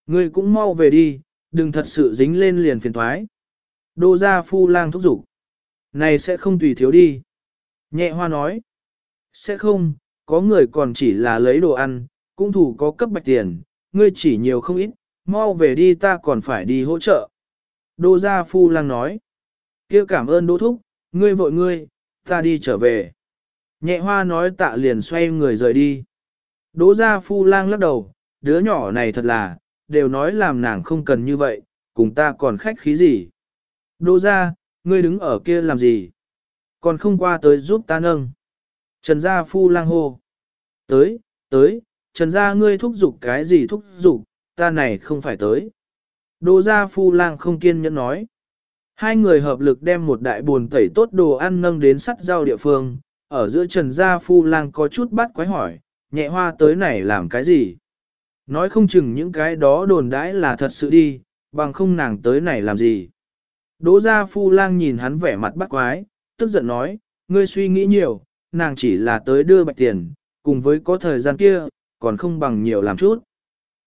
Ngươi cũng mau về đi, đừng thật sự dính lên liền phiền toái. Đô gia phu lang thúc giục. Này sẽ không tùy thiếu đi. Nhẹ hoa nói. Sẽ không, có người còn chỉ là lấy đồ ăn, cũng thủ có cấp bạch tiền, ngươi chỉ nhiều không ít, mau về đi ta còn phải đi hỗ trợ. Đô gia phu lang nói. kia cảm ơn đô thúc, ngươi vội ngươi, ta đi trở về. Nhẹ hoa nói tạ liền xoay người rời đi. Đỗ gia phu lang lắc đầu, đứa nhỏ này thật là, đều nói làm nàng không cần như vậy, cùng ta còn khách khí gì. Đỗ gia, ngươi đứng ở kia làm gì? Còn không qua tới giúp ta nâng. Trần gia phu lang hô. Tới, tới, trần gia ngươi thúc giục cái gì thúc giục, ta này không phải tới. Đỗ gia phu lang không kiên nhẫn nói. Hai người hợp lực đem một đại buồn tẩy tốt đồ ăn nâng đến sắt rau địa phương, ở giữa trần gia phu lang có chút bắt quái hỏi, nhẹ hoa tới này làm cái gì? Nói không chừng những cái đó đồn đãi là thật sự đi, bằng không nàng tới này làm gì? Đỗ gia phu lang nhìn hắn vẻ mặt bắt quái, tức giận nói, ngươi suy nghĩ nhiều, nàng chỉ là tới đưa bạch tiền, cùng với có thời gian kia, còn không bằng nhiều làm chút.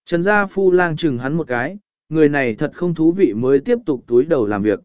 Trần gia phu lang chừng hắn một cái, người này thật không thú vị mới tiếp tục túi đầu làm việc.